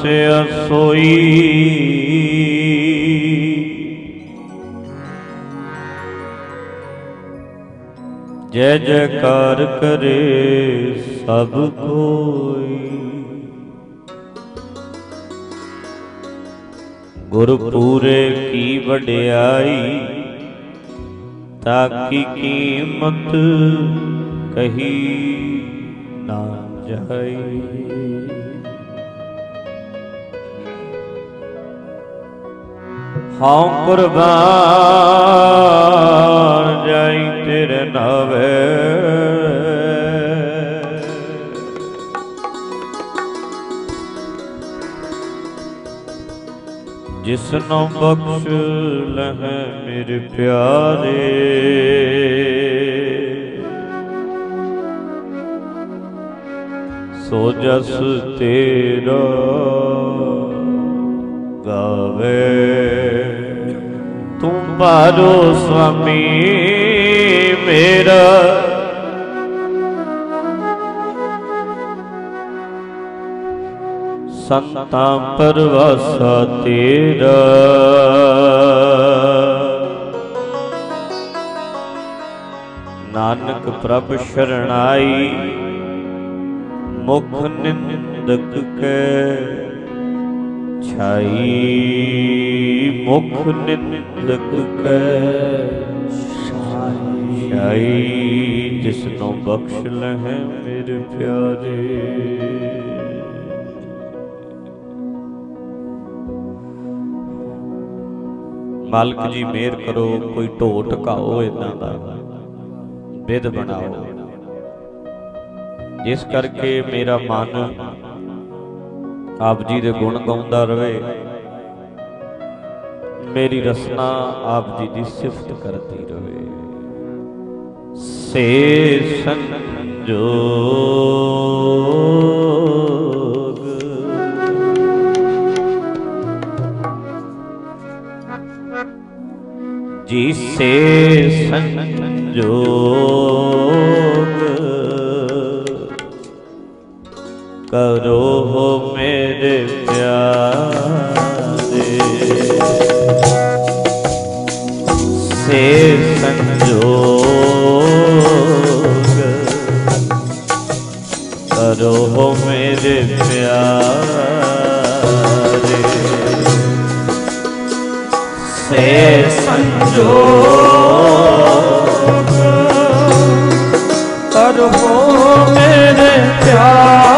ਵਸਿਆ ਸੋਈ ਜੈ ਜੈਕਾਰ ਕਰੇ ਸਭ ਕੋਈ। ਗੁਰ ਪੂਰੇ ਕੀ ਵਡਿਆਈ ਤਾਂ ਕੀ ਕੀਮਤ ਕਹੀ ਨਾ ਜਾਈ। ਹਉ ਕੁਰਬਾਨ ਜਾਈ ਤੇਰੇ ਨਾਵੇ। ਜਿਸ ਨੂੰ ਬਖਸ਼ ਲਹਿ ਮੇਰੇ ਪਿਆਰੇ। ਸੋ ਜਸ ਤੇਰਾ ਗਾਵੇ। ਤੂੰ ਸੁਆਮੀ, ਮੇਰਾ। ਸੰਤਾਂ ਪਰਵਾਸਾ ਤੇਰਾ। ਨਾਨਕ ਪ੍ਰਭ ਸ਼ਰਣਾਈ, ਮੁਖ ਨਿੰਦਕ ਕੈ ਛਾਈ। ਮੁਖ ਨਿੰਦਕ ਕੈ ਛਾਈ ਜਿਸ ਨੂੰ ਬਖਸ਼ ਲਹਿ ਮੇਰੇ ਪਿਆਰੇ। ਮਾਲਕ ਜੀ ਮਿਹਰ ਕਰੋ, ਕੋਈ ਢੋ ਟਕਾਓ ਇਦਾਂ ਦਾ ਵਿਧ ਬਣਾਓ। ਜਿਸ ਕਰਕੇ ਮੇਰਾ ਮਨ ਆਪ ਜੀ ਦੇ ਗੁਣ ਗਾਉਂਦਾ ਰਵੇ ਮੇਰੀ ਰਸਨਾ ਆਪ ਜੀ ਦੀ ਸਿਫਤ ਕਰਦੀ ਰਹੇ ਸੇ ਸੰਜੋਗ ਜੀ ਸੇ ਸੰਜੋਗ ਕਰੋ ਮੇਰੇ ਪਿਆਰ। ਸੇ ਸੰਜੋਗ ਕਰੋ ਮੇਰੇ ਪਿਆਰੇ ਸੇ ਸੰਜੋਗ ਕਰੋ ਮੇਰੇ ਪਿਆਰੇ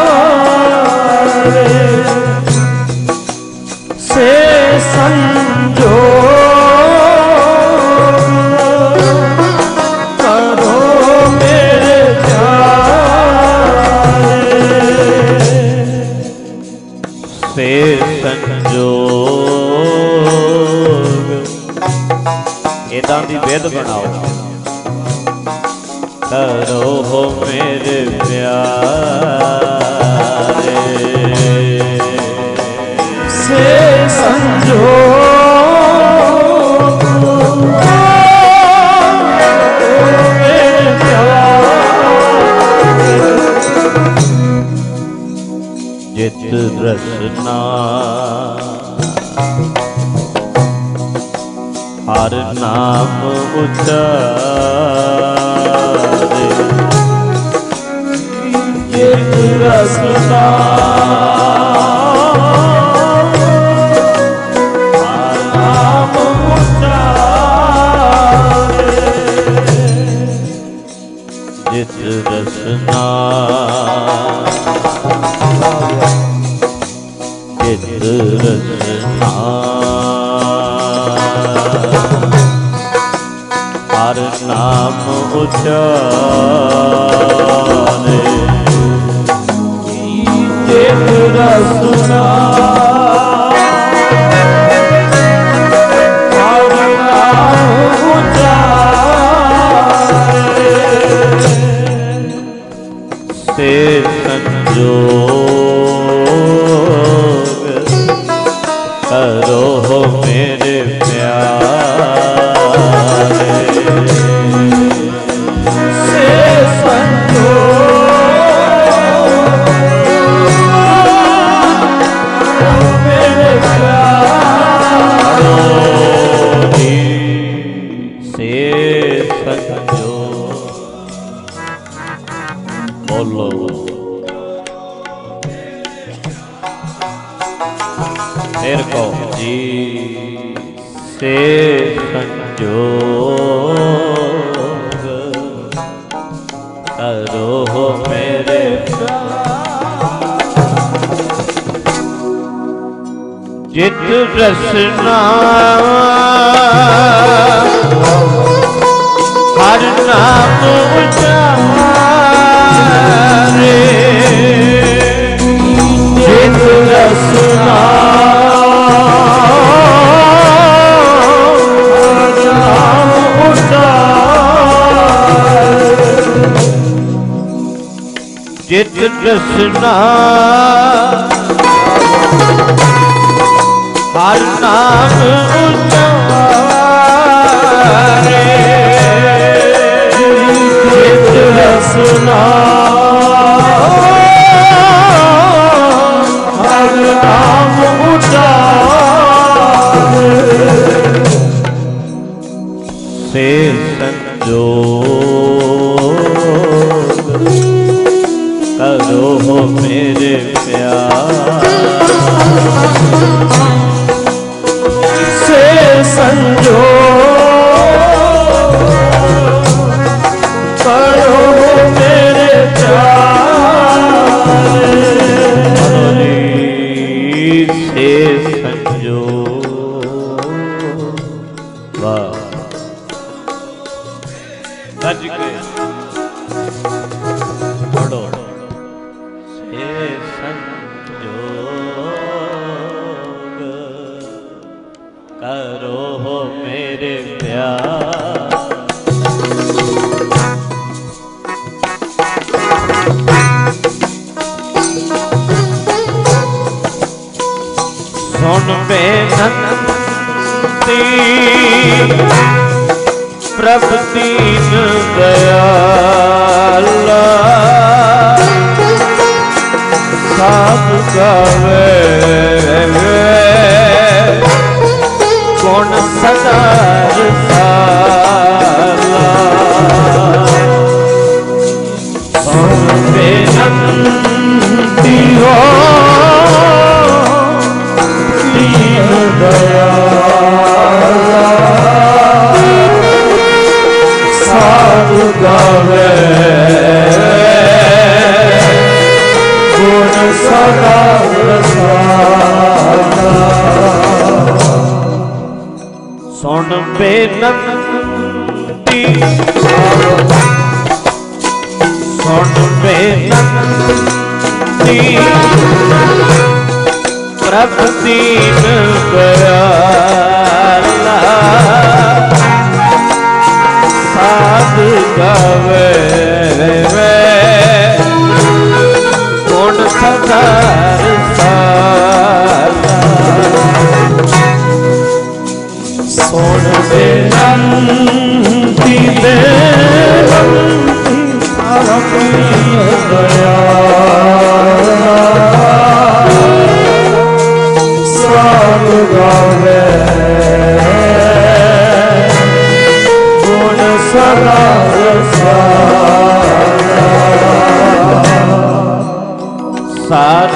ਦੀ ਵਿਧ ਬਣਾਓ। ਕਰੋ ਮੇਰੇ ਪਿਆਰੇ। ਸੇ ਸੰਜੋਗ ਮੇਰੇ ਪਿਆਰੇ ਜਿਤ ਰਸਨਾ ਹਰ ਨਾਮ ਉਚਾਰੇ। ਜਿਤ ਰਸਨਾ ਹਰ ਨਾਮ ਜਿਤ ਰਸਨਾ ਜਿਤ ਰਸਨਾ ਨਾਮ ਉਚਾਰੇ ਜਿਤ ਰਸਨਾ ਹਰ ਨਾਮ ਰਸਨਾ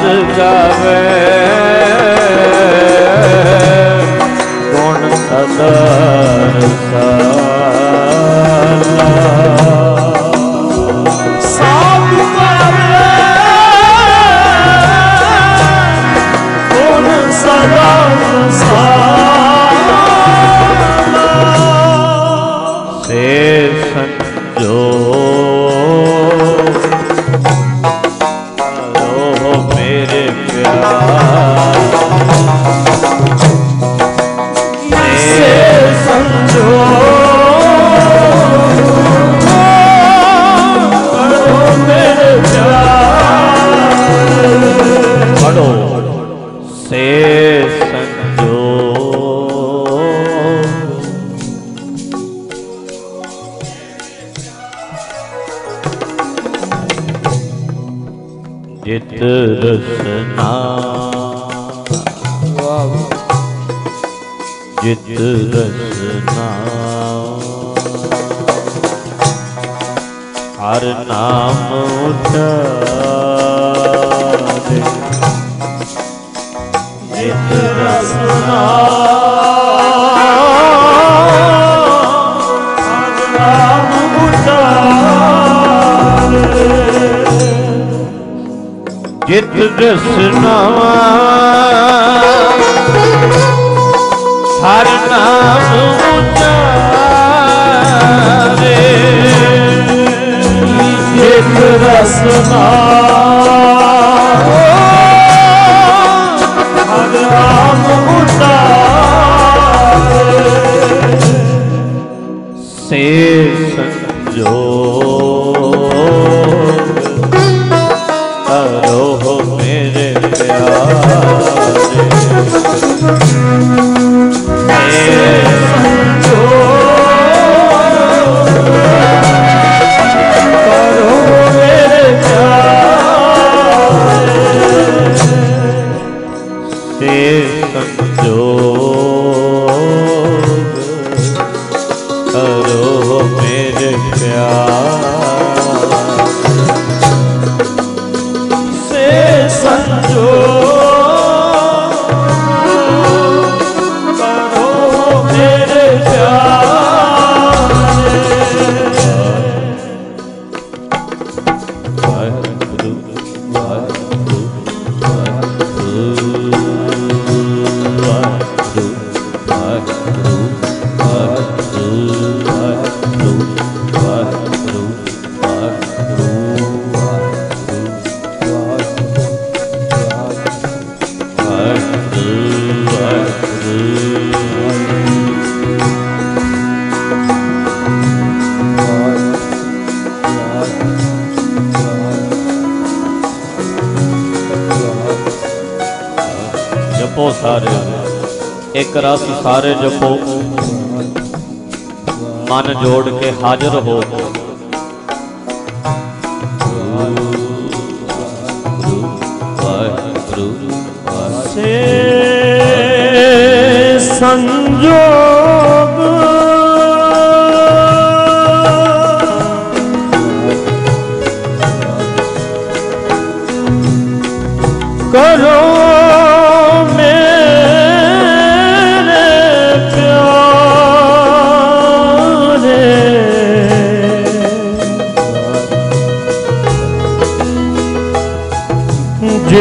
ਸਾਧ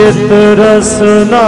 ਚਿਤ ਰਸਨਾ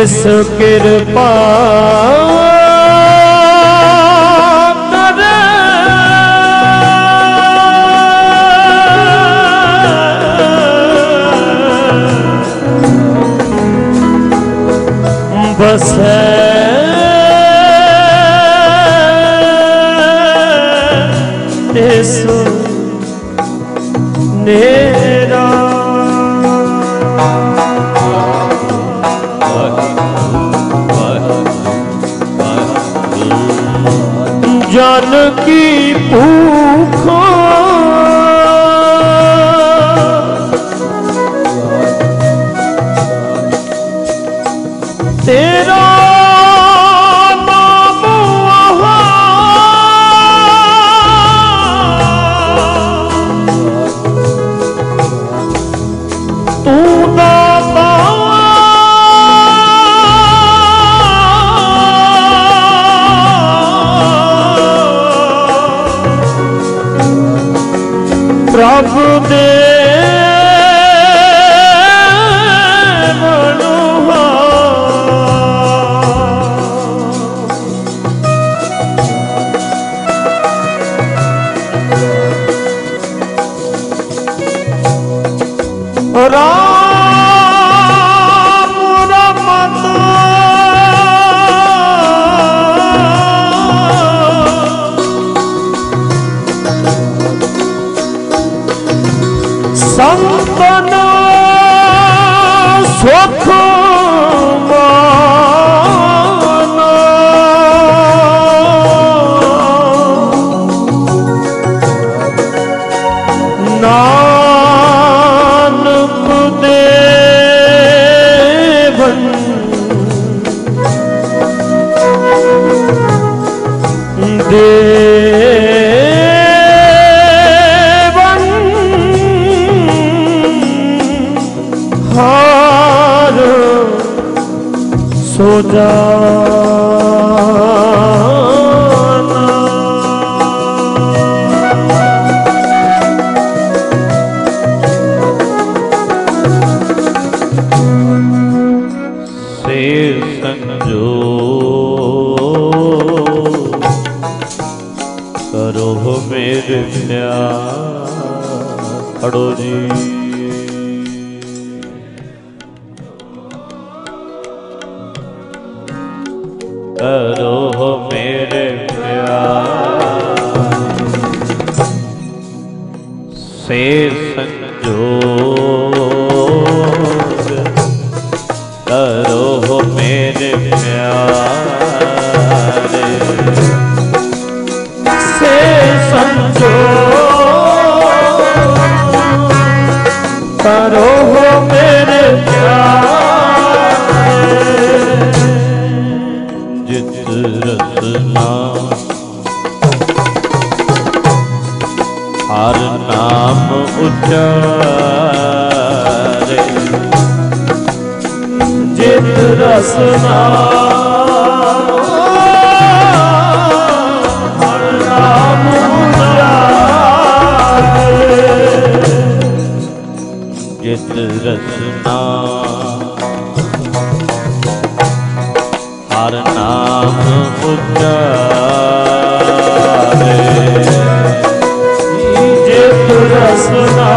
ਜਿਸ ਕਿਰਪਾ ਕਰਨਾ। ਹਰ ਨਾਮ ਉਚਾਰੇ। ਜਿਤ ਰਸਨਾ ਹਰ ਨਾਮ ਉਚਾਰੇ। ਜਿਤ ਰਸਨਾ ਨਾਮ ਉਚਾਰੇ ਜੇ ਤੁਰਸਨਾ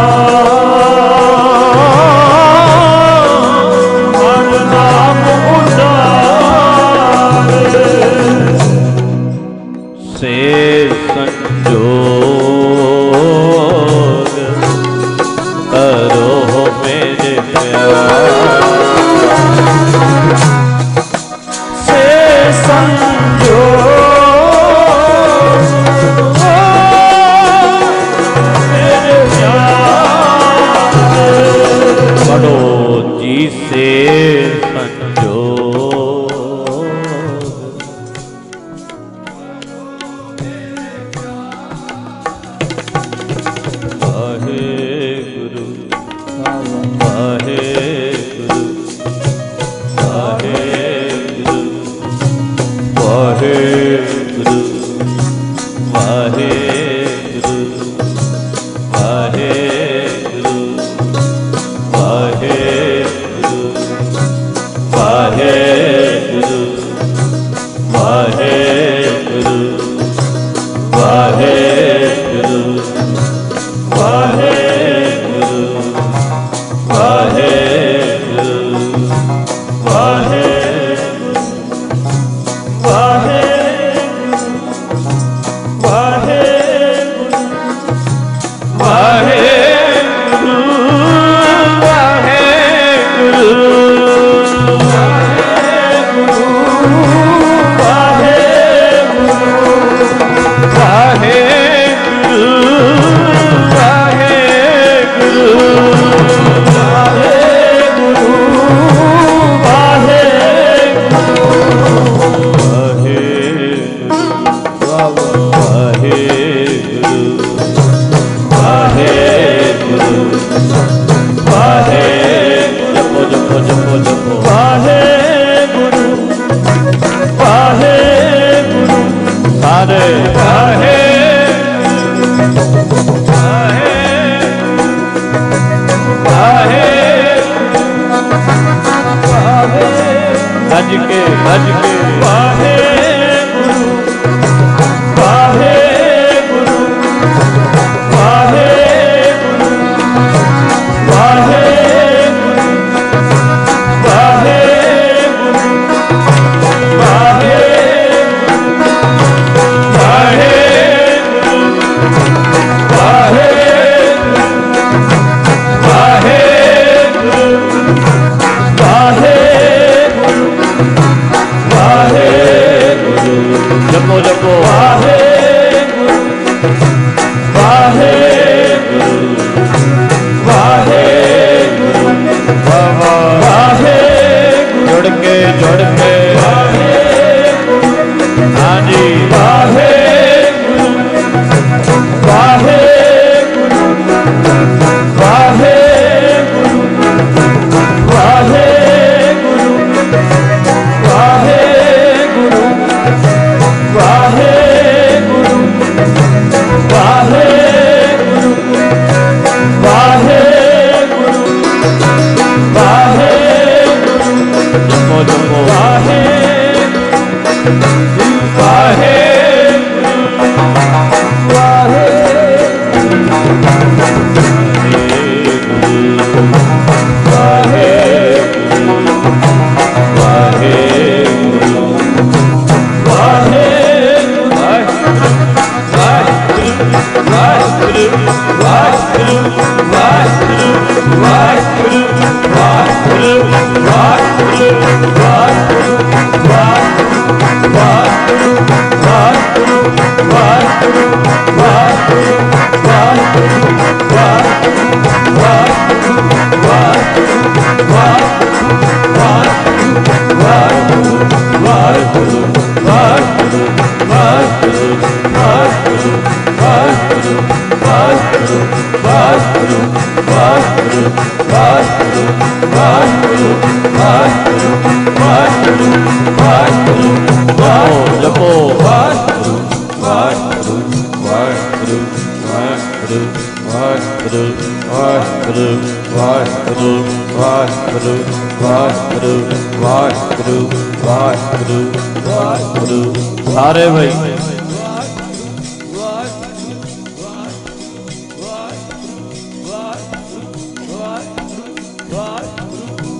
ਵਾਹਿਗੁਰੂ ਵਾਹਿਗੁਰੂ ਵਾਹਿਗੁਰੂ ਵਾਹਿਗੁਰੂ ਵਾਹਿਗੁਰੂ ਵਾਹਿਗੁਰੂ। ਸਾਰੇ ਭਾਈ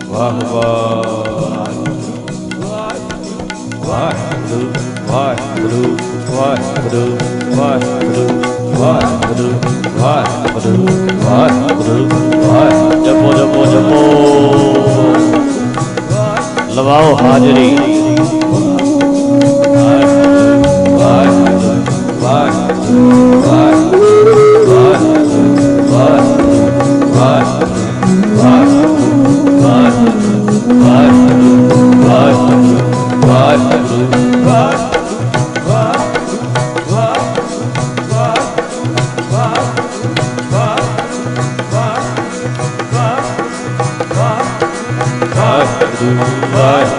ਵਾਹ ਵਾਹ। ਵਾਹਿਗੁਰੂ ਵਾਹਿਗੁਰੂ ਵਾਹਿਗੁਰੂ ਵਾਹਿਗੁਰੂ ਵਾਹਿਗੁਰੂ। ਵਾਹਿਗੁਰੂ ਵਾਹਿਗੁਰੂ ਵਾਹਿ ਜਪੋ ਜਪੋ ਜਪੋ ਲਵਾਓ ਹਾਜ਼ਰੀ ਵਾਹਿਗੁਰੂ ਵਾਹਿਗੁਰੂ ਵਾਹਿਗੁਰੂ ਵਾਹਿਗੁਰੂ ਵਾਹਿਗੁਰੂ ਵਾਹਿਗੁਰੂ ਵਾਹਿਗੁਰੂ ਵਾਹਿਗੁਰੂ ਵਾਹਿਗੁਰੂ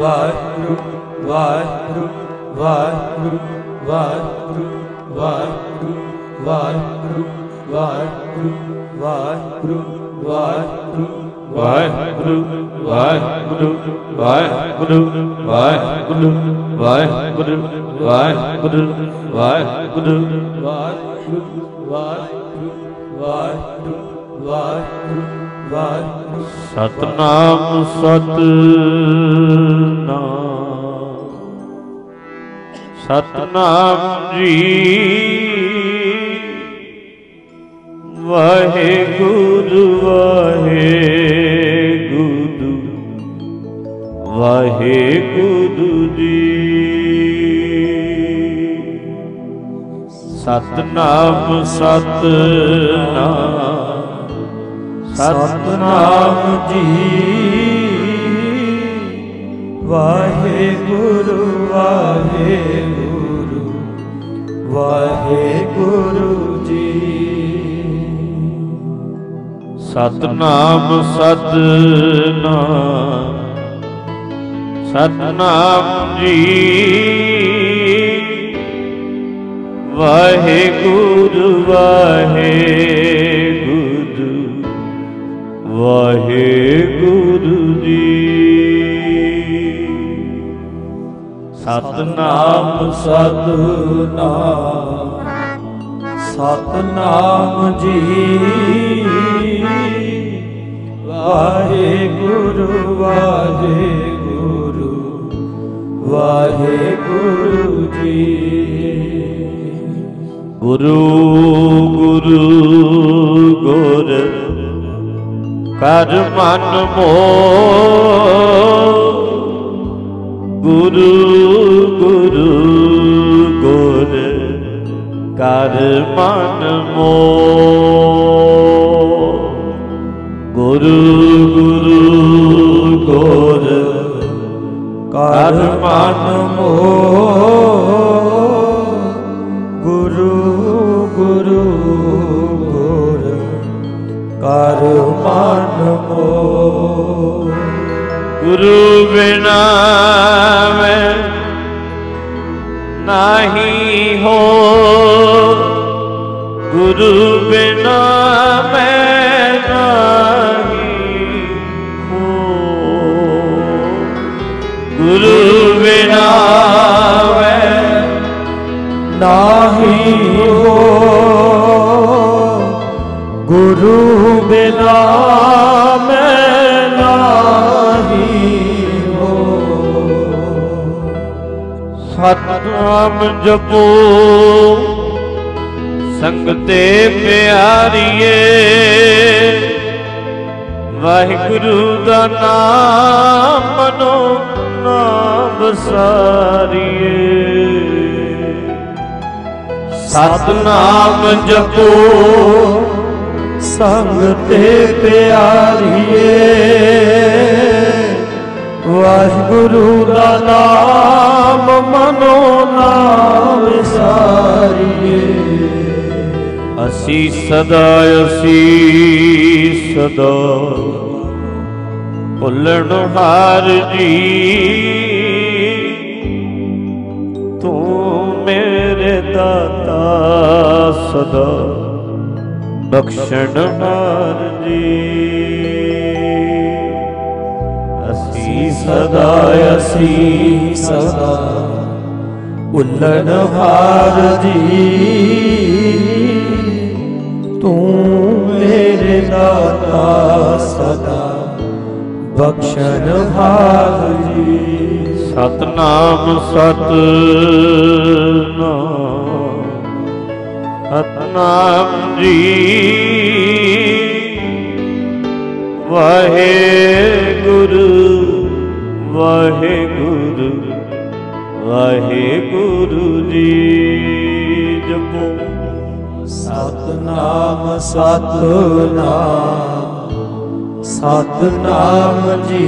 ਵਾਹਿਗੁਰੂ ਵਾਹਿਗੁਰੂ ਵਾਹਿਗੁਰੂ ਵਾਹਿਗੁਰੂ ਵਾਹਿਗੁਰੂ ਵਾਹਿਗੁਰੂ ਵਾਹਿਗੁਰੂ ਵਾਹਿਗੁਰੂ ਵਾਹਿਗੁਰੂ ਵਾਹਿਗੁਰੂ ਸਤਨਾਮ ਸਤਨਾਮ ਸਤਨਾਮ ਜੀ। ਵਾਹਿਗੁਰੂ ਵਾਹਿਗੁਰੂ ਵਾਹਿਗੁਰੂ ਜੀ। ਸਤਨਾਮ ਸਤਨਾਮ ਸਤਨਾਮ ਜੀ। ਵਾਹਿਗੁਰੂ ਵਾਹਿਗੁਰੂ। ਵਾਹਿਗੁਰੂ ਜੀ। ਸਤਨਾਮ ਸਤਨਾਮ। ਸਤਨਾਮ ਜੀ। ਵਾਹਿਗੁਰੂ ਵਾਹਿਗੁਰੂ। ਵਾਹਿਗੁਰੂ ਜੀ। ਸਤਨਾਮ ਸਤਨਾਮ ਸਤਨਾਮ ਜੀ। ਵਾਹਿਗੁਰੂ ਵਾਹਿਗੁਰੂ ਵਾਹਿਗੁਰੂ ਜੀ। ਗੁਰੂ ਗੁਰੂ ਗੁਰ ਕਰ ਮਨ ਮੋ ਗੁਰੂ ਗੁਰੂ ਗੁਰ ਕਰ ਮਨ ਮੋ ਗੁਰੂ ਗੁਰੂ ਗੁਰ ਕਰ ਮਨ ਮੋ ਗੁਰੂ ਗੁਰੂ ਗੁਰ ਕਰ ਮਨ ਮੋਹ। ਗੁਰੂ ਬਿਨਾ ਮੈਂ ਨਹੀਂ ਹੋ। ਗੁਰੂ ਬਿਨਾ ਮੈਂ ਨਹੀਂ ਹੋ। ਗੁਰੂ ਬਿਨਾ ਮੈਂ ਨਾਹੀ ਹੋ। ਗੁਰੂ ਬਿਨਾ ਸਤਨਾਮ ਜਪੋ। ਸੰਗਤੇ ਪਿਆਰੀਏ ਵਾਹਿਗੁਰੂ ਦਾ ਨਾਮ ਮਨੋ ਨਾਮ ਸਾਰੀਏ। ਸਤਨਾਮ ਜਪੋ। ਸੰਗਤੇ ਪਿਆਰੀਏ ਵਾਹਿਗੁਰੂ ਦਾ ਨਾਮ ਮਨੋ ਨਾਮ ਸਾਰੀਏ। ਅਸੀਂ ਸਦਾ ਅਸੀਂ ਸਦਾ ਭੁੱਲਣ ਹਾਰ ਜੀ। ਤੂੰ ਮੇਰੇ ਦਾਤਾ ਸਦਾ ਬਖਸ਼ਣ ਹਾਰ ਜੀ। ਅਸੀਂ ਸਦਾ ਅਸੀਂ ਸਦਾ ਉਲਨ ਹਾਰ ਜੀ। ਤੂੰ ਮੇਰੇ ਦਾਤਾ ਸਦਾ, ਬਖਸ਼ਣ ਹਾਰ ਜੀ। ਸਤਨਾਮ ਸਤਨਾਮ। ਸਤਨਾਮ ਜੀ। ਵਾਹਿਗੁਰੂ ਵਾਹਿਗੁਰੂ ਵਾਹਿਗੁਰੂ ਜੀ ਜਪੋ। ਸਤਨਾਮ ਸਤਨਾਮ ਸਤਨਾਮ ਜੀ।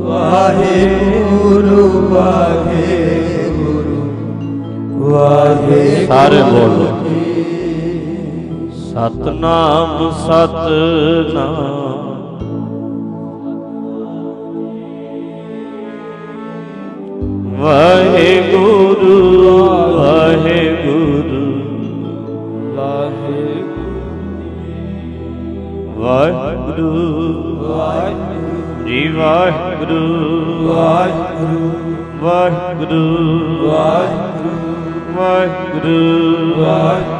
ਵਾਹਿਗੁਰੂ ਵਾਹਿਗੁਰੂ ਵਾਹਿਗੁਰੂ ਸਾਰੇ ਬੋਲੋ। ਸਤਨਾਮ ਸਤਨਾਮ। ਵਾਹਿਗੁਰੂ ਵਾਹਿਗੁਰੂ। ਵਾਹਿਗੁਰੂ ਵਾਹਿਗੁਰੂ ਵਾਹਿਗੁਰੂ ਜੀ ਵਾਹਿਗੁਰੂ ਵਾਹਿਗੁਰੂ ਵਾਹਿਗੁਰੂ ਵਾਹਿਗੁਰੂ। ਵਾਹਿਗੁਰੂ ਵਾਹਿਗੁਰੂ।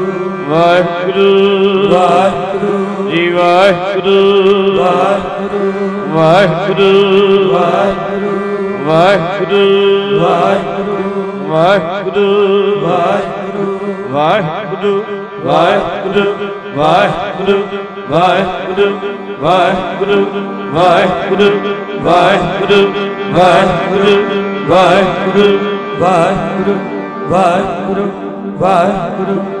ਵਾਹਿਗੁਰੂ ਵਾਹਿਗੁਰੂ ਵਾਹਿਗੁਰੂ ਵਾਹਿਗੁਰੂ ਵਾਹਿਗੁਰੂ ਵਾਹਿਗੁਰੂ ਵਾਹਿਗੁਰੂ ਜੀ ਵਾਹਿਗੁਰੂ ਵਾਹਿਗੁਰੂ ਵਾਹਿਗੁਰੂ ਵਾਹਿਗੁਰੂ ਵਾਹਿਗੁਰੂ ਵਾਹਿਗੁਰੂ ਵਾਹਿਗੁਰੂ ਵਾਹਿਗੁਰੂ ਵਾਹਿਗੁਰੂ ਵਾਹਿਗੁਰੂ ਵਾਹਿਗੁਰੂ ਵਾਹਿਗੁਰੂ ਵਾਹਿਗੁਰੂ ਵਾਹਿਗੁਰੂ ਵਾਹਿਗੁਰੂ ਵਾਹਿਗੁਰੂ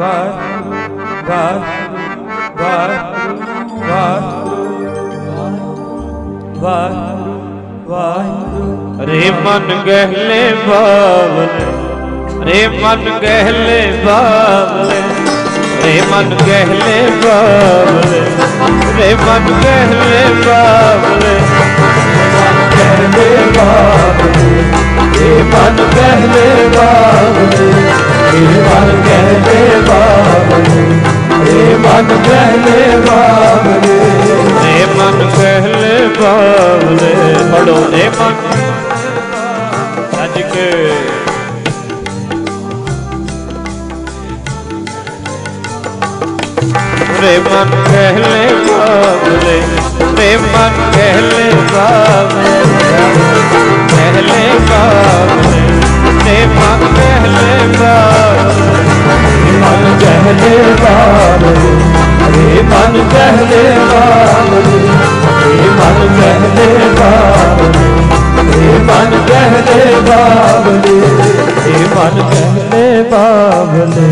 ਵਾਹਿਗੁਰੂ ਵਾਹਿਗੁਰੂ ਵਾਹਿਗੁਰੂ ਵਾਹਿਗੁਰੂ ਵਾਹਿਗੁਰੂ ਰੇ ਮਨ ਗਹਿਲੇ ਬਾਵਲੇ ਰੇ ਮਨ ਗਹਿਲੇ ਬਾਵਲੇ ਰੇ ਮਨ ਗਹਿਲੇ ਬਾਵਲੇ ਰੇ ਮਨ ਗਹਿਲੇ ਬਾਵਲੇ ਕਹਿਲੇ ਬਾਬਲੇ ਇਹ ਮਨ ਕਹਿਲੇ ਬਾਬਲੇ ਮਨ ਕਹਿਲੇ ਬਾਬਲੇ ਇਹ ਮਨ ਕਹਿਲੇ ਬਾਬਲੇ ਰੇ ਮਨ ਗਹਿਲੇ ਬਾਵਲੇ ਪੜੋ ਰੇ ਮਨ ਸੱਜ ਕੇ ਰੇ। ਮਨ ਕਹਿਲੇ ਬਾਬਲੇ ਰੇ ਮਨ ਕਹਿਲੇ ਬਾਬਲੇ ਕਹਿਲੇ ਬਾਬਲੇ ਮਨ ਪਹਿਲੇ ਵਾਰ ਮਨ ਪਹਿਲੇ ਵਾਰ ਰੇ ਮਨ ਪਹਿਲੇ ਵਾਰ ਰੇ ਮਨ ਪਹਿਲੇ ਵਾਰ ਰੇ ਮਨ ਪਹਿਲੇ ਬਾਬਲੇ ਰੇ ਮਨ ਪਹਿਲੇ ਬਾਬਲੇ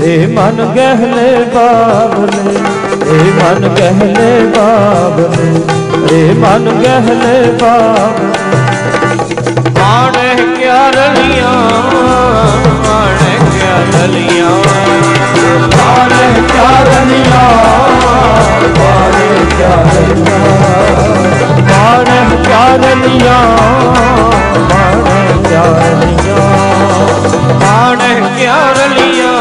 ਰੇ ਮਨ ਗਹਿਲੇ ਬਾਬਲੇ ਰੇ ਮਨ ਗਹਿਲੇ ਬਾਬਲੇ ਰੇ ਮਨ ਗਹਿਲੇ ਬਾਬਲੇ ਮਾਣੇ ਕਿਆ ਰਲੀਆਂ ਮਾਣੇ ਕਿਆ ਰਲੀਆਂ। ਮਾਰੇ ਚਾਰਨੀਆਂ ਮਾਰੇ ਚਾਰਨੀਆਂ ਮਾਰੇ ਚਾਰਨੀਆਂ ਮਾਰੇ ਚਾਰਨੀਆਂ ਮਾਣੇ ਕਿਆ ਰਲੀਆਂ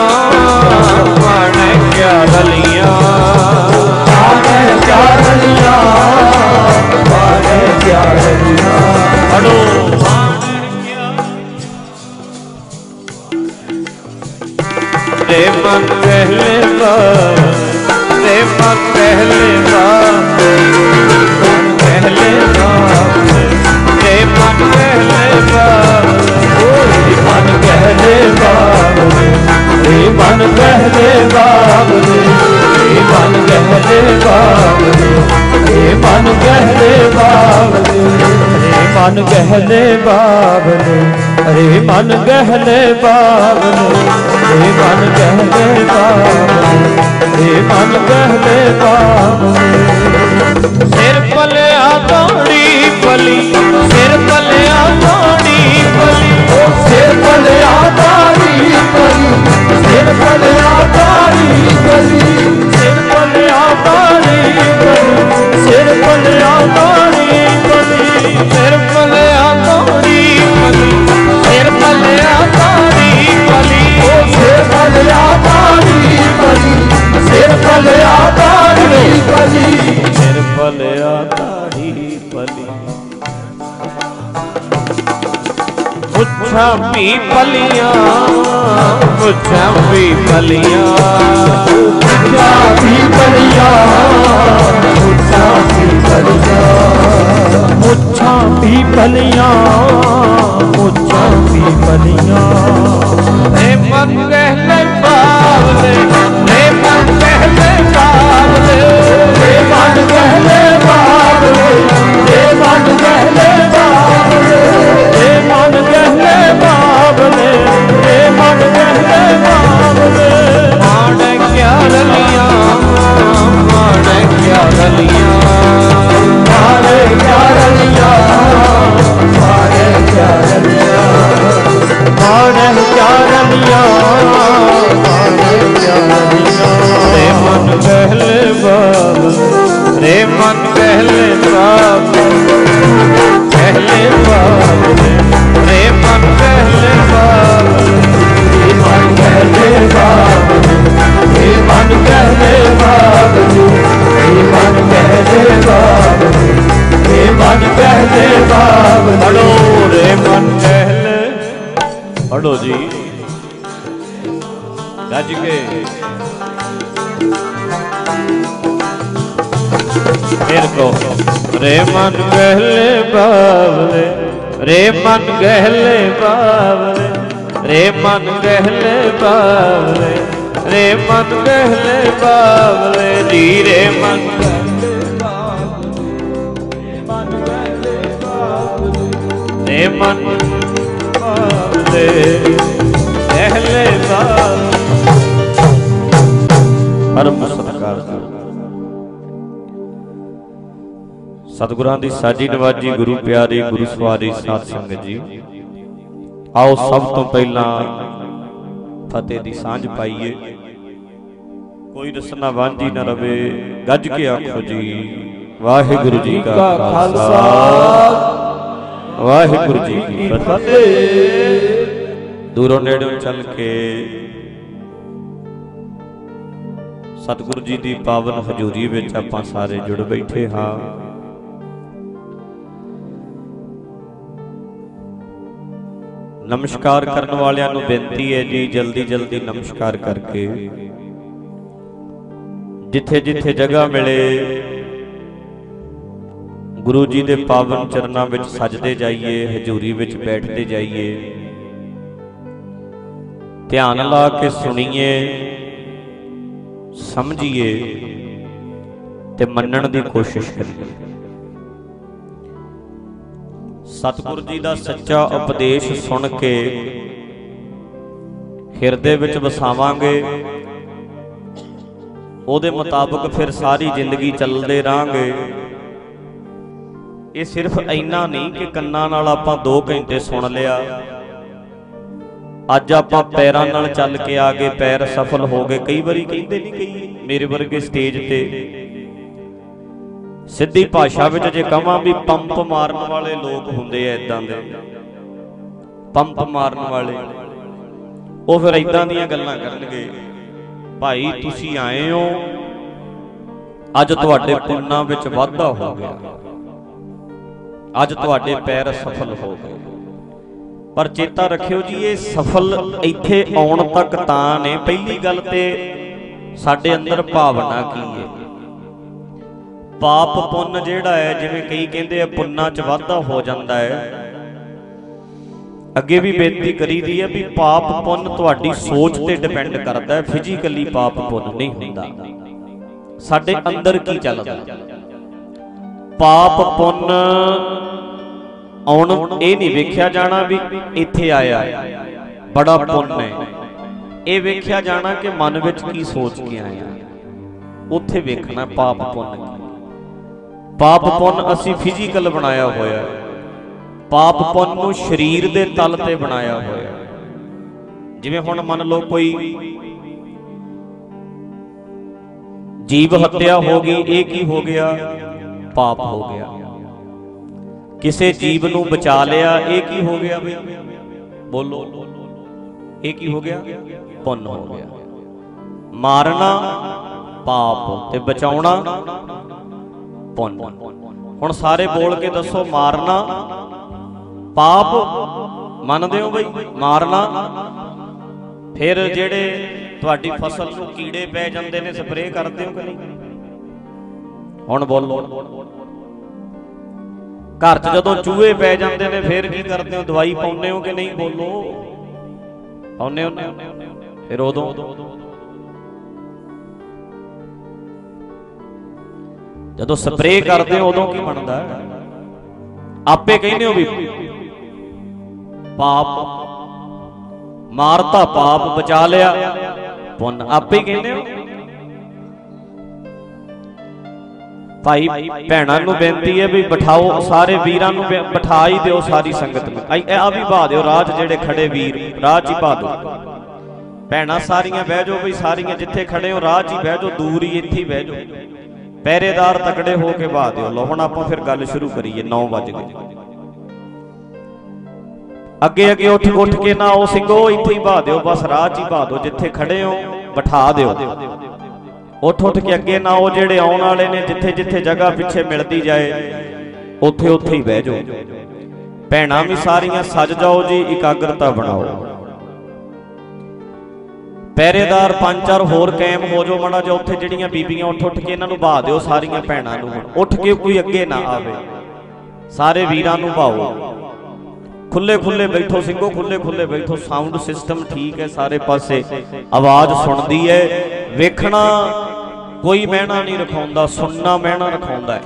ਮਾਣੇ ਕਿਆ ਰਲੀਆਂ। ਮਾਰੇ ਗਹਿਲੇ ਬਾਬ ਨੇ ਅਰੇ ਮਨ ਗਹਿਲੇ ਬਾਬ ਨੇ ਅਰੇ ਮਨ ਗਹਿਲੇ ਬਾਬ ਨੇ ਅਰੇ ਮਨ ਗਹਿਲੇ ਬਾਬ ਨੇ ਸਿਰ ਪਲਿਆ ਤੋੜੀ ਪਲੀ ਮੁੱਛਾਂ ਵੀ ਪਲੀਆਂ ਮੁੱਛਾਂ ਵੀ ਪਲੀਆਂ। ਮੁੱਛਾਂ ਵੀ ਪਲੀਆਂ ਮੁੱਛਾਂ ਵੀ ਪਲੀਆਂ। ਮੁੱਛਾਂ ਵੀ ਪਲੀਆਂ ਮੁੱਛਾਂ ਵੀ ਪਲੀਆਂ। ਏ ਮਨ ਰਹਿਲੇ ਬਾਵਲੇ ਏ ਮਨ ਰਹਿਲੇ ਬਾਵਲੇ। ਏ ਮਨ ਰਹਿਲੇ ਏ ਮਨ ਗਹਿਲੇ ਬਾਬਲੇ ਮਾਣ ਕਿਆ ਕਹਲੇ ਬਾਬਲੇ ਏ ਮਨ ਕਹਲੇ ਬਾਬਲੇ ਏ ਮਨ ਕਹਲੇ ਬਾਬਲੇ ਪੜੋ ਰੇ ਮਨ ਗਹਿਲੇ ਪੜੋ ਜੀ। ਗੱਜ ਕੇ। ਫਿਰ ਕੋ ਰੇ ਮਨ ਗਹਿਲੇ ਬਾਵਲੇ, ਰੇ ਮਨ ਗਹਿਲੇ ਬਾਵਲੇ, ਰੇ ਮਨ ਗਹਿਲੇ ਬਾਵਲੇ। ਰੇ ਮਨ ਗਹਿਲੇ ਬਾਵਲੇ ਜੀ ਮਨ ਰੇ ਮਨ ਬਾਵਲੇ ਗਹਿਲੇ ਬਾਵਲੇ ਪਰਮ ਸਤਕਾਰ ਸਤਿਗੁਰਾਂ ਦੀ ਸਾਜੀ ਨਵਾਜੀ ਗੁਰੂ ਪਿਆਰੇ, ਗੁਰੂ ਸਵਾਰੀ ਸਾਧ ਸੰਗਤ ਜੀ, ਆਓ ਸਭ ਤੋਂ ਪਹਿਲਾਂ ਫਤਿਹ ਦੀ ਸਾਂਝ ਪਾਈਏ। ਕੋਈ ਰਸਨਾ ਵਾਂਝੀ ਨਾ ਰਵੇ ਗੱਜ ਕੇ ਆਖੋ ਜੀ ਵਾਹਿਗੁਰੂ ਜੀ ਕਾ ਖਾਲਸਾ। ਵਾਹਿਗੁਰੂ ਜੀ ਕੀ ਫਤਿਹ। ਦੂਰੋਂ ਨੇੜੋਂ ਚੱਲ ਕੇ ਸਤਿਗੁਰੂ ਜੀ ਦੀ ਪਾਵਨ ਹਜ਼ੂਰੀ ਵਿੱਚ ਆਪਾਂ ਸਾਰੇ ਜੁੜ ਬੈਠੇ ਹਾਂ। ਨਮਸਕਾਰ ਕਰਨ ਵਾਲਿਆਂ ਨੂੰ ਬੇਨਤੀ ਹੈ ਜੀ ਜਲਦੀ ਜਲਦੀ ਨਮਸਕਾਰ ਕਰਕੇ ਜਿੱਥੇ ਜਿੱਥੇ ਜਗ੍ਹਾ ਮਿਲੇ, ਗੁਰੂ ਜੀ ਦੇ ਪਾਵਨ ਚਰਨਾਂ ਵਿੱਚ ਸਜਦੇ ਜਾਈਏ, ਹਜ਼ੂਰੀ ਵਿੱਚ ਬੈਠਦੇ ਜਾਈਏ। ਧਿਆਨ ਲਾ ਕੇ ਸੁਣੀਏ, ਸਮਝੀਏ ਤੇ ਮੰਨਣ ਦੀ ਕੋਸ਼ਿਸ਼ ਕਰੀਏ। ਸਤਿਗੁਰ ਜੀ ਦਾ ਸੱਚਾ ਉਪਦੇਸ਼ ਸੁਣ ਕੇ ਹਿਰਦੇ ਵਿੱਚ ਵਸਾਵਾਂਗੇ। ਉਹਦੇ ਮੁਤਾਬਕ ਫਿਰ ਸਾਰੀ ਜ਼ਿੰਦਗੀ ਚੱਲਦੇ ਰਾਂਗੇ। ਇਹ ਸਿਰਫ ਇੰਨਾ ਨਹੀਂ ਕਿ ਕੰਨਾਂ ਨਾਲ ਆਪਾਂ 2 ਘੰਟੇ ਸੁਣ ਲਿਆ। ਅੱਜ ਆਪਾਂ ਪੈਰਾਂ ਨਾਲ ਚੱਲ ਕੇ ਆ ਗਏ, ਪੈਰ ਸਫਲ ਹੋ ਗਏ। ਕਈ ਵਾਰੀ ਕਹਿੰਦੇ ਨਹੀਂ ਕਈ ਮੇਰੇ ਵਰਗੇ ਸਟੇਜ ਤੇ। ਸਿੱਧੀ ਭਾਸ਼ਾ ਵਿੱਚ ਜੇ ਕਹਾਂ ਵੀ ਪੰਪ ਮਾਰਨ ਵਾਲੇ ਲੋਕ ਹੁੰਦੇ ਐ ਇਦਾਂ ਦੇ। ਪੰਪ ਮਾਰਨ ਵਾਲੇ। ਉਹ ਫਿਰ ਇਦਾਂ ਦੀਆਂ ਗੱਲਾਂ ਕਰਨਗੇ। ਭਾਈ ਤੁਸੀਂ ਆਏ ਹੋ। ਅੱਜ ਤੁਹਾਡੇ ਪੁੰਨਾਂ ਵਿੱਚ ਵਾਧਾ ਹੋ ਗਿਆ। ਅੱਜ ਤੁਹਾਡੇ ਪੈਰ ਸਫਲ ਹੋ ਗਏ। ਪਰ ਚੇਤਾ ਰੱਖਿਓ ਜੀ ਇਹ ਸਫਲ ਇੱਥੇ ਆਉਣ ਤੱਕ ਤਾਂ ਨੇ। ਪਹਿਲੀ ਗੱਲ ਤੇ ਸਾਡੇ ਅੰਦਰ ਭਾਵਨਾ ਕੀ ਹੈ? ਪਾਪ ਪੁੰਨ ਜਿਹੜਾ ਹੈ ਜਿਵੇਂ ਕਈ ਕਹਿੰਦੇ ਆ ਪੁੰਨਾਂ 'ਚ ਵਾਧਾ ਹੋ ਜਾਂਦਾ ਹੈ। ਅੱਗੇ ਵੀ ਬੇਨਤੀ ਕਰੀ ਦੀ ਹੈ ਵੀ ਪਾਪ ਪੁੰਨ ਤੁਹਾਡੀ ਸੋਚ ਤੇ ਡਿਪੈਂਡ ਕਰਦਾ ਹੈ ਫਿਜ਼ੀਕਲੀ ਪਾਪ ਪੁੰਨ ਨਹੀਂ ਹੁੰਦਾ। ਸਾਡੇ ਅੰਦਰ ਕੀ ਚੱਲਦਾ? ਪਾਪ ਪੁੰਨ ਆਉਣ, ਇਹ ਨਹੀਂ ਵੇਖਿਆ ਜਾਣਾ ਵੀ ਇੱਥੇ ਆਇਆ ਬੜਾ ਪੁੰਨ ਹੈ। ਇਹ ਵੇਖਿਆ ਜਾਣਾ ਕਿ ਮਨ ਵਿੱਚ ਕੀ ਸੋਚ ਕੇ ਆਇਆ ਉੱਥੇ ਵੇਖਣਾ ਪਾਪ ਪੁੰਨ ਕੀ ਪਾਪ ਪੁੰਨ ਅਸੀਂ ਫਿਜ਼ੀਕਲ ਬਣਾਇਆ ਹੋਇਆ ਹੈ। ਪਾਪ ਪੁੰਨ ਨੂੰ ਸਰੀਰ ਦੇ ਤਲ ਤੇ ਬਣਾਇਆ ਹੋਇਆ। ਜਿਵੇਂ ਹੁਣ ਮੰਨ ਲਓ ਕੋਈ ਜੀਵ ਹੱਤਿਆ ਹੋ ਗਈ, ਇਹ ਕੀ ਹੋ ਗਿਆ? ਪਾਪ ਹੋ ਗਿਆ। ਕਿਸੇ ਜੀਵ ਨੂੰ ਬਚਾ ਲਿਆ, ਇਹ ਕੀ ਹੋ ਗਿਆ ਬਈ? ਬੋਲੋ, ਇਹ ਕੀ ਹੋ ਗਿਆ? ਪੁੰਨ ਹੋ ਗਿਆ। ਮਾਰਨਾ, ਪਾਪ ਤੇ ਬਚਾਉਣਾ, ਪੁੰਨ। ਹੁਣ ਸਾਰੇ ਬੋਲ ਕੇ ਦੱਸੋ, ਮਾਰਨਾ ਪਾਪ ਮੰਨਦੇ ਹੋ ਬਈ? ਮਾਰਨਾ ਫਿਰ ਜਿਹੜੇ ਤੁਹਾਡੀ ਫਸਲ ਨੂੰ ਕੀੜੇ ਪੈ ਜਾਂਦੇ ਨੇ, ਸਪਰੇਅ ਕਰਦੇ ਹੋ ਕਿ ਨਹੀਂ? ਹੁਣ ਬੋਲੋ। ਘਰ 'ਚ ਜਦੋਂ ਚੂਹੇ ਪੈ ਜਾਂਦੇ ਨੇ, ਫੇਰ ਕੀ ਕਰਦੇ ਹੋ? ਦਵਾਈ ਪਾਉਂਦੇ ਹੋ ਕਿ ਨਹੀਂ? ਬੋਲੋ। ਪਾਉਂਦੇ ਹੋ? ਫਿਰ ਉਦੋਂ। ਜਦੋਂ ਸਪਰੇਅ ਕਰਦੇ ਹੋ, ਉਦੋਂ ਕੀ ਬਣਦਾ? ਆਪੇ ਕਹਿੰਦੇ ਹੋ ਵੀ ਪਾਪ। ਮਾਰਤਾ ਪਾਪ, ਬਚਾ ਲਿਆ। ਪੁੰਨ ਆਪੇ ਹੀ ਕਹਿੰਦੇ ਹੋ। ਭਾਈ, ਭੈਣਾਂ ਨੂੰ ਬੇਨਤੀ ਹੈ ਵੀ ਬਿਠਾਓ, ਸਾਰੇ ਵੀਰਾਂ ਨੂੰ ਬਿਠਾ ਹੀ ਦਿਓ ਸਾਰੀ ਸੰਗਤ ਨੂੰ। ਆ ਵੀ ਬਹਾ ਦਿਓ, ਰਾਜ ਜਿਹੜੇ ਖੜੇ ਵੀਰ, ਰਾਜ ਹੀ ਭਾ ਦਿਓ। ਭੈਣਾਂ ਸਾਰੀਆਂ ਬਹਿ ਜਾਓ ਵੀ ਸਾਰੀਆਂ ਜਿੱਥੇ ਖੜੇ ਹੋ, ਰਾਜ ਹੀ ਬਹਿ ਜਾਓ, ਦੂਰ ਹੀ ਇੱਥੇ ਹੀ ਬਹਿ ਜਾਓ। ਪਹਿਰੇਦਾਰ ਤਕੜੇ ਹੋ ਕੇ ਬਹਾ ਦਿਓ। ਲਓ, ਹੁਣ ਆਪਾਂ ਫਿਰ ਗੱਲ ਸ਼ੁਰੂ ਕਰੀਏ 9 ਵਜ ਗਏ। ਅੱਗੇ ਅੱਗੇ ਉੱਠ ਉੱਠ ਕੇ ਨਾ ਉਹ ਸਿੰਘੋ, ਇੱਥੇ ਹੀ ਬਹਾ ਦਿਓ, ਬਸ ਰਾਹ 'ਚ ਹੀ ਬਹਾ ਦਿਓ, ਜਿੱਥੇ ਖੜੇ ਹੋ, ਬਿਠਾ ਦਿਓ। ਉੱਠ ਉੱਠ ਕੇ ਅੱਗੇ ਨਾ ਉਹ ਜਿਹੜੇ ਆਉਣ ਵਾਲੇ ਨੇ, ਜਿੱਥੇ ਜਿੱਥੇ ਜਗ੍ਹਾ ਪਿੱਛੇ ਮਿਲਦੀ ਜਾਏ, ਉੱਥੇ ਉੱਥੇ ਹੀ ਬਹਿ ਜਾਓ। ਭੈਣਾਂ ਵੀ ਸਾਰੀਆਂ ਸੱਜ ਜਾਓ ਜੀ, ਇਕਾਗਰਤਾ ਬਣਾਓ। ਪਹਿਰੇਦਾਰ ਪੰਜ ਚਾਰ ਹੋਰ ਕਾਇਮ ਹੋ ਜਾਓ ਮਾੜਾ ਜਿਹਾ, ਉੱਥੇ ਜਿਹੜੀਆਂ ਬੀਬੀਆਂ ਉੱਠ ਉੱਠ ਕੇ ਇਹਨਾਂ ਨੂੰ ਬਹਾ ਦਿਓ, ਸਾਰੀਆਂ ਭੈਣਾਂ ਨੂੰ। ਉੱਠ ਕੇ ਕੋਈ ਅੱਗੇ ਨਾ ਆਵੇ, ਸਾਰੇ ਵੀਰਾਂ ਨੂੰ ਭਾਓ। ਖੁੱਲੇ ਖੁੱਲੇ ਬੈਠੋ ਸਿੰਘੋ, ਖੁੱਲੇ ਖੁੱਲੇ ਬੈਠੋ। ਸਾਊਂਡ ਸਿਸਟਮ ਠੀਕ ਹੈ ਸਾਰੇ ਪਾਸੇ। ਆਵਾਜ਼ ਸੁਣਦੀ ਹੈ। ਵੇਖਣਾ ਕੋਈ ਮਹਿਣਾ ਨਹੀਂ ਰਖਾਉਂਦਾ, ਸੁਣਨਾ ਮਹਿਣਾ ਰਖਾਉਂਦਾ ਹੈ।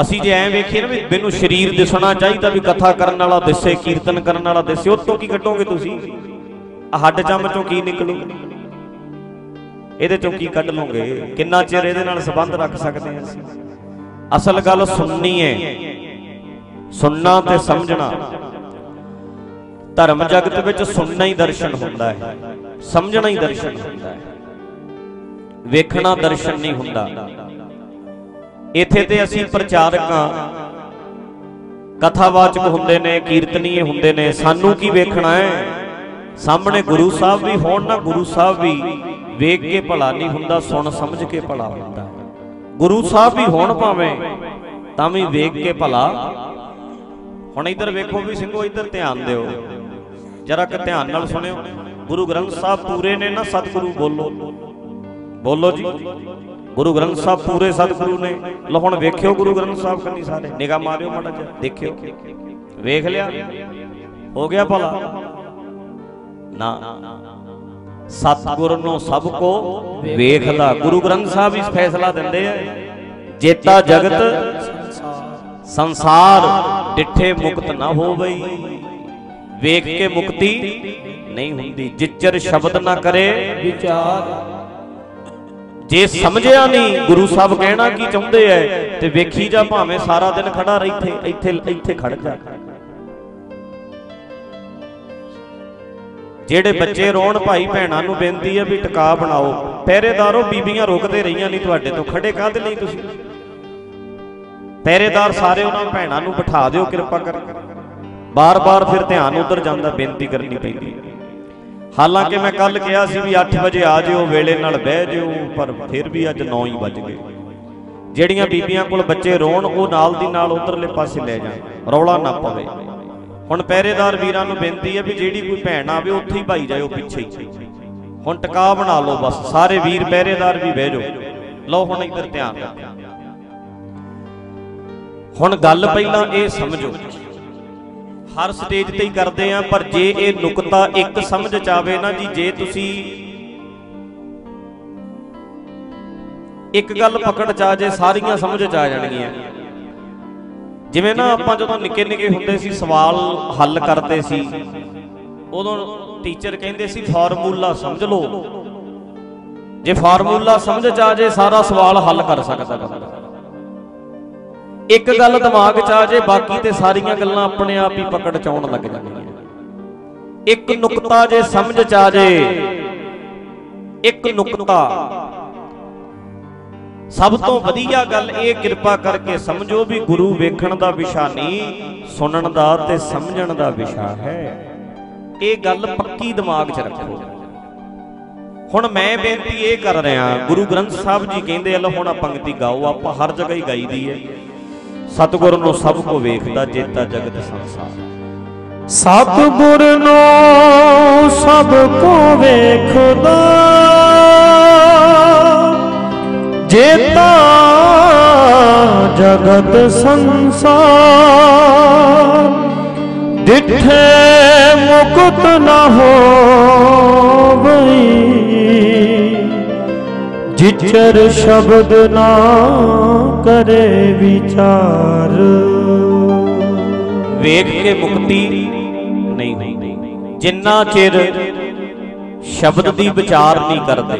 ਅਸੀਂ ਜੇ ਐਂ ਵੇਖੀਏ ਨਾ ਵੀ ਮੈਨੂੰ ਸਰੀਰ ਦਿਸਣਾ ਚਾਹੀਦਾ ਵੀ ਕਥਾ ਕਰਨ ਵਾਲਾ ਦਿਸੇ, ਕੀਰਤਨ ਕਰਨ ਵਾਲਾ ਦਿਸੇ ਉਹ ਤੋਂ ਕੀ ਕੱਢੋਗੇ ਤੁਸੀਂ? ਹੱਡ ਜੰਮ ਚੋਂ ਕੀ ਨਿਕਲੂ? ਇਹਦੇ ਚੋਂ ਕੀ ਕੱਢ ਲਓਗੇ? ਕਿੰਨਾ ਚਿਰ ਇਹਦੇ ਨਾਲ ਸੰਬੰਧ ਰੱਖ ਸਕਦੇ ਹਾਂ ਅਸੀਂ? ਅਸਲ ਗੱਲ ਸੁਣਨੀ ਹੈ। ਸੁਣਨਾ ਤੇ ਸਮਝਣਾ। ਧਰਮ ਜਗਤ ਵਿੱਚ ਸੁਣਨਾ ਹੀ ਦਰਸ਼ਨ ਹੁੰਦਾ ਹੈ, ਸਮਝਣਾ ਹੀ ਦਰਸ਼ਨ ਹੁੰਦਾ ਹੈ। ਵੇਖਣਾ ਦਰਸ਼ਨ ਨਹੀਂ ਹੁੰਦਾ। ਇੱਥੇ ਤੇ ਅਸੀਂ ਪ੍ਰਚਾਰਕਾਂ ਕਥਾਵਾਚਕ ਹੁੰਦੇ ਨੇ, ਕੀਰਤਨੀਏ ਹੁੰਦੇ ਨੇ, ਸਾਨੂੰ ਕੀ ਵੇਖਣਾ ਹੈ? ਸਾਹਮਣੇ ਗੁਰੂ ਸਾਹਿਬ ਵੀ ਹੋਣ ਨਾ, ਗੁਰੂ ਸਾਹਿਬ ਵੀ ਵੇਖ ਕੇ ਭਲਾ ਨਹੀਂ ਹੁੰਦਾ, ਸੁਣ ਸਮਝ ਕੇ ਭਲਾ ਹੁੰਦਾ। ਗੁਰੂ ਸਾਹਿਬ ਵੀ ਹੋਣ ਭਾਵੇਂ, ਤਾਂ ਵੀ ਵੇਖ ਕੇ ਭਲਾ ਹੁਣ ਇੱਧਰ ਵੇਖੋ ਵੀ ਸਿੰਘੋ, ਇੱਧਰ ਧਿਆਨ ਦਿਓ। ਜਰਾ ਕਿ ਧਿਆਨ ਨਾਲ ਸੁਣਿਓ। ਗੁਰੂ ਗ੍ਰੰਥ ਸਾਹਿਬ ਪੂਰੇ ਨੇ ਨਾ, ਸਤਿਗੁਰੂ ਬੋਲੋ। ਬੋਲੋ ਜੀ। ਗੁਰੂ ਗ੍ਰੰਥ ਸਾਹਿਬ ਪੂਰੇ ਸਤਿਗੁਰੂ ਨੇ। ਲੋ ਹੁਣ ਵੇਖਿਓ ਗੁਰੂ ਗ੍ਰੰਥ ਸਾਹਿਬ ਕੰਨੀ ਸਾਰੇ। ਨਿਗਾਹ ਮਾਰਿਓ ਮਾੜਾ ਜਿਹਾ, ਦੇਖਿਓ। ਵੇਖ ਲਿਆ। ਹੋ ਗਿਆ ਭਲਾ। ਨਾ। ਸਤਿਗੁਰ ਨੂੰ ਸਭ ਕੋ ਵੇਖਦਾ। ਗੁਰੂ ਗ੍ਰੰਥ ਸਾਹਿਬ ਇਸ ਫੈਸਲਾ ਦਿੰਦੇ ਆ। ਜੇਤਾ ਜਗਤ, ਸੰਸਾਰ। ਡਿੱਠੇ ਮੁਕਤ ਨਾ ਹੋਵਈ ਵੇਖ ਕੇ ਮੁਕਤੀ ਨਹੀਂ ਹੁੰਦੀ। ਜਿੱਚਰ ਸ਼ਬਦ ਨਾ ਕਰੇ। ਵਿਚਾਰ। ਜੇ ਸਮਝਿਆ ਨਹੀਂ ਗੁਰੂ ਸਾਹਿਬ ਕਹਿਣਾ ਕੀ ਚਾਹੁੰਦੇ ਐ? ਤੇ ਵੇਖੀ ਜਾ ਭਾਵੇਂ ਸਾਰਾ ਦਿਨ ਖੜਾ ਰਹਿ ਇੱਥੇ ਇੱਥੇ ਇੱਥੇ ਖੜ ਜਾ। ਜਿਹੜੇ ਬੱਚੇ ਰੋਣ ਭਾਈ ਭੈਣਾਂ ਨੂੰ ਬੇਨਤੀ ਹੈ ਵੀ ਟਿਕਾ ਬਣਾਓ। ਪਹਿਰੇਦਾਰੋ ਬੀਬੀਆਂ ਰੁਕਦੇ ਰਹੀਆਂ ਨਹੀਂ ਤੁਹਾਡੇ ਤੋਂ। ਖੜੇ ਕਾਹਦੇ ਲਈ ਤੁਸੀਂ? ਪਹਿਰੇਦਾਰ ਸਾਰੇ ਉਹਨਾਂ ਭੈਣਾਂ ਨੂੰ ਬਿਠਾ ਦਿਓ ਕਿਰਪਾ ਕਰਕੇ। ਬਾਰ-ਬਾਰ ਫਿਰ ਧਿਆਨ ਉਧਰ ਜਾਂਦਾ ਬੇਨਤੀ ਕਰਨੀ ਪੈਂਦੀ ਹਾਲਾਂਕਿ ਮੈਂ ਕੱਲ ਕਿਹਾ ਸੀ ਵੀ 8 ਵਜੇ ਆ ਜਿਓ, ਵੇਲੇ ਨਾਲ ਬਹਿ ਜਿਓ, ਪਰ ਫਿਰ ਵੀ ਅੱਜ 9 ਹੀ ਵੱਜ ਗਏ। ਜਿਹੜੀਆਂ ਬੀਬੀਆਂ ਕੋਲ ਬੱਚੇ ਰੋਣ, ਉਹ ਨਾਲ ਦੀ ਨਾਲ ਉਧਰਲੇ ਪਾਸੇ ਲੈ ਜਾਣ। ਰੌਲਾ ਨਾ ਪਵੇ। ਹੁਣ ਪਹਿਰੇਦਾਰ ਵੀਰਾਂ ਨੂੰ ਬੇਨਤੀ ਹੈ ਵੀ ਜਿਹੜੀ ਕੋਈ ਭੈਣ ਆਵੇ, ਉੱਥੇ ਹੀ ਭਾਈ ਜਾਇਓ ਪਿੱਛੇ ਹੀ। ਹੁਣ ਟਿਕਾ ਬਣਾ ਲਓ ਬਸ। ਸਾਰੇ ਵੀਰ ਪਹਿਰੇਦਾਰ ਵੀ ਬਹਿ ਜਾਓ। ਲਓ ਹੁਣ ਇੱਧਰ ਧਿਆਨ ਰੱਖੋ ਹੁਣ ਗੱਲ ਪਹਿਲਾਂ ਇਹ ਸਮਝੋ। ਹਰ ਸਟੇਜ ਤੇ ਹੀ ਕਰਦੇ ਆ, ਪਰ ਜੇ ਇਹ ਨੁਕਤਾ ਇੱਕ ਸਮਝ ਚ ਆਵੇ ਨਾ ਜੀ, ਜੇ ਤੁਸੀਂ ਇੱਕ ਗੱਲ ਪਕੜ ਚ ਆ ਜੇ, ਸਾਰੀਆਂ ਸਮਝ ਚ ਆ ਜਾਣਗੀਆਂ। ਜਿਵੇਂ ਨਾ ਆਪਾਂ ਜਦੋਂ ਨਿੱਕੇ ਨਿੱਕੇ ਹੁੰਦੇ ਸੀ, ਸਵਾਲ ਹੱਲ ਕਰਦੇ ਸੀ, ਉਦੋਂ ਟੀਚਰ ਕਹਿੰਦੇ ਸੀ, ਫਾਰਮੂਲਾ ਸਮਝ ਲਓ। ਜੇ ਫਾਰਮੂਲਾ ਸਮਝ ਚ ਆ ਜੇ, ਸਾਰਾ ਸਵਾਲ ਹੱਲ ਕਰ ਸਕਦਾ ਬੰਦਾ। ਇੱਕ ਗੱਲ ਦਿਮਾਗ 'ਚ ਆ ਜੇ ਬਾਕੀ ਤੇ ਸਾਰੀਆਂ ਗੱਲਾਂ ਆਪਣੇ ਆਪ ਹੀ ਪਕੜ ਚ ਆਉਣ ਲੱਗ ਜਾਂਦੀਆਂ। ਇੱਕ ਨੁਕਤਾ ਜੇ ਸਮਝ 'ਚ ਆ ਜੇ ਇੱਕ ਨੁਕਤਾ। ਸਭ ਤੋਂ ਵਧੀਆ ਗੱਲ ਇਹ ਕਿਰਪਾ ਕਰਕੇ ਸਮਝੋ ਵੀ ਗੁਰੂ ਵੇਖਣ ਦਾ ਵਿਸ਼ਾ ਨਹੀਂ ਸੁਣਨ ਦਾ ਤੇ ਸਮਝਣ ਦਾ ਵਿਸ਼ਾ ਹੈ। ਇਹ ਗੱਲ ਪੱਕੀ ਦਿਮਾਗ 'ਚ ਰੱਖੋ। ਹੁਣ ਮੈਂ ਬੇਨਤੀ ਇਹ ਕਰ ਰਿਹਾ ਗੁਰੂ ਗ੍ਰੰਥ ਸਾਹਿਬ ਜੀ ਕਹਿੰਦੇ ਆ ਲੋ ਹੁਣ ਆ ਪੰਕਤੀ ਗਾਓ ਆਪਾਂ ਹਰ ਜਗ੍ਹਾ ਹੀ ਗਾਈਦੀ ਹੈ। ਸਤਿਗੁਰ ਨੂੰ ਸਭ ਕੋ ਵੇਖਦਾ ਜੇਤਾ ਜਗਤ ਸੰਸਾਰ। ਸਤਿਗੁਰ ਨੂੰ ਸਭ ਕੋ ਵੇਖਦਾ। ਜੇਤਾ ਜਗਤ ਸੰਸਾਰ। ਡਿਠੇ ਮੁਕਤ ਨ ਹੋਵਈ। ਜਿਚਰ ਸ਼ਬਦ ਨਾ ਕਰੇ ਵਿਚਾਰ। ਵੇਖ ਕੇ ਮੁਕਤੀ ਨਹੀਂ ਜਿੰਨਾ ਚਿਰ ਸ਼ਬਦ ਦੀ ਵਿਚਾਰ ਨਹੀਂ ਕਰਦੇ,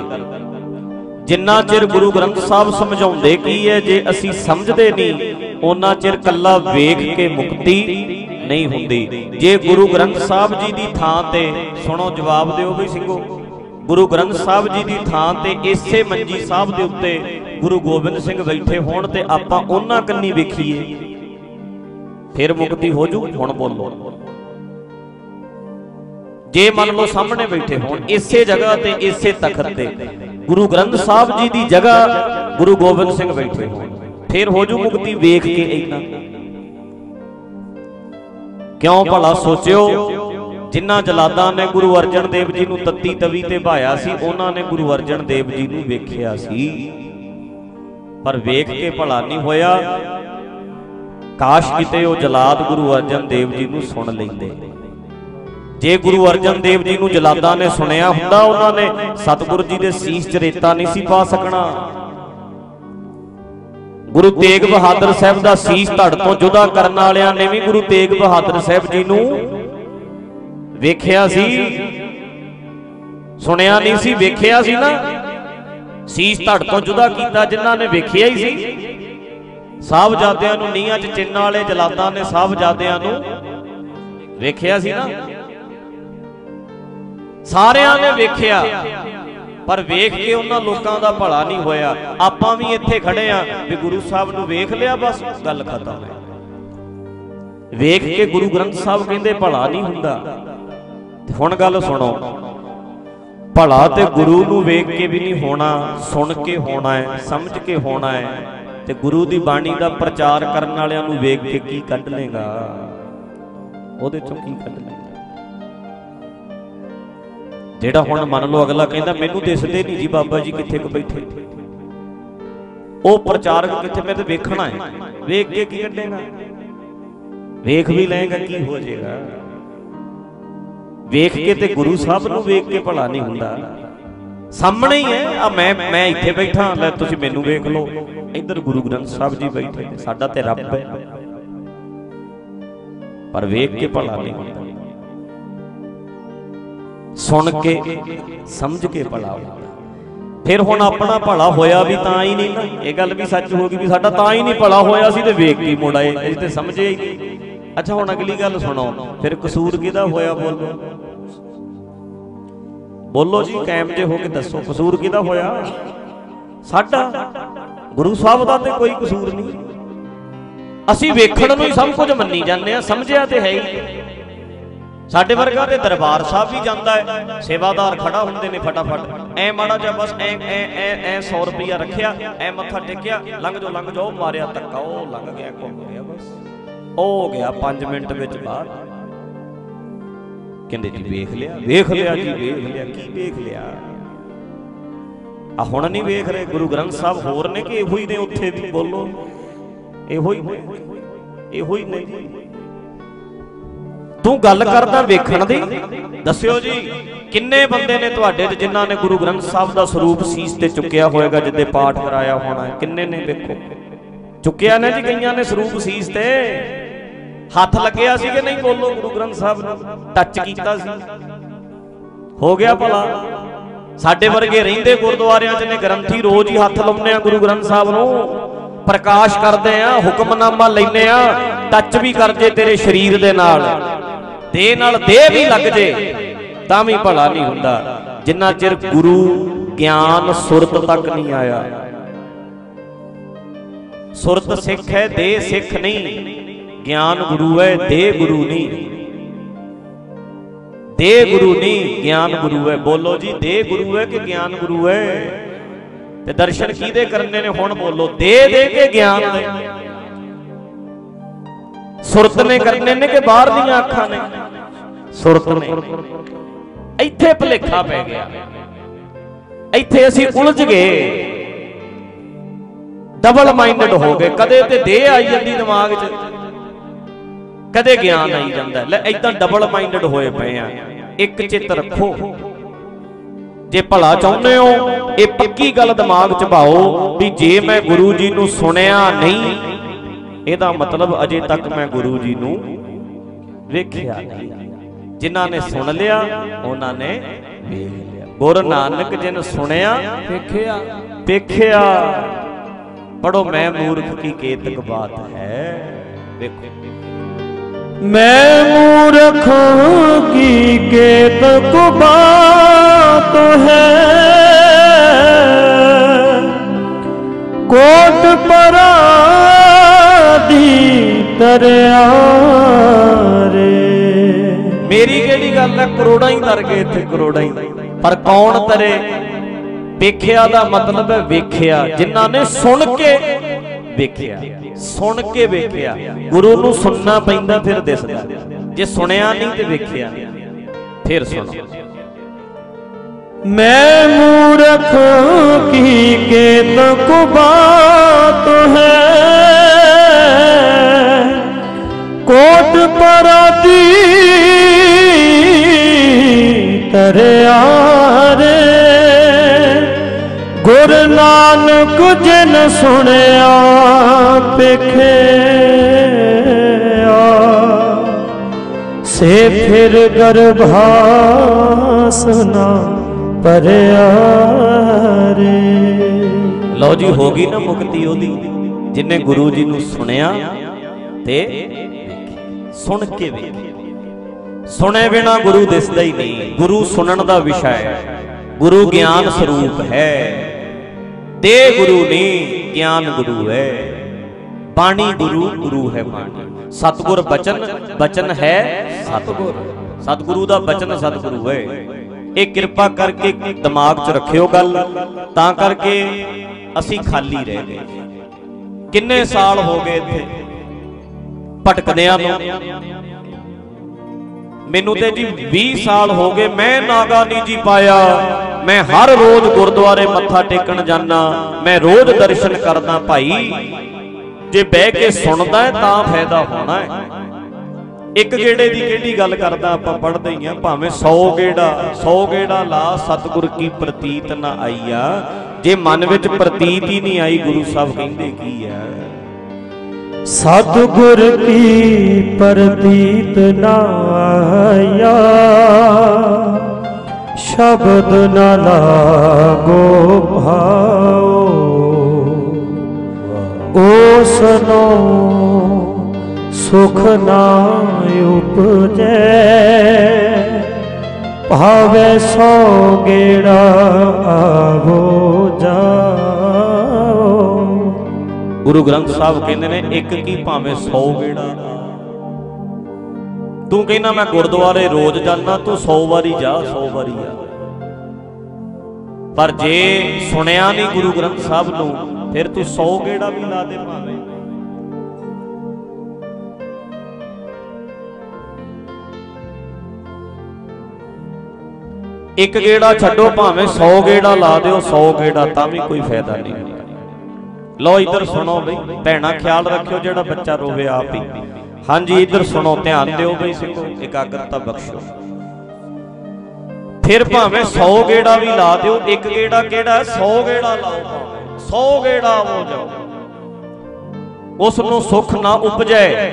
ਜਿੰਨਾ ਚਿਰ ਗੁਰੂ ਗ੍ਰੰਥ ਸਾਹਿਬ ਸਮਝਾਉਂਦੇ ਕੀ ਹੈ, ਜੇ ਅਸੀਂ ਸਮਝਦੇ ਨਹੀਂ ਉਹਨਾਂ ਚਿਰ ਕੱਲਾ ਵੇਖ ਕੇ ਮੁਕਤੀ ਨਹੀਂ ਹੁੰਦੀ। ਜੇ ਗੁਰੂ ਗ੍ਰੰਥ ਸਾਹਿਬ ਜੀ ਦੀ ਥਾਂ ਤੇ ਸੁਣੋ, ਜਵਾਬ ਦਿਓ ਵੀ ਸਿੰਘੋ। ਗੁਰੂ ਗ੍ਰੰਥ ਸਾਹਿਬ ਜੀ ਦੀ ਥਾਂ ਤੇ ਇਸੇ ਮੰਜੀ ਸਾਹਿਬ ਦੇ ਉੱਤੇ ਗੁਰੂ ਗੋਬਿੰਦ ਸਿੰਘ ਬੈਠੇ ਹੋਣ ਤੇ ਆਪਾਂ ਉਹਨਾਂ ਕੰਨੀ ਵੇਖੀਏ। ਫਿਰ ਮੁਕਤੀ ਹੋ ਜੂ, ਹੁਣ ਬੋਲੋ। ਜੇ ਮੰਨ ਲਓ ਸਾਹਮਣੇ ਬੈਠੇ ਹੋਣ, ਇਸੇ ਜਗ੍ਹਾ ਤੇ, ਇਸੇ ਤਖਤ ਤੇ, ਗੁਰੂ ਗ੍ਰੰਥ ਸਾਹਿਬ ਜੀ ਦੀ ਜਗ੍ਹਾ ਗੁਰੂ ਗੋਬਿੰਦ ਸਿੰਘ ਬੈਠੇ ਹੋਣ, ਫਿਰ ਹੋ ਜੂ ਮੁਕਤੀ ਵੇਖ ਕੇ ਇੰਨਾ। ਕਿਉਂ ਭਲਾ ਸੋਚਿਓ? ਜਿਨ੍ਹਾਂ ਜਲਾਦਾਂ ਨੇ ਗੁਰੂ ਅਰਜਨ ਦੇਵ ਜੀ ਨੂੰ ਤੱਤੀ ਤਵੀ ਤੇ ਭਾਇਆ ਸੀ, ਉਹਨਾਂ ਨੇ ਗੁਰੂ ਅਰਜਨ ਦੇਵ ਜੀ ਨੂੰ ਵੇਖਿਆ ਸੀ। ਪਰ ਵੇਖ ਕੇ ਭਲਾ ਨਹੀਂ ਹੋਇਆ। ਕਾਸ਼ ਕਿਤੇ ਉਹ ਜਲਾਦ ਗੁਰੂ ਅਰਜਨ ਦੇਵ ਜੀ ਨੂੰ ਸੁਣ ਲੈਂਦੇ। ਜੇ ਗੁਰੂ ਅਰਜਨ ਦੇਵ ਜੀ ਨੂੰ ਜਲਾਦਾਂ ਨੇ ਸੁਣਿਆ ਹੁੰਦਾ, ਉਹਨਾਂ ਨੇ ਸਤਿਗੁਰੂ ਜੀ ਦੇ ਸੀਸ 'ਚ ਰੇਤਾ ਨਹੀਂ ਸੀ ਪਾ ਸਕਣਾ। ਗੁਰੂ ਤੇਗ ਬਹਾਦਰ ਸਾਹਿਬ ਦਾ ਸੀਸ ਧੜ ਤੋਂ ਜੁਦਾ ਕਰਨ ਵਾਲਿਆਂ ਨੇ ਵੀ ਗੁਰੂ ਤੇਗ ਬਹਾਦਰ ਸਾਹਿਬ ਜੀ ਨੂੰ ਵੇਖਿਆ ਸੀ। ਸੁਣਿਆ ਨਹੀਂ ਸੀ, ਵੇਖਿਆ ਸੀ ਨਾ। ਸੀਸ ਧੜ ਤੋਂ ਜੁਦਾ ਕੀਤਾ ਜਿਨ੍ਹਾਂ ਨੇ ਵੇਖਿਆ ਹੀ ਸੀ। ਸਾਹਿਬਜ਼ਾਦਿਆਂ ਨੂੰ ਨੀਹਾਂ 'ਚ ਚਿੰਨ ਵਾਲੇ ਜਲਾਦਾਂ ਨੇ ਸਾਹਿਬਜ਼ਾਦਿਆਂ ਨੂੰ ਵੇਖਿਆ ਸੀ ਨਾ। ਸਾਰਿਆਂ ਨੇ ਵੇਖਿਆ, ਪਰ ਵੇਖ ਕੇ ਉਹਨਾਂ ਲੋਕਾਂ ਦਾ ਭਲਾ ਨਹੀਂ ਹੋਇਆ। ਆਪਾਂ ਵੀ ਇੱਥੇ ਖੜੇ ਆ ਵੀ ਗੁਰੂ ਸਾਹਿਬ ਨੂੰ ਵੇਖ ਲਿਆ, ਬਸ ਗੱਲ ਖਤਮ ਹੈ। ਵੇਖ ਕੇ ਗੁਰੂ ਗ੍ਰੰਥ ਸਾਹਿਬ ਕਹਿੰਦੇ ਭਲਾ ਨਹੀਂ ਹੁੰਦਾ। ਹੁਣ ਗੱਲ ਸੁਣੋ। ਭਲਾ ਤੇ ਗੁਰੂ ਨੂੰ ਵੇਖ ਕੇ ਵੀ ਨਹੀਂ ਹੋਣਾ, ਸੁਣ ਕੇ ਹੋਣਾ ਹੈ, ਸਮਝ ਕੇ ਹੋਣਾ ਹੈ, ਤੇ ਗੁਰੂ ਦੀ ਬਾਣੀ ਦਾ ਪ੍ਰਚਾਰ ਕਰਨ ਵਾਲਿਆਂ ਨੂੰ ਵੇਖ ਕੇ ਕੀ ਕੱਢ ਲੇਗਾ ਉਹਦੇ ਚੋਂ ਕੀ ਕੱਢ ਲੇਗਾ ਜਿਹੜਾ ਹੁਣ ਮੰਨ ਲਓ ਅਗਲਾ ਕਹਿੰਦਾ, ਮੈਨੂੰ ਦਿਸਦੇ ਨਹੀਂ ਜੀ ਬਾਬਾ ਜੀ ਕਿੱਥੇ ਕੁ ਬੈਠੇ? ਉਹ ਪ੍ਰਚਾਰਕ ਕਿੱਥੇ ਮੈਂ ਤੇ ਵੇਖਣਾ ਹੈ। ਵੇਖ ਕੇ ਕੀ ਕੱਢੇਗਾ? ਵੇਖ ਵੀ ਲਏਗਾ ਕੀ ਹੋ ਜਾਏਗਾ। ਵੇਖ ਕੇ ਤੇ ਗੁਰੂ ਸਾਹਿਬ ਨੂੰ ਵੇਖ ਕੇ ਭਲਾ ਨਹੀਂ ਹੁੰਦਾ। ਸਾਹਮਣੇ ਹੀ ਹੈ, ਆ ਮੈਂ ਮੈਂ ਇੱਥੇ ਬੈਠਾ, ਲੈ ਤੁਸੀਂ ਮੈਨੂੰ ਵੇਖ ਲਓ। ਇੱਧਰ ਗੁਰੂ ਗ੍ਰੰਥ ਸਾਹਿਬ ਜੀ ਬੈਠੇ ਨੇ, ਸਾਡਾ ਤੇ ਰੱਬ ਹੈ। ਪਰ ਵੇਖ ਕੇ ਭਲਾ ਨਹੀਂ ਹੁੰਦਾ। ਸੁਣ ਕੇ, ਸਮਝ ਕੇ ਭਲਾ ਹੁੰਦਾ। ਫਿਰ ਹੁਣ ਆਪਣਾ ਭਲਾ ਹੋਇਆ ਵੀ ਤਾਂ ਹੀ ਨਹੀਂ ਨਾ। ਇਹ ਗੱਲ ਵੀ ਸੱਚ ਹੋ ਗਈ ਵੀ ਸਾਡਾ ਤਾਂ ਹੀ ਨਹੀਂ ਭਲਾ ਹੋਇਆ ਸੀ ਤੇ ਵੇਖ ਕੇ ਮੁੜ ਆਏ, ਅਸੀਂ ਤੇ ਸਮਝੇ ਹੀ ਨਹੀਂ। ਅੱਛਾ, ਹੁਣ ਅਗਲੀ ਗੱਲ ਸੁਣੋ। ਫਿਰ ਕਸੂਰ ਕਿਹਦਾ ਹੋਇਆ ਬੋਲੋ? ਬੋਲੋ ਜੀ, ਕਾਇਮ ਜੇ ਹੋ ਕੇ ਦੱਸੋ, ਕਸੂਰ ਕਿਹਦਾ ਹੋਇਆ? ਸਾਡਾ। ਗੁਰੂ ਸਾਹਿਬ ਦਾ ਤੇ ਕੋਈ ਕਸੂਰ ਨਹੀਂ। ਅਸੀਂ ਵੇਖਣ ਨੂੰ ਹੀ ਸਭ ਕੁਝ ਮੰਨੀ ਜਾਂਦੇ ਆ ਸਮਝਿਆ ਤੇ ਹੈ ਹੀ। ਸਾਡੇ ਵਰਗਾ ਤੇ ਦਰਬਾਰ ਸਾਹਿਬ ਵੀ ਜਾਂਦਾ ਹੈ, ਸੇਵਾਦਾਰ ਖੜਾ ਹੁੰਦੇ ਨੇ ਫਟਾਫਟ। ਐ ਮਾੜਾ ਜਿਹਾ ਬਸ ਐ ਐ ਐ ਐ 100 ਰੁਪਿਆ ਰੱਖਿਆ, ਐ ਮੱਥਾ ਟੇਕਿਆ, ਲੰਘ ਜਾਓ ਲੰਘ ਜਾਓ, ਮਾਰਿਆ ਧੱਕਾ, ਉਹ ਲੰਘ ਗਿਆ, ਘੁੰਮ ਗਿਆ ਬਸ। ਉਹ ਹੋ ਗਿਆ 5 ਮਿੰਟ ਵਿੱਚ ਬਾਹਰ ਕਹਿੰਦੇ ਜੀ ਵੇਖ ਲਿਆ ਵੇਖ ਲਿਆ ਜੀ, ਵੇਖ ਲਿਆ, ਕੀ ਵੇਖ ਲਿਆ। ਆ ਹੁਣ ਨਹੀਂ ਵੇਖ ਰਹੇ, ਗੁਰੂ ਗ੍ਰੰਥ ਸਾਹਿਬ ਹੋਰ ਨੇ ਕਿ ਇਹੋ ਹੀ ਨੇ ਉੱਥੇ ਵੀ? ਬੋਲੋ। ਇਹੋ ਹੀ ਨੇ। ਇਹੋ ਹੀ ਨੇ ਤੂੰ ਗੱਲ ਕਰਦਾ ਵੇਖਣ ਦੀ? ਦੱਸਿਓ ਜੀ, ਕਿੰਨੇ ਬੰਦੇ ਨੇ ਤੁਹਾਡੇ ਤੇ ਜਿਨ੍ਹਾਂ ਨੇ ਗੁਰੂ ਗ੍ਰੰਥ ਸਾਹਿਬ ਦਾ ਸਰੂਪ ਸੀਸ ਤੇ ਚੁੱਕਿਆ ਹੋਵੇਗਾ ਜਿੱਦੇ ਪਾਠ ਕਰਾਇਆ ਹੋਣਾ ਕਿੰਨੇ ਨੇ ਵੇਖੋ? ਚੁੱਕਿਆ ਨੇ ਜੀ ਕਈਆਂ ਨੇ ਸਰੂਪ ਸੀਸ ਤੇ। ਹੱਥ ਲੱਗਿਆ ਸੀ ਕਿ ਨਹੀਂ ਬੋਲੋ ਗੁਰੂ ਗ੍ਰੰਥ ਸਾਹਿਬ ਨੂੰ? ਟੱਚ ਕੀਤਾ ਸੀ। ਹੋ ਗਿਆ ਭਲਾ। ਸਾਡੇ ਵਰਗੇ ਰਹਿੰਦੇ ਗੁਰਦੁਆਰਿਆਂ 'ਚ ਨੇ ਗ੍ਰੰਥੀ ਰੋਜ਼ ਹੀ ਹੱਥ ਲਾਉਂਦੇ ਆ ਗੁਰੂ ਗ੍ਰੰਥ ਸਾਹਿਬ ਨੂੰ। ਪ੍ਰਕਾਸ਼ ਕਰਦੇ ਆ, ਹੁਕਮਨਾਮਾ ਲੈਨੇ ਆ, ਟੱਚ ਵੀ ਕਰ ਜੇ ਤੇਰੇ ਸਰੀਰ ਦੇ ਨਾਲ। ਦੇ ਨਾਲ ਦੇਹ ਵੀ ਲੱਗ ਜੇ, ਤਾਂ ਵੀ ਭਲਾ ਨਹੀਂ ਹੁੰਦਾ। ਜਿੰਨਾ ਚਿਰ ਗੁਰੂ ਗਿਆਨ ਸੁਰਤ ਤੱਕ ਨਹੀਂ ਆਇਆ। ਸੁਰਤ ਸਿੱਖ ਹੈ, ਦੇਹ ਸਿੱਖ ਨਹੀਂ। ਗਿਆਨ ਗੁਰੂ ਹੈ, ਦੇ ਗੁਰੂ ਨਹੀਂ। ਦੇ ਗੁਰੂ ਨਹੀਂ, ਗਿਆਨ ਗੁਰੂ ਹੈ। ਬੋਲੋ ਜੀ, ਦੇ ਗੁਰੂ ਹੈ ਕਿ ਗਿਆਨ ਗੁਰੂ ਹੈ? ਤੇ ਦਰਸ਼ਨ ਕਿਹਦੇ ਕਰਨੇ ਨੇ? ਹੁਣ ਬੋਲੋ, ਦੇ ਦੇ ਕੇ ਗਿਆਨ ਦੇ ਸੁਰਤ ਨੇ ਕਰਨੇ ਨੇ ਕਿ ਬਾਹਰ ਦੀਆਂ ਅੱਖਾਂ ਨੇ? ਸੁਰਤ ਨੇ। ਇੱਥੇ ਭਲੇਖਾ ਪੈ ਗਿਆ। ਇੱਥੇ ਅਸੀਂ ਉਲਝ ਗਏ। ਡਬਲ ਮਾਈਂਡਡ ਹੋ ਗਏ। ਕਦੇ ਤੇ ਦੇ ਆਈ ਜਾਂਦੀ ਦਿਮਾਗ 'ਚ। ਕਦੇ ਗਿਆਨ ਆਈ ਜਾਂਦਾ। ਲੈ ਇਦਾਂ ਡਬਲ ਮਾਈਂਡਡ ਹੋਏ ਪਏ ਆ। ਇੱਕ ਚਿੱਤ ਰੱਖੋ। ਜੇ ਭਲਾ ਚਾਹੁੰਦੇ ਹੋ ਇਹ ਪੱਕੀ ਗੱਲ ਦਿਮਾਗ 'ਚ ਪਾਓ ਵੀ ਜੇ ਮੈਂ ਗੁਰੂ ਜੀ ਨੂੰ ਸੁਣਿਆ ਨਹੀਂ ਇਹਦਾ ਮਤਲਬ ਅਜੇ ਤੱਕ ਮੈਂ ਗੁਰੂ ਜੀ ਨੂੰ ਵੇਖਿਆ ਨਹੀਂ। ਜਿਨ੍ਹਾਂ ਨੇ ਸੁਣ ਲਿਆ ਉਹਨਾਂ ਨੇ ਵੇਖ ਲਿਆ। ਗੁਰ ਨਾਨਕ ਜਿਨ ਸੁਣਿਆ ਵੇਖਿਆ। ਵੇਖਿਆ ਪੜੋ ਮੈਂ ਮੂਰਖ ਕੀ ਕੇਤਕ ਬਾਤ ਹੈ? ਵੇਖੋ। मैं मूर्ख की केतक बात है कोट पराधी तरिया रे ਮੇਰੀ ਕਿਹੜੀ ਗੱਲ ਹੈ ਕਰੋੜਾਂ ਹੀ ਤਰ ਗਏ ਇੱਥੇ ਕਰੋੜਾਂ ਹੀ ਪਰ ਕੌਣ ਤਰੇ ਵੇਖਿਆ ਦਾ ਮਤਲਬ ਹੈ ਵੇਖਿਆ ਜਿਨ੍ਹਾਂ ਨੇ ਸੁਣ ਕੇ ਵੇਖਿਆ। ਸੁਣ ਕੇ ਵੇਖਿਆ। ਗੁਰੂ ਨੂੰ ਸੁਣਨਾ ਪੈਂਦਾ, ਫਿਰ ਦਿਸਦਾ। ਜੇ ਸੁਣਿਆ ਨਹੀਂ ਤੇ ਵੇਖਿਆ ਫਿਰ ਸੁਣੋ। ਮੈਂ ਮੂਰਖ ਕੀ ਕੇ ਤੋ ਹੈ? ਕੋਟ ਪਰਤੀ ਤਰਿਆ ਰੇ ਗੁਰ ਨਾਨਕ ਜਨ ਸੁਣਿਆ ਪਖਿਆ ਸੇ ਫਿਰ ਗਰਭਾਸ ਨਾ ਪਰਿਆ ਲਓ ਜੀ, ਹੋ ਗਈ ਨਾ ਮੁਕਤੀ ਉਹਦੀ। ਜਿਨੇ ਗੁਰੂ ਜੀ ਨੂੰ ਸੁਣਿਆ ਤੇ ਸੁਣ ਕੇ ਵੇ ਸੁਣੇ ਬਿਨਾ ਗੁਰੂ ਦਿਸਦਾ ਹੀ ਨਹੀਂ। ਗੁਰੂ ਸੁਣਨ ਦਾ ਵਿਸ਼ਾ ਹੈ। ਗੁਰੂ ਗਿਆਨ ਸਰੂਪ ਹੈ। ਦੇ ਗੁਰੂ ਨਹੀਂ ਗਿਆਨ ਗੁਰੂ ਹੈ। ਬਾਣੀ ਗੁਰੂ ਗੁਰੂ ਹੈ ਬਾਣੀ। ਸਤਗੁਰ ਬਚਨ ਬਚਨ ਹੈ ਸਤਗੁਰ। ਸਤਗੁਰੂ ਦਾ ਬਚਨ ਸਤਗੁਰੂ ਹੈ। ਇਹ ਕਿਰਪਾ ਕਰਕੇ ਦਿਮਾਗ 'ਚ ਰੱਖਿਓ ਗੱਲ। ਤਾਂ ਕਰਕੇ ਅਸੀਂ ਖਾਲੀ ਰਹਿ ਗਏ। ਕਿੰਨੇ ਸਾਲ ਹੋ ਗਏ ਇੱਥੇ? ਭਟਕਦਿਆਂ ਨੂੰ। ਮੈਨੂੰ ਤੇ ਜੀ 20 ਸਾਲ ਹੋ ਗਏ ਮੈਂ ਨਾਗਾ ਨਹੀਂ ਜੀ ਪਾਇਆ। ਮੈਂ ਹਰ ਰੋਜ਼ ਗੁਰਦੁਆਰੇ ਮੱਥਾ ਟੇਕਣ ਜਾਣਾ ਮੈਂ ਰੋਜ਼ ਦਰਸ਼ਨ ਕਰਦਾ ਭਾਈ। ਜੇ ਬਹਿ ਕੇ ਸੁਣਦਾ ਹੈ ਤਾਂ ਫਾਇਦਾ ਹੋਣਾ ਹੈ। ਇੱਕ ਗੇੜੇ ਦੀ ਕਿਹੜੀ ਗੱਲ ਕਰਦਾ ਆਪਾਂ ਪੜ੍ਹਦੇ ਹੀ ਆ ਭਾਵੇਂ 100 ਗੇੜਾ 100 ਗੇੜਾ ਲਾ ਸਤਿਗੁਰ ਕੀ ਪ੍ਰਤੀਤ ਨਾ ਆਈਆ। ਜੇ ਮਨ ਵਿੱਚ ਪ੍ਰਤੀਤ ਹੀ ਨਹੀਂ ਆਈ ਗੁਰੂ ਸਾਹਿਬ ਕਹਿੰਦੇ ਕੀ ਆ ਸਤਿਗੁਰ ਕੀ ਪ੍ਰਤੀਤ ਨਾ ਸ਼ਬਦ ਨਾ ਲਾਗੋ ਭਾਓ। ਓਸਨੋ ਸੁਖ ਨਾ ਉਪਜੈ। ਭਾਵੇ ਸੋ ਗੇੜਾ ਆਵੋ ਜਾਓ ਗੁਰੂ ਗ੍ਰੰਥ ਸਾਹਿਬ ਕਹਿੰਦੇ ਨੇ, ਇੱਕ ਕੀ ਭਾਵੇਂ 100 ਗੇੜਾ ਤੂੰ ਕਹਿੰਦਾ, ਮੈਂ ਗੁਰਦੁਆਰੇ ਰੋਜ਼ ਜਾਂਦਾ, ਤੂੰ 100 ਵਾਰੀ ਜਾ 100 ਵਾਰੀ ਆ। ਪਰ ਜੇ ਸੁਣਿਆ ਨਹੀਂ ਗੁਰੂ ਗ੍ਰੰਥ ਸਾਹਿਬ ਨੂੰ, ਫਿਰ ਤੂੰ 100 ਗੇੜਾ ਵੀ ਲਾ ਦੇ ਭਾਵੇਂ। ਇੱਕ ਗੇੜਾ ਛੱਡੋ, ਭਾਵੇਂ 100 ਗੇੜਾ ਲਾ ਦਿਓ 100 ਗੇੜਾ ਤਾਂ ਵੀ ਕੋਈ ਫਾਇਦਾ ਨਹੀਂ। ਲਓ ਇੱਧਰ ਸੁਣੋ ਬਈ, ਭੈਣਾ ਖਿਆਲ ਰੱਖਿਓ ਜਿਹੜਾ ਬੱਚਾ ਰੋਵੇ ਆਪ ਹੀ। ਹਾਂਜੀ, ਇੱਧਰ ਸੁਣੋ, ਧਿਆਨ ਦਿਓ ਬਈ ਸਿੱਖੋ ਇਕਾਗਰਤਾ ਬਖਸ਼ੋ। ਫਿਰ ਭਾਵੇਂ 100 ਗੇੜਾ ਵੀ ਲਾ ਦਿਓ, ਇੱਕ ਗੇੜਾ ਕਿਹੜਾ? 100 ਗੇੜਾ ਲਾਓ ਭਾਵੇਂ। 100 ਗੇੜਾ ਹੋ ਜਾਓ। ਉਸ ਨੂੰ ਸੁੱਖ ਨਾ ਉਪਜੈ।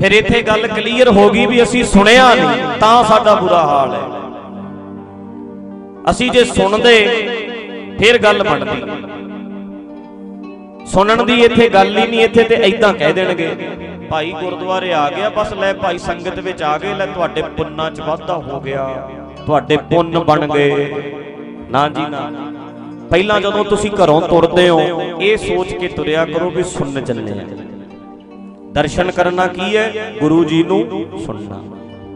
ਫਿਰ ਇੱਥੇ ਗੱਲ ਕਲੀਅਰ ਹੋ ਗਈ ਵੀ ਅਸੀਂ ਸੁਣਿਆ ਨਹੀਂ, ਤਾਂ ਸਾਡਾ ਬੁਰਾ ਹਾਲ ਹੈ। ਅਸੀਂ ਜੇ ਸੁਣਦੇ, ਫਿਰ ਗੱਲ ਬਣਦੀ। ਸੁਣਨ ਦੀ ਇੱਥੇ ਗੱਲ ਹੀ ਨਹੀਂ, ਇੱਥੇ ਤੇ ਐਦਾਂ ਕਹਿ ਦੇਣਗੇ। ਭਾਈ ਗੁਰਦੁਆਰੇ ਆ ਗਿਆ, ਬਸ ਲੈ ਭਾਈ ਸੰਗਤ ਵਿੱਚ ਆ ਗਏ, ਲੈ ਤੁਹਾਡੇ ਪੁੰਨਾਂ 'ਚ ਵਾਧਾ ਹੋ ਗਿਆ। ਤੁਹਾਡੇ ਪੁੰਨ ਬਣ ਗਏ। ਨਾ ਜੀ ਨਾ। ਪਹਿਲਾਂ ਜਦੋਂ ਤੁਸੀਂ ਘਰੋਂ ਤੁਰਦੇ ਹੋ, ਇਹ ਸੋਚ ਕੇ ਤੁਰਿਆ ਕਰੋ ਵੀ ਸੁਣਨ ਚੱਲੇ ਆ। ਦਰਸ਼ਨ ਕਰਨਾ ਕੀ ਹੈ? ਗੁਰੂ ਜੀ ਨੂੰ ਸੁਣਨਾ।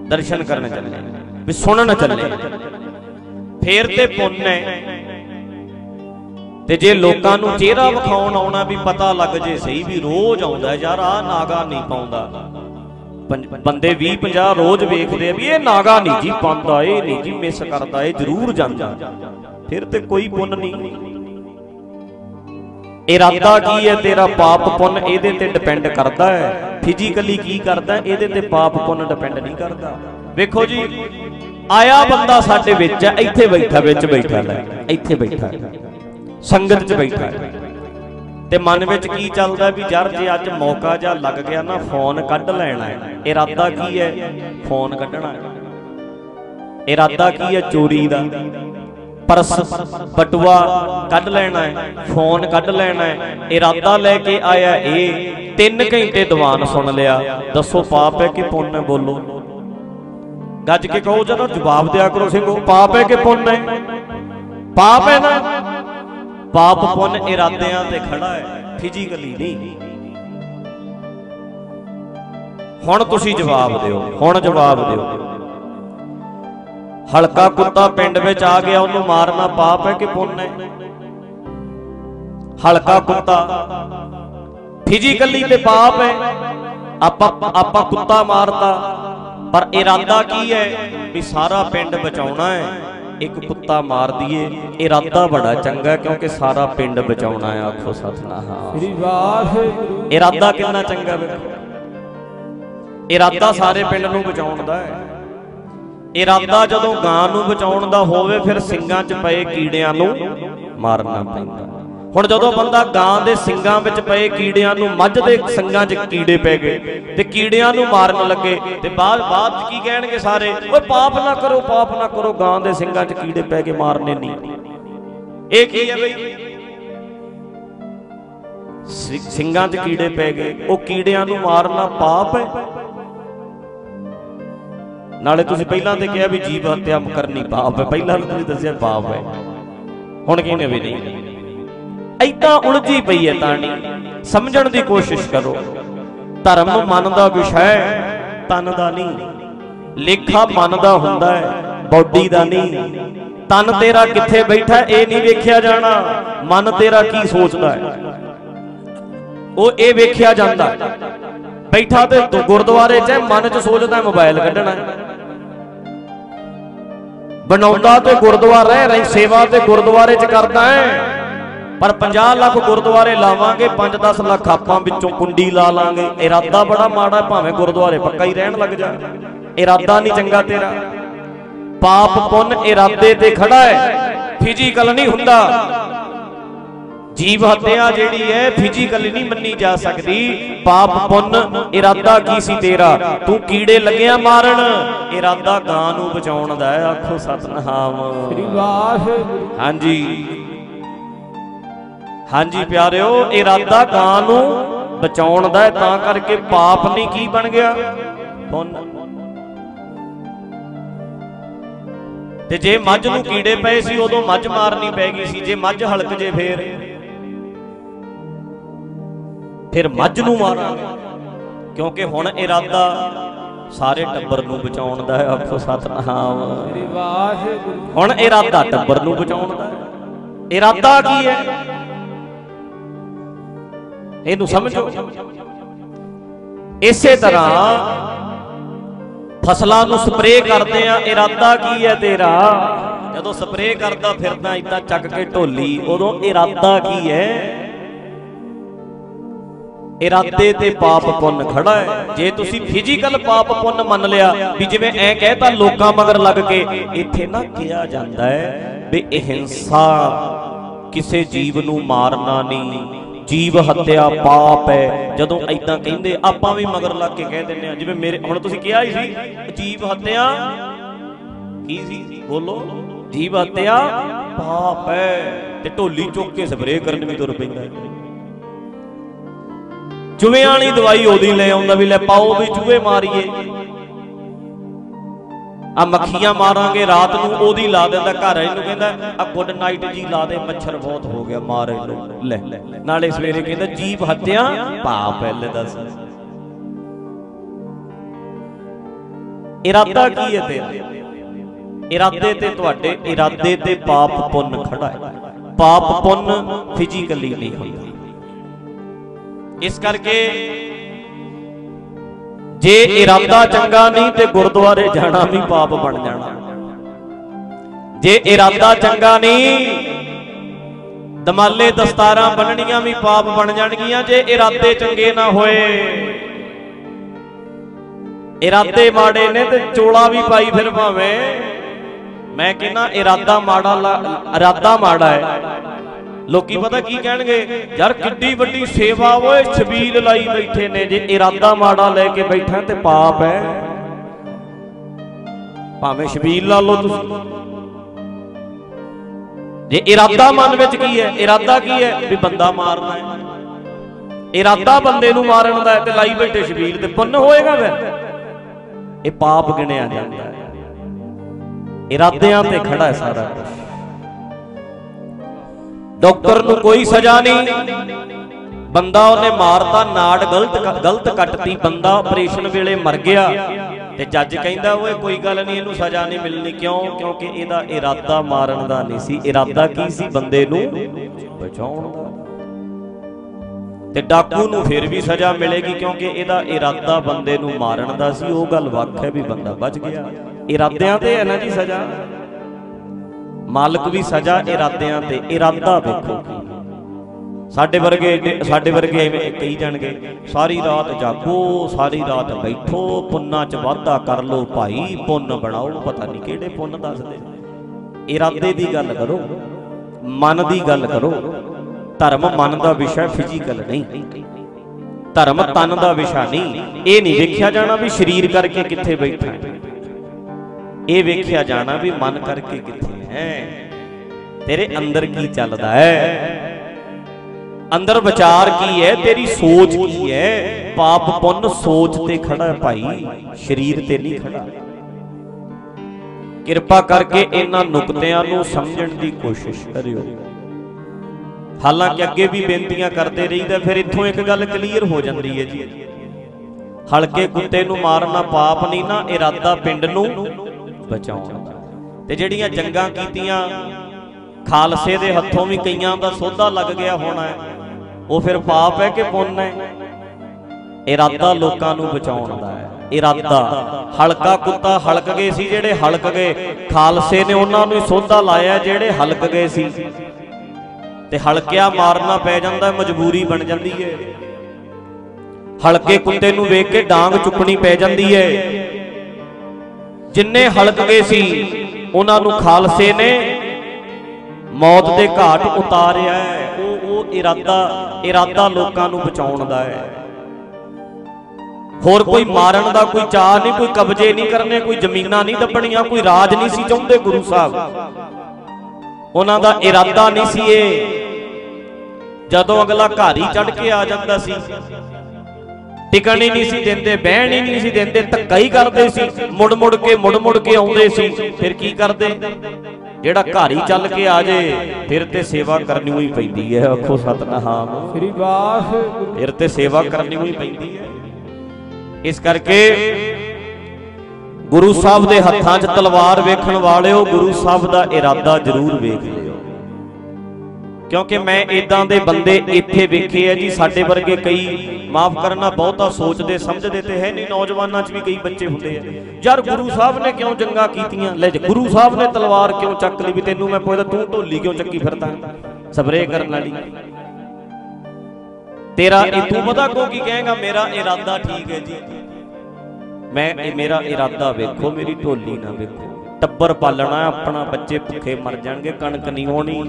ਦਰਸ਼ਨ ਕਰਨ ਚੱਲੇ ਵੀ ਸੁਣਨ ਚੱਲੇ ਫੇਰ ਤੇ ਪੁੰਨ ਹੈ। ਤੇ ਜੇ ਲੋਕਾਂ ਨੂੰ ਚਿਹਰਾ ਵਿਖਾਉਣ ਆਉਣਾ ਵੀ ਪਤਾ ਲੱਗ ਜੇ ਸਹੀ ਵੀ ਰੋਜ਼ ਆਉਂਦਾ ਯਾਰ ਆ ਨਾਗਾ ਨਹੀਂ ਪਾਉਂਦਾ। ਬੰਦੇ 20 50 ਰੋਜ਼ ਵੇਖਦੇ ਆ ਵੀ ਇਹ ਨਾਗਾ ਨਹੀਂ ਜੀ ਪਾਉਂਦਾ, ਇਹ ਨਹੀਂ ਜੀ ਮਿਸ ਕਰਦਾ, ਇਹ ਜ਼ਰੂਰ ਜਾਂਦਾ। ਫਿਰ ਤੇ ਕੋਈ ਪੁੰਨ ਨਹੀਂ। ਇਰਾਦਾ ਕੀ ਹੈ ਤੇਰਾ ਪਾਪ ਪੁੰਨ? ਇਹਦੇ ਤੇ ਡਿਪੈਂਡ ਕਰਦਾ ਹੈ। ਫਿਜ਼ੀਕਲੀ ਕੀ ਕਰਦਾ? ਇਹਦੇ ਤੇ ਪਾਪ ਪੁੰਨ ਡਿਪੈਂਡ ਨਹੀਂ ਕਰਦਾ। ਵੇਖੋ ਜੀ, ਆਇਆ ਬੰਦਾ ਸਾਡੇ ਵਿੱਚ ਹੈ, ਇੱਥੇ ਬੈਠਾ, ਵਿੱਚ ਬੈਠਾ ਲੈ, ਇੱਥੇ ਬੈਠਾ। ਸੰਗਤ 'ਚ ਬੈਠਾ ਹੈ। ਤੇ ਮਨ ਵਿੱਚ ਕੀ ਚੱਲਦਾ ਵੀ ਯਾਰ ਜੇ ਅੱਜ ਮੌਕਾ ਜਾਂ ਲੱਗ ਗਿਆ ਨਾ ਫੋਨ ਕੱਢ ਲੈਣਾ ਹੈ। ਇਰਾਦਾ ਕੀ ਹੈ? ਫੋਨ ਕੱਢਣਾ ਹੈ। ਇਰਾਦਾ ਕੀ ਹੈ ਚੋਰੀ ਦਾ? ਪਰਸ ਬਟੂਆ ਕੱਢ ਲੈਣਾ ਹੈ ਫੋਨ ਕੱਢ ਲੈਣਾ ਹੈ। ਇਰਾਦਾ ਲੈ ਕੇ ਆਇਆ ਇਹ 3 ਘੰਟੇ ਦੀਵਾਨ ਸੁਣ ਲਿਆ। ਦੱਸੋ ਪਾਪ ਹੈ ਕਿ ਪੁੰਨ ਹੈ? ਬੋਲੋ। ਗੱਜ ਕੇ ਕਹੋ ਜਦੋਂ ਜਵਾਬ ਦਿਆ ਕਰੋ ਸਿੰਘੋ। ਪਾਪ ਹੈ ਕਿ ਪੁੰਨ ਹੈ? ਪਾਪ ਹੈ ਨਾ? ਪਾਪ ਪੁੰਨ ਇਰਾਦਿਆਂ ਤੇ ਖੜਾ ਹੈ ਫਿਜ਼ੀਕਲੀ ਨਹੀਂ। ਹੁਣ ਤੁਸੀਂ ਜਵਾਬ ਦਿਓ ਹੁਣ ਜਵਾਬ ਦਿਓ। ਹਲਕਾ ਕੁੱਤਾ ਪਿੰਡ ਵਿੱਚ ਆ ਗਿਆ ਉਹਨੂੰ ਮਾਰਨਾ ਪਾਪ ਹੈ ਕਿ ਪੁੰਨ ਹੈ? ਹਲਕਾ ਕੁੱਤਾ ਫਿਜ਼ੀਕਲੀ ਤੇ ਪਾਪ ਹੈ। ਆਪਾਂ ਆਪਾਂ ਕੁੱਤਾ ਮਾਰਤਾ ਪਰ ਇਰਾਦਾ ਕੀ ਹੈ? ਵੀ ਸਾਰਾ ਪਿੰਡ ਬਚਾਉਣਾ ਹੈ। ਇੱਕ ਕੁੱਤਾ ਮਾਰ ਦਈਏ ਇਰਾਦਾ ਬੜਾ ਚੰਗਾ ਕਿਉਂਕਿ ਸਾਰਾ ਪਿੰਡ ਬਚਾਉਣਾ ਹੈ ਆਖੋ ਸਤਨਾਮ। ਸ੍ਰੀ ਵਾਹਿਗੁਰੂ। ਇਰਾਦਾ ਕਿੰਨਾ ਚੰਗਾ ਵੇਖੋ। ਇਰਾਦਾ ਸਾਰੇ ਪਿੰਡ ਨੂੰ ਬਚਾਉਣ ਦਾ ਹੈ। ਇਰਾਦਾ ਜਦੋਂ ਗਾਂ ਨੂੰ ਬਚਾਉਣ ਦਾ ਹੋਵੇ ਫਿਰ ਸਿੰਗਾਂ 'ਚ ਪਏ ਕੀੜਿਆਂ ਨੂੰ ਮਾਰਨਾ ਪੈਂਦਾ। ਹੁਣ ਜਦੋਂ ਬੰਦਾ ਗਾਂ ਦੇ ਸਿੰਗਾਂ ਵਿੱਚ ਪਏ ਕੀੜਿਆਂ ਨੂੰ ਮੱਝ ਦੇ ਸਿੰਗਾਂ 'ਚ ਕੀੜੇ ਪੈ ਗਏ ਤੇ ਕੀੜਿਆਂ ਨੂੰ ਮਾਰਨ ਲੱਗੇ ਤੇ ਬਾਅਦ ਬਾਅਦ 'ਚ ਕੀ ਕਹਿਣਗੇ ਸਾਰੇ? ਓਏ ਪਾਪ ਨਾ ਕਰੋ, ਪਾਪ ਨਾ ਕਰੋ, ਗਾਂ ਦੇ ਸਿੰਗਾਂ 'ਚ ਕੀੜੇ ਪੈ ਕੇ ਮਾਰਨੇ ਨਹੀਂ ਇਹ ਕੀ ਹੈ ਬਈ? ਸਿ- 'ਚ ਕੀੜੇ ਪੈ ਗਏ, ਉਹ ਕੀੜਿਆਂ ਨੂੰ ਮਾਰਨਾ ਪਾਪ ਹੈ? ਨਾਲੇ ਤੁਸੀਂ ਪਹਿਲਾਂ ਤੇ ਕਿਹਾ ਵੀ ਜੀਵ ਹੱਤਿਆ ਕਰਨੀ ਪਾਪ ਹੈ, ਪਹਿਲਾਂ ਤਾਂ ਤੁਸੀਂ ਦੱਸਿਆ ਪਾਪ ਹੈ। ਹੁਣ ਕਹਿੰਦੇ ਵੀ ਨਹੀਂ? ਐਦਾਂ ਉਲਝੀ ਪਈ ਹੈ ਤਾਣੀ। ਸਮਝਣ ਦੀ ਕੋਸ਼ਿਸ਼ ਕਰੋ। ਧਰਮ ਮਨ ਦਾ ਵਿਸ਼ਾ ਤਨ ਦਾ ਨਹੀਂ। ਲੇਖਾ ਮਨ ਦਾ ਹੁੰਦਾ ਹੈ ਬਾਡੀ ਦਾ ਨਹੀਂ। ਤਨ ਤੇਰਾ ਕਿੱਥੇ ਬੈਠਾ ਇਹ ਨਹੀਂ ਵੇਖਿਆ ਜਾਣਾ। ਮਨ ਤੇਰਾ ਕੀ ਸੋਚਦਾ ਹੈ? ਉਹ ਇਹ ਵੇਖਿਆ ਜਾਂਦਾ। ਬੈਠਾ ਤੇ ਗੁਰਦੁਆਰੇ 'ਚ ਹੈ, ਮਨ 'ਚ ਸੋਚਦਾ ਹੈ ਮੋਬਾਈਲ ਕੱਢਣਾ ਬਣਾਉਂਦਾ ਤੇ ਗੁਰਦੁਆਰਾ ਰਹਿ ਰਹੀ ਸੇਵਾ ਤੇ ਗੁਰਦੁਆਰੇ 'ਚ ਕਰਦਾ ਹੈ। ਪਰ 50 ਲੱਖ ਗੁਰਦੁਆਰੇ ਲਾਵਾਂਗੇ 5-10 ਲੱਖ ਆਪਾਂ ਵਿੱਚੋਂ ਕੁੰਡੀ ਲਾ ਲਾਂਗੇ। ਇਰਾਦਾ ਬੜਾ ਮਾੜਾ ਹੈ, ਭਾਵੇਂ ਗੁਰਦੁਆਰੇ ਪੱਕਾ ਹੀ ਰਹਿਣ ਲੱਗ ਜਾ। ਇਰਾਦਾ ਨਹੀਂ ਚੰਗਾ ਤੇਰਾ। ਪਾਪ ਪੁੰਨ ਇਰਾਦੇ ਤੇ ਖੜਾ ਹੈ ਫਿਜ਼ੀਕਲ ਨਹੀਂ ਹੁੰਦਾ। ਜੀਵ ਹੱਤਿਆ ਜਿਹੜੀ ਹੈ ਫਿਜ਼ੀਕਲੀ ਨਹੀਂ ਮੰਨੀ ਜਾ ਸਕਦੀ। ਪਾਪ ਪੁੰਨ ਇਰਾਦਾ ਕੀ ਸੀ ਤੇਰਾ? ਤੂੰ ਕੀੜੇ ਲੱਗਿਆ ਮਾਰਨ। ਇਰਾਦਾ ਗਾਂ ਨੂੰ ਬਚਾਉਣ ਦਾ ਹੈ ਆਖੋ ਸਤਨਾਮ। ਸ੍ਰੀ ਵਾਹਿਗੁਰੂ। ਹਾਂਜੀ। ਹਾਂਜੀ ਪਿਆਰਿਓ, ਇਰਾਦਾ ਗਾਂ ਨੂੰ ਬਚਾਉਣ ਦਾ ਹੈ, ਤਾਂ ਕਰਕੇ ਪਾਪ ਨਹੀਂ ਕੀ ਬਣ ਗਿਆ? ਪੁੰਨ ਤੇ ਜੇ ਮੱਝ ਨੂੰ ਕੀੜੇ ਪਏ ਸੀ, ਉਦੋਂ ਮੱਝ ਮਾਰਨੀ ਪੈ ਗਈ ਸੀ, ਜੇ ਮੱਝ ਹਲਕ ਜੇ ਫੇਰ। ਫਿਰ ਮੱਝ ਨੂੰ ਮਾਰਾਂਗੇ, ਕਿਉਂਕਿ ਹੁਣ ਇਰਾਦਾ ਸਾਰੇ ਟੱਬਰ ਨੂੰ ਬਚਾਉਣ ਦਾ ਹੈ, ਆਖੋ ਸਤਨਾਮ। ਵਾਹਿਗੁਰੂ ਹੁਣ ਇਰਾਦਾ ਟੱਬਰ ਨੂੰ ਬਚਾਉਣ ਦਾ ਇਰਾਦਾ ਕੀ ਹੈ? ਇਹਨੂੰ ਸਮਝੋ। ਇਸੇ ਤਰ੍ਹਾਂ ਫਸਲਾਂ ਨੂੰ ਸਪਰੇਅ ਕਰਦੇ ਆ ਇਰਾਦਾ ਕੀ ਹੈ ਤੇਰਾ? ਜਦੋਂ ਸਪਰੇਅ ਕਰਦਾ ਫਿਰਦਾ ਇਦਾਂ ਚੱਕ ਕੇ ਢੋਲੀ ਉਦੋਂ ਇਰਾਦਾ ਕੀ ਹੈ? ਇਰਾਦੇ ਤੇ ਪਾਪ ਪੁੰਨ ਖੜਾ ਹੈ। ਜੇ ਤੁਸੀਂ ਫਿਜ਼ੀਕਲ ਪਾਪ ਪੁੰਨ ਮੰਨ ਲਿਆ ਵੀ ਜਿਵੇਂ ਐ ਕਹਿਤਾ ਲੋਕਾਂ ਮਗਰ ਲੱਗ ਕੇ ਇੱਥੇ ਨਾ ਕਿਹਾ ਜਾਂਦਾ ਹੈ ਵੀ ਅਹਿੰਸਾ ਕਿਸੇ ਜੀਵ ਨੂੰ ਮਾਰਨਾ ਨਹੀਂ। ਜੀਵ ਹੱਤਿਆ ਪਾਪ ਹੈ। ਜਦੋਂ ਐਦਾਂ ਕਹਿੰਦੇ, ਆਪਾਂ ਵੀ ਮਗਰ ਲੱਗ ਕੇ ਕਹਿ ਦਿੰਦੇ ਆ ਜਿਵੇਂ ਮੇਰੇ ਹੁਣ ਤੁਸੀਂ ਕਿਹਾ ਹੀ ਸੀ, ਜੀਵ ਹੱਤਿਆ ਕੀ ਸੀ? ਬੋਲੋ। ਜੀਵ ਹੱਤਿਆ ਪਾਪ ਹੈ। ਤੇ ਢੋਲੀ ਚੁੱਕ ਕੇ ਸਪਰੇਅ ਕਰਨ ਵੀ ਤੁਰ ਪੈਂਦਾ ਹੈ। ਚੂਹਿਆਂ ਵਾਲੀ ਦਵਾਈ ਉਹਦੀ ਲੈ ਆਉਂਦਾ ਵੀ ਲੈ, ਪਾਓ ਵੀ ਚੂਹੇ ਮਾਰੀਏ। ਆ ਮੱਖੀਆਂ ਮਾਰਾਂਗੇ, ਰਾਤ ਨੂੰ ਉਹਦੀ ਲਾ ਦਿੰਦਾ, ਘਰ ਇਹਨੂੰ ਕਹਿੰਦਾ, ਆ ਗੁੱਡ ਨਾਈਟ ਜੀ, ਲਾ ਦੇ, ਮੱਛਰ ਬਹੁਤ ਹੋ ਗਿਆ, ਮਾਰ ਇਹਨੂੰ, ਲੈ। ਨਾਲੇ ਸਵੇਰੇ ਕਹਿੰਦਾ ਜੀਵ ਹੱਤਿਆ, ਪਾਪ ਹੈ, ਲੈ ਦੱਸ। ਇਰਾਦਾ ਕੀ ਹੈ ਤੇਰਾ? ਇਰਾਦੇ ਤੇ ਤੁਹਾਡੇ, ਇਰਾਦੇ ਤੇ ਪਾਪ ਪੁੰਨ ਖੜਾ ਹੈ। ਪਾਪ ਪੁੰਨ ਫਿਜ਼ੀਕਲੀ ਨਹੀਂ ਹੁੰਦਾ। ਇਸ ਕਰਕੇ ਜੇ ਇਰਾਦਾ ਚੰਗਾ ਨਹੀਂ ਤੇ ਗੁਰਦੁਆਰੇ ਜਾਣਾ ਵੀ ਪਾਪ ਬਣ ਜਾਣਾ। ਜੇ ਇਰਾਦਾ ਚੰਗਾ ਨਹੀਂ, ਦਮਾਲੇ ਦਸਤਾਰਾਂ ਬੰਨਣੀਆਂ ਵੀ ਪਾਪ ਬਣ ਜਾਣਗੀਆਂ, ਜੇ ਇਰਾਦੇ ਚੰਗੇ ਨਾ ਹੋਏ। ਇਰਾਦੇ ਮਾੜੇ ਨੇ ਤੇ ਚੋਲਾ ਵੀ ਪਾਈ ਫਿਰ ਭਾਵੇਂ। ਮੈਂ ਕਹਿੰਦਾ ਇਰਾਦਾ ਮਾੜਾ ਲਾ- ਇਰਾਦਾ ਮਾੜਾ ਹੈ। ਲੋਕੀ ਪਤਾ ਕੀ ਕਹਿਣਗੇ? ਯਾਰ ਕਿੱਡੀ ਵੱਡੀ ਸੇਵਾ ਓਏ ਛਬੀਲ ਲਾਈ ਬੈਠੇ ਨੇ, ਜੇ ਇਰਾਦਾ ਮਾੜਾ ਲੈ ਕੇ ਬੈਠਾ ਤੇ ਪਾਪ ਹੈ। ਭਾਵੇਂ ਛਬੀਲ ਲਾ ਲਓ ਤੁਸੀਂ। ਜੇ ਇਰਾਦਾ ਮਨ ਵਿੱਚ ਕੀ ਹੈ? ਇਰਾਦਾ ਕੀ ਹੈ? ਵੀ ਬੰਦਾ ਮਾਰਨਾ ਹੈ। ਇਰਾਦਾ ਬੰਦੇ ਨੂੰ ਮਾਰਨ ਦਾ ਤੇ ਲਾਈ ਬੈਠੇ ਛਬੀਲ ਤੇ ਪੁੰਨ ਹੋਏਗਾ ਫਿਰ। ਇਹ ਪਾਪ ਗਿਣਿਆ ਜਾਂਦਾ ਹੈ। ਇਰਾਦਿਆਂ ਤੇ ਖੜਾ ਹੈ ਸਾਰਾ ਕੁਝ ਡਾਕਟਰ ਨੂੰ ਕੋਈ ਸਜ਼ਾ ਨਹੀਂ। ਬੰਦਾ ਉਹਨੇ ਮਾਰਤਾ, ਨਾੜ ਗਲਤ ਗਲਤ ਕੱਟਤੀ, ਬੰਦਾ ਆਪਰੇਸ਼ਨ ਵੇਲੇ ਮਰ ਗਿਆ। ਤੇ ਜੱਜ ਕਹਿੰਦਾ, ਓਏ ਕੋਈ ਗੱਲ ਨਹੀਂ, ਇਹਨੂੰ ਸਜ਼ਾ ਨਹੀਂ ਮਿਲਣੀ। ਕਿਉਂ? ਕਿਉਂਕਿ ਇਹਦਾ ਇਰਾਦਾ ਮਾਰਨ ਦਾ ਨਹੀਂ ਸੀ। ਇਰਾਦਾ ਕੀ ਸੀ? ਬੰਦੇ ਨੂੰ ਬਚਾਉਣ ਦਾ। ਤੇ ਡਾਕੂ ਨੂੰ ਫਿਰ ਵੀ ਸਜ਼ਾ ਮਿਲੇਗੀ, ਕਿਉਂਕਿ ਇਹਦਾ ਇਰਾਦਾ ਬੰਦੇ ਨੂੰ ਮਾਰਨ ਦਾ ਸੀ। ਉਹ ਗੱਲ ਵੱਖ ਹੈ ਵੀ ਬੰਦਾ ਬਚ ਗਿਆ। ਇਰਾਦਿਆਂ ਤੇ ਹੈ ਨਾ ਜੀ ਸਜ਼ਾ? ਮਾਲਕ ਵੀ ਸਜ਼ਾ ਇਰਾਦਿਆਂ ਤੇ ਇਰਾਦਾ ਵੇਖੋ। ਸਾਡੇ ਵਰਗੇ ਸਾਡੇ ਵਰਗੇ ਐਵੇਂ ਕਹੀ ਜਾਣਗੇ, ਸਾਰੀ ਰਾਤ ਜਾਗੋ, ਸਾਰੀ ਰਾਤ ਬੈਠੋ, ਪੁੰਨਾਂ 'ਚ ਵਾਧਾ ਕਰ ਲਓ ਭਾਈ, ਪੁੰਨ ਬਣਾਓ, ਪਤਾ ਨਹੀਂ ਕਿਹੜੇ ਪੁੰਨ ਦੱਸਦੇ। ਇਰਾਦੇ ਦੀ ਗੱਲ ਕਰੋ, ਮਨ ਦੀ ਗੱਲ ਕਰੋ, ਧਰਮ ਮਨ ਦਾ ਵਿਸ਼ਾ ਫਿਜ਼ੀਕਲ ਨਹੀਂ। ਧਰਮ ਤਨ ਦਾ ਵਿਸ਼ਾ ਨਹੀਂ। ਇਹ ਨਹੀਂ ਵੇਖਿਆ ਜਾਣਾ ਵੀ ਸਰੀਰ ਕਰਕੇ ਕਿੱਥੇ ਬੈਠਾ। ਇਹ ਵੇਖਿਆ ਜਾਣਾ ਵੀ ਮਨ ਕਰਕੇ ਕਿੱਥੇ। ਹੈ। ਤੇਰੇ ਅੰਦਰ ਕੀ ਚੱਲਦਾ ਹੈ? ਅੰਦਰ ਵਿਚਾਰ ਕੀ ਹੈ? ਤੇਰੀ ਸੋਚ ਕੀ ਹੈ? ਪਾਪ ਪੁੰਨ ਸੋਚ ਤੇ ਖੜਾ ਹੈ ਭਾਈ। ਸਰੀਰ ਤੇ ਨਹੀਂ ਖੜਾ। ਕਿਰਪਾ ਕਰਕੇ ਇਹਨਾਂ ਨੁਕਤਿਆਂ ਨੂੰ ਸਮਝਣ ਦੀ ਕੋਸ਼ਿਸ਼ ਕਰਿਓ। ਹਾਲਾਂਕਿ ਅੱਗੇ ਵੀ ਬੇਨਤੀਆਂ ਕਰਦੇ ਰਹੀਦਾ, ਫਿਰ ਇੱਥੋਂ ਇੱਕ ਗੱਲ ਕਲੀਅਰ ਹੋ ਜਾਂਦੀ ਹੈ ਜੀ। ਹਲਕੇ ਕੁੱਤੇ ਨੂੰ ਮਾਰਨਾ ਪਾਪ ਨਹੀਂ ਨਾ, ਇਰਾਦਾ ਪਿੰਡ ਨੂੰ ਬਚਾਉਣਾ। ਤੇ ਜਿਹੜੀਆਂ ਜੰਗਾਂ ਕੀਤੀਆਂ, ਖਾਲਸੇ ਦੇ ਹੱਥੋਂ ਵੀ ਕਈਆਂ ਦਾ ਸੋਧਾ ਲੱਗ ਗਿਆ ਹੋਣਾ ਉਹ ਫਿਰ ਪਾਪ ਹੈ ਕਿ ਪੁੰਨ ਹੈ? ਇਰਾਦਾ ਲੋਕਾਂ ਨੂੰ ਬਚਾਉਣ ਦਾ ਹੈ। ਇਰਾਦਾ, ਹਲਕਾ ਕੁੱਤਾ ਹਲਕ ਗਏ ਸੀ ਜਿਹੜੇ ਹਲਕ ਗਏ, ਖਾਲਸੇ ਨੇ ਉਹਨਾਂ ਨੂੰ ਹੀ ਸੋਧਾ ਲਾਇਆ ਜਿਹੜੇ ਹਲਕ ਗਏ ਸੀ। ਤੇ ਹਲਕਿਆ ਮਾਰਨਾ ਪੈ ਜਾਂਦਾ, ਮਜਬੂਰੀ ਬਣ ਜਾਂਦੀ ਹੈ। ਹਲਕੇ ਕੁੱਤੇ ਨੂੰ ਵੇਖ ਕੇ ਡਾਂਗ ਚੁੱਕਣੀ ਪੈ ਜਾਂਦੀ ਹੈ। ਜਿੰਨੇ ਹਲਕ ਗਏ ਸੀ ਉਹਨਾਂ ਨੂੰ ਖਾਲਸੇ ਨੇ ਮੌਤ ਦੇ ਘਾਟ ਉਤਾਰਿਆ ਹੈ। ਉਹ ਉਹ ਇਰਾਦਾ ਇਰਾਦਾ ਲੋਕਾਂ ਨੂੰ ਬਚਾਉਣ ਦਾ ਹੈ। ਹੋਰ ਕੋਈ ਮਾਰਨ ਦਾ ਕੋਈ ਚਾਹ ਨਹੀਂ, ਕੋਈ ਕਬਜ਼ੇ ਨਹੀਂ ਕਰਨੇ, ਕੋਈ ਜ਼ਮੀਨਾਂ ਨਹੀਂ ਦੱਬਣੀਆਂ ਕੋਈ ਰਾਜ ਨਹੀਂ ਸੀ ਚਾਹੁੰਦੇ ਗੁਰੂ ਸਾਹਿਬ। ਉਹਨਾਂ ਦਾ ਇਰਾਦਾ ਨਹੀਂ ਸੀ ਇਹ। ਜਦੋਂ ਅਗਲਾ ਘਰ ਹੀ ਚੜ ਕੇ ਆ ਜਾਂਦਾ ਸੀ ਟਿਕਣ ਹੀ ਨਹੀਂ ਸੀ ਦਿੰਦੇ ਬਹਿਣ ਹੀ ਨਹੀਂ ਸੀ ਦਿੰਦੇ ਧੱਕਾ ਹੀ ਕਰਦੇ ਸੀ। ਮੁੜ ਮੁੜ ਕੇ ਮੁੜ ਮੁੜ ਕੇ ਆਉਂਦੇ ਸੀ। ਫਿਰ ਕੀ ਕਰਦੇ? ਜਿਹੜਾ ਘਰ ਹੀ ਚੱਲ ਕੇ ਆ ਜੇ ਫਿਰ ਤੇ ਸੇਵਾ ਕਰਨੀ ਹੋਈ ਪੈਂਦੀ ਹੈ। ਆਖੋ ਸਤਨਾਮ। ਸ੍ਰੀ ਵਾਹਿਗੁਰੂ ਫਿਰ ਤੇ ਸੇਵਾ ਕਰਨੀ ਹੋਈ ਪੈਂਦੀ ਹੈ। ਇਸ ਕਰਕੇ ਗੁਰੂ ਸਾਹਿਬ ਦੇ ਹੱਥਾਂ 'ਚ ਤਲਵਾਰ ਵੇਖਣ ਵਾਲਿਓ ਗੁਰੂ ਸਾਹਿਬ ਦਾ ਇਰਾਦਾ ਜ਼ਰੂਰ ਵੇਖ ਲਿਓ। ਕਿਉਂਕਿ ਮੈਂ ਇਦਾਂ ਦੇ ਬੰਦੇ ਇੱਥੇ ਵੇਖੇ ਆ ਜੀ, ਸਾਡੇ ਵਰਗੇ ਕਈ ਮਾਫ ਕਰਨਾ ਬਹੁਤਾ ਸੋਚਦੇ, ਸਮਝਦੇ ਤੇ ਹੈ ਨਹੀਂ, ਨੌਜਵਾਨਾਂ 'ਚ ਵੀ ਕਈ ਬੱਚੇ ਹੁੰਦੇ ਆ। ਯਾਰ ਗੁਰੂ ਸਾਹਿਬ ਨੇ ਕਿਉਂ ਜੰਗਾਂ ਕੀਤੀਆਂ? ਲੈ ਗੁਰੂ ਸਾਹਿਬ ਨੇ ਤਲਵਾਰ ਕਿਉਂ ਚੱਕ ਲਈ ਵੀ ਤੈਨੂੰ ਮੈਂ ਪੁੱਛਦਾ, ਤੂੰ ਢੋਲੀ ਕਿਉਂ ਚੱਕੀ ਫਿਰਦਾ? ਸਪਰੇਅ ਕਰਨ ਵਾਲੀ। ਤੇਰਾ ਇਹ ਤੂੰ ਪਤਾ ਕੋ ਕੀ ਕਹੇਗਾ? ਮੇਰਾ ਇਰਾਦਾ ਠੀਕ ਹੈ ਜੀ। ਮੈਂ ਇਹ ਮੇਰਾ ਇਰਾਦਾ ਵੇਖੋ, ਮੇਰੀ ਢੋਲੀ ਨਾ ਵੇਖੋ। ਟੱਬਰ ਪਾਲਣਾ, ਆਪਣਾ ਬੱਚੇ ਭੁੱਖੇ ਮਰ ਜਾਣਗੇ, ਕਣਕ ਨਹੀਂ ਹੋਣੀ।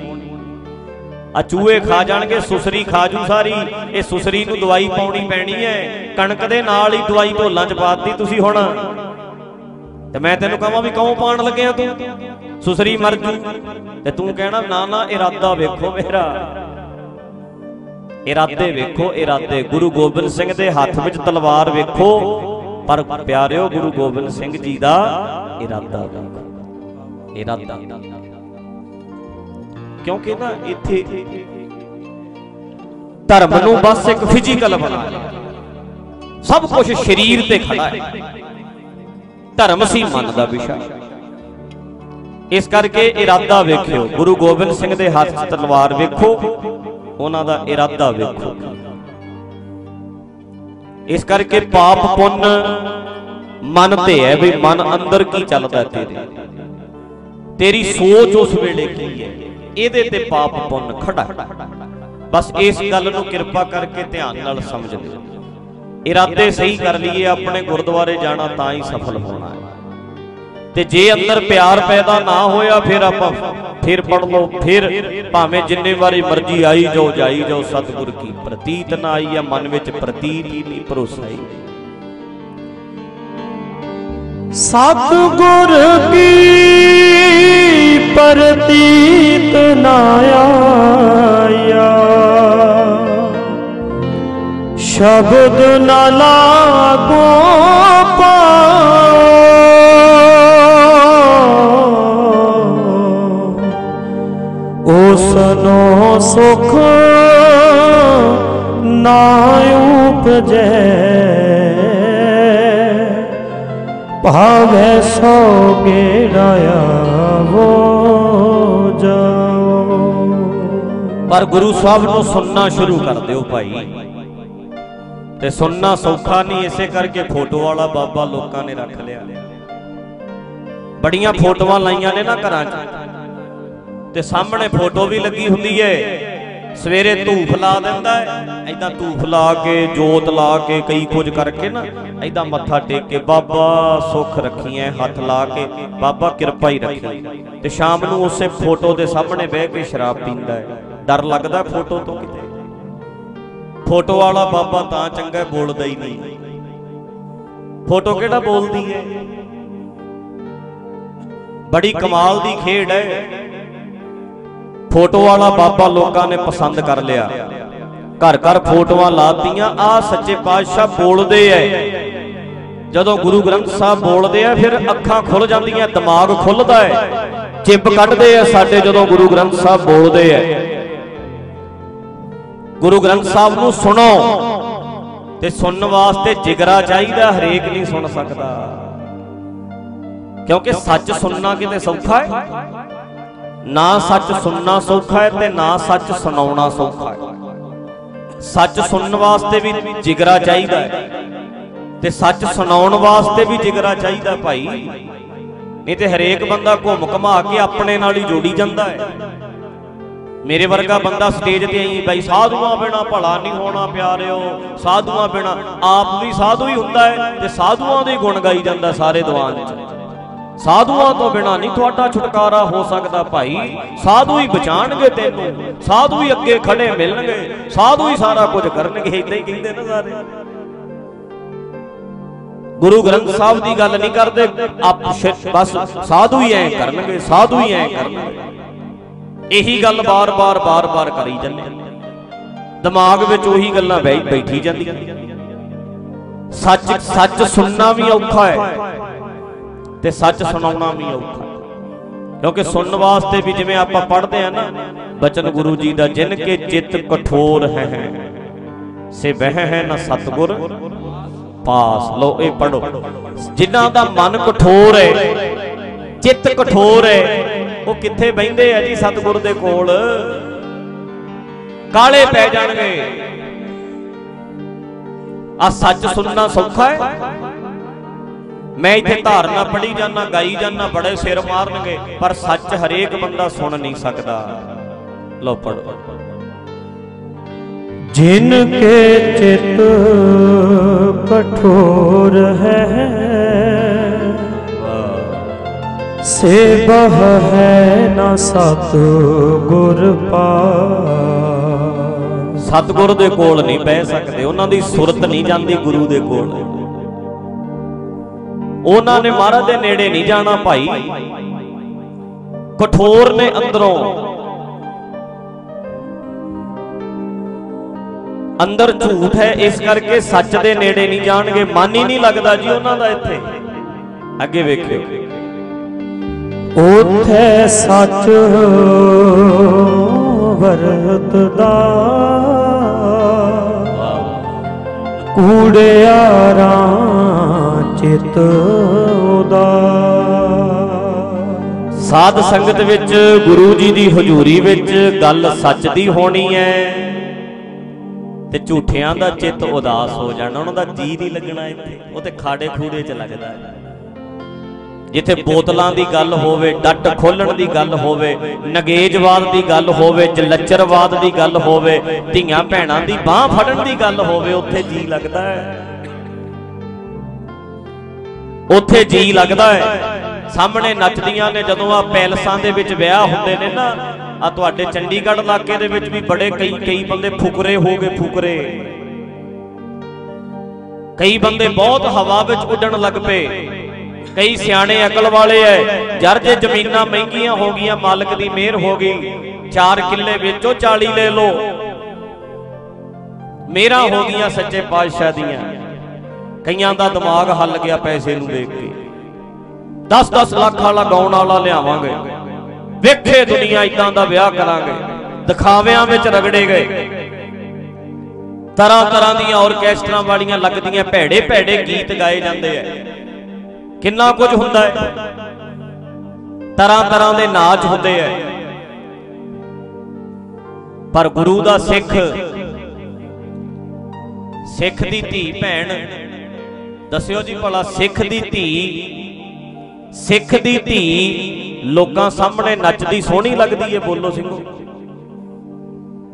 ਆ ਚੂਹੇ ਖਾ ਜਾਣਗੇ, ਸੁਸਰੀ ਖਾਜੂ ਸਾਰੀ। ਇਹ ਸੁਸਰੀ ਨੂੰ ਦਵਾਈ ਪਾਉਣੀ ਪੈਣੀ ਹੈ ਕਣਕ ਦੇ ਨਾਲ ਹੀ ਦਵਾਈ ਢੋਲਾਂ ਚ ਪਾਤੀ ਤੁਸੀਂ ਹੁਣ। ਤੇ ਮੈਂ ਤੈਨੂੰ ਕਹਾਂ ਵੀ ਕੌਂ ਪਾਣ ਲੱਗਿਆ ਤੂੰ? ਸੁਸਰੀ ਮਰ ਜੂ। ਤੇ ਤੂੰ ਕਹਿਣਾ, ਨਾ ਨਾ, ਇਰਾਦਾ ਵੇਖੋ ਮੇਰਾ। ਇਰਾਦੇ ਵੇਖੋ, ਇਰਾਦੇ। ਗੁਰੂ ਗੋਬਿੰਦ ਸਿੰਘ ਦੇ ਹੱਥ ਵਿੱਚ ਤਲਵਾਰ ਵੇਖੋ। ਪਰ ਪਿਆਰਿਓ, ਗੁਰੂ ਗੋਬਿੰਦ ਸਿੰਘ ਜੀ ਦਾ ਇਰਾਦਾ ਵੇਖੋ। ਇਰਾਦਾ। ਕਿਉਂਕਿ ਨਾ ਇੱਥੇ ਧਰਮ ਨੂੰ ਬਸ ਇੱਕ ਫਿਜ਼ੀਕਲ ਬਣਾ ਲਿਆ। ਸਭ ਕੁਝ ਸਰੀਰ ਤੇ ਖੜਾ ਹੈ। ਧਰਮ ਸੀ ਮਨ ਦਾ ਵਿਸ਼ਾ ਇਸ ਕਰਕੇ ਇਰਾਦਾ ਵੇਖਿਓ, ਗੁਰੂ ਗੋਬਿੰਦ ਸਿੰਘ ਦੇ ਹੱਥ 'ਚ ਤਲਵਾਰ ਵੇਖੋ, ਉਹਨਾਂ ਦਾ ਇਰਾਦਾ ਵੇਖੋ। ਇਸ ਕਰਕੇ ਪਾਪ ਪੁੰਨ ਮਨ ਤੇ ਹੈ ਵੀ ਮਨ ਅੰਦਰ ਕੀ ਚੱਲਦਾ ਤੇਰੇ? ਤੇਰੀ ਸੋਚ ਉਸ ਵੇਲੇ ਕੀ ਹੈ ਇਹਦੇ ਤੇ ਪਾਪ ਪੁੰਨ ਖੜਾ ਬਸ ਇਸ ਗੱਲ ਨੂੰ ਕਿਰਪਾ ਕਰਕੇ ਧਿਆਨ ਨਾਲ ਸਮਝ ਲਓ। ਇਰਾਦੇ ਸਹੀ ਕਰ ਲਈਏ, ਆਪਣੇ ਗੁਰਦੁਆਰੇ ਜਾਣਾ ਤਾਂ ਹੀ ਸਫਲ ਹੋਣਾ ਹੈ। ਤੇ ਜੇ ਅੰਦਰ ਪਿਆਰ ਪੈਦਾ ਨਾ ਹੋਇਆ, ਫਿਰ ਆਪਾਂ ਫਿਰ ਪੜ ਲਓ, ਫਿਰ ਭਾਵੇਂ ਜਿੰਨੇ ਵਾਰੀ ਮਰਜ਼ੀ ਆਈ ਜਾਓ, ਜਾਈ ਜਾਓ, ਸਤਿਗੁਰ ਕੀ ਪ੍ਰਤੀਤ ਨਾ ਆਈ ਆ, ਮਨ ਵਿੱਚ ਪ੍ਰਤੀਤ ਹੀ ਨਹੀਂ, ਭਰੋਸਾ ਹੀ ਸਤਿਗੁਰ ਕੀ ਪ੍ਰਤੀਤ ਨਾ ਆਇਆ। ਸ਼ਬਦ ਨਾ ਲਾਗੋ ਪਾਓ। ਉਸਨੋ ਸੁਖ ਨਾ ਉਪਜੈ। ਭਾਵੇ ਸੋ ਗੇੜਾਇਆ ਵੋ ਜਾਓ। ਪਰ ਗੁਰੂ ਸਾਹਿਬ ਨੂੰ ਸੁਣਨਾ ਸ਼ੁਰੂ ਕਰ ਦਿਓ ਭਾਈ। ਤੇ ਸੁਣਨਾ ਸੌਖਾ ਨਹੀਂ, ਇਸੇ ਕਰਕੇ ਫੋਟੋ ਵਾਲਾ ਬਾਬਾ ਲੋਕਾਂ ਨੇ ਰੱਖ ਲਿਆ। ਬੜੀਆਂ ਫੋਟੋਆਂ ਲਾਈਆਂ ਨੇ ਨਾ ਘਰਾਂ 'ਚ। ਤੇ ਸਾਹਮਣੇ ਫੋਟੋ ਵੀ ਲੱਗੀ ਹੁੰਦੀ ਏ। ਸਵੇਰੇ ਧੂਫ ਲਾ ਦਿੰਦਾ ਹੈ ਐਦਾਂ ਧੂਫ ਲਾ ਕੇ, ਜੋਤ ਲਾ ਕੇ, ਕਈ ਕੁਝ ਕਰਕੇ ਨਾ ਐਦਾਂ ਮੱਥਾ ਟੇਕ ਕੇ, ਬਾਬਾ ਸੁੱਖ ਰੱਖੀਐ, ਹੱਥ ਲਾ ਕੇ, ਬਾਬਾ ਕਿਰਪਾ ਹੀ ਰੱਖੀ। ਤੇ ਸ਼ਾਮ ਨੂੰ ਉਸੇ ਫੋਟੋ ਦੇ ਸਾਹਮਣੇ ਬਹਿ ਕੇ ਸ਼ਰਾਬ ਪੀਂਦਾ ਹੈ। ਡਰ ਲੱਗਦਾ ਫੋਟੋ ਤੋਂ ਕਿਤੇ। ਫੋਟੋ ਵਾਲਾ ਬਾਬਾ ਤਾਂ ਚੰਗਾ ਬੋਲਦਾ ਹੀ ਨਹੀਂ। ਫੋਟੋ ਕਿਹੜਾ ਬੋਲਦੀ ਹੈ? ਬੜੀ ਕਮਾਲ ਦੀ ਖੇਡ ਹੈ। ਫੋਟੋ ਵਾਲਾ ਬਾਬਾ ਲੋਕਾਂ ਨੇ ਪਸੰਦ ਕਰ ਲਿਆ। ਘਰ ਘਰ ਫੋਟੋਆਂ ਲਾਤੀਆਂ, ਆ ਸੱਚੇ ਪਾਤਸ਼ਾਹ ਬੋਲਦੇ ਐ। ਜਦੋਂ ਗੁਰੂ ਗ੍ਰੰਥ ਸਾਹਿਬ ਬੋਲਦੇ ਆ ਫਿਰ ਅੱਖਾਂ ਖੁੱਲ ਜਾਂਦੀਆਂ, ਦਿਮਾਗ ਖੁੱਲਦਾ ਹੈ ਚਿੱਬ ਕੱਢਦੇ ਆ ਸਾਡੇ ਜਦੋਂ ਗੁਰੂ ਗ੍ਰੰਥ ਸਾਹਿਬ ਬੋਲਦੇ ਐ। ਗੁਰੂ ਗ੍ਰੰਥ ਸਾਹਿਬ ਨੂੰ ਸੁਣੋ ਤੇ ਸੁਣਨ ਵਾਸਤੇ ਜਿਗਰਾ ਚਾਹੀਦਾ, ਹਰੇਕ ਨਹੀਂ ਸੁਣ ਸਕਦਾ। ਕਿਉਂਕਿ ਸੱਚ ਸੁਣਨਾ ਕਿਤੇ ਸੌਖਾ ਹੈ ਨਾ ਸੱਚ ਸੁਣਨਾ ਸੌਖਾ ਹੈ ਤੇ ਨਾ ਸੱਚ ਸੁਣਾਉਣਾ ਸੌਖਾ ਹੈ। ਸੱਚ ਸੁਣਨ ਵਾਸਤੇ ਵੀ ਜਿਗਰਾ ਚਾਹੀਦਾ ਹੈ ਤੇ ਸੱਚ ਸੁਣਾਉਣ ਵਾਸਤੇ ਵੀ ਜਿਗਰਾ ਚਾਹੀਦਾ ਭਾਈ। ਨਹੀਂ ਤੇ ਹਰੇਕ ਬੰਦਾ ਘੁੰਮ ਘਮਾ ਕੇ ਆਪਣੇ ਨਾਲ ਹੀ ਜੋੜੀ ਜਾਂਦਾ ਹੈ। ਮੇਰੇ ਵਰਗਾ ਬੰਦਾ ਸਟੇਜ ਤੇ ਆਈ ਬਾਈ ਸਾਧੂਆਂ ਬਿਨਾ ਭਲਾ ਨਹੀਂ ਹੋਣਾ ਪਿਆਰਿਓ, ਸਾਧੂਆਂ ਬਿਨਾ ਆਪ ਵੀ ਸਾਧੂ ਹੀ ਹੁੰਦਾ ਹੈ ਤੇ ਸਾਧੂਆਂ ਦੇ ਗੁਣ ਗਾਈ ਜਾਂਦਾ ਸਾਰੇ ਦੀਵਾਨ 'ਚ। ਸਾਧੂਆਂ ਤੋਂ ਬਿਨਾ ਨਹੀਂ ਤੁਹਾਡਾ ਛੁਟਕਾਰਾ ਹੋ ਸਕਦਾ ਭਾਈ। ਸਾਧੂ ਹੀ ਬਚਾਣਗੇ ਤੈਨੂੰ। ਸਾਧੂ ਹੀ ਅੱਗੇ ਖੜੇ ਮਿਲਣਗੇ। ਸਾਧੂ ਹੀ ਸਾਰਾ ਕੁਝ ਕਰਨਗੇ ਇਦਾਂ ਹੀ ਕਹਿੰਦੇ ਨਾ ਸਾਰੇ। ਗੁਰੂ ਗ੍ਰੰਥ ਸਾਹਿਬ ਦੀ ਗੱਲ ਨਹੀਂ ਕਰਦੇ। ਆਪ ਬਸ ਸਾਧੂ ਹੀ ਐ ਕਰਨਗੇ, ਸਾਧੂ ਹੀ ਐ ਕਰਨਗੇ। ਇਹੀ ਗੱਲ ਬਾਰ-ਬਾਰ ਬਾਰ-ਬਾਰ ਕਰੀ ਜਾਂਦੇ ਦਿਮਾਗ ਵਿੱਚ ਉਹੀ ਗੱਲਾਂ ਬੈ ਬੈਠੀ ਜਾਂਦੀਆਂ ਸੱਚ ਸੱਚ ਸੁਣਨਾ ਵੀ ਔਖਾ ਹੈ। ਤੇ ਸੱਚ ਸੁਣਾਉਣਾ ਵੀ ਔਖਾ। ਕਿਉਂਕਿ ਸੁਣਨ ਵਾਸਤੇ ਵੀ ਜਿਵੇਂ ਆਪਾਂ ਪੜ੍ਹਦੇ ਆ ਨਾ, ਬਚਨ ਗੁਰੂ ਜੀ ਦਾ, ਜਿਨ ਕੇ ਚਿੱਤ ਕਠੋਰ ਹੈ ਸੇ ਬਹਿ ਹੈ ਨਾ ਸਤਗੁਰ, ਪਾਸ। ਲੋ ਇਹ ਪੜੋ ਜਿਨ੍ਹਾਂ ਦਾ ਮਨ ਕਠੋਰ ਹੈ, ਚਿੱਤ ਕਠੋਰ ਹੈ, ਉਹ ਕਿੱਥੇ ਬੈੰਦੇ ਆ ਜੀ ਸਤਗੁਰ ਦੇ ਕੋਲ? ਕਾਲੇ ਪੈ ਜਾਣਗੇ। ਆ ਸੱਚ ਸੁਣਨਾ ਸੌਖਾ ਹੈ? ਮੈਂ ਇੱਥੇ ਧਾਰਨਾ ਪੜੀ ਜਾਣਾ ਗਾਈ ਜਾਣਾ ਬੜੇ ਸਿਰ ਮਾਰਨਗੇ ਪਰ ਸੱਚ ਹਰੇਕ ਬੰਦਾ ਸੁਣ ਨਹੀਂ ਸਕਦਾ। ਲੋ ਪੜੋ ਜਿਨ ਕੇ ਚਿਤ ਕਠੋਰ ਹੈ ਸੇ ਬਹ ਹੈ ਨਾ ਸਤ ਗੁਰ ਪਾਸ। ਸਤਿਗੁਰ ਦੇ ਕੋਲ ਨਹੀਂ ਬਹਿ ਸਕਦੇ ਉਹਨਾਂ ਦੀ ਸੁਰਤ ਨਹੀਂ ਜਾਂਦੀ ਗੁਰੂ ਦੇ ਕੋਲ। ਉਹਨਾਂ ਨੇ ਮਹਾਰਾਜ ਦੇ ਨੇੜੇ ਨਹੀਂ ਜਾਣਾ ਭਾਈ। ਕਠੋਰ ਨੇ ਅੰਦਰੋਂ। ਅੰਦਰ ਝੂਠ ਹੈ ਇਸ ਕਰਕੇ ਸੱਚ ਦੇ ਨੇੜੇ ਨਹੀਂ ਜਾਣਗੇ। ਮਨ ਹੀ ਨਹੀਂ ਲੱਗਦਾ ਜੀ ਉਹਨਾਂ ਦਾ ਇੱਥੇ। ਅੱਗੇ ਵੇਖਿਓ। ਉਥੇ ਸੱਚ ਵਰਤਦਾ। ਕੂੜਿਆਰਾਂ ਚਿਤ ਉਦਾਸ। ਸਾਧ ਸੰਗਤ ਵਿੱਚ ਗੁਰੂ ਜੀ ਦੀ ਹਜ਼ੂਰੀ ਵਿੱਚ ਗੱਲ ਸੱਚ ਦੀ ਹੋਣੀ ਹੈ ਤੇ ਝੂਠਿਆਂ ਦਾ ਚਿੱਤ ਉਦਾਸ ਹੋ ਜਾਣਾ, ਉਹਨਾਂ ਦਾ ਜੀ ਨਹੀਂ ਲੱਗਣਾ ਇੱਥੇ। ਉਹ ਤੇ ਖਾੜੇ ਖੂੜੇ 'ਚ ਲੱਗਦਾ ਹੈ। ਜਿੱਥੇ ਬੋਤਲਾਂ ਦੀ ਗੱਲ ਹੋਵੇ, ਡੱਟ ਖੋਲਣ ਦੀ ਗੱਲ ਹੋਵੇ, ਨਗੇਜਵਾਦ ਦੀ ਗੱਲ ਹੋਵੇ, ਜਲੱਚਰਵਾਦ ਦੀ ਗੱਲ ਹੋਵੇ, ਧੀਆਂ ਭੈਣਾਂ ਦੀ ਬਾਹ ਫੜਨ ਦੀ ਗੱਲ ਹੋਵੇ, ਉੱਥੇ ਜੀ ਲੱਗਦਾ ਹੈ। ਉੱਥੇ ਜੀ ਲੱਗਦਾ ਹੈ। ਸਾਹਮਣੇ ਨੱਚਦੀਆਂ ਨੇ, ਜਦੋਂ ਆ ਪੈਲਸਾਂ ਦੇ ਵਿੱਚ ਵਿਆਹ ਹੁੰਦੇ ਨੇ ਨਾ ਆ ਤੁਹਾਡੇ ਚੰਡੀਗੜ੍ਹ ਇਲਾਕੇ ਦੇ ਵਿੱਚ ਵੀ ਬੜੇ ਕਈ ਕਈ ਬੰਦੇ ਫੁਕਰੇ ਹੋ ਗਏ, ਫੁਕਰੇ। ਕਈ ਬੰਦੇ ਬਹੁਤ ਹਵਾ ਵਿੱਚ ਉੱਡਣ ਲੱਗ ਪਏ। ਕਈ ਸਿਆਣੇ ਅਕਲ ਵਾਲੇ ਐ। ਜਰ ਜੇ ਜ਼ਮੀਨਾਂ ਮਹਿੰਗੀਆਂ ਹੋ ਗਈਆਂ, ਮਾਲਕ ਦੀ ਮਿਹਰ ਹੋ ਗਈ 4 ਕਿੱਲੇ ਵੇਚੋ 40 ਲੈ ਲਓ। ਮੇਰਾ ਹੋ ਗਈਆਂ ਸੱਚੇ ਪਾਤਸ਼ਾਹ ਦੀਆਂ। ਕਈਆਂ ਦਾ ਦਿਮਾਗ ਹੱਲ ਗਿਆ ਪੈਸੇ ਨੂੰ ਦੇਖ ਕੇ। 10-10 ਲੱਖ ਵਾਲਾ ਗਾਉਣ ਵਾਲਾ ਲਿਆਵਾਂਗੇ। ਵੇਖੇ ਦੁਨੀਆ ਇਦਾਂ ਦਾ ਵਿਆਹ ਕਰਾਂਗੇ। ਦਿਖਾਵਿਆਂ ਵਿੱਚ ਰਗੜੇ ਗਏ। ਤਰ੍ਹਾਂ ਤਰ੍ਹਾਂ ਦੀਆਂ ਆਰਕੈਸਟਰਾਂ ਵਾਲੀਆਂ ਲੱਗਦੀਆਂ ਭੈੜੇ ਭੈੜੇ ਗੀਤ ਗਾਏ ਜਾਂਦੇ ਐ ਕਿੰਨਾ ਕੁਝ ਹੁੰਦਾ ਹੈ। ਤਰ੍ਹਾਂ ਤਰ੍ਹਾਂ ਦੇ ਨਾਚ ਹੁੰਦੇ ਐ ਪਰ ਗੁਰੂ ਦਾ ਸਿੱਖ ਸਿੱਖ ਦੀ ਧੀ ਭੈਣ ਦੱਸਿਓ ਜੀ ਭਲਾ ਸਿੱਖ ਦੀ ਧੀ, ਸਿੱਖ ਦੀ ਧੀ ਲੋਕਾਂ ਸਾਹਮਣੇ ਨੱਚਦੀ ਸੋਹਣੀ ਲੱਗਦੀ ਏ, ਬੋਲੋ ਸਿੰਘੋ।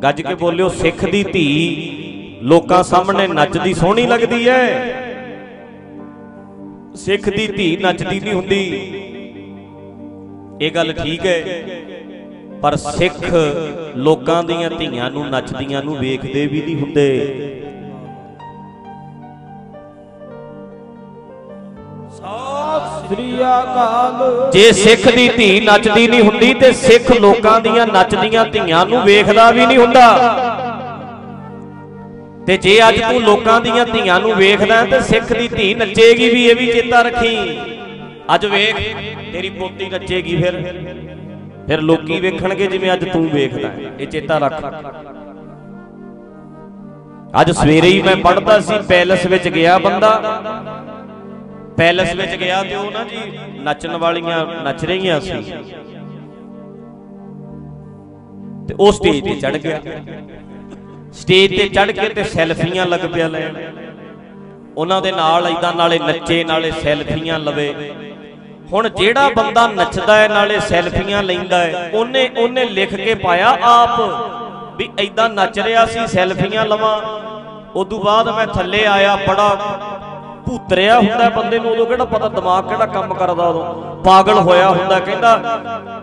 ਗੱਜ ਕੇ ਬੋਲਿਓ, ਸਿੱਖ ਦੀ ਧੀ ਲੋਕਾਂ ਸਾਹਮਣੇ ਨੱਚਦੀ ਸੋਹਣੀ ਲੱਗਦੀ ਏ। ਸਿੱਖ ਦੀ ਧੀ ਨੱਚਦੀ ਨਹੀਂ ਹੁੰਦੀ। ਇਹ ਗੱਲ ਠੀਕ ਹੈ ਪਰ ਸਿੱਖ ਲੋਕਾਂ ਦੀਆਂ ਧੀਆਂ ਨੂੰ, ਨੱਚਦੀਆਂ ਨੂੰ ਵੇਖਦੇ ਵੀ ਨਹੀਂ ਹੁੰਦੇ। ਸ੍ਰੀ ਅਕਾਲ। ਜੇ ਸਿੱਖ ਦੀ ਧੀ ਨੱਚਦੀ ਨਹੀਂ ਹੁੰਦੀ ਤੇ ਸਿੱਖ ਲੋਕਾਂ ਦੀਆਂ ਨੱਚਦੀਆਂ ਧੀਆਂ ਨੂੰ ਵੇਖਦਾ ਵੀ ਨਹੀਂ ਹੁੰਦਾ। ਤੇ ਜੇ ਅੱਜ ਤੂੰ ਲੋਕਾਂ ਦੀਆਂ ਧੀਆਂ ਨੂੰ ਵੇਖਦਾ ਤੇ ਸਿੱਖ ਦੀ ਧੀ ਨੱਚੇਗੀ ਵੀ, ਇਹ ਵੀ ਚੇਤਾ ਰੱਖੀ। ਅੱਜ ਵੇਖ, ਤੇਰੀ ਪੋਤੀ ਨੱਚੇਗੀ ਫਿਰ। ਫਿਰ ਲੋਕੀ ਵੇਖਣਗੇ ਜਿਵੇਂ ਅੱਜ ਤੂੰ ਵੇਖਦਾ ਹੈ। ਇਹ ਚੇਤਾ ਰੱਖ। ਅੱਜ ਸਵੇਰੇ ਹੀ ਮੈਂ ਪੜ੍ਹਦਾ ਸੀ, ਪੈਲਸ ਵਿੱਚ ਗਿਆ ਬੰਦਾ। ਪੈਲਸ ਵਿੱਚ ਗਿਆ ਤੇ ਉਹ ਨਾ ਜੀ ਨੱਚਣ ਵਾਲੀਆਂ ਨੱਚ ਰਹੀਆਂ ਸੀ। ਤੇ ਉਹ ਸਟੇਜ ਤੇ ਚੜ ਗਿਆ। ਸਟੇਜ ਤੇ ਚੜ ਕੇ ਤੇ ਸੈਲਫੀਆਂ ਲੱਗ ਪਿਆ ਲੈਣ ਉਹਨਾਂ ਦੇ ਨਾਲ ਇਦਾਂ ਨਾਲੇ ਨੱਚੇ, ਨਾਲੇ ਸੈਲਫੀਆਂ ਲਵੇ। ਹੁਣ ਜਿਹੜਾ ਬੰਦਾ ਨੱਚਦਾ ਹੈ, ਨਾਲੇ ਸੈਲਫੀਆਂ ਲੈਂਦਾ ਹੈ, ਉਹਨੇ ਉਹਨੇ ਲਿਖ ਕੇ ਪਾਇਆ ਆਪ ਵੀ ਐਦਾਂ ਨੱਚ ਰਿਹਾ ਸੀ, ਸੈਲਫੀਆਂ ਲਵਾਂ। ਉਦੋਂ ਬਾਅਦ ਮੈਂ ਥੱਲੇ ਆਇਆ ਬੜਾ ਭੂਤਰਿਆ ਹੁੰਦਾ ਬੰਦੇ ਨੂੰ ਉਦੋਂ ਕਿਹੜਾ ਪਤਾ, ਦਿਮਾਗ ਕਿਹੜਾ ਕੰਮ ਕਰਦਾ ਉਦੋਂ? ਪਾਗਲ ਹੋਇਆ ਹੁੰਦਾ, ਕਹਿੰਦਾ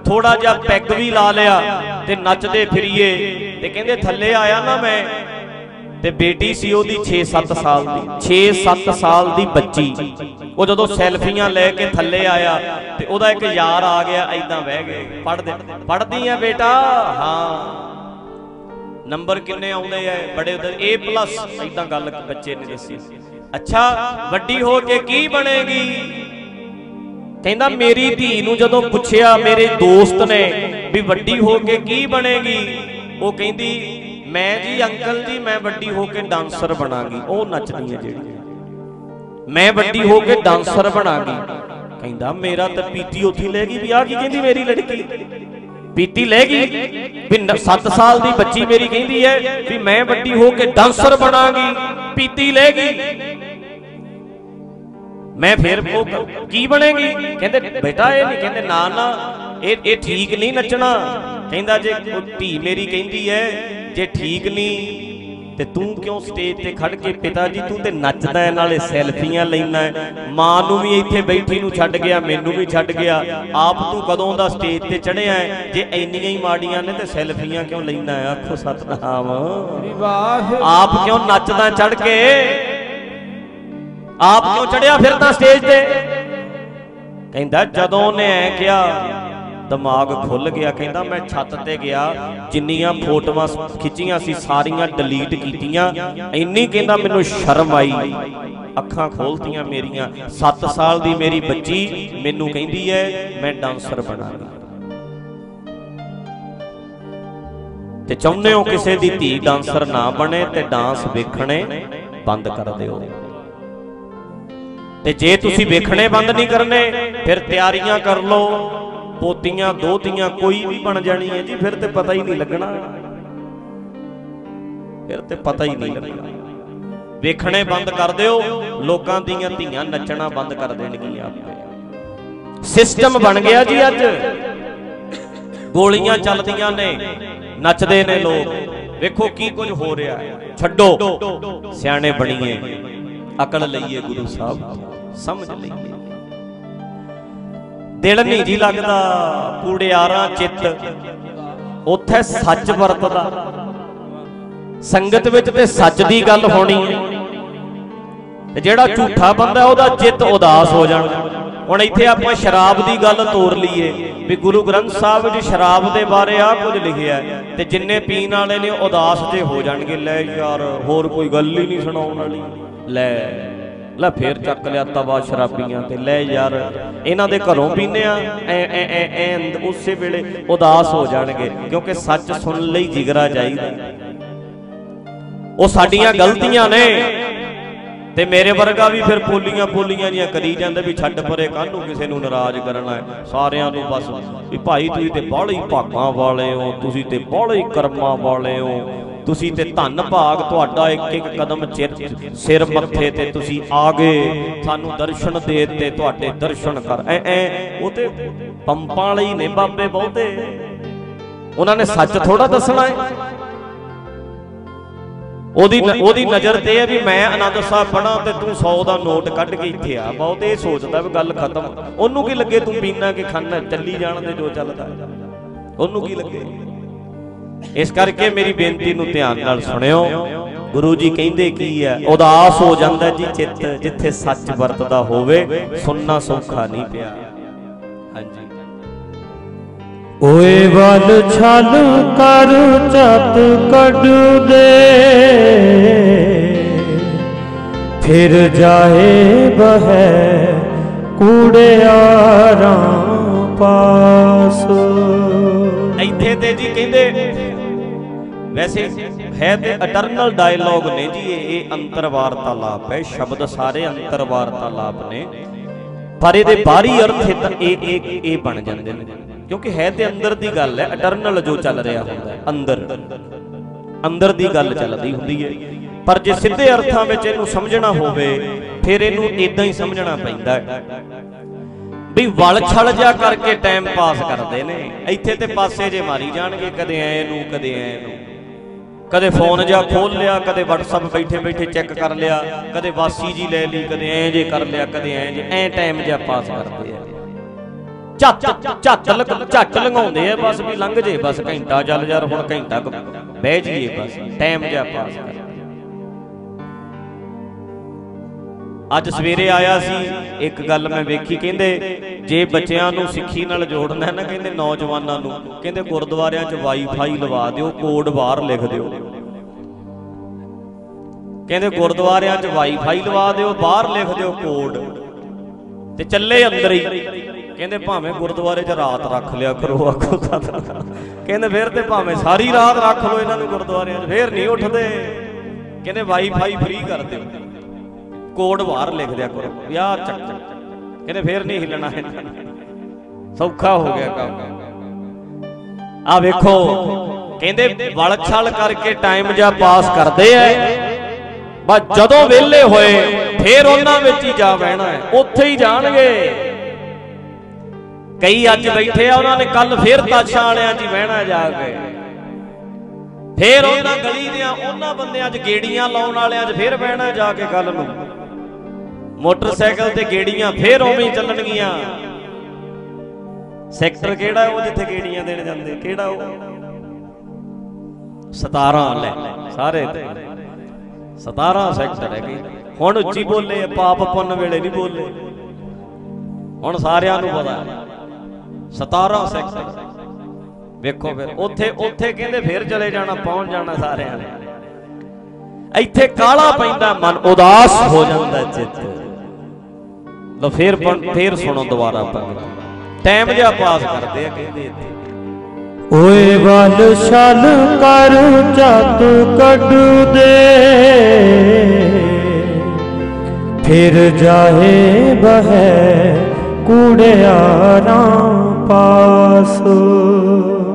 ਥੋੜਾ ਜਿਹਾ ਪੈਗ ਵੀ ਲਾ ਲਿਆ ਤੇ ਨੱਚਦੇ ਫਿਰੀਏ ਤੇ ਕਹਿੰਦੇ ਥੱਲੇ ਆਇਆ ਨਾ ਮੈਂ ਤੇ ਬੇਟੀ ਸੀ ਉਹਦੀ 6-7 ਸਾਲ ਦੀ 6-7 ਸਾਲ ਦੀ ਬੱਚੀ। ਉਹ ਜਦੋਂ ਸੈਲਫੀਆਂ ਲੈ ਕੇ ਥੱਲੇ ਆਇਆ ਤੇ ਉਹਦਾ ਇੱਕ ਯਾਰ ਆ ਗਿਆ ਐਦਾਂ ਬਹਿ ਗਏ ਪੜਦੇ ਪੜਦੀ ਆ ਬੇਟਾ? ਹਾਂ। ਨੰਬਰ ਕਿੰਨੇ ਆਉਂਦੇ ਆ? ਬੜੇ ਉਧਰ, A+ ਐਦਾਂ ਗੱਲ ਬੱਚੇ ਨੇ ਦੱਸੀ। ਅੱਛਾ, ਵੱਡੀ ਹੋ ਕੇ ਕੀ ਬਣੇਗੀ? ਕਹਿੰਦਾ, ਮੇਰੀ ਧੀ ਨੂੰ ਜਦੋਂ ਪੁੱਛਿਆ ਮੇਰੇ ਦੋਸਤ ਨੇ ਵੀ ਵੱਡੀ ਹੋ ਕੇ ਕੀ ਬਣੇਗੀ, ਉਹ ਕਹਿੰਦੀ, ਮੈਂ ਜੀ, ਅੰਕਲ ਜੀ, ਮੈਂ ਵੱਡੀ ਹੋ ਕੇ ਡਾਂਸਰ ਬਣਾਂਗੀ। ਉਹ ਨੱਚਦੀ ਹੈ ਜਿਹੜੀ। ਮੈਂ ਵੱਡੀ ਹੋ ਕੇ ਡਾਂਸਰ ਬਣਾਂਗੀ। ਕਹਿੰਦਾ, ਮੇਰਾ ਤਾਂ ਪੀਤੀ ਉੱਥੇ ਲੈ ਗਈ ਵੀ ਆ ਕੀ ਕਹਿੰਦੀ ਮੇਰੀ ਲੜਕੀ? ਪੀਤੀ ਲੈ ਗਈ ਵੀ 7 ਸਾਲ ਦੀ ਬੱਚੀ ਮੇਰੀ ਕਹਿੰਦੀ ਹੈ ਵੀ ਮੈਂ ਵੱਡੀ ਹੋ ਕੇ ਡਾਂਸਰ ਬਣਾਂਗੀ। ਪੀਤੀ ਲੈ ਗਈ ਮੈਂ ਫਿਰ ਉਹ ਕੀ ਬਣੇਗੀ? ਕਹਿੰਦੇ, ਬੇਟਾ, ਇਹ ਨਹੀਂ ਕਹਿੰਦੇ, ਨਾ ਨਾ, ਇਹ ਇਹ ਠੀਕ ਨਹੀਂ ਨੱਚਣਾ। ਕਹਿੰਦਾ, ਜੇ ਧੀ ਮੇਰੀ ਕਹਿੰਦੀ ਹੈ, ਜੇ ਠੀਕ ਨਹੀਂ ਤੇ ਤੂੰ ਕਿਉਂ ਸਟੇਜ ਤੇ ਖੜ ਕੇ ਪਿਤਾ ਜੀ ਤੂੰ ਤੇ ਨੱਚਦਾ ਹੈ ਨਾਲੇ ਸੈਲਫੀਆਂ ਲੈਣਾ ਹੈ। ਮਾਂ ਨੂੰ ਵੀ ਇੱਥੇ ਬੈਠੀ ਨੂੰ ਛੱਡ ਗਿਆ ਮੈਨੂੰ ਵੀ ਛੱਡ ਗਿਆ। ਆਪ ਤੂੰ ਕਦੋਂ ਦਾ ਸਟੇਜ ਤੇ ਚੜਿਆ ਜੇ ਇੰਨੀਆਂ ਹੀ ਮਾੜੀਆਂ ਨੇ ਤੇ ਸੈਲਫੀਆਂ ਕਿਉਂ ਲੈਣਾ ਹੈ? ਆਖੋ ਸਤਨਾਮ। ਆਪ ਕਿਉਂ ਨੱਚਦਾ ਚੜ ਕੇ? ਆਪ ਕਿਉਂ ਚੜਿਆ ਫਿਰਦਾ ਸਟੇਜ ਤੇ? ਕਹਿੰਦਾ ਜਦੋਂ ਉਹਨੇ ਐ ਕਿਹਾ ਦਿਮਾਗ ਖੁੱਲ ਗਿਆ, ਕਹਿੰਦਾ ਮੈਂ ਛੱਤ ਤੇ ਗਿਆ, ਜਿੰਨੀਆਂ ਫੋਟੋਆਂ ਖਿੱਚੀਆਂ ਸੀ, ਸਾਰੀਆਂ ਡਿਲੀਟ ਕੀਤੀਆਂ, ਇੰਨੀ ਕਹਿੰਦਾ ਮੈਨੂੰ ਸ਼ਰਮ ਆਈ। ਅੱਖਾਂ ਖੋਲਤੀਆਂ ਮੇਰੀਆਂ 7 ਸਾਲ ਦੀ ਮੇਰੀ ਬੱਚੀ ਮੈਨੂੰ ਕਹਿੰਦੀ ਐ, ਮੈਂ ਡਾਂਸਰ ਬਣਾਂਗਾ। ਤੇ ਚਾਹੁੰਦੇ ਹੋ ਕਿਸੇ ਦੀ ਧੀ ਡਾਂਸਰ ਨਾ ਬਣੇ, ਤੇ ਡਾਂਸ ਵੇਖਣੇ ਬੰਦ ਕਰ ਦਿਓ। ਤੇ ਜੇ ਤੁਸੀਂ ਵੇਖਣੇ ਬੰਦ ਨਹੀਂ ਕਰਨੇ, ਫਿਰ ਤਿਆਰੀਆਂ ਕਰ ਲਓ। ਪੋਤੀਆਂ ਦੋਤੀਆਂ ਕੋਈ ਵੀ ਬਣ ਜਾਣੀ ਹੈ ਜੀ, ਫਿਰ ਤੇ ਪਤਾ ਹੀ ਨਹੀਂ ਲੱਗਣਾ। ਫਿਰ ਤੇ ਪਤਾ ਹੀ ਨਹੀਂ ਲੱਗਣਾ। ਵੇਖਣੇ ਬੰਦ ਕਰ ਦਿਓ, ਲੋਕਾਂ ਦੀਆਂ ਧੀਆਂ ਨੱਚਣਾ ਬੰਦ ਕਰ ਦੇਣਗੀਆਂ ਆਪੇ। ਸਿਸਟਮ ਬਣ ਗਿਆ ਜੀ ਅੱਜ। ਗੋਲੀਆਂ ਚੱਲਦੀਆਂ ਨੇ, ਨੱਚਦੇ ਨੇ ਲੋਕ। ਵੇਖੋ ਕੀ ਕੁਝ ਹੋ ਰਿਹਾ ਹੈ। ਛੱਡੋ, ਸਿਆਣੇ ਬਣੀਏ। ਅਕਲ ਲਈਏ ਗੁਰੂ ਸਾਹਿਬ ਸਮਝ ਲਈਏ। ਦਿਲ ਨਹੀਂ ਜੀ ਲੱਗਦਾ ਕੂੜਿਆਰਾਂ ਚਿੱਤ। ਉੱਥੇ ਸੱਚ ਵਰਤਦਾ। ਸੰਗਤ ਵਿੱਚ ਤੇ ਸੱਚ ਦੀ ਗੱਲ ਹੋਣੀ। ਹੈ ਤੇ ਜਿਹੜਾ ਝੂਠਾ ਬੰਦਾ, ਉਹਦਾ ਚਿੱਤ ਉਦਾਸ ਹੋ ਜਾਣਾ। ਹੁਣ ਇੱਥੇ ਆਪਾਂ ਸ਼ਰਾਬ ਦੀ ਗੱਲ ਤੋਰ ਲਈਏ। ਵੀ ਗੁਰੂ ਗ੍ਰੰਥ ਸਾਹਿਬ ਵਿੱਚ ਸ਼ਰਾਬ ਦੇ ਬਾਰੇ ਆ ਕੁਝ ਲਿਖਿਆ ਤੇ ਜਿੰਨੇ ਪੀਣ ਵਾਲੇ ਨੇ ਉਦਾਸ ਜੇ ਹੋ ਜਾਣਗੇ। ਲੈ ਯਾਰ, ਹੋਰ ਕੋਈ ਗੱਲ ਹੀ ਨਹੀਂ ਸੁਣਾਉਣ ਵਾਲੀ। ਲੈ। ਲੈ ਫੇਰ ਚੱਕ ਲਿਆ ਤਵਾ ਸ਼ਰਾਬੀਆਂ ਤੇ ਲੈ ਯਾਰ, ਇਹਨਾਂ ਦੇ ਘਰੋਂ ਪੀਨੇ ਆ, ਐ ਐ ਐ ਐ ਉਸੇ ਵੇਲੇ ਉਦਾਸ ਹੋ ਜਾਣਗੇ, ਕਿਉਂਕਿ ਸੱਚ ਸੁਣ ਲਈ ਜਿਗਰਾ ਚਾਹੀਦਾ। ਉਹ ਸਾਡੀਆਂ ਗਲਤੀਆਂ ਨੇ। ਤੇ ਮੇਰੇ ਵਰਗਾ ਵੀ ਫਿਰ ਪੋਲੀਆਂ ਪੋਲੀਆਂ ਜੀਆਂ ਕਰੀ ਜਾਂਦਾ ਵੀ ਛੱਡ ਪਰੇ ਨੂੰ ਕਿਸੇ ਨੂੰ ਨਾਰਾਜ਼ ਕਰਨਾ ਹੈ? ਸਾਰਿਆਂ ਨੂੰ ਬਸ ਵੀ ਭਾਈ ਤੁਸੀਂ ਤੇ ਬਾਹਲੇ ਹੀ ਭਾਗਾਂ ਵਾਲੇ ਹੋ, ਤੁਸੀਂ ਤੇ ਬਾਹਲੇ ਹੀ ਕਰਮਾਂ ਵਾਲੇ ਹੋ। ਤੁਸੀਂ ਤੇ ਧੰਨ ਭਾਗ ਤੁਹਾਡਾ ਇੱਕ ਇੱਕ ਕਦਮ ਸਿਰ ਮੱਥੇ ਤੇ ਤੁਸੀਂ ਆ ਗਏ। ਸਾਨੂੰ ਦਰਸ਼ਨ ਦੇ ਦਿੱਤੇ ਤੁਹਾਡੇ ਦਰਸ਼ਨ ਕਰ। ਐ ਐ, ਉਹ ਤੇ ਪੰਪਾਂ ਵਾਲੇ ਨੇ ਬਾਬੇ ਬਹੁਤੇ। ਉਹਨਾਂ ਨੇ ਸੱਚ ਥੋੜਾ ਦੱਸਣਾ ਹੈ। ਉਹਦੀ ਉਹਦੀ ਨਜ਼ਰ ਤੇ ਹੈ ਵੀ ਮੈਂ ਆਨੰਦ ਸਾਹਿਬ ਪੜਾਂ ਤੇ ਤੂੰ 100 ਦਾ ਨੋਟ ਕੱਢ ਕੇ ਇੱਥੇ ਆ। ਬਹੁਤ ਇਹ ਸੋਚਦਾ ਵੀ ਗੱਲ ਖਤਮ। ਉਹਨੂੰ ਕੀ ਲੱਗੇ ਤੂੰ ਪੀਣਾ ਕਿ ਖਾਣਾ ਚੱਲੀ ਜਾਣ ਦੇ ਜੋ ਚੱਲਦਾ। ਉਹਨੂੰ ਕੀ ਲੱਗੇ? ਇਸ ਕਰਕੇ ਮੇਰੀ ਬੇਨਤੀ ਨੂੰ ਧਿਆਨ ਨਾਲ ਸੁਣਿਓ। ਗੁਰੂ ਜੀ ਕਹਿੰਦੇ ਕੀ ਹੈ? ਉਦਾਸ ਹੋ ਜਾਂਦਾ ਜੀ ਚਿੱਤ ਜਿੱਥੇ ਸੱਚ ਵਰਤਦਾ ਹੋਵੇ ਸੁਣਨਾ ਸੌਖਾ ਨਹੀਂ ਪਿਆ। ਹਾਂਜੀ। ਓਏ ਵੱਲ ਛਲ ਕਰ ਚਤ ਕੱਢ ਦੇ। ਫਿਰ ਜਾਏ ਬਹਿ ਕੂੜਿਆਰਾਂ ਪਾਸ। ਇੱਥੇ ਤੇ ਜੀ ਕਹਿੰਦੇ ਵੈਸੇ ਹੈ ਤੇ ਅਟਰਨਲ ਡਾਇਲੌਗ ਨੇ ਜੀ, ਇਹ ਇਹ ਅੰਤਰਵਾਰਤਾਲਾਪ ਹੈ, ਸ਼ਬਦ ਸਾਰੇ ਅੰਤਰ ਵਾਰਤਾਲਾਪ ਨੇ। ਪਰ ਇਹਦੇ ਬਾਹਰੀ ਅਰਥ ਇਹ ਇਹ ਇਹ ਬਣ ਜਾਂਦੇ ਨੇ। ਕਿਉਂਕਿ ਹੈ ਤੇ ਅੰਦਰ ਦੀ ਗੱਲ ਹੈ ਅਟਰਨਲ ਜੋ ਚੱਲ ਰਿਹਾ ਹੁੰਦਾ ਹੈ, ਅੰਦਰ। ਅੰਦਰ ਦੀ ਗੱਲ ਚੱਲਦੀ ਹੁੰਦੀ ਹੈ। ਪਰ ਜੇ ਸਿੱਧੇ ਅਰਥਾਂ ਵਿੱਚ ਇਹਨੂੰ ਸਮਝਣਾ ਹੋਵੇ, ਫਿਰ ਇਹਨੂੰ ਇਦਾਂ ਹੀ ਸਮਝਣਾ ਪੈਂਦਾ ਹੈ। ਵੀ ਵਲ ਛਲ ਜਾ ਕਰਕੇ ਟਾਈਮ ਪਾਸ ਕਰਦੇ ਨੇ। ਇੱਥੇ ਤੇ ਪਾਸੇ ਜੇ ਮਾਰੀ ਜਾਣਗੇ, ਕਦੇ ਐ ਨੂੰ, ਕਦੇ ਐ ਨੂੰ। ਕਦੇ ਫੋਨ ਜਾ ਖੋਲ ਲਿਆ, ਕਦੇ WhatsApp ਬੈਠੇ ਬੈਠੇ ਚੈੱਕ ਕਰ ਲਿਆ, ਕਦੇ ਵਾਸੀ ਜੀ ਲੈ ਲਈ, ਕਦੇ ਐਂ ਜੇ ਕਰ ਲਿਆ, ਕਦੇ ਐਂ ਜੇ, ਐਂ ਟਾਈਮ ਜਿਹਾ ਪਾਸ ਕਰਦੇ ਆ। ਝੱਟ ਝੱਟ ਲਗ- ਝੱਟ ਲੰਘਾਉਂਦੇ ਆ, ਬਸ ਵੀ ਲੰਘ ਜੇ, ਬਸ ਘੰਟਾ ਚੱਲ ਯਾਰ, ਹੁਣ ਘੰਟਾ ਬਹਿ ਜਾਈਏ ਬਸ ਟਾਈਮ ਜਿਹਾ ਪਾਸ ਕਰ ਅੱਜ ਸਵੇਰੇ ਆਇਆ ਸੀ, ਇੱਕ ਗੱਲ ਮੈਂ ਵੇਖੀ, ਕਹਿੰਦੇ ਜੇ ਬੱਚਿਆਂ ਨੂੰ ਸਿੱਖੀ ਨਾਲ ਜੋੜਨਾ ਹੈ ਨਾ, ਕਹਿੰਦੇ ਨੌਜਵਾਨਾਂ ਨੂੰ, ਕਹਿੰਦੇ ਗੁਰਦੁਆਰਿਆਂ 'ਚ ਵਾਈਫਾਈ ਲਵਾ ਦਿਓ, ਕੋਡ ਬਾਹਰ ਲਿਖ ਦਿਓ। ਕਹਿੰਦੇ ਗੁਰਦੁਆਰਿਆਂ 'ਚ ਵਾਈਫਾਈ ਲਵਾ ਦਿਓ, ਬਾਹਰ ਲਿਖ ਦਿਓ ਕੋਡ, ਤੇ ਚੱਲੇ ਅੰਦਰ ਹੀ। ਕਹਿੰਦੇ ਭਾਵੇਂ ਗੁਰਦੁਆਰੇ 'ਚ ਰਾਤ ਰੱਖ ਲਿਆ ਕਰੋ, ਆਖੋ ਕਹਿੰਦੇ ਫਿਰ ਤੇ ਭਾਵੇਂ ਸਾਰੀ ਰਾਤ ਰੱਖ ਲਓ ਇਹਨਾਂ ਨੂੰ ਗੁਰਦੁਆਰਿਆਂ 'ਚ, ਫਿਰ ਨਹੀਂ ਉੱਠਦੇ। ਕਹਿੰਦੇ ਵਾਈਫਾਈ ਫ੍ਰੀ ਕਰ ਦਿਓ। ਕੋਡ ਬਾਹਰ ਲਿਖ ਦਿਆ ਕਰੋ। ਵਿਆਹ ਚੱਕ ਕਹਿੰਦੇ ਫੇਰ ਨਹੀਂ ਹਿੱਲਣਾ। ਇਹਨਾਂ ਸੌਖਾ ਹੋ ਗਿਆ ਕੰਮ। ਆ ਵੇਖੋ, ਕਹਿੰਦੇ ਵਲ ਛਲ ਕਰਕੇ ਟਾਈਮ ਜਾਂ ਪਾਸ ਕਰਦੇ ਐ ਬਸ ਜਦੋਂ ਵਿਹਲੇ ਹੋਏ, ਫੇਰ ਉਹਨਾਂ ਵਿੱਚ ਹੀ ਜਾ ਬਹਿਣਾ ਹੈ। ਉੱਥੇ ਹੀ ਜਾਣਗੇ। ਕਈ ਅੱਜ ਬੈਠੇ ਆ, ਉਹਨਾਂ ਨੇ ਕੱਲ ਫੇਰ ਤਾਸ਼ਾਂ ਵਾਲਿਆਂ 'ਚ ਹੀ ਬਹਿਣਾ ਜਾ ਕੇ। ਫੇਰ ਉਹਨਾਂ ਗਲੀ ਦੀਆਂ ਉਹਨਾਂ ਬੰਦਿਆਂ 'ਚ ਗੇੜੀਆਂ ਲਾਉਣ ਵਾਲਿਆਂ 'ਚ ਫੇਰ ਬਹਿਣਾ ਜਾ ਕੇ ਕੱਲ ਨੂੰ। ਮੋਟਰਸਾਈਕਲ ਤੇ ਗੇੜੀਆਂ ਫੇਰ ਉਵੇਂ ਹੀ ਚੱਲਣਗੀਆਂ। ਸੈਕਟਰ ਕਿਹੜਾ ਉਹ ਜਿੱਥੇ ਗੇੜੀਆਂ ਦੇਣ ਜਾਂਦੇ? ਕਿਹੜਾ ਉਹ? 17 ਲੈ, ਸਾਰੇ 17 ਸੈਕਟਰ ਹੈਗੇ। ਹੁਣ ਉੱਚੀ ਬੋਲੇ, ਪਾਪ ਪੁੰਨ ਵੇਲੇ ਨਹੀਂ ਬੋਲੇ। ਹੁਣ ਸਾਰਿਆਂ ਨੂੰ ਪਤਾ। ਹੈ 17 ਸੈਕਟਰ। ਵੇਖੋ ਫਿਰ, ਉੱਥੇ ਉੱਥੇ ਕਹਿੰਦੇ ਫਿਰ ਚਲੇ ਜਾਣਾ, ਪਹੁੰਚ ਜਾਣਾ ਸਾਰਿਆਂ ਨੇ। ਇੱਥੇ ਕਾਲਾ ਪੈਂਦਾ, ਮਨ ਉਦਾਸ ਹੋ ਜਾਂਦਾ ਚਿੱਤ। ਲੋ ਫੇਰ ਫੇਰ ਸੁਣੋ ਦੁਬਾਰਾ ਪੰਗਤ ਟਾਈਮ ਜਿਹਾ ਪਾਸ ਕਰਦੇ ਆ ਕਹਿੰਦੇ ਇੱਥੇ। ਓਏ ਵੱਲ ਛਲ ਕਰ ਚਤ ਕੱਢ ਦੇ। ਫਿਰ ਜਾਏ ਬਹਿ ਕੂੜਿਆਰਾਂ ਪਾਸ।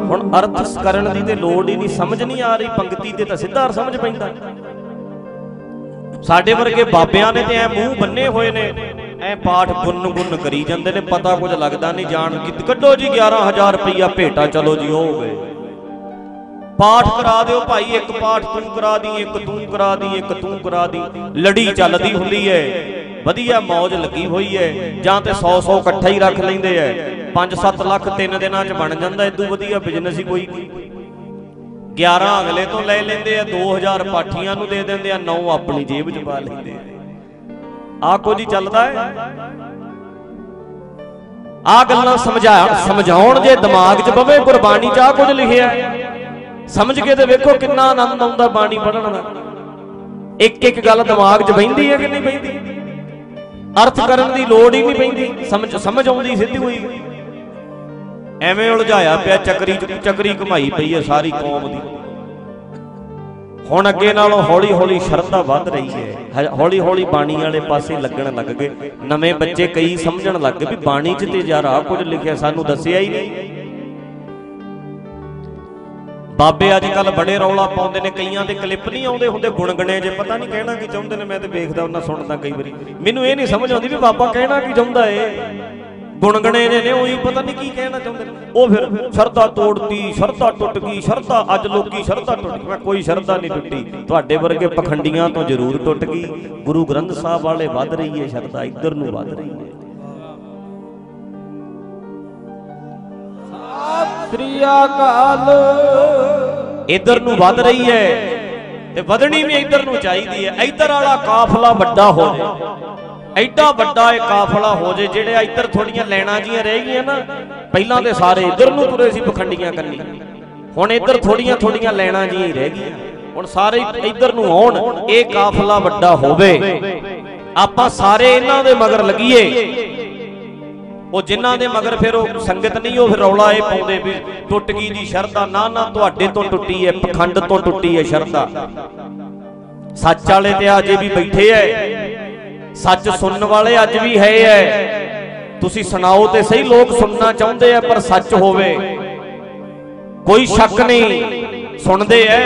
ਹੁਣ ਅਰਥ ਕਰਨ ਦੀ ਤੇ ਲੋੜ ਹੀ ਨਹੀਂ ਸਮਝ ਨਹੀਂ ਆ ਰਹੀ ਪੰਕਤੀ ਤੇ ਤਾਂ ਸਿੱਧਾ ਅਰਥ ਸਮਝ ਪੈਂਦਾ। ਸਾਡੇ ਵਰਗੇ ਬਾਬਿਆਂ ਨੇ ਤੇ ਐ ਮੂੰਹ ਬੰਨੇ ਹੋਏ ਨੇ। ਐ ਪਾਠ ਗੁੰਨ ਗੁੰਨ ਕਰੀ ਜਾਂਦੇ ਨੇ, ਪਤਾ ਕੁਝ ਲੱਗਦਾ ਨਹੀਂ, ਜਾਣ ਕਿ ਕੱਢੋ ਜੀ 11000 ਰੁਪਈਆ ਭੇਟਾ, ਚਲੋ ਜੀ, ਉਹ ਗਏ ਪਾਠ ਕਰਾ ਦਿਓ ਭਾਈ, ਇੱਕ ਪਾਠ ਤੂੰ ਕਰਾ ਦੀ, ਇੱਕ ਤੂੰ ਕਰਾ ਦੀ, ਇੱਕ ਤੂੰ ਕਰਾ ਦੀ। ਲੜੀ ਚੱਲਦੀ ਹੁੰਦੀ ਏ ਵਧੀਆ ਮੌਜ ਲੱਗੀ ਹੋਈ ਏ ਜਾਂ ਤੇ 100 100 ਇਕੱਠਾ ਹੀ ਰੱਖ ਲੈਂਦੇ ਐ। 5-7 ਲੱਖ ਤਿੰਨ ਦਿਨਾਂ 'ਚ ਬਣ ਜਾਂਦਾ ਇਦੋਂ ਵਧੀਆ ਬਿਜ਼ਨਸ ਹੀ ਕੋਈ। ਨਹੀਂ 11 ਅਗਲੇ ਤੋਂ ਲੈ ਲੈਂਦੇ ਆ 2000 ਪਾਠੀਆਂ ਨੂੰ ਦੇ ਦਿੰਦੇ ਆ 9 ਆਪਣੀ ਜੇਬ 'ਚ ਪਾ ਲੈਂਦੇ ਆ। ਆ ਕੁਝ ਹੀ ਚੱਲਦਾ ਹੈ ਆ ਗੱਲਾਂ ਸਮਝਾ ਸਮਝਾਉਣ ਜੇ ਦਿਮਾਗ 'ਚ ਪਵੇ, ਗੁਰਬਾਣੀ 'ਚ ਆ ਕੁਝ ਲਿਖਿਆ। ਸਮਝ ਕੇ ਤੇ ਵੇਖੋ ਕਿੰਨਾ ਆਨੰਦ ਆਉਂਦਾ ਬਾਣੀ ਪੜਨ ਦਾ। ਇੱਕ ਇੱਕ ਗੱਲ ਦਿਮਾਗ 'ਚ ਬੈਂਦੀ ਹੈ ਕਿ ਨਹੀਂ ਬੈਂਦੀ ਅਰਥ ਕਰਨ ਦੀ ਲੋੜ ਹੀ ਨਹੀਂ ਪੈਂਦੀ। ਸਮਝ ਸਮਝ ਆਉਂਦੀ ਸਿੱਧੀ ਹੋਈ। ਐਵੇਂ ਉਲਝਾਇਆ ਪਿਆ, ਚੱਕਰੀ ਚੱਕਰੀ ਘੁਮਾਈ ਪਈ ਹੈ ਸਾਰੀ ਕੌਮ ਦੀ। ਹੁਣ ਅੱਗੇ ਨਾਲੋਂ ਹੌਲੀ ਹੌਲੀ ਸ਼ਰਧਾ ਵੱਧ ਰਹੀ ਹੈ। ਹੌਲੀ ਹੌਲੀ ਬਾਣੀ ਵਾਲੇ ਪਾਸੇ ਲੱਗਣ ਲੱਗ ਗਏ। ਨਵੇਂ ਬੱਚੇ ਕਈ ਸਮਝਣ ਲੱਗ ਗਏ ਵੀ ਬਾਣੀ 'ਚ ਤੇ ਯਾਰ ਆ ਕੁਝ ਲਿਖਿਆ ਸਾਨੂੰ ਦੱਸਿਆ ਹੀ ਨਹੀਂ। ਬਾਬੇ ਅੱਜ ਕੱਲ ਬੜੇ ਰੌਲਾ ਪਾਉਂਦੇ ਨੇ ਕਈਆਂ ਦੇ ਕਲਿੱਪ ਨਹੀਂ ਆਉਂਦੇ ਹੁੰਦੇ ਗੁਣਗਣੇ ਜੇ ਪਤਾ ਨਹੀਂ ਕਹਿਣਾ ਕੀ ਚਾਹੁੰਦੇ ਨੇ ਮੈਂ ਤੇ ਵੇਖਦਾ ਉਹਨਾਂ ਸੁਣਦਾ ਕਈ ਵਾਰੀ। ਮੈਨੂੰ ਇਹ ਨਹੀਂ ਸਮਝ ਆਉਂਦੀ ਵੀ ਬਾਬਾ ਕਹਿਣਾ ਕੀ ਚਾਹੁੰਦਾ ਏ। ਗੁਣਗਣੇ ਜੇ ਨੇ ਉਹੀ ਪਤਾ ਨਹੀਂ ਕੀ ਕਹਿਣਾ ਚਾਹੁੰਦੇ। ਨੇ ਉਹ ਫਿਰ ਸ਼ਰਧਾ ਤੋੜਦੀ ਸ਼ਰਧਾ ਟੁੱਟ ਗਈ ਸ਼ਰਧਾ ਅੱਜ ਲੋਕੀ ਸ਼ਰਧਾ ਟੁੱਟ ਗਈ। ਮੈਂ ਕੋਈ ਸ਼ਰਧਾ ਨਹੀਂ ਟੁੱਟੀ। ਤੁਹਾਡੇ ਵਰਗੇ ਪਖੰਡੀਆਂ ਤੋਂ ਜ਼ਰੂਰ ਟੁੱਟ ਗਈ। ਗੁਰੂ ਗ੍ਰੰਥ ਸਾਹਿਬ ਵਾਲੇ ਵੱਧ ਰਹੀ ਹੈ ਸ਼ਰਧਾ ਇੱਧਰ ਨੂੰ ਵੱਧ ਰਹੀ ਹੈ। ਸ੍ਰੀ ਅਕਾਲ। ਇੱਧਰ ਨੂੰ ਵੱਧ ਰਹੀ ਹੈ ਤੇ ਵਧਣੀ ਵੀ ਇੱਧਰ ਨੂੰ ਚਾਹੀਦੀ ਹੈ। ਇੱਧਰ ਵਾਲਾ ਕਾਫਲਾ ਵੱਡਾ ਹੋ ਜਾਏ। ਐਡਾ ਵੱਡਾ ਇਹ ਕਾਫਲਾ ਹੋ ਜੇ ਜਿਹੜੇ ਇੱਧਰ ਥੋੜੀਆਂ ਲੈਣਾ ਜੀਆਂ ਰਹਿ ਗਈਆਂ ਨਾ, ਪਹਿਲਾਂ ਤੇ ਸਾਰੇ ਇੱਧਰ ਨੂੰ ਤੁਰੇ ਸੀ ਪਖੰਡੀਆਂ ਕੰਨੀ। ਹੁਣ ਇੱਧਰ ਥੋੜੀਆਂ ਥੋੜੀਆਂ ਲੈਣਾ ਜੀਆਂ ਹੀ ਰਹਿ ਗਈਆਂ। ਹੁਣ ਸਾਰੇ ਇੱਧਰ ਨੂੰ ਆਉਣ, ਇਹ ਕਾਫਲਾ ਵੱਡਾ ਹੋਵੇ। ਆਪਾਂ ਸਾਰੇ ਇਹਨਾਂ ਦੇ ਮਗਰ ਲੱਗੀਏ। ਉਹ ਜਿਨ੍ਹਾਂ ਦੇ ਮਗਰ ਫਿਰ ਉਹ ਸੰਗਤ ਨਹੀਂ, ਉਹ ਫਿਰ ਰੌਲਾ ਇਹ ਪਾਉਂਦੇ ਵੀ ਟੁੱਟ ਗਈ ਜੀ ਸ਼ਰਧਾ। ਨਾ ਨਾ, ਤੁਹਾਡੇ ਤੋਂ ਟੁੱਟੀ ਹੈ, ਪਖੰਡ ਤੋਂ ਟੁੱਟੀ ਹੈ ਸ਼ਰਧਾ। ਸੱਚ ਵਾਲੇ ਤੇ ਆ ਜੇ ਵੀ ਬੈਠੇ ਐ ਸੱਚ ਸੁਣਨ ਵਾਲੇ ਅੱਜ ਵੀ ਹੈ ਐ। ਤੁਸੀਂ ਸੁਣਾਓ ਤੇ ਸਹੀ ਲੋਕ ਸੁਣਨਾ ਚਾਹੁੰਦੇ ਆ ਪਰ ਸੱਚ ਹੋਵੇ। ਕੋਈ ਸ਼ੱਕ ਨਹੀਂ, ਸੁਣਦੇ ਐ,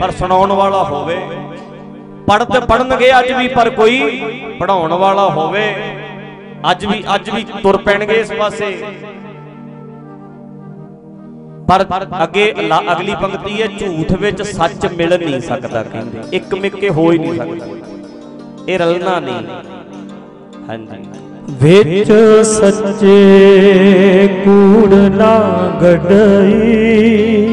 ਪਰ ਸੁਣਾਉਣ ਵਾਲਾ ਹੋਵੇ। ਪੜ੍ਹਦੇ ਪੜਨਗੇ ਅੱਜ ਵੀ, ਪਰ ਕੋਈ ਪੜਾਉਣ ਵਾਲਾ ਹੋਵੇ। ਅੱਜ ਵੀ ਅੱਜ ਵੀ ਤੁਰ ਪੈਣਗੇ ਇਸ ਪਾਸੇ। ਪਰ ਅੱਗੇ ਅਗਲੀ ਪੰਕਤੀ ਹੈ ਝੂਠ ਵਿੱਚ ਸੱਚ ਮਿਲ ਨਹੀਂ ਸਕਦਾ, ਕਹਿੰਦੇ। ਇੱਕ ਮਿੱਕੇ ਹੋ ਹੀ ਨਹੀਂ ਸਕਦਾ। ਇਹ ਰਲਣਾ ਨਹੀਂ। ਹਾਂਜੀ। ਵਿੱਚ ਸੱਚੇ ਕੂੜ ਨਾ ਗੜਈ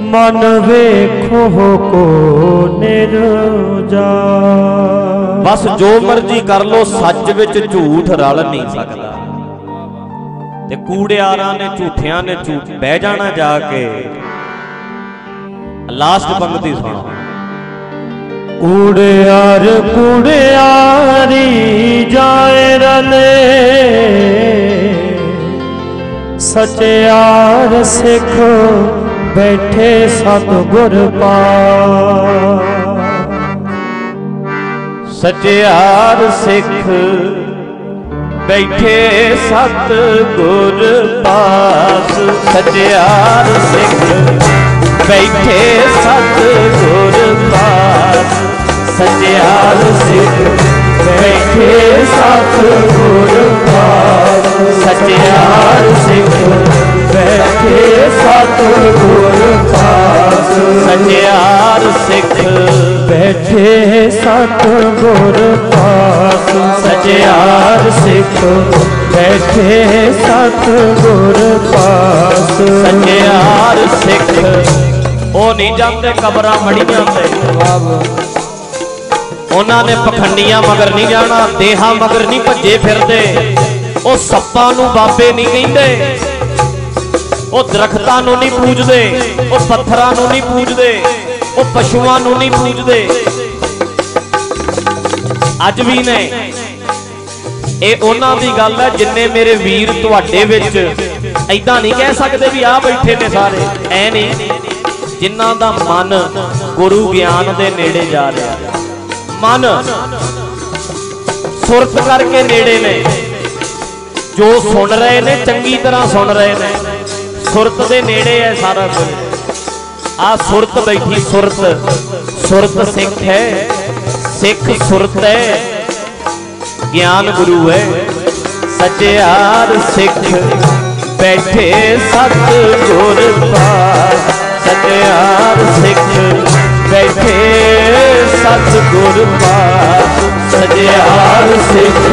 ਮਨ ਵੇਖੋ ਕੋ ਨਿਰਜਾ ਬਸ ਜੋ ਮਰਜ਼ੀ ਕਰ ਲੋ ਸੱਚ ਵਿੱਚ ਝੂਠ ਰਲ ਨਹੀਂ ਸਕਦਾ। ਤੇ ਕੂੜਿਆਰਾਂ ਨੇ ਝੂਠਿਆਂ ਨੇ ਝੂਠ ਬਹਿ ਜਾਣਾ ਜਾ ਕੇ। ਲਾਸਟ ਪੰਕਤੀ ਸੁਣੋ। ਕੂੜਿਆਰ ਕੂੜਿਆਰੀ ਜਾਏ ਰਲੇ। ਸਚਿਆਰ ਸਿੱਖ ਬੈਠੇ ਸਤਿਗੁਰ ਪਾ ਸਚਿਆਰ ਸਿੱਖ ਬੈਠੇ ਸਤ ਗੁਰ ਪਾਸ। ਸਚਿਆਰ ਸਿੱਖ ਬੈਠੇ ਸਤ ਗੁਰ ਪਾਸ। ਸਚਿਆਰ ਸਿੱਖ ਬੈਠੇ ਸਤ ਗੁਰ ਪਾਸ। ਸਚਿਆਰ ਸਿੱਖ ਬੈਠੇ ਸਤ ਗੁਰ ਪਾਸ। ਸਚਿਆਰ ਸਿੱਖ ਬੈਠੇ ਸਤ ਗੁਰ ਪਾਸ। ਸਚਿਆਰ ਸਿੱਖ ਬੈਠੇ ਸਤ ਗੁਰ ਪਾਸ। ਸਚਿਆਰ ਸਿੱਖ। ਉਹ ਨਹੀਂ ਜਾਂਦੇ ਕਬਰਾਂ ਮੜੀਆਂ ਤੇ। ਉਹਨਾਂ ਨੇ ਪਖੰਡੀਆਂ ਮਗਰ ਨਹੀਂ ਜਾਣਾ, ਦੇਹਾਂ ਮਗਰ ਨਹੀਂ ਭੱਜੇ ਫਿਰਦੇ। ਉਹ ਸੱਪਾਂ ਨੂੰ ਬਾਬੇ ਨਹੀਂ ਕਹਿੰਦੇ। ਉਹ ਦਰਖਤਾਂ ਨੂੰ ਨਹੀਂ ਪੂਜਦੇ। ਉਹ ਪੱਥਰਾਂ ਨੂੰ ਨਹੀਂ ਪੂਜਦੇ। ਉਹ ਪਸ਼ੂਆਂ ਨੂੰ ਨਹੀਂ ਪੂਜਦੇ। ਅੱਜ ਵੀ ਨੇ। ਇਹ ਉਹਨਾਂ ਦੀ ਗੱਲ ਹੈ ਜਿੰਨੇ ਮੇਰੇ ਵੀਰ ਤੁਹਾਡੇ ਵਿੱਚ ਐਦਾਂ ਨਹੀਂ ਕਹਿ ਸਕਦੇ ਵੀ ਆ ਬੈਠੇ ਨੇ ਸਾਰੇ। ਐ ਨਹੀਂ। ਜਿਨ੍ਹਾਂ ਦਾ ਮਨ ਗੁਰੂ ਗਿਆਨ ਦੇ ਨੇੜੇ ਜਾ ਰਿਹਾ। ਮਨ ਸੁਰਤ ਕਰਕੇ ਨੇੜੇ ਨੇ। ਜੋ ਸੁਣ ਰਹੇ ਨੇ, ਚੰਗੀ ਤਰ੍ਹਾਂ ਸੁਣ ਰਹੇ ਨੇ। ਸੁਰਤ ਦੇ ਨੇੜੇ ਹੈ ਸਾਰਾ ਕੁਝ। ਆ ਸੁਰਤ ਬੈਠੀ ਸੁਰਤ। ਸੁਰਤ ਸਿੱਖ ਹੈ। ਸਿੱਖ ਸੁਰਤ ਹੈ। ਗਿਆਨ ਗੁਰੂ ਹੈ। ਸਚਿਆਰ ਸਿੱਖ ਬੈਠੇ ਸਤ ਗੁਰ ਪਾਸ ਸਚਿਆਰ ਸਿੱਖ ਬੈਠੇ ਸਤ ਪਾਸ ਸਚਿਆਰ ਸਿੱਖ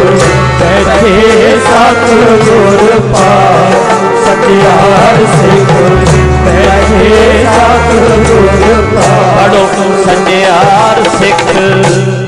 ਬੈਠੇ ਸਤਿਗੁਰ ਪਾਸ ਸਤਿਆਰ ਸਿੱਖ ਬੈਠੇ ਸਤਿਗੁਰ ਪਾਸ ਪੜੋ ਸਚਿਆਰ ਸਿੱਖ।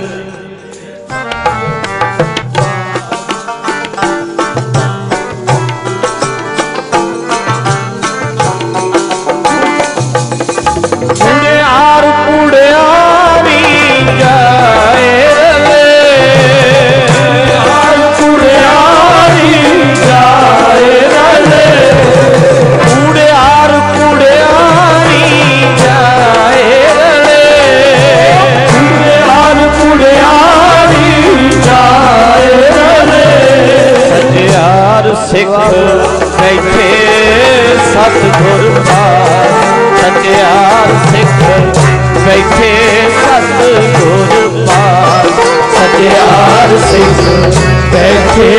ਸਿੱਖ ਬੈਠੇ ਸਤਿਗੁਰ ਪਾਸ, ਸਤਿਆਰ ਸਿੱਖ ਬੈਠੇ ਸਤਿਗੁਰ ਪਾਸ, ਸਤਿਆਰ ਸਿੱਖ ਬੈਠੇ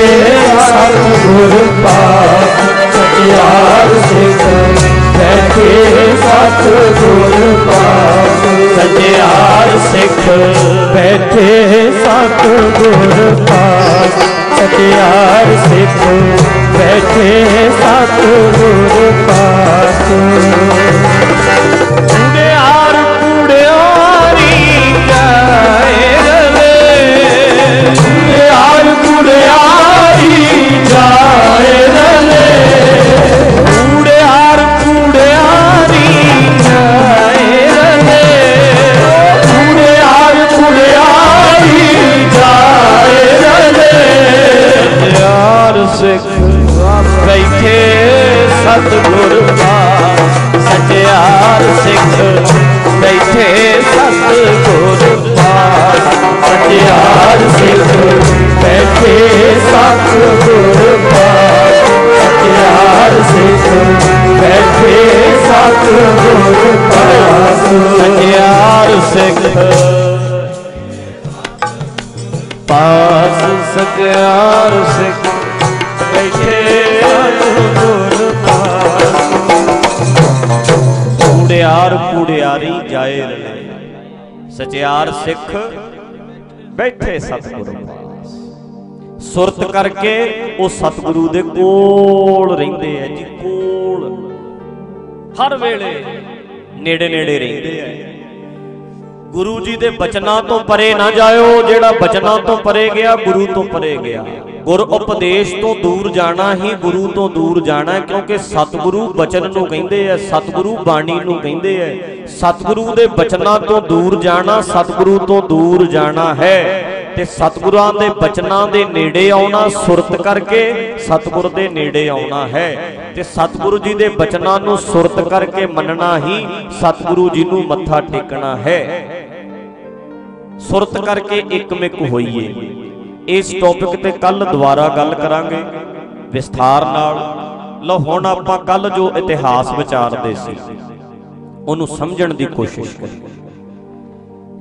ਸਤ ਗੁਰ ਪਾਸ, ਸਤਿਆਰ ਸਿੱਖ ਬੈਠੇ ਸਤਿਗੁਰ ਪਾਸ, ਸਤਿਆਰ ਸਿੱਖ ਬੈਠੇ ਸਤ ਗੁਰ ਪਾਸ, ਸਤਿਆਰ ਸਿੱਖ ਬੈਠੇ ਸਤ ਗੁਰ ਪਾਸ ਕੁੜਿਆਰ ਕੁੜਿਆਰੀ ਜਾਏ ਰਲੇ ਯਾਰ ਕੁੜਿਆਰੀ ਜਾਏ ਰਲੇ ਕੁੜਿਆਰ ਕੁੜਿਆਰੀ ਜਾਏ ਰਲੇ ਕੁੜਿਆਰ ਕੁੜਿਆਰੀ ਜਾਏ ਰਲੇ ਯਾਰ ਸਿੱਖ ਸਤਿਗੁਰ ਪਾਸ ਸਤਿਆਰ ਸਿੱਖ, ਬੈਠੇ ਸਤਿਗੁਰ ਪਾਸ ਸਤਿਆਰ ਸਿੱਖ, ਬੈਠੇ ਸਤ ਗੁਰ ਪਾਸ ਸਿੱਖ, ਬੈਠੇ ਸਤਿਗੁਰ ਪਾਸ ਸਤਿਆਰ ਸਿੱਖ। ਪਾਸ ਸਤਿਆਰ ਸਿੱਖ, ਬੈਠੇ ਸਤਿਗੁਰ ਪਾਸ ਕੂੜਿਆਰ ਕੂੜਿਆਰੀ ਜਾਏ ਰਲੇ। ਸਚਿਆਰ ਸਿੱਖ ਬੈਠੇ ਸਤਿਗੁਰ ਸੁਰਤ ਕਰਕੇ ਉਹ ਸਤਿਗੁਰੂ ਦੇ ਕੋਲ ਰਹਿੰਦੇ ਆ ਜੀ, ਕੋਲ। ਹਰ ਵੇਲੇ ਨੇੜੇ ਨੇੜੇ ਰਹਿੰਦੇ ਆ ਗੁਰੂ ਜੀ ਦੇ ਬਚਨਾਂ ਤੋਂ ਪਰੇ ਨਾ ਜਾਇਓ, ਜਿਹੜਾ ਬਚਨਾਂ ਤੋਂ ਪਰੇ ਗਿਆ, ਗੁਰੂ ਤੋਂ ਪਰੇ ਗਿਆ। ਗੁਰ ਉਪਦੇਸ਼ ਤੋਂ ਦੂਰ ਜਾਣਾ ਹੀ ਗੁਰੂ ਤੋਂ ਦੂਰ ਜਾਣਾ ਕਿਉਂਕਿ ਸਤਿਗੁਰੂ ਬਚਨ ਨੂੰ ਕਹਿੰਦੇ ਆ, ਸਤਿਗੁਰੂ ਬਾਣੀ ਨੂੰ ਕਹਿੰਦੇ ਆ। ਸਤਿਗੁਰੂ ਦੇ ਬਚਨਾਂ ਤੋਂ ਦੂਰ ਜਾਣਾ, ਸਤਿਗੁਰੂ ਤੋਂ ਦੂਰ ਜਾਣਾ ਹੈ। ਤੇ ਸਤਿਗੁਰਾਂ ਦੇ ਬਚਨਾਂ ਦੇ ਨੇੜੇ ਆਉਣਾ ਸੁਰਤ ਕਰਕੇ ਸਤਿਗੁਰ ਦੇ ਨੇੜੇ ਆਉਣਾ ਹੈ। ਤੇ ਸਤਿਗੁਰੂ ਜੀ ਦੇ ਬਚਨਾਂ ਨੂੰ ਸੁਰਤ ਕਰਕੇ ਮੰਨਣਾ ਹੀ ਸਤਿਗੁਰੂ ਜੀ ਨੂੰ ਮੱਥਾ ਟੇਕਣਾ ਹੈ। ਸੁਰਤ ਕਰਕੇ ਇੱਕ ਇੱਕਮਿਕ ਹੋਈਏ। ਇਸ ਟੌਪਿਕ ਤੇ ਕੱਲ ਦੁਬਾਰਾ ਗੱਲ ਕਰਾਂਗੇ ਵਿਸਥਾਰ ਨਾਲ। ਲਓ, ਹੁਣ ਆਪਾਂ ਕੱਲ ਜੋ ਇਤਿਹਾਸ ਵਿਚਾਰਦੇ ਸੀ, ਉਹਨੂੰ ਸਮਝਣ ਦੀ ਕੋਸ਼ਿਸ਼ ਕਰੀਏ।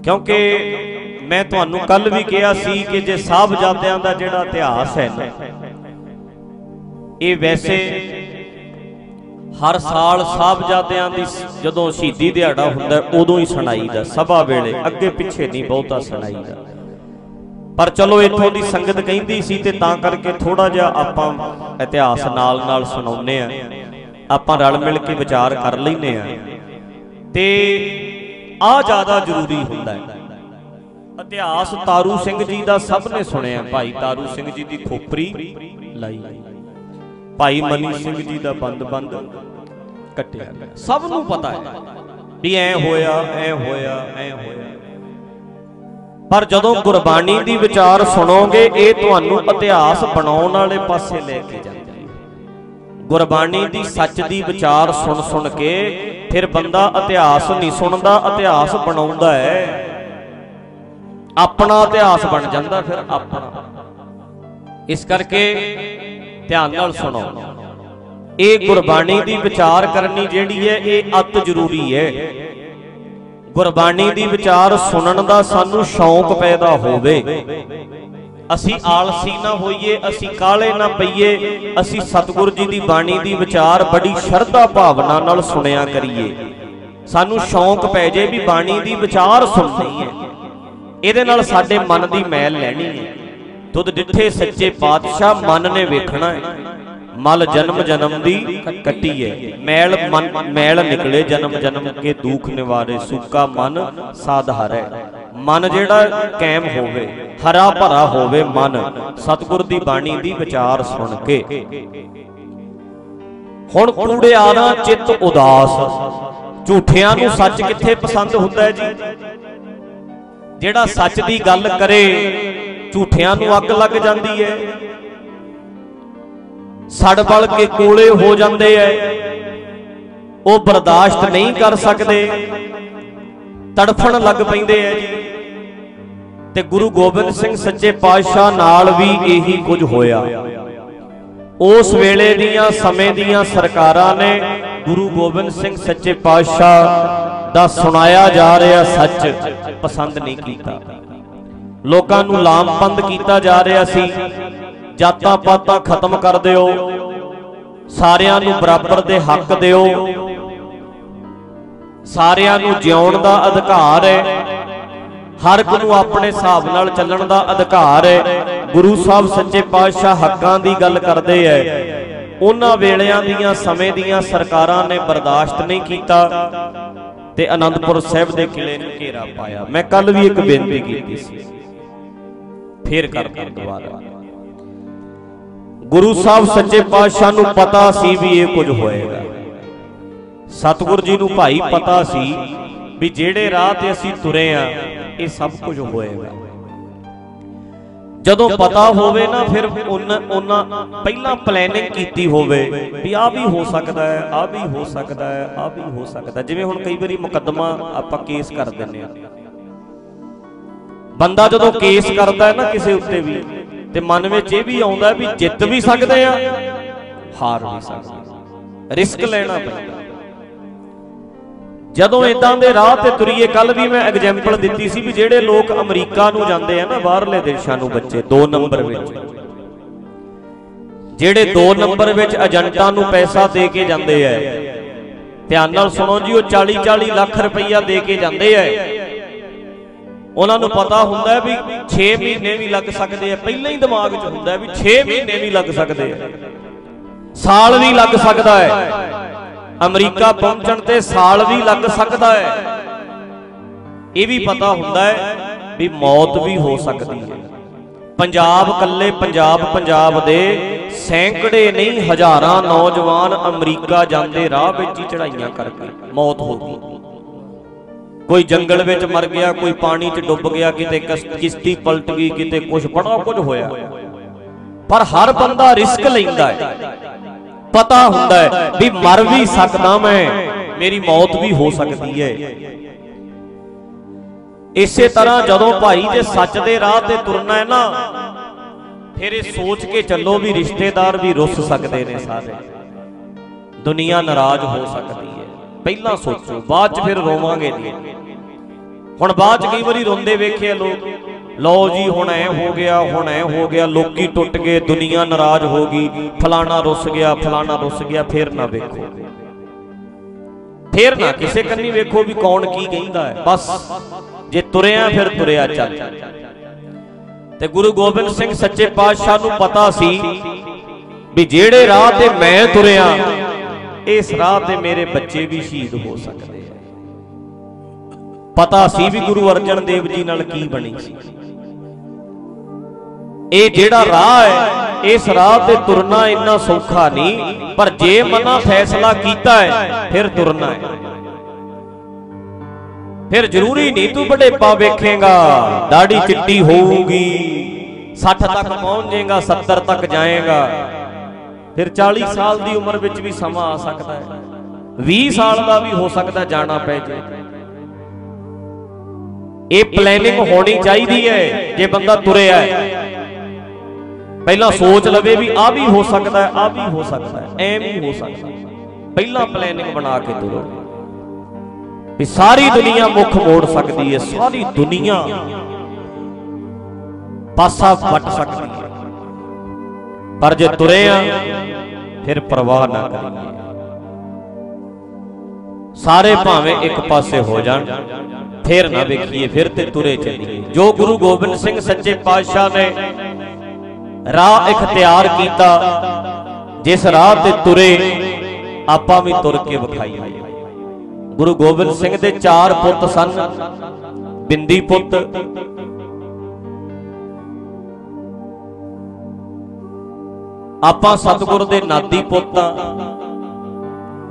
ਕਿਉਂਕਿ ਮੈਂ ਤੁਹਾਨੂੰ ਕੱਲ ਵੀ ਕਿਹਾ ਸੀ ਕਿ ਜੇ ਸਾਹਿਬਜ਼ਾਦਿਆਂ ਦਾ ਜਿਹੜਾ ਇਤਿਹਾਸ ਹੈ ਨਾ, ਇਹ ਵੈਸੇ ਹਰ ਸਾਲ ਸਾਹਿਬਜ਼ਾਦਿਆਂ ਦੀ ਜਦੋਂ ਸ਼ਹੀਦੀ ਦਿਹਾੜਾ ਹੁੰਦਾ, ਉਦੋਂ ਹੀ ਸੁਣਾਈਦਾ, ਸਭਾ ਵੇਲੇ, ਅੱਗੇ ਪਿੱਛੇ ਨਹੀਂ ਬਹੁਤਾ ਸੁਣਾਈਦਾ। ਪਰ ਚਲੋ ਇੱਥੋਂ ਦੀ ਸੰਗਤ ਕਹਿੰਦੀ ਸੀ ਤੇ ਤਾਂ ਕਰਕੇ ਥੋੜਾ ਜਿਹਾ ਆਪਾਂ ਇਤਿਹਾਸ ਨਾਲ ਨਾਲ ਸੁਣਾਉਨੇ ਆ ਆਪਾਂ ਰਲ ਮਿਲ ਕੇ ਵਿਚਾਰ ਕਰ ਲੈਨੇ ਆ ਤੇ ਆ ਜ਼ਿਆਦਾ ਜ਼ਰੂਰੀ ਹੁੰਦਾ ਹੈ। ਇਤਿਹਾਸ ਤਾਰੂ ਸਿੰਘ ਜੀ ਦਾ ਸਭ ਨੇ ਸੁਣਿਆ, ਭਾਈ ਤਾਰੂ ਸਿੰਘ ਜੀ ਦੀ ਖੋਪਰੀ ਲਾਈ। ਭਾਈ ਮਨੀ ਸਿੰਘ ਜੀ ਦਾ ਬੰਦ ਬੰਦ ਕੱਟਿਆ। ਸਭ ਨੂੰ ਪਤਾ ਹੈ ਵੀ ਐ ਹੋਇਆ ਐ ਹੋਇਆ ਐ ਹੋਇਆ। ਪਰ ਜਦੋਂ ਗੁਰਬਾਣੀ ਦੀ ਵਿਚਾਰ ਸੁਣੋਗੇ, ਇਹ ਤੁਹਾਨੂੰ ਇਤਿਹਾਸ ਬਣਾਉਣ ਵਾਲੇ ਪਾਸੇ ਲੈ ਕੇ ਜਾਂਦੀ ਹੈ। ਗੁਰਬਾਣੀ ਦੀ ਸੱਚ ਦੀ ਵਿਚਾਰ ਸੁਣ ਸੁਣ ਕੇ ਫਿਰ ਬੰਦਾ ਇਤਿਹਾਸ ਨਹੀਂ ਸੁਣਦਾ, ਇਤਿਹਾਸ ਬਣਾਉਂਦਾ ਹੈ। ਆਪਣਾ ਇਤਿਹਾਸ ਬਣ ਜਾਂਦਾ ਫਿਰ ਆਪਣਾ। ਇਸ ਕਰਕੇ ਧਿਆਨ ਨਾਲ ਸੁਣੋ। ਇਹ ਗੁਰਬਾਣੀ ਦੀ ਵਿਚਾਰ ਕਰਨੀ ਜਿਹੜੀ ਹੈ, ਇਹ ਅਤ ਜ਼ਰੂਰੀ ਹੈ। ਗੁਰਬਾਣੀ ਦੀ ਵਿਚਾਰ ਸੁਣਨ ਦਾ ਸਾਨੂੰ ਸ਼ੌਂਕ ਪੈਦਾ ਹੋਵੇ। ਅਸੀਂ ਆਲਸੀ ਨਾ ਹੋਈਏ, ਅਸੀਂ ਕਾਲੇ ਨਾ ਪਈਏ, ਅਸੀਂ ਸਤਿਗੁਰੂ ਜੀ ਦੀ ਬਾਣੀ ਦੀ ਵਿਚਾਰ ਬੜੀ ਸ਼ਰਧਾ ਭਾਵਨਾ ਨਾਲ ਸੁਣਿਆ ਕਰੀਏ। ਸਾਨੂੰ ਸ਼ੌਂਕ ਪੈ ਜੇ ਵੀ ਬਾਣੀ ਦੀ ਵਿਚਾਰ ਸੁਣਨੀ ਹੈ। ਇਹਦੇ ਨਾਲ ਸਾਡੇ ਮਨ ਦੀ ਮੈਲ ਲੈਣੀ ਹੈ। ਤੁਧ ਡਿੱਠੇ ਸੱਚੇ ਪਾਤਸ਼ਾਹ ਮਨ ਨੇ ਵੇਖਣਾ ਹੈ। ਮਲ ਜਨਮ ਜਨਮ ਦੀ ਕੱਟੀ ਹੈ ਮੈਲ ਮੈਲ ਨਿਕਲੇ ਜਨਮ ਜਨਮ ਕੇ ਦੁੱਖ ਨਿਵਾਰੇ। ਸੁੱਕਾ ਮਨ ਸਾਧਾਰੈ ਮਨ ਜਿਹੜਾ ਕਾਇਮ ਹੋਵੇ, ਹਰਾ ਭਰਾ ਹੋਵੇ ਮਨ, ਸਤਿਗੁਰ ਦੀ ਬਾਣੀ ਦੀ ਵਿਚਾਰ ਸੁਣ ਕੇ। ਹੁਣ ਕੂੜਿਆਰਾਂ ਚਿੱਤ ਉਦਾਸ। ਝੂਠਿਆਂ ਨੂੰ ਸੱਚ ਕਿੱਥੇ ਪਸੰਦ ਹੁੰਦਾ ਹੈ ਜੀ? ਜਿਹੜਾ ਸੱਚ ਦੀ ਗੱਲ ਕਰੇ, ਝੂਠਿਆਂ ਨੂੰ ਅੱਗ ਲੱਗ ਜਾਂਦੀ ਹੈ। ਸੜ ਬਲ ਕੇ ਕੋਲੇ ਹੋ ਜਾਂਦੇ ਐ। ਉਹ ਬਰਦਾਸ਼ਤ ਨਹੀਂ ਕਰ ਸਕਦੇ। ਤੜਫਣ ਲੱਗ ਪੈਂਦੇ ਐ ਜੀ। ਤੇ ਗੁਰੂ ਗੋਬਿੰਦ ਸਿੰਘ ਸੱਚੇ ਪਾਤਸ਼ਾਹ ਨਾਲ ਵੀ ਇਹੀ ਕੁਝ ਹੋਇਆ। ਉਸ ਵੇਲੇ ਦੀਆਂ ਸਮੇਂ ਦੀਆਂ ਸਰਕਾਰਾਂ ਨੇ ਗੁਰੂ ਗੋਬਿੰਦ ਸਿੰਘ ਸੱਚੇ ਪਾਤਸ਼ਾਹ ਦਾ ਸੁਣਾਇਆ ਜਾ ਰਿਹਾ ਸੱਚ ਪਸੰਦ ਨਹੀਂ ਕੀਤਾ। ਲੋਕਾਂ ਨੂੰ ਲਾਮਬੰਦ ਕੀਤਾ ਜਾ ਰਿਹਾ ਸੀ। ਜਾਤਾਂ ਪਾਤਾਂ ਖਤਮ ਕਰ ਦਿਓ। ਸਾਰਿਆਂ ਨੂੰ ਬਰਾਬਰ ਦੇ ਹੱਕ ਦਿਓ। ਸਾਰਿਆਂ ਨੂੰ ਜਿਉਣ ਦਾ ਅਧਿਕਾਰ ਹੈ। ਹਰ ਇੱਕ ਨੂੰ ਆਪਣੇ ਹਿਸਾਬ ਨਾਲ ਚੱਲਣ ਦਾ ਅਧਿਕਾਰ ਹੈ। ਗੁਰੂ ਸਾਹਿਬ ਸੱਚੇ ਪਾਤਸ਼ਾਹ ਹੱਕਾਂ ਦੀ ਗੱਲ ਕਰਦੇ ਐ। ਉਹਨਾਂ ਵੇਲਿਆਂ ਦੀਆਂ ਸਮੇਂ ਦੀਆਂ ਸਰਕਾਰਾਂ ਨੇ ਬਰਦਾਸ਼ਤ ਨਹੀਂ ਕੀਤਾ ਤੇ ਅਨੰਦਪੁਰ ਸਾਹਿਬ ਦੇ ਕਿਲੇ ਨੂੰ ਘੇਰਾ ਪਾਇਆ। ਮੈਂ ਕੱਲ ਵੀ ਇੱਕ ਬੇਨਤੀ ਕੀਤੀ ਸੀ। ਫੇਰ ਕਰਦਾ ਦੁਬਾਰਾ। ਗੁਰੂ ਸਾਹਿਬ ਸੱਚੇ ਪਾਤਸ਼ਾਹ ਨੂੰ ਪਤਾ ਸੀ ਵੀ ਇਹ ਕੁਝ ਹੋਏਗਾ। ਸਤਿਗੁਰ ਜੀ ਨੂੰ ਭਾਈ ਪਤਾ ਸੀ ਵੀ ਜਿਹੜੇ ਰਾਹ ਤੇ ਅਸੀਂ ਤੁਰੇ ਆ ਇਹ ਸਭ ਕੁਝ ਹੋਏਗਾ। ਜਦੋਂ ਪਤਾ ਹੋਵੇ ਨਾ ਫਿਰ ਉਹਨਾਂ ਉਹਨਾਂ ਪਹਿਲਾਂ ਪਲੈਨਿੰਗ ਕੀਤੀ ਹੋਵੇ ਵੀ ਆ ਵੀ ਹੋ ਸਕਦਾ ਹੈ ਆ ਵੀ ਹੋ ਸਕਦਾ ਹੈ ਆ ਵੀ ਹੋ ਸਕਦਾ ਜਿਵੇਂ ਹੁਣ ਕਈ ਵਾਰੀ ਮੁਕੱਦਮਾ ਆਪਾਂ ਕੇਸ ਕਰ ਦਿੰਨੇ ਆ। ਬੰਦਾ ਜਦੋਂ ਕੇਸ ਕਰਦਾ ਹੈ ਨਾ ਕਿਸੇ ਉੱਤੇ ਵੀ ਤੇ ਮਨ ਵਿੱਚ ਇਹ ਵੀ ਆਉਂਦਾ ਵੀ ਜਿੱਤ ਵੀ ਸਕਦੇ ਆ, ਹਾਰ ਵੀ ਸਕਦੇ ਰਿਸਕ ਲੈਣਾ ਪੈਂਦਾ। ਜਦੋਂ ਇਦਾਂ ਦੇ ਰਾਹ ਤੇ ਤੁਰੀਏ ਕੱਲ ਵੀ ਮੈਂ ਐਗਜ਼ਾਮਪਲ ਦਿੱਤੀ ਸੀ ਵੀ ਜਿਹੜੇ ਲੋਕ ਅਮਰੀਕਾ ਨੂੰ ਜਾਂਦੇ ਆ ਨਾ, ਬਾਹਰਲੇ ਦੇਸ਼ਾਂ ਨੂੰ ਬੱਚੇ 2 ਨੰਬਰ ਵਿੱਚ। ਜਿਹੜੇ 2 ਨੰਬਰ ਵਿੱਚ ਏਜੰਟਾਂ ਨੂੰ ਪੈਸਾ ਦੇ ਕੇ ਜਾਂਦੇ ਐ ਧਿਆਨ ਨਾਲ ਸੁਣੋ ਜੀ, ਉਹ 40 40 ਲੱਖ ਰੁਪਈਆ ਦੇ ਕੇ ਜਾਂਦੇ ਐ ਉਹਨਾਂ ਨੂੰ ਪਤਾ ਹੁੰਦਾ ਵੀ 6 ਮਹੀਨੇ ਵੀ ਲੱਗ ਸਕਦੇ ਆ। ਪਹਿਲਾਂ ਹੀ ਦਿਮਾਗ 'ਚ ਹੁੰਦਾ ਵੀ 6 ਮਹੀਨੇ ਵੀ ਲੱਗ ਸਕਦੇ ਆ। ਸਾਲ ਵੀ ਲੱਗ ਸਕਦਾ ਹੈ। ਅਮਰੀਕਾ ਪਹੁੰਚਣ ਤੇ ਸਾਲ ਵੀ ਲੱਗ ਸਕਦਾ ਹੈ। ਇਹ ਵੀ ਪਤਾ ਹੁੰਦਾ ਹੈ ਵੀ ਮੌਤ ਵੀ ਹੋ ਸਕਦੀ ਹੈ। ਪੰਜਾਬ ਕੱਲੇ ਪੰਜਾਬ ਪੰਜਾਬ ਦੇ ਸੈਂਕੜੇ ਨਹੀਂ ਹਜ਼ਾਰਾਂ ਨੌਜਵਾਨ ਅਮਰੀਕਾ ਜਾਂਦੇ ਰਾਹ ਵਿੱਚ ਹੀ ਚੜਾਈਆਂ ਕਰਕੇ ਮੌਤ ਹੋ ਗਈ। ਕੋਈ ਜੰਗਲ ਵਿੱਚ ਮਰ ਗਿਆ, ਕੋਈ ਪਾਣੀ 'ਚ ਡੁੱਬ ਗਿਆ, ਕਿਤੇ ਕਿਸ਼ਤੀ ਪਲਟ ਗਈ, ਕਿਤੇ ਕੁਝ ਬੜਾ ਕੁਝ ਹੋਇਆ। ਪਰ ਹਰ ਬੰਦਾ ਰਿਸਕ ਲੈਂਦਾ ਹੈ। ਪਤਾ ਹੁੰਦਾ ਹੈ ਵੀ ਮਰ ਵੀ ਸਕਦਾ ਮੈਂ, ਮੇਰੀ ਮੌਤ ਵੀ ਹੋ ਸਕਦੀ ਹੈ। ਇਸੇ ਤਰ੍ਹਾਂ ਜਦੋਂ ਭਾਈ ਤੇ ਸੱਚ ਦੇ ਰਾਹ ਤੇ ਤੁਰਨਾ ਹੈ ਨਾ, ਫਿਰ ਇਹ ਸੋਚ ਕੇ ਚੱਲੋ ਵੀ ਰਿਸ਼ਤੇਦਾਰ ਵੀ ਰੁੱਸ ਸਕਦੇ ਨੇ ਸਾਰੇ। ਦੁਨੀਆ ਨਾਰਾਜ਼ ਹੋ ਸਕਦੀ ਹੈ। ਪਹਿਲਾਂ ਸੋਚੋ, ਬਾਅਦ ਚ ਫਿਰ ਰੋਵਾਂਗੇ ਨਹੀਂ ਹੁਣ ਬਾਅਦ ਚ ਕਈ ਵਾਰੀ ਰੋਂਦੇ ਵੇਖਿਆ ਲੋਕ, ਲਓ ਜੀ, ਹੁਣ ਐ ਹੋ ਗਿਆ, ਹੁਣ ਐ ਹੋ ਗਿਆ, ਲੋਕੀ ਟੁੱਟ ਗਏ, ਦੁਨੀਆ ਨਾਰਾਜ਼ ਹੋ ਗਈ, ਫਲਾਣਾ ਰੁੱਸ ਗਿਆ, ਫਲਾਣਾ ਰੁੱਸ ਗਿਆ, ਫੇਰ ਨਾ ਵੇਖੋ। ਫੇਰ ਨਾ ਕਿਸੇ ਕੰਨੀ ਵੇਖੋ ਵੀ ਕੌਣ ਕੀ ਕਹਿੰਦਾ ਹੈ। ਬਸ, ਜੇ ਤੁਰਿਆ ਫਿਰ ਤੁਰਿਆ ਚੱਲ। ਤੇ ਗੁਰੂ ਗੋਬਿੰਦ ਸਿੰਘ ਸੱਚੇ ਪਾਤਸ਼ਾਹ ਨੂੰ ਪਤਾ ਸੀ ਵੀ ਜਿਹੜੇ ਰਾਹ ਤੇ ਮੈਂ ਤੁਰਿਆ ਇਸ ਰਾਹ ਤੇ ਮੇਰੇ ਬੱਚੇ ਵੀ ਸ਼ਹੀਦ ਹੋ ਸਕਦੇ ਆ। ਪਤਾ ਸੀ ਵੀ ਗੁਰੂ ਅਰਜਨ ਦੇਵ ਜੀ ਨਾਲ ਕੀ ਬਣੀ ਸੀ। ਇਹ ਜਿਹੜਾ ਰਾਹ ਹੈ, ਇਸ ਰਾਹ ਤੇ ਤੁਰਨਾ ਇੰਨਾ ਸੌਖਾ ਨਹੀਂ, ਪਰ ਜੇ ਮਨਾ ਫੈਸਲਾ ਕੀਤਾ ਹੈ, ਫਿਰ ਤੁਰਨਾ ਹੈ। ਫਿਰ ਜ਼ਰੂਰੀ ਨਹੀਂ ਤੂੰ ਬੜੇਪਾ ਵੇਖੇਗਾ, ਦਾੜੀ ਚਿੱਟੀ ਹੋਊਗੀ 60 ਤੱਕ ਪਹੁੰਚ ਜਾਏਗਾ 70 ਤੱਕ ਜਾਏਗਾ। ਫਿਰ 40 ਸਾਲ ਦੀ ਉਮਰ ਵਿੱਚ ਵੀ ਸਮਾਂ ਆ ਸਕਦਾ ਹੈ। 20 ਸਾਲ ਦਾ ਵੀ ਹੋ ਸਕਦਾ ਜਾਣਾ ਪੈ ਜੇ। ਇਹ ਪਲੈਨਿੰਗ ਹੋਣੀ ਚਾਹੀਦੀ ਹੈ ਜੇ ਬੰਦਾ ਤੁਰਿਆ ਹੈ। ਪਹਿਲਾਂ ਸੋਚ ਲਵੇ ਵੀ ਆ ਵੀ ਹੋ ਸਕਦਾ ਹੈ ਆ ਵੀ ਹੋ ਸਕਦਾ ਹੈ। ਐ ਵੀ ਹੋ ਸਕਦਾ ਹੈ। ਪਹਿਲਾਂ ਪਲੈਨਿੰਗ ਬਣਾ ਕੇ ਤੁਰੋ। ਵੀ ਸਾਰੀ ਦੁਨੀਆ ਮੁਖ ਮੋੜ ਸਕਦੀ ਹੈ ਸਾਰੀ ਦੁਨੀਆ ਪਾਸਾ ਵੱਟ ਸਕਦੀ ਹੈ। ਪਰ ਜੇ ਤੁਰੇ ਆ, ਫਿਰ ਪਰਵਾਹ ਨਾ ਕਰੀਏ। ਸਾਰੇ ਭਾਵੇਂ ਇੱਕ ਪਾਸੇ ਹੋ ਜਾਣ, ਫਿਰ ਨਾ ਵੇਖੀਏ, ਫਿਰ ਤੇ ਤੁਰੇ ਚੱਲੀਏ। ਜੋ ਗੁਰੂ ਗੋਬਿੰਦ ਸਿੰਘ ਸੱਚੇ ਪਾਤਸ਼ਾਹ ਨੇ ਰਾਹ ਇਖਤਿਆਰ ਕੀਤਾ, ਜਿਸ ਰਾਹ ਤੇ ਤੁਰੇ, ਆਪਾਂ ਵੀ ਤੁਰ ਕੇ ਵਿਖਾਈਏ ਗੁਰੂ ਗੋਬਿੰਦ ਸਿੰਘ ਦੇ ਚਾਰ ਪੁੱਤ ਸਨ, ਬਿੰਦੀ ਪੁੱਤ ਆਪਾਂ ਸਤਿਗੁਰ ਦੇ ਨਾਦੀ ਪੁੱਤ ਆ।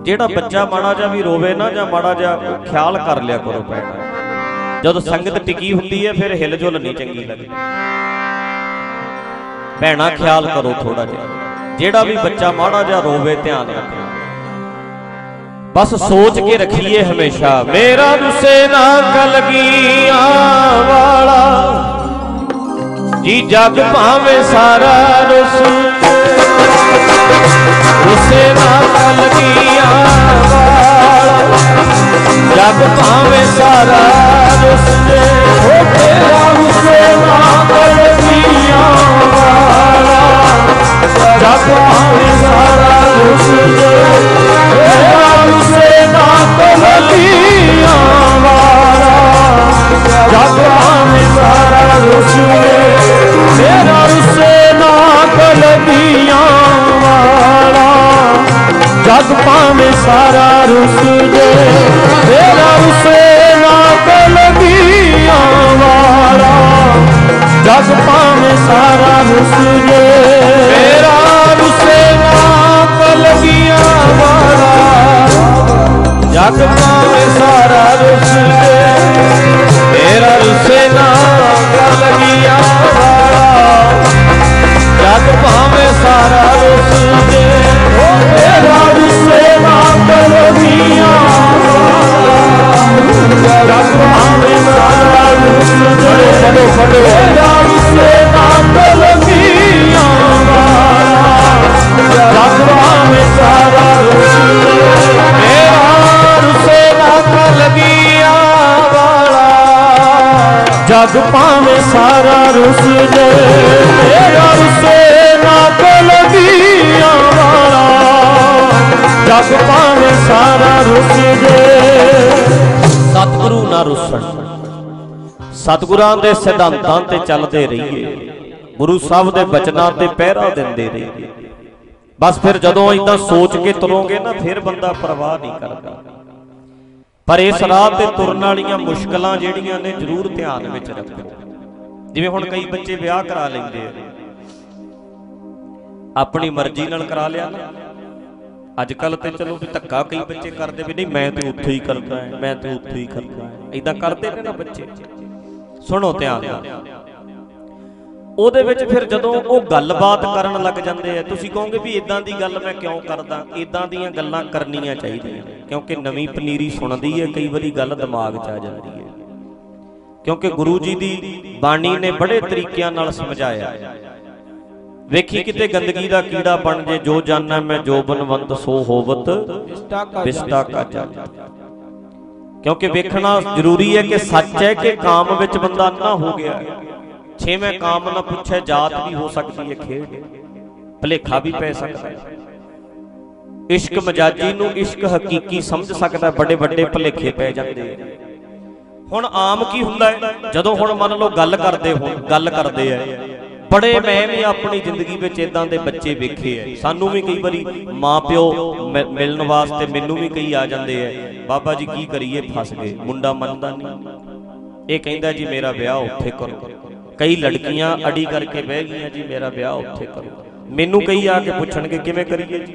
ਜਿਹੜਾ ਬੱਚਾ ਮਾੜਾ ਜਿਹਾ ਵੀ ਰੋਵੇ ਨਾ ਜਾਂ ਮਾੜਾ ਜਿਹਾ ਖਿਆਲ ਕਰ ਲਿਆ ਕਰੋ ਪਹਿਲਾਂ ਜਦੋਂ ਸੰਗਤ ਟਿਕੀ ਹੁੰਦੀ ਹੈ, ਫਿਰ ਹਿਲਜੁਲ ਨਹੀਂ ਚੰਗੀ ਲੱਗਦੀ। ਭੈਣਾ, ਖਿਆਲ ਕਰੋ ਥੋੜਾ ਜਿਹਾ। ਜਿਹੜਾ ਵੀ ਬੱਚਾ ਮਾੜਾ ਜਿਹਾ ਰੋਵੇ, ਧਿਆਨ ਰੱਖੋ। ਬਸ ਸੋਚ ਕੇ ਰੱਖੀਏ ਹਮੇਸ਼ਾ। ਮੇਰਾ ਰੁਸੇ ਨਾ ਕਲਗੀਆਂ ਵਾਲਾ। ਜੀ ਜਗ ਭਾਵੇਂ ਸਾਰਾ ਰੁਸ ਰੁਸੇ ਨਾ ਕਲਗੀਆਂ ਵਾਲਾ। ਜਗ ਭਾਵੇਂ ਸਾਰਾ ਰੁਸ ਜੇ ਹੋ ਤੇਰਾ ਰੁਸੇ ਨਾ ਕਲਗੀਆਂ ਵਾਲਾ। ਜਗ ਭਾਵੇਂ ਸਾਰਾ ਰੁਸ ਜੇ ਤੇਰਾ ਰੁਸੇ ਨਾ ਕਲਗੀਆਂ ਵਾਲਾ। ਜਗ ਭਾਵੇਂ ਸਾਰਾ ਰੁਸ ਜੇ ਤੇਰਾ ਰੁਸੇ ਨਾ ਕਲਗੀਆਂ ਵਾਲਾ। ਜਗ ਭਾਵੇਂ ਸਾਰਾ ਰੁਸ ਜੇ, ਤੇਰਾ ਰੁਸੇ ਨਾ ਕਲਗੀਆਂ ਵਾਲਾ। ਜਗ ਭਾਵੇਂ ਸਾਰਾ ਰੁਸ ਜੇ, ਤੇਰਾ ਰੁਸੇ ਨਾ ਕਲਗੀਆਂ ਵਾਲਾ। ਜਗ ਭਾਵੇਂ ਸਾਰਾ ਰੁਸ ਜੇ, ਤੇਰਾ ਰੁਸੇ ਨਾ ਕਲਗੀਆਂ ਵਾਲਾ। ਜਗ ਭਾਵੇਂ ਸਾਰਾ ਜਗ ਭਾਵੇਂ ਸਾਰਾ ਰੁਸ ਜੇ ਫੜੋ ਫੜੋ ਤੇਰਾ ਰੁਸੇ ਜਗ ਭਾਵੇਂ ਸਾਰਾ ਰੁਸ ਜੇ। ਸਤਿਗੁਰੂ ਨਾ ਰੁਸਣ। ਸਤਿਗੁਰਾਂ ਦੇ ਸਿਧਾਂਤਾਂ ਤੇ ਚੱਲਦੇ ਰਹੀਏ। ਗੁਰੂ ਸਾਹਿਬ ਦੇ ਬਚਨਾਂ ਤੇ ਪਹਿਰਾ ਦਿੰਦੇ ਰਹੀਏ। ਬਸ ਫਿਰ ਜਦੋਂ ਇਦਾਂ ਸੋਚ ਕੇ ਤੁਰੋਗੇ ਨਾ, ਫਿਰ ਬੰਦਾ ਪਰਵਾਹ ਨਹੀਂ ਕਰਦਾ। ਪਰ ਇਸ ਰਾਹ ਤੇ ਤੁਰਨ ਵਾਲੀਆਂ ਮੁਸ਼ਕਲਾਂ ਜਿਹੜੀਆਂ ਨੇ, ਜ਼ਰੂਰ ਧਿਆਨ ਵਿੱਚ ਰੱਖੋ। ਜਿਵੇਂ ਹੁਣ ਕਈ ਬੱਚੇ ਵਿਆਹ ਕਰਾ ਲੈਂਦੇ ਆ। ਆਪਣੀ ਮਰਜ਼ੀ ਨਾਲ ਕਰਾ ਲਿਆ ਅੱਜ ਕੱਲ ਤੇ ਚਲੋ ਵੀ ਧੱਕਾ ਕਈ ਬੱਚੇ ਕਰਦੇ ਵੀ ਨਹੀਂ, ਮੈਂ ਤੇ ਉੱਥੇ ਹੀ ਕਰਦਾ ਹਾਂ, ਮੈਂ ਤੇ ਉੱਥੇ ਹੀ ਕਰਦਾ ਹਾਂ। ਇਦਾਂ ਕਰਦੇ ਨੇ ਨਾ ਬੱਚੇ। ਸੁਣੋ ਧਿਆਨ ਨਾਲ। ਉਹਦੇ ਵਿੱਚ ਫਿਰ ਜਦੋਂ ਉਹ ਗੱਲਬਾਤ ਕਰਨ ਲੱਗ ਜਾਂਦੇ ਆ, ਤੁਸੀਂ ਕਹੋਗੇ ਵੀ ਇਦਾਂ ਦੀ ਗੱਲ ਮੈਂ ਕਿਉਂ ਕਰਦਾ? ਇਦਾਂ ਦੀਆਂ ਗੱਲਾਂ ਕਰਨੀਆਂ ਚਾਹੀਦੀਆਂ ਕਿਉਂਕਿ ਨਵੀਂ ਪਨੀਰੀ ਸੁਣਦੀ ਹੈ, ਕਈ ਵਾਰੀ ਗੱਲ ਦਿਮਾਗ 'ਚ ਆ ਜਾਂਦੀ ਹੈ। ਕਿਉਂਕਿ ਗੁਰੂ ਜੀ ਦੀ ਬਾਣੀ ਨੇ ਬੜੇ ਤਰੀਕਿਆਂ ਨਾਲ ਸਮਝਾਇਆ। ਵੇਖੀ ਕਿਤੇ ਗੰਦਗੀ ਦਾ ਕੀੜਾ ਬਣ ਜੇ ਜੋ ਜਾਣੈ ਮੈਂ ਜੋ ਬਨਵੰਤ ਸੋ ਹੋਵਤ ਵਿਸਟਾ ਕਾ ਜਲ ਕਿਉਂਕਿ ਵੇਖਣਾ ਜ਼ਰੂਰੀ ਹੈ ਕਿ ਸੱਚ ਹੈ ਕਿ ਕਾਮ ਵਿੱਚ ਬੰਦਾ ਅੰਨਾ ਹੋ ਗਿਆ। ਛੇਵੇਂ ਕਾਮ ਨਾ ਪੁੱਛੇ ਜਾਤ ਵੀ ਹੋ ਸਕਦੀ ਹੈ ਖੇਡ। ਭਲੇਖਾ ਵੀ ਪੈ ਸਕਦਾ। ਹੈ ਇਸ਼ਕ ਮਜਾਜੀ ਨੂੰ ਇਸ਼ਕ ਹਕੀਕੀ ਸਮਝ ਸਕਦਾ ਬੜੇ ਵੱਡੇ ਭਲੇਖੇ ਪੈ ਜਾਂਦੇ। ਆ ਹੁਣ ਆਮ ਕੀ ਹੁੰਦਾ ਹੈ? ਜਦੋਂ ਹੁਣ ਮੰਨ ਲਓ ਗੱਲ ਕਰਦੇ ਹੋ ਗੱਲ ਕਰਦੇ ਆ। ਬੜੇ ਮੈਂ ਵੀ ਆਪਣੀ ਜ਼ਿੰਦਗੀ ਵਿੱਚ ਇਦਾਂ ਦੇ ਬੱਚੇ ਵੇਖੇ ਆ ਸਾਨੂੰ ਵੀ ਕਈ ਵਾਰੀ ਮਾਪਿਓ ਮਿਲਣ ਵਾਸਤੇ ਮੈਨੂੰ ਵੀ ਕਈ ਆ ਜਾਂਦੇ ਆ ਬਾਬਾ ਜੀ ਕੀ ਕਰੀਏ? ਫਸ ਗਏ। ਮੁੰਡਾ ਮੰਨਦਾ ਨਹੀਂ ਇਹ ਕਹਿੰਦਾ, ਜੀ ਮੇਰਾ ਵਿਆਹ ਉੱਥੇ ਕਰੋ। ਕਈ ਲੜਕੀਆਂ ਅੜੀ ਕਰਕੇ ਬਹਿ ਗਈਆਂ, ਜੀ ਮੇਰਾ ਵਿਆਹ ਉੱਥੇ ਕਰੋ। ਮੈਨੂੰ ਕਈ ਆ ਕੇ ਪੁੱਛਣਗੇ, ਕਿਵੇਂ ਕਰੀਏ ਜੀ?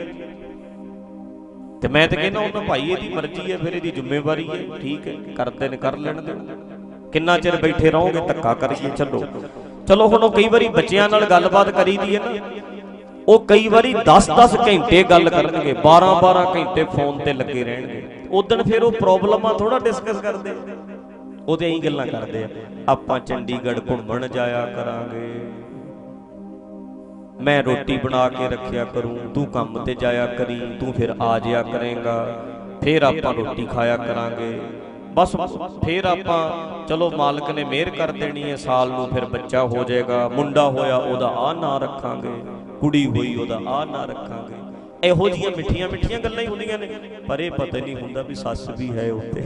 ਤੇ ਮੈਂ ਤੇ ਕਹਿੰਦਾ ਉਹਨਾਂ ਭਾਈ ਇਹਦੀ ਮਰਜ਼ੀ ਹੈ ਫਿਰ ਇਹਦੀ ਜ਼ਿੰਮੇਵਾਰੀ ਹੈ ਠੀਕ ਹੈ ਕਰਦੇ ਨੇ ਕਰ ਲੈਣ ਦਿਓ। ਕਿੰਨਾ ਚਿਰ ਬੈਠੇ ਰਹੋਗੇ, ਧੱਕਾ ਕਰੀਏ, ਚੱਲੋ। ਚਲੋ ਹੁਣ ਉਹ ਕਈ ਵਾਰੀ ਬੱਚਿਆਂ ਨਾਲ ਗੱਲਬਾਤ ਕਰੀਦੀ ਹੈ ਨਾ। ਉਹ ਕਈ ਵਾਰੀ 10-10 ਘੰਟੇ ਗੱਲ ਕਰਨਗੇ 12-12 ਘੰਟੇ ਫੋਨ ਤੇ ਲੱਗੇ ਰਹਿਣਗੇ। ਉਦੋਂ ਫਿਰ ਉਹ ਪ੍ਰੋਬਲਮਾਂ ਥੋੜਾ ਡਿਸਕਸ ਕਰਦੇ। ਉਹਦੇ ਐਂ ਗੱਲਾਂ ਕਰਦੇ ਆ, ਆਪਾਂ ਚੰਡੀਗੜ੍ਹ ਘੁੰਮਣ ਜਾਇਆ ਕਰਾਂਗੇ। ਮੈਂ ਰੋਟੀ ਬਣਾ ਕੇ ਰੱਖਿਆ ਕਰੂੰ, ਤੂੰ ਕੰਮ ਤੇ ਜਾਇਆ ਕਰੀ, ਤੂੰ ਫਿਰ ਆ ਜਾਇਆ ਕਰੇਗਾ। ਫਿਰ ਆਪਾਂ ਰੋਟੀ ਖਾਇਆ ਕਰਾਂਗੇ। ਬਸ ਫੇਰ ਆਪਾਂ, ਚਲੋ ਮਾਲਕ ਨੇ ਮਿਹਰ ਕਰ ਦੇਣੀ ਹੈ, ਸਾਲ ਨੂੰ ਫਿਰ ਬੱਚਾ ਹੋ ਜਾਏਗਾ, ਮੁੰਡਾ ਹੋਇਆ ਉਹਦਾ ਆ ਨਾਂ ਰੱਖਾਂਗੇ, ਕੁੜੀ ਹੋਈ ਉਹਦਾ ਆ ਨਾਂ ਰੱਖਾਂਗੇ। ਇਹੋ ਜੀਆਂ ਮਿੱਠੀਆਂ ਮਿੱਠੀਆਂ ਗੱਲਾਂ ਹੀ ਹੁੰਦੀਆਂ ਨੇ, ਪਰ ਇਹ ਪਤਾ ਨਹੀਂ ਹੁੰਦਾ ਵੀ ਸੱਸ ਵੀ ਹੈ ਉੱਤੇ।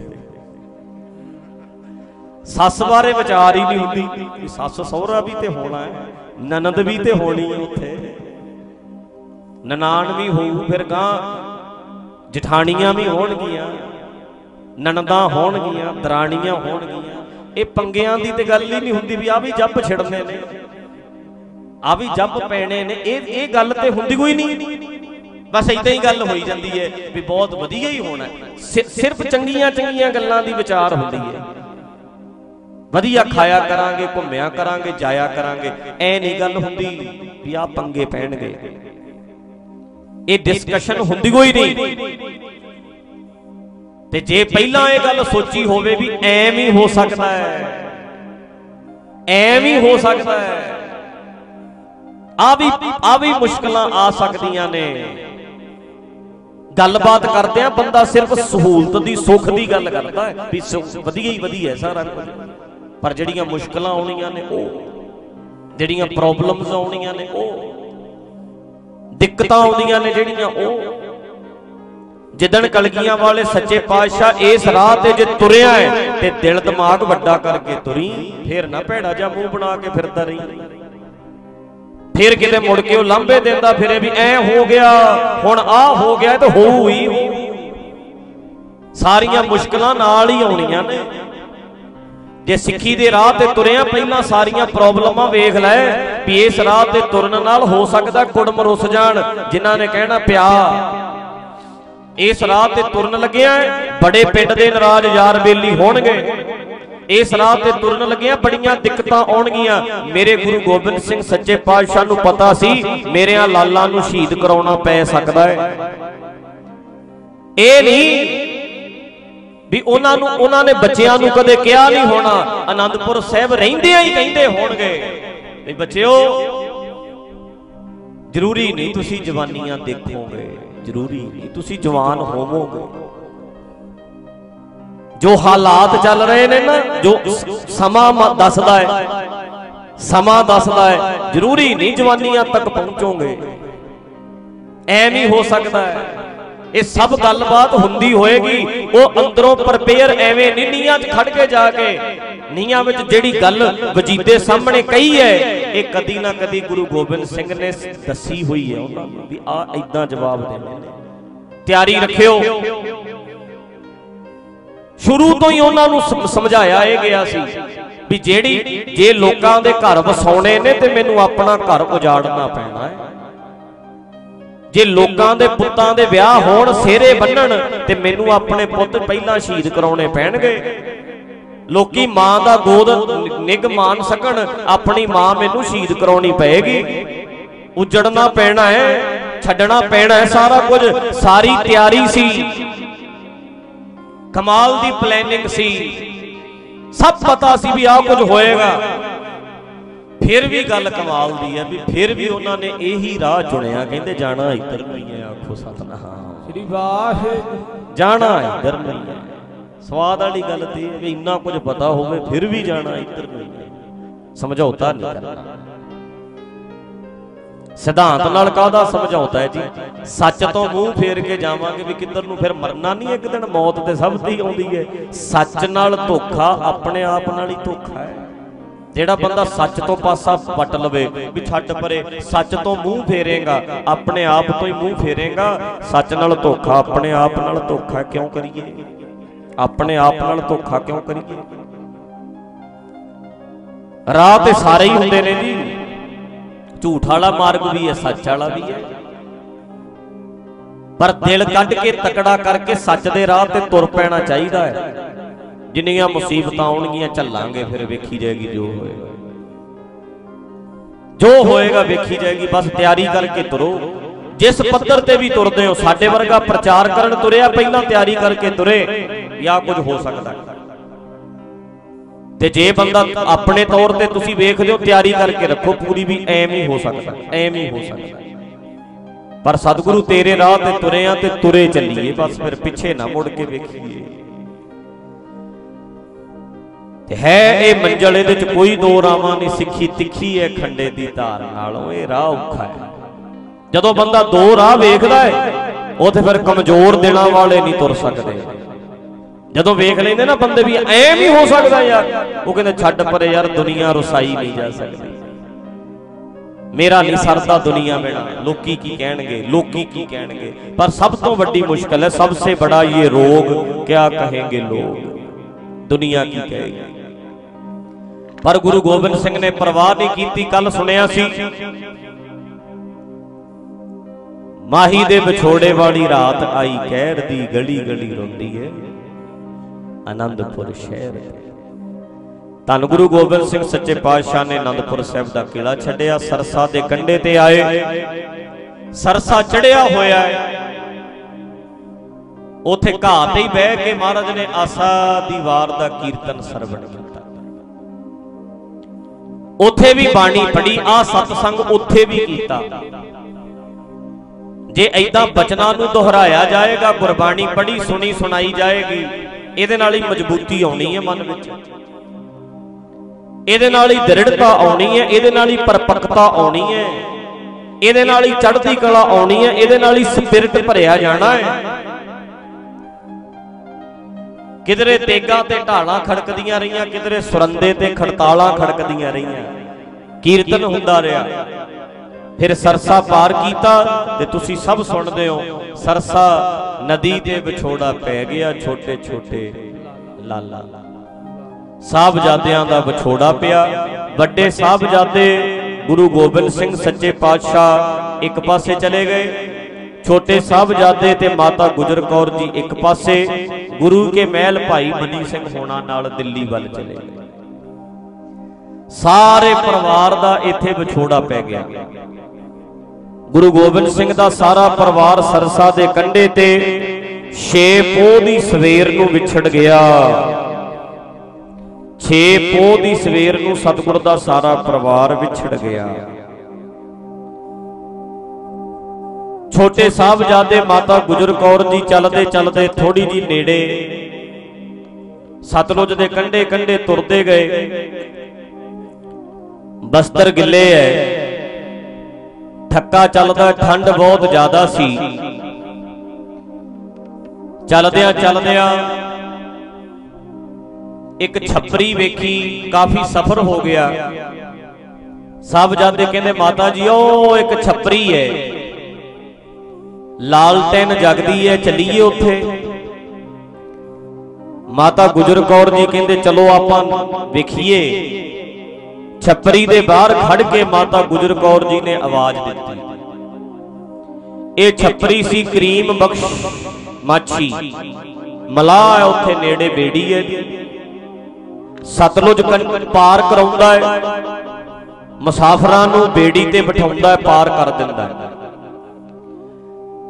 ਸੱਸ ਬਾਰੇ ਵਿਚਾਰ ਹੀ ਨਹੀਂ ਹੁੰਦੀ ਵੀ ਸੱਸ ਸਹੁਰਾ ਵੀ ਤੇ ਹੋਣਾ ਹੈ, ਨਨਦ ਵੀ ਤੇ ਹੋਣੀ ਹੈ ਉੱਥੇ। ਨਨਾਣ ਵੀ ਹੋਊ, ਫਿਰ ਗਾਂ ਜਠਾਣੀਆਂ ਵੀ ਹੋਣਗੀਆਂ। ਨਣਦਾਂ ਹੋਣਗੀਆਂ, ਦਰਾਣੀਆਂ ਹੋਣਗੀਆਂ। ਇਹ ਪੰਗਿਆਂ ਦੀ ਤੇ ਗੱਲ ਹੀ ਨਹੀਂ ਹੁੰਦੀ ਵੀ ਆ ਵੀ ਜੱਪ ਛਿੜਨੇ ਨੇ। ਆ ਵੀ ਜੱਪ ਪੈਣੇ ਨੇ। ਇਹ ਇਹ ਗੱਲ ਤੇ ਹੁੰਦੀ ਕੋਈ ਨਹੀਂ। ਬਸ ਇਦਾਂ ਹੀ ਗੱਲ ਹੋਈ ਜਾਂਦੀ ਹੈ ਵੀ ਬਹੁਤ ਵਧੀਆ ਹੀ ਹੋਣਾ। ਹੈ। ਸਿਰਫ ਚੰਗੀਆਂ ਚੰਗੀਆਂ ਗੱਲਾਂ ਦੀ ਵਿਚਾਰ ਹੁੰਦੀ ਹੈ। ਵਧੀਆ ਖਾਇਆ ਕਰਾਂਗੇ, ਘੁੰਮਿਆ ਕਰਾਂਗੇ, ਜਾਇਆ ਕਰਾਂਗੇ। ਐ ਨਹੀਂ ਗੱਲ ਹੁੰਦੀ ਵੀ ਆ ਪੰਗੇ ਪੈਣਗੇ। ਇਹ ਡਿਸਕਸ਼ਨ ਹੁੰਦੀ ਕੋਈ ਨਹੀਂ। ਤੇ ਜੇ ਪਹਿਲਾਂ ਇਹ ਗੱਲ ਸੋਚੀ ਹੋਵੇ ਵੀ ਐਵੇਂ ਹੀ ਹੋ ਸਕਦਾ ਹੈ ਐਵੇਂ ਹੀ ਹੋ ਸਕਦਾ ਹੈ ਆ ਵੀ ਆ ਵੀ ਮੁਸ਼ਕਲਾਂ ਆ ਸਕਦੀਆਂ ਨੇ। ਗੱਲਬਾਤ ਕਰਦੇ ਆ, ਬੰਦਾ ਸਿਰਫ ਸਹੂਲਤ ਦੀ, ਸੁੱਖ ਦੀ ਗੱਲ ਕਰਦਾ ਹੈ, ਵੀ ਸੁ- ਵਧੀਆ ਹੀ ਵਧੀਆ ਹੈ ਸਾਰਾ ਕੁਝ। ਪਰ ਜਿਹੜੀਆਂ ਮੁਸ਼ਕਲਾਂ ਆਉਣੀਆਂ ਨੇ ਉਹ, ਜਿਹੜੀਆਂ ਪ੍ਰੋਬਲਮਸ ਆਉਣੀਆਂ ਨੇ ਉਹ, ਦਿੱਕਤਾਂ ਆਉਂਦੀਆਂ ਨੇ ਜਿਹੜੀਆਂ ਉਹ ਜਿੱਦਣ ਕਲਗੀਆਂ ਵਾਲੇ ਸੱਚੇ ਪਾਤਸ਼ਾਹ ਇਸ ਰਾਹ ਤੇ ਜੇ ਤੁਰਿਆ ਹੈ, ਤੇ ਦਿਲ ਦਿਮਾਗ ਵੱਡਾ ਕਰਕੇ ਤੁਰੀ, ਫੇਰ ਨਾ ਭੈੜਾ ਜਾਂ ਮੂੰਹ ਬਣਾ ਕੇ ਫਿਰਦਾ ਰਹੀ। ਫਿਰ ਕਿਤੇ ਮੁੜ ਕੇ ਉਹ ਲਾਂਬੇ ਦਿੰਦਾ ਫਿਰੇ ਵੀ ਐ ਹੋ ਗਿਆ, ਹੁਣ ਆ ਹੋ ਗਿਆ ਤੇ ਹੋਊ ਹੀ। ਸਾਰੀਆਂ ਮੁਸ਼ਕਲਾਂ ਨਾਲ ਹੀ ਆਉਣੀਆਂ ਨੇ। ਜੇ ਸਿੱਖੀ ਦੇ ਰਾਹ ਤੇ ਤੁਰਿਆ ਪਹਿਲਾਂ ਸਾਰੀਆਂ ਪ੍ਰੋਬਲਮਾਂ ਵੇਖ ਲੈ, ਵੀ ਇਸ ਰਾਹ ਤੇ ਤੁਰਨ ਨਾਲ ਹੋ ਸਕਦਾ ਕੁੜਮ ਰੁੱਸ ਜਾਣ, ਜਿਨ੍ਹਾਂ ਨੇ ਕਹਿਣਾ ਪਿਆ ਇਸ ਰਾਹ ਤੇ ਤੁਰਨ ਲੱਗਿਆ ਬੜੇ ਪਿੰਡ ਦੇ ਨਾਰਾਜ਼ ਯਾਰ ਬੇਲੀ ਹੋਣਗੇ। ਇਸ ਰਾਹ ਤੇ ਤੁਰਨ ਲੱਗਿਆ ਬੜੀਆਂ ਦਿੱਕਤਾਂ ਆਉਣਗੀਆਂ। ਮੇਰੇ ਗੁਰੂ ਗੋਬਿੰਦ ਸਿੰਘ ਸੱਚੇ ਪਾਤਸ਼ਾਹ ਨੂੰ ਪਤਾ ਸੀ, ਮੇਰਿਆਂ ਲਾਲਾਂ ਨੂੰ ਸ਼ਹੀਦ ਕਰਾਉਣਾ ਪੈ ਸਕਦਾ ਹੈ। ਇਹ ਨਹੀਂ ਵੀ ਉਹਨਾਂ ਨੂੰ, ਉਹਨਾਂ ਨੇ ਬੱਚਿਆਂ ਨੂੰ ਕਦੇ ਕਿਹਾ ਨਹੀਂ ਹੋਣਾ। ਆਨੰਦਪੁਰ ਸਾਹਿਬ ਰਹਿੰਦਿਆਂ ਹੀ ਕਹਿੰਦੇ ਹੋਣਗੇ ਵੀ ਬੱਚਿਓ, ਜ਼ਰੂਰੀ ਨਹੀਂ ਤੁਸੀਂ ਜਵਾਨੀਆਂ ਦੇਖੋਗੇ। ਜ਼ਰੂਰੀ, ਤੁਸੀਂ ਜਵਾਨ ਹੋਵੋਗੇ। ਜੋ ਹਾਲਾਤ ਚੱਲ ਰਹੇ ਨੇ ਨਾ, ਜੋ ਸਮਾਂ ਦੱਸਦਾ ਹੈ, ਸਮਾਂ ਦੱਸਦਾ ਹੈ, ਜ਼ਰੂਰੀ ਨਹੀਂ ਜਵਾਨੀਆਂ ਤੱਕ ਪਹੁੰਚੋਗੇ। ਐਵੇਂ ਹੀ ਹੋ ਸਕਦਾ ਹੈ। ਇਹ ਸਭ ਗੱਲਬਾਤ ਹੁੰਦੀ ਹੋਏਗੀ। ਉਹ ਅੰਦਰੋਂ ਪ੍ਰਪੇਅਰ ਐਵੇਂ ਨਹੀਂ ਨੀਆਂ 'ਚ ਖੜ ਕੇ ਜਾ ਕੇ ਨੀਆਂ ਵਿੱਚ ਜਿਹੜੀ ਗੱਲ ਵਜੀਦੇ ਸਾਹਮਣੇ ਕਹੀ ਹੈ, ਇਹ ਕਦੀ ਨਾ ਕਦੀ ਗੁਰੂ ਗੋਬਿੰਦ ਸਿੰਘ ਨੇ ਦੱਸੀ ਹੋਈ ਹੈ ਉਹਨਾਂ ਨੂੰ ਵੀ ਆ ਇਦਾਂ ਜਵਾਬ ਦੇਣਾ ਤਿਆਰੀ ਰੱਖਿਓ। ਸ਼ੁਰੂ ਤੋਂ ਹੀ ਉਹਨਾਂ ਨੂੰ ਸਮਝਾਇਆ ਇਹ ਗਿਆ ਸੀ ਵੀ ਜਿਹੜੀ, ਜੇ ਲੋਕਾਂ ਦੇ ਘਰ ਵਸਾਉਣੇ ਨੇ ਤੇ ਮੈਨੂੰ ਆਪਣਾ ਘਰ ਉਜਾੜਨਾ ਪੈਣਾ ਹੈ। ਜੇ ਲੋਕਾਂ ਦੇ ਪੁੱਤਾਂ ਦੇ ਵਿਆਹ ਹੋਣ, ਸਿਹਰੇ ਬੰਨਣ, ਤੇ ਮੈਨੂੰ ਆਪਣੇ ਪੁੱਤ ਪਹਿਲਾਂ ਸ਼ਹੀਦ ਕਰਾਉਣੇ ਪੈਣਗੇ। ਲੋਕੀ ਮਾਂ ਦਾ ਗੋਦ ਨਿ- ਨਿੱਘ ਮਾਨ ਸਕਣ, ਆਪਣੀ ਮਾਂ ਮੈਨੂੰ ਸ਼ਹੀਦ ਕਰਾਉਣੀ ਪਏਗੀ। ਉਜੜਨਾ ਪੈਣਾ ਹੈ, ਛੱਡਣਾ ਪੈਣਾ ਹੈ ਸਾਰਾ ਕੁਝ, ਸਾਰੀ ਤਿਆਰੀ ਸੀ। ਕਮਾਲ ਦੀ ਪਲੈਨਿੰਗ ਸੀ। ਸਭ ਪਤਾ ਸੀ ਵੀ ਆਹ ਕੁਝ ਹੋਏਗਾ। ਫਿਰ ਵੀ ਗੱਲ ਕਮਾਲ ਦੀ ਹੈ ਵੀ ਫਿਰ ਵੀ ਉਹਨਾਂ ਨੇ ਇਹੀ ਰਾਹ ਚੁਣਿਆ ਕਹਿੰਦੇ ਜਾਣਾ ਇੱਧਰ ਨੂੰ ਹੀ ਆਖੋ ਸਤਨਾਮ। ਸ੍ਰੀ ਵਾਹਿਗੁਰੂ। ਜਾਣਾ ਇੱਧਰ ਨੂੰ ਹੀ ਸਵਾਦ ਵਾਲੀ ਗੱਲ ਤੇ ਵੀ ਇੰਨਾ ਕੁਝ ਪਤਾ ਹੋਵੇ ਫਿਰ ਵੀ ਜਾਣਾ ਇੱਧਰ ਨੂੰ ਹੀ ਹੈ ਸਮਝੌਤਾ ਨਹੀਂ ਕਰਨਾ। ਸਿਧਾਂਤ ਨਾਲ ਕਾਹਦਾ ਸਮਝੌਤਾ ਹੈ ਜੀ? ਸੱਚ ਤੋਂ ਮੂੰਹ ਫੇਰ ਕੇ ਜਾਵਾਂਗੇ ਵੀ ਕਿੱਧਰ ਨੂੰ ਫਿਰ ਮਰਨਾ ਨਹੀਂ ਇੱਕ ਦਿਨ ਮੌਤ ਤੇ ਸਭ ਦੀ ਆਉਂਦੀ ਹੈ। ਸੱਚ ਨਾਲ ਧੋਖਾ ਆਪਣੇ ਆਪ ਨਾਲ ਹੀ ਧੋਖਾ ਹੈ। ਜਿਹੜਾ ਬੰਦਾ ਸੱਚ ਤੋਂ ਪਾਸਾ ਪੱਟ ਲਵੇ, ਵੀ ਛੱਡ ਪਰੇ, ਸੱਚ ਤੋਂ ਮੂੰਹ ਫੇਰੇਗਾ, ਆਪਣੇ ਆਪ ਤੋਂ ਹੀ ਮੂੰਹ ਫੇਰੇਗਾ। ਸੱਚ ਨਾਲ ਧੋਖਾ, ਆਪਣੇ ਆਪ ਨਾਲ ਧੋਖਾ ਕਿਉਂ ਕਰੀਏ? ਆਪਣੇ ਆਪ ਨਾਲ ਧੋਖਾ ਕਿਉਂ ਕਰੀਏ? ਰਾਹ ਤੇ ਸਾਰੇ ਹੀ ਹੁੰਦੇ ਨੇ ਜੀ। ਝੂਠ ਵਾਲਾ ਮਾਰਗ ਵੀ ਹੈ, ਸੱਚ ਵਾਲਾ ਵੀ ਹੈ। ਪਰ ਦਿਲ ਕੱਢ ਕੇ ਤਕੜਾ ਕਰਕੇ ਸੱਚ ਦੇ ਰਾਹ ਤੇ ਤੁਰ ਪੈਣਾ ਚਾਹੀਦਾ ਹੈ। ਜਿੰਨੀਆਂ ਮੁਸੀਬਤਾਂ ਆਉਣਗੀਆਂ ਝੱਲਾਂਗੇ ਫਿਰ ਵੇਖੀ ਜਾਏਗੀ ਜੋ ਹੋਏਗਾ ਜੋ ਹੋਏਗਾ ਵੇਖੀ ਜਾਏਗੀ ਬਸ ਤਿਆਰੀ ਕਰਕੇ ਤੁਰੋ। ਜਿਸ ਪੱਧਰ ਤੇ ਵੀ ਤੁਰਦੇ ਹੋ ਸਾਡੇ ਵਰਗਾ ਪ੍ਰਚਾਰ ਕਰਨ ਤੁਰਿਆ ਪਹਿਲਾਂ ਤਿਆਰੀ ਕਰਕੇ ਤੁਰੇ ਜਾਂ ਕੁਝ ਹੋ ਸਕਦਾ। ਤੇ ਜੇ ਬੰਦਾ ਆਪਣੇ ਤੌਰ ਤੇ ਤੁਸੀਂ ਵੇਖਦੇ ਹੋ ਤਿਆਰੀ ਕਰਕੇ ਰੱਖੋ ਪੂਰੀ ਵੀ ਐਵੇਂ ਹੀ ਹੋ ਸਕਦਾ ਐਵੇਂ ਹੀ ਹੋ ਸਕਦਾ। ਪਰ ਸਤਿਗੁਰੂ ਤੇਰੇ ਰਾਹ ਤੇ ਤੁਰੇ ਆ ਤੇ ਤੁਰੇ ਚੱਲੀਏ ਬਸ ਫਿਰ ਪਿੱਛੇ ਨਾ ਮੁੜ ਕੇ ਵੇਖੀਏ। ਤੇ ਹੈ ਇਹ ਮੰਜ਼ਲ ਇਹਦੇ ਚ ਕੋਈ ਦੋ ਰਾਵਾਂ ਨਹੀਂ ਸਿੱਖੀ, ਤਿੱਖੀ ਹੈ ਖੰਡੇ ਦੀ ਧਾਰ ਨਾਲੋਂ, ਇਹ ਰਾਹ ਔਖਾ ਹੈ। ਜਦੋਂ ਬੰਦਾ ਦੋ ਰਾਹ ਵੇਖਦਾ ਹੈ, ਉਹ ਤੇ ਫਿਰ ਕਮਜ਼ੋਰ ਦਿਨਾਂ ਵਾਲੇ ਨਹੀਂ ਤੁਰ ਸਕਦੇ। ਜਦੋਂ ਵੇਖ ਲੈਂਦੇ ਨਾ ਬੰਦੇ ਵੀ ਐਂ ਵੀ ਹੋ ਸਕਦਾ ਯਾਰ, ਉਹ ਕਹਿੰਦੇ ਛੱਡ ਪਰੇ ਯਾਰ, ਦੁਨੀਆ ਰਸਾਈ ਨਹੀਂ ਜਾ ਸਕਦੀ। ਮੇਰਾ ਨਹੀਂ ਸਰਦਾ ਦੁਨੀਆ ਬਿਨਾ ਲੋਕੀ ਕੀ ਕਹਿਣਗੇ, ਲੋਕੀ ਕੀ ਕਹਿਣਗੇ। ਪਰ ਸਭ ਤੋਂ ਵੱਡੀ ਮੁਸ਼ਕਲ ਹੈ, ਸਭ ਤੋਂ ਬੜਾ ਇਹ ਰੋਗ, ਕਿਆ ਕਹੇਂਗੇ ਲੋਕ? ਦੁਨੀਆ ਕੀ ਕਹੇਗੀ? ਪਰ ਗੁਰੂ ਗੋਬਿੰਦ ਸਿੰਘ ਨੇ ਪਰਵਾਹ ਨਹੀਂ ਕੀਤੀ ਕੱਲ ਸੁਣਿਆ ਸੀ। ਮਾਹੀ ਦੇ ਵਿਛੋੜੇ ਵਾਲੀ ਰਾਤ ਆਈ ਕਹਿਰ ਦੀ ਗਲੀ ਗਲੀ ਰੋਂਦੀ ਏ ਆਨੰਦਪੁਰ ਸ਼ਹਿਰ ਧੰਨ ਗੁਰੂ ਗੋਬਿੰਦ ਸਿੰਘ ਸੱਚੇ ਪਾਤਸ਼ਾਹ ਨੇ ਆਨੰਦਪੁਰ ਸਾਹਿਬ ਦਾ ਕਿਲਾ ਛੱਡਿਆ, ਸਰਸਾ ਦੇ ਕੰਢੇ ਤੇ ਆਏ। ਸਰਸਾ ਚੜਿਆ ਹੋਇਆ ਹੈ ਉਥੇ ਘਾਹ ਤੇ ਹੀ ਬਹਿ ਕੇ ਮਹਾਰਾਜ ਨੇ ਆਸਾ ਦੀ ਵਾਰ ਦਾ ਕੀਰਤਨ ਸਰਵਣ ਕੀਤਾ। ਉਥੇ ਵੀ ਬਾਣੀ ਪੜੀ ਆ ਸਤਸੰਗ ਉਥੇ ਵੀ ਕੀਤਾ। ਜੇ ਐਦਾਂ ਬਚਨਾਂ ਨੂੰ ਦੁਹਰਾਇਆ ਜਾਏਗਾ, ਗੁਰਬਾਣੀ ਪੜੀ ਸੁਣੀ, ਸੁਣਾਈ ਜਾਏਗੀ, ਇਹਦੇ ਨਾਲ ਹੀ ਮਜ਼ਬੂਤੀ ਆਉਣੀ ਹੈ ਮਨ ਵਿੱਚ। ਇਹਦੇ ਨਾਲ ਹੀ ਦ੍ਰਿੜਤਾ ਆਉਣੀ ਹੈ, ਇਹਦੇ ਨਾਲ ਹੀ ਪਰਪੱਕਤਾ ਆਉਣੀ ਹੈ। ਇਹਦੇ ਨਾਲ ਹੀ ਚੜ੍ਹਦੀ ਕਲਾ ਆਉਣੀ ਹੈ, ਇਹਦੇ ਨਾਲ ਹੀ ਸਪਿਰਿਟ ਭਰਿਆ ਜਾਣਾ ਹੈ। ਕਿਧਰੇ ਤੇਗਾ ਤੇ ਢਾਲਾਂ ਖੜਕਦੀਆਂ ਰਹੀਆਂ, ਕਿਧਰੇ ਸੁਰੰਦੇ ਤੇ ਖੜਤਾਲਾਂ ਖੜਕਦੀਆਂ ਰਹੀਆਂ। ਕੀਰਤਨ ਹੁੰਦਾ ਰਿਹਾ। ਫਿਰ ਸਰਸਾ ਪਾਰ ਕੀਤਾ ਤੇ ਤੁਸੀਂ ਸਭ ਸੁਣਦੇ ਹੋ, ਸਰਸਾ ਨਦੀ ਤੇ ਵਿਛੋੜਾ ਪੈ ਗਿਆ ਛੋਟੇ ਛੋਟੇ ਲਾਲਾ। ਸਾਹਿਬਜ਼ਾਦਿਆਂ ਦਾ ਵਿਛੋੜਾ ਪਿਆ। ਵੱਡੇ ਸਾਹਿਬਜ਼ਾਦੇ ਗੁਰੂ ਗੋਬਿੰਦ ਸਿੰਘ ਸੱਚੇ ਪਾਤਸ਼ਾਹ ਇੱਕ ਪਾਸੇ ਚਲੇ ਗਏ। ਛੋਟੇ ਸਾਹਿਬਜ਼ਾਦੇ ਤੇ ਮਾਤਾ ਗੁਜਰ ਕੌਰ ਜੀ ਇੱਕ ਪਾਸੇ, ਗੁਰੂ ਕੇ ਮਹਿਲ ਭਾਈ ਮਨੀ ਸਿੰਘ ਹੋਣਾ ਨਾਲ ਦਿੱਲੀ ਵੱਲ ਚਲੇ ਸਾਰੇ ਪਰਿਵਾਰ ਦਾ ਇੱਥੇ ਵਿਛੋੜਾ ਪੈ ਗਿਆ। ਗੁਰੂ ਗੋਬਿੰਦ ਸਿੰਘ ਦਾ ਸਾਰਾ ਪਰਿਵਾਰ ਸਰਸਾ ਦੇ ਕੰਢੇ ਤੇ 6 ਪੋਹ ਦੀ ਸਵੇਰ ਨੂੰ ਵਿਛੜ ਗਿਆ। 6 ਪੋਹ ਦੀ ਸਵੇਰ ਨੂੰ ਸਤਿਗੁਰ ਦਾ ਸਾਰਾ ਪਰਿਵਾਰ ਵਿਛੜ ਗਿਆ। ਛੋਟੇ ਸਾਹਿਬਜ਼ਾਦੇ ਮਾਤਾ ਗੁਜਰ ਕੌਰ ਜੀ ਚੱਲਦੇ ਚੱਲਦੇ ਥੋੜੀ ਜੀ ਨੇੜੇ ਸਤਲੁਜ ਦੇ ਕੰਢੇ ਕੰਢੇ ਤੁਰਦੇ ਗਏ। ਬਸਤਰ ਗਿੱਲੇ ਐ। ਠੱਕਾ ਚੱਲਦਾ, ਠੰਡ ਬਹੁਤ ਜ਼ਿਆਦਾ ਸੀ। ਚੱਲਦਿਆਂ ਚੱਲਦਿਆਂ ਇੱਕ ਛੱਪਰੀ ਵੇਖੀ, ਕਾਫੀ ਸਫ਼ਰ ਹੋ ਗਿਆ। ਸਾਹਿਬਜ਼ਾਦੇ ਕਹਿੰਦੇ, ਮਾਤਾ ਜੀ, ਉਹ ਇੱਕ ਛੱਪਰੀ ਹੈ ਲਾਲਟੈਨ ਜਗਦੀ ਹੈ ਚੱਲੀਏ ਉੱਥੇ। ਮਾਤਾ ਗੁਜਰ ਕੌਰ ਜੀ ਕਹਿੰਦੇ, ਚਲੋ ਆਪਾਂ ਵੇਖੀਏ। ਛੱਪਰੀ ਦੇ ਬਾਹਰ ਖੜ ਕੇ ਮਾਤਾ ਗੁਜਰ ਕੌਰ ਜੀ ਨੇ ਆਵਾਜ਼ ਦਿੱਤੀ। ਇਹ ਛੱਪਰੀ ਸੀ ਕਰੀਮ ਬਖਸ਼ ਮਾਛੀ। ਮਲਾਹ ਹੈ ਉੱਥੇ, ਨੇੜੇ ਬੇੜੀ ਹੈ ਸਤਲੁਜ ਪਾਰ ਕਰਾਉਂਦਾ ਹੈ। ਮੁਸਾਫਰਾਂ ਨੂੰ ਬੇੜੀ ਤੇ ਬਿਠਾਉਂਦਾ ਹੈ, ਪਾਰ ਕਰ ਦਿੰਦਾ ਹੈ।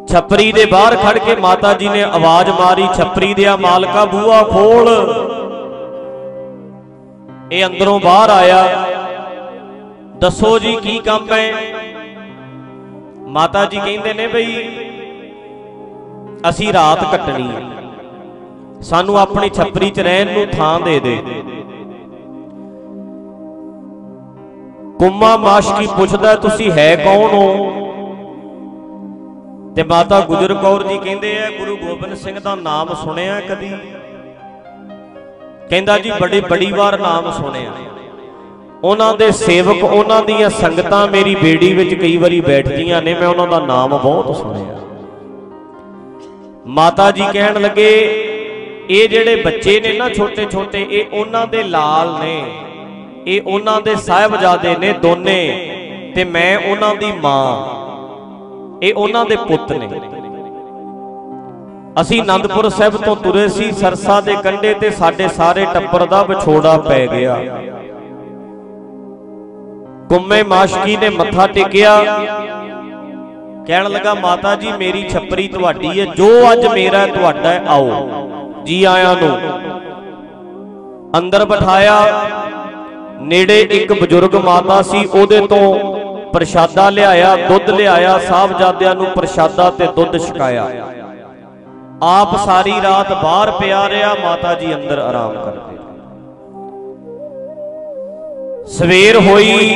ਛੱਪਰੀ ਦੇ ਬਾਹਰ ਖੜ ਕੇ ਮਾਤਾ ਜੀ ਨੇ ਆਵਾਜ਼ ਮਾਰੀ, ਛੱਪਰੀ ਦੇ ਆ ਮਾਲਕਾ ਬੂਆ ਖੋਲ। ਇਹ ਅੰਦਰੋਂ ਬਾਹਰ ਆਇਆ। ਦੱਸੋ ਜੀ ਕੀ ਕੰਮ ਹੈ? ਮਾਤਾ ਜੀ ਕਹਿੰਦੇ ਨੇ ਬਈ, ਅਸੀਂ ਰਾਤ ਕੱਟਣੀ ਹੈ। ਸਾਨੂੰ ਆਪਣੀ ਛੱਪਰੀ 'ਚ ਰਹਿਣ ਨੂੰ ਥਾਂ ਦੇ ਦੇ। ਕੁੰਮਾ ਮਾਸ਼ਕੀ ਪੁੱਛਦਾ, ਤੁਸੀਂ ਹੈ ਕੌਣ ਹੋ? ਤੇ ਮਾਤਾ ਗੁਜਰ ਕੌਰ ਜੀ ਕਹਿੰਦੇ ਆ, ਗੁਰੂ ਗੋਬਿੰਦ ਸਿੰਘ ਦਾ ਨਾਮ ਸੁਣਿਆ ਕਦੀ? ਕਹਿੰਦਾ ਜੀ, ਬੜੀ ਬੜੀ ਵਾਰ ਨਾਮ ਸੁਣਿਆ। ਉਹਨਾਂ ਦੇ ਸੇਵਕ, ਉਹਨਾਂ ਦੀਆਂ ਸੰਗਤਾਂ ਮੇਰੀ ਬੇੜੀ ਵਿੱਚ ਕਈ ਵਾਰੀ ਬੈਠਦੀਆਂ ਨੇ, ਮੈਂ ਉਹਨਾਂ ਦਾ ਨਾਮ ਬਹੁਤ ਸੁਣਿਆ। ਮਾਤਾ ਜੀ ਕਹਿਣ ਲੱਗੇ, ਇਹ ਜਿਹੜੇ ਬੱਚੇ ਨੇ ਨਾ ਛੋਟੇ ਛੋਟੇ, ਇਹ ਉਹਨਾਂ ਦੇ ਲਾਲ ਨੇ। ਇਹ ਉਹਨਾਂ ਦੇ ਸਾਹਿਬਜ਼ਾਦੇ ਨੇ ਦੋਨੇ। ਤੇ ਮੈਂ ਉਹਨਾਂ ਦੀ ਮਾਂ। ਇਹ ਉਹਨਾਂ ਦੇ ਪੁੱਤ ਨੇ। ਅਸੀਂ ਆਨੰਦਪੁਰ ਸਾਹਿਬ ਤੋਂ ਤੁਰੇ ਸੀ, ਸਰਸਾ ਦੇ ਕੰਢੇ ਤੇ ਸਾਡੇ ਸਾਰੇ ਟੱਬਰ ਦਾ ਵਿਛੋੜਾ ਪੈ ਗਿਆ। ਕੁੰਮੇ ਮਾਸ਼ਕੀ ਨੇ ਮੱਥਾ ਟੇਕਿਆ। ਕਹਿਣ ਲੱਗਾ, ਮਾਤਾ ਜੀ, ਮੇਰੀ ਛੱਪਰੀ ਤੁਹਾਡੀ ਹੈ, ਜੋ ਅੱਜ ਮੇਰਾ ਤੁਹਾਡਾ ਹੈ, ਆਓ। ਜੀ ਆਇਆਂ ਨੂੰ। ਅੰਦਰ ਬਿਠਾਇਆ। ਨੇੜੇ ਇੱਕ ਬਜ਼ੁਰਗ ਮਾਤਾ ਸੀ, ਉਹਦੇ ਤੋਂ ਪ੍ਰਸ਼ਾਦਾ ਲਿਆਇਆ, ਦੁੱਧ ਲਿਆਇਆ, ਸਾਹਿਬਜ਼ਾਦਿਆਂ ਨੂੰ ਪ੍ਰਸ਼ਾਦਾ ਤੇ ਦੁੱਧ ਛਕਾਇਆ। ਆਪ ਸਾਰੀ ਰਾਤ ਬਾਹਰ ਪਿਆ ਰਿਹਾ, ਮਾਤਾ ਜੀ ਅੰਦਰ ਆਰਾਮ ਕਰਦੇ ਸਵੇਰ ਹੋਈ,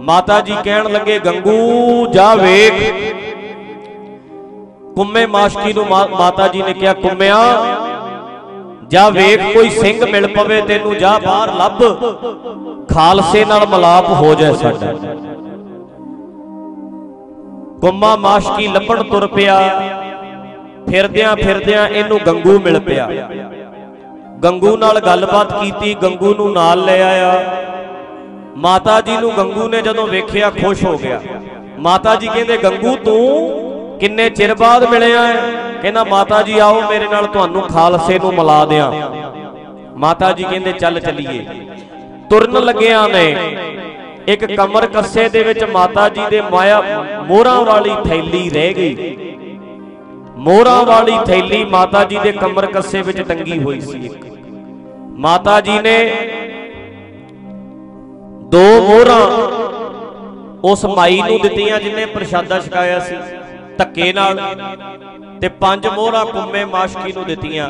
ਮਾਤਾ ਜੀ ਕਹਿਣ ਲੱਗੇ, ਗੰਗੂ, ਜਾ ਵੇਖ। ਕੁੰਮੇ ਮਾਸ਼ਕੀ ਨੂੰ ਮਾਤਾ ਜੀ ਨੇ ਕਿਹਾ, ਕੁੰਮਿਆ ਜਾ ਵੇਖ ਕੋਈ ਸਿੰਘ ਮਿਲ ਪਵੇ ਤੈਨੂੰ ਜਾ ਬਾਹਰ ਲੱਭ। ਖਾਲਸੇ ਨਾਲ ਮਲਾਪ ਹੋ ਜਾਏ ਸਾਡਾ। ਕੁੰਮਾ ਮਾਸ਼ਕੀ ਲੱਭਣ ਤੁਰ ਪਿਆ। ਫਿਰਦਿਆਂ ਫਿਰਦਿਆਂ ਇਹਨੂੰ ਗੰਗੂ ਮਿਲ ਪਿਆ। ਗੰਗੂ ਨਾਲ ਗੱਲਬਾਤ ਕੀਤੀ ਗੰਗੂ ਨੂੰ ਨਾਲ ਲੈ ਆਇਆ। ਮਾਤਾ ਜੀ ਨੂੰ ਗੰਗੂ ਨੇ ਜਦੋਂ ਵੇਖਿਆ ਖੁਸ਼ ਹੋ ਗਿਆ। ਮਾਤਾ ਜੀ ਕਹਿੰਦੇ ਗੰਗੂ ਤੂੰ ਕਿੰਨੇ ਚਿਰ ਬਾਅਦ ਮਿਲਿਆ ਹੈ? ਕਹਿੰਦਾ, ਮਾਤਾ ਜੀ ਆਓ, ਮੇਰੇ ਨਾਲ ਤੁਹਾਨੂੰ ਖਾਲਸੇ ਨੂੰ ਮਿਲਾ ਦਿਆਂ। ਮਾਤਾ ਜੀ ਕਹਿੰਦੇ, ਚੱਲ ਚੱਲੀਏ। ਤੁਰਨ ਲੱਗਿਆਂ ਨੇ। ਇੱਕ ਕਮਰ ਕੱਸੇ ਦੇ ਵਿੱਚ ਮਾਤਾ ਜੀ ਦੇ ਮਾਇਆ, ਮੋਹਰਾਂ ਵਾਲੀ ਥੈਲੀ ਰਹਿ ਗਈ। ਮੋਹਰਾਂ ਵਾਲੀ ਥੈਲੀ ਮਾਤਾ ਜੀ ਦੇ ਕਮਰ ਕੱਸੇ ਵਿੱਚ ਟੰਗੀ ਹੋਈ ਸੀ ਇੱਕ। ਮਾਤਾ ਜੀ ਨੇ ਦੋ ਮੋਹਰਾਂ ਉਸ ਮਾਈ ਨੂੰ ਦਿੱਤੀਆਂ, ਜਿਨੇ ਪ੍ਰਸ਼ਾਦਾ ਛਕਾਇਆ ਸੀ। ਧੱਕੇ ਨਾਲ ਤੇ ਪੰਜ ਮੋਹਰਾਂ ਕੁੰਮੇ ਮਾਸ਼ਕੀ ਨੂੰ ਦਿੱਤੀਆਂ।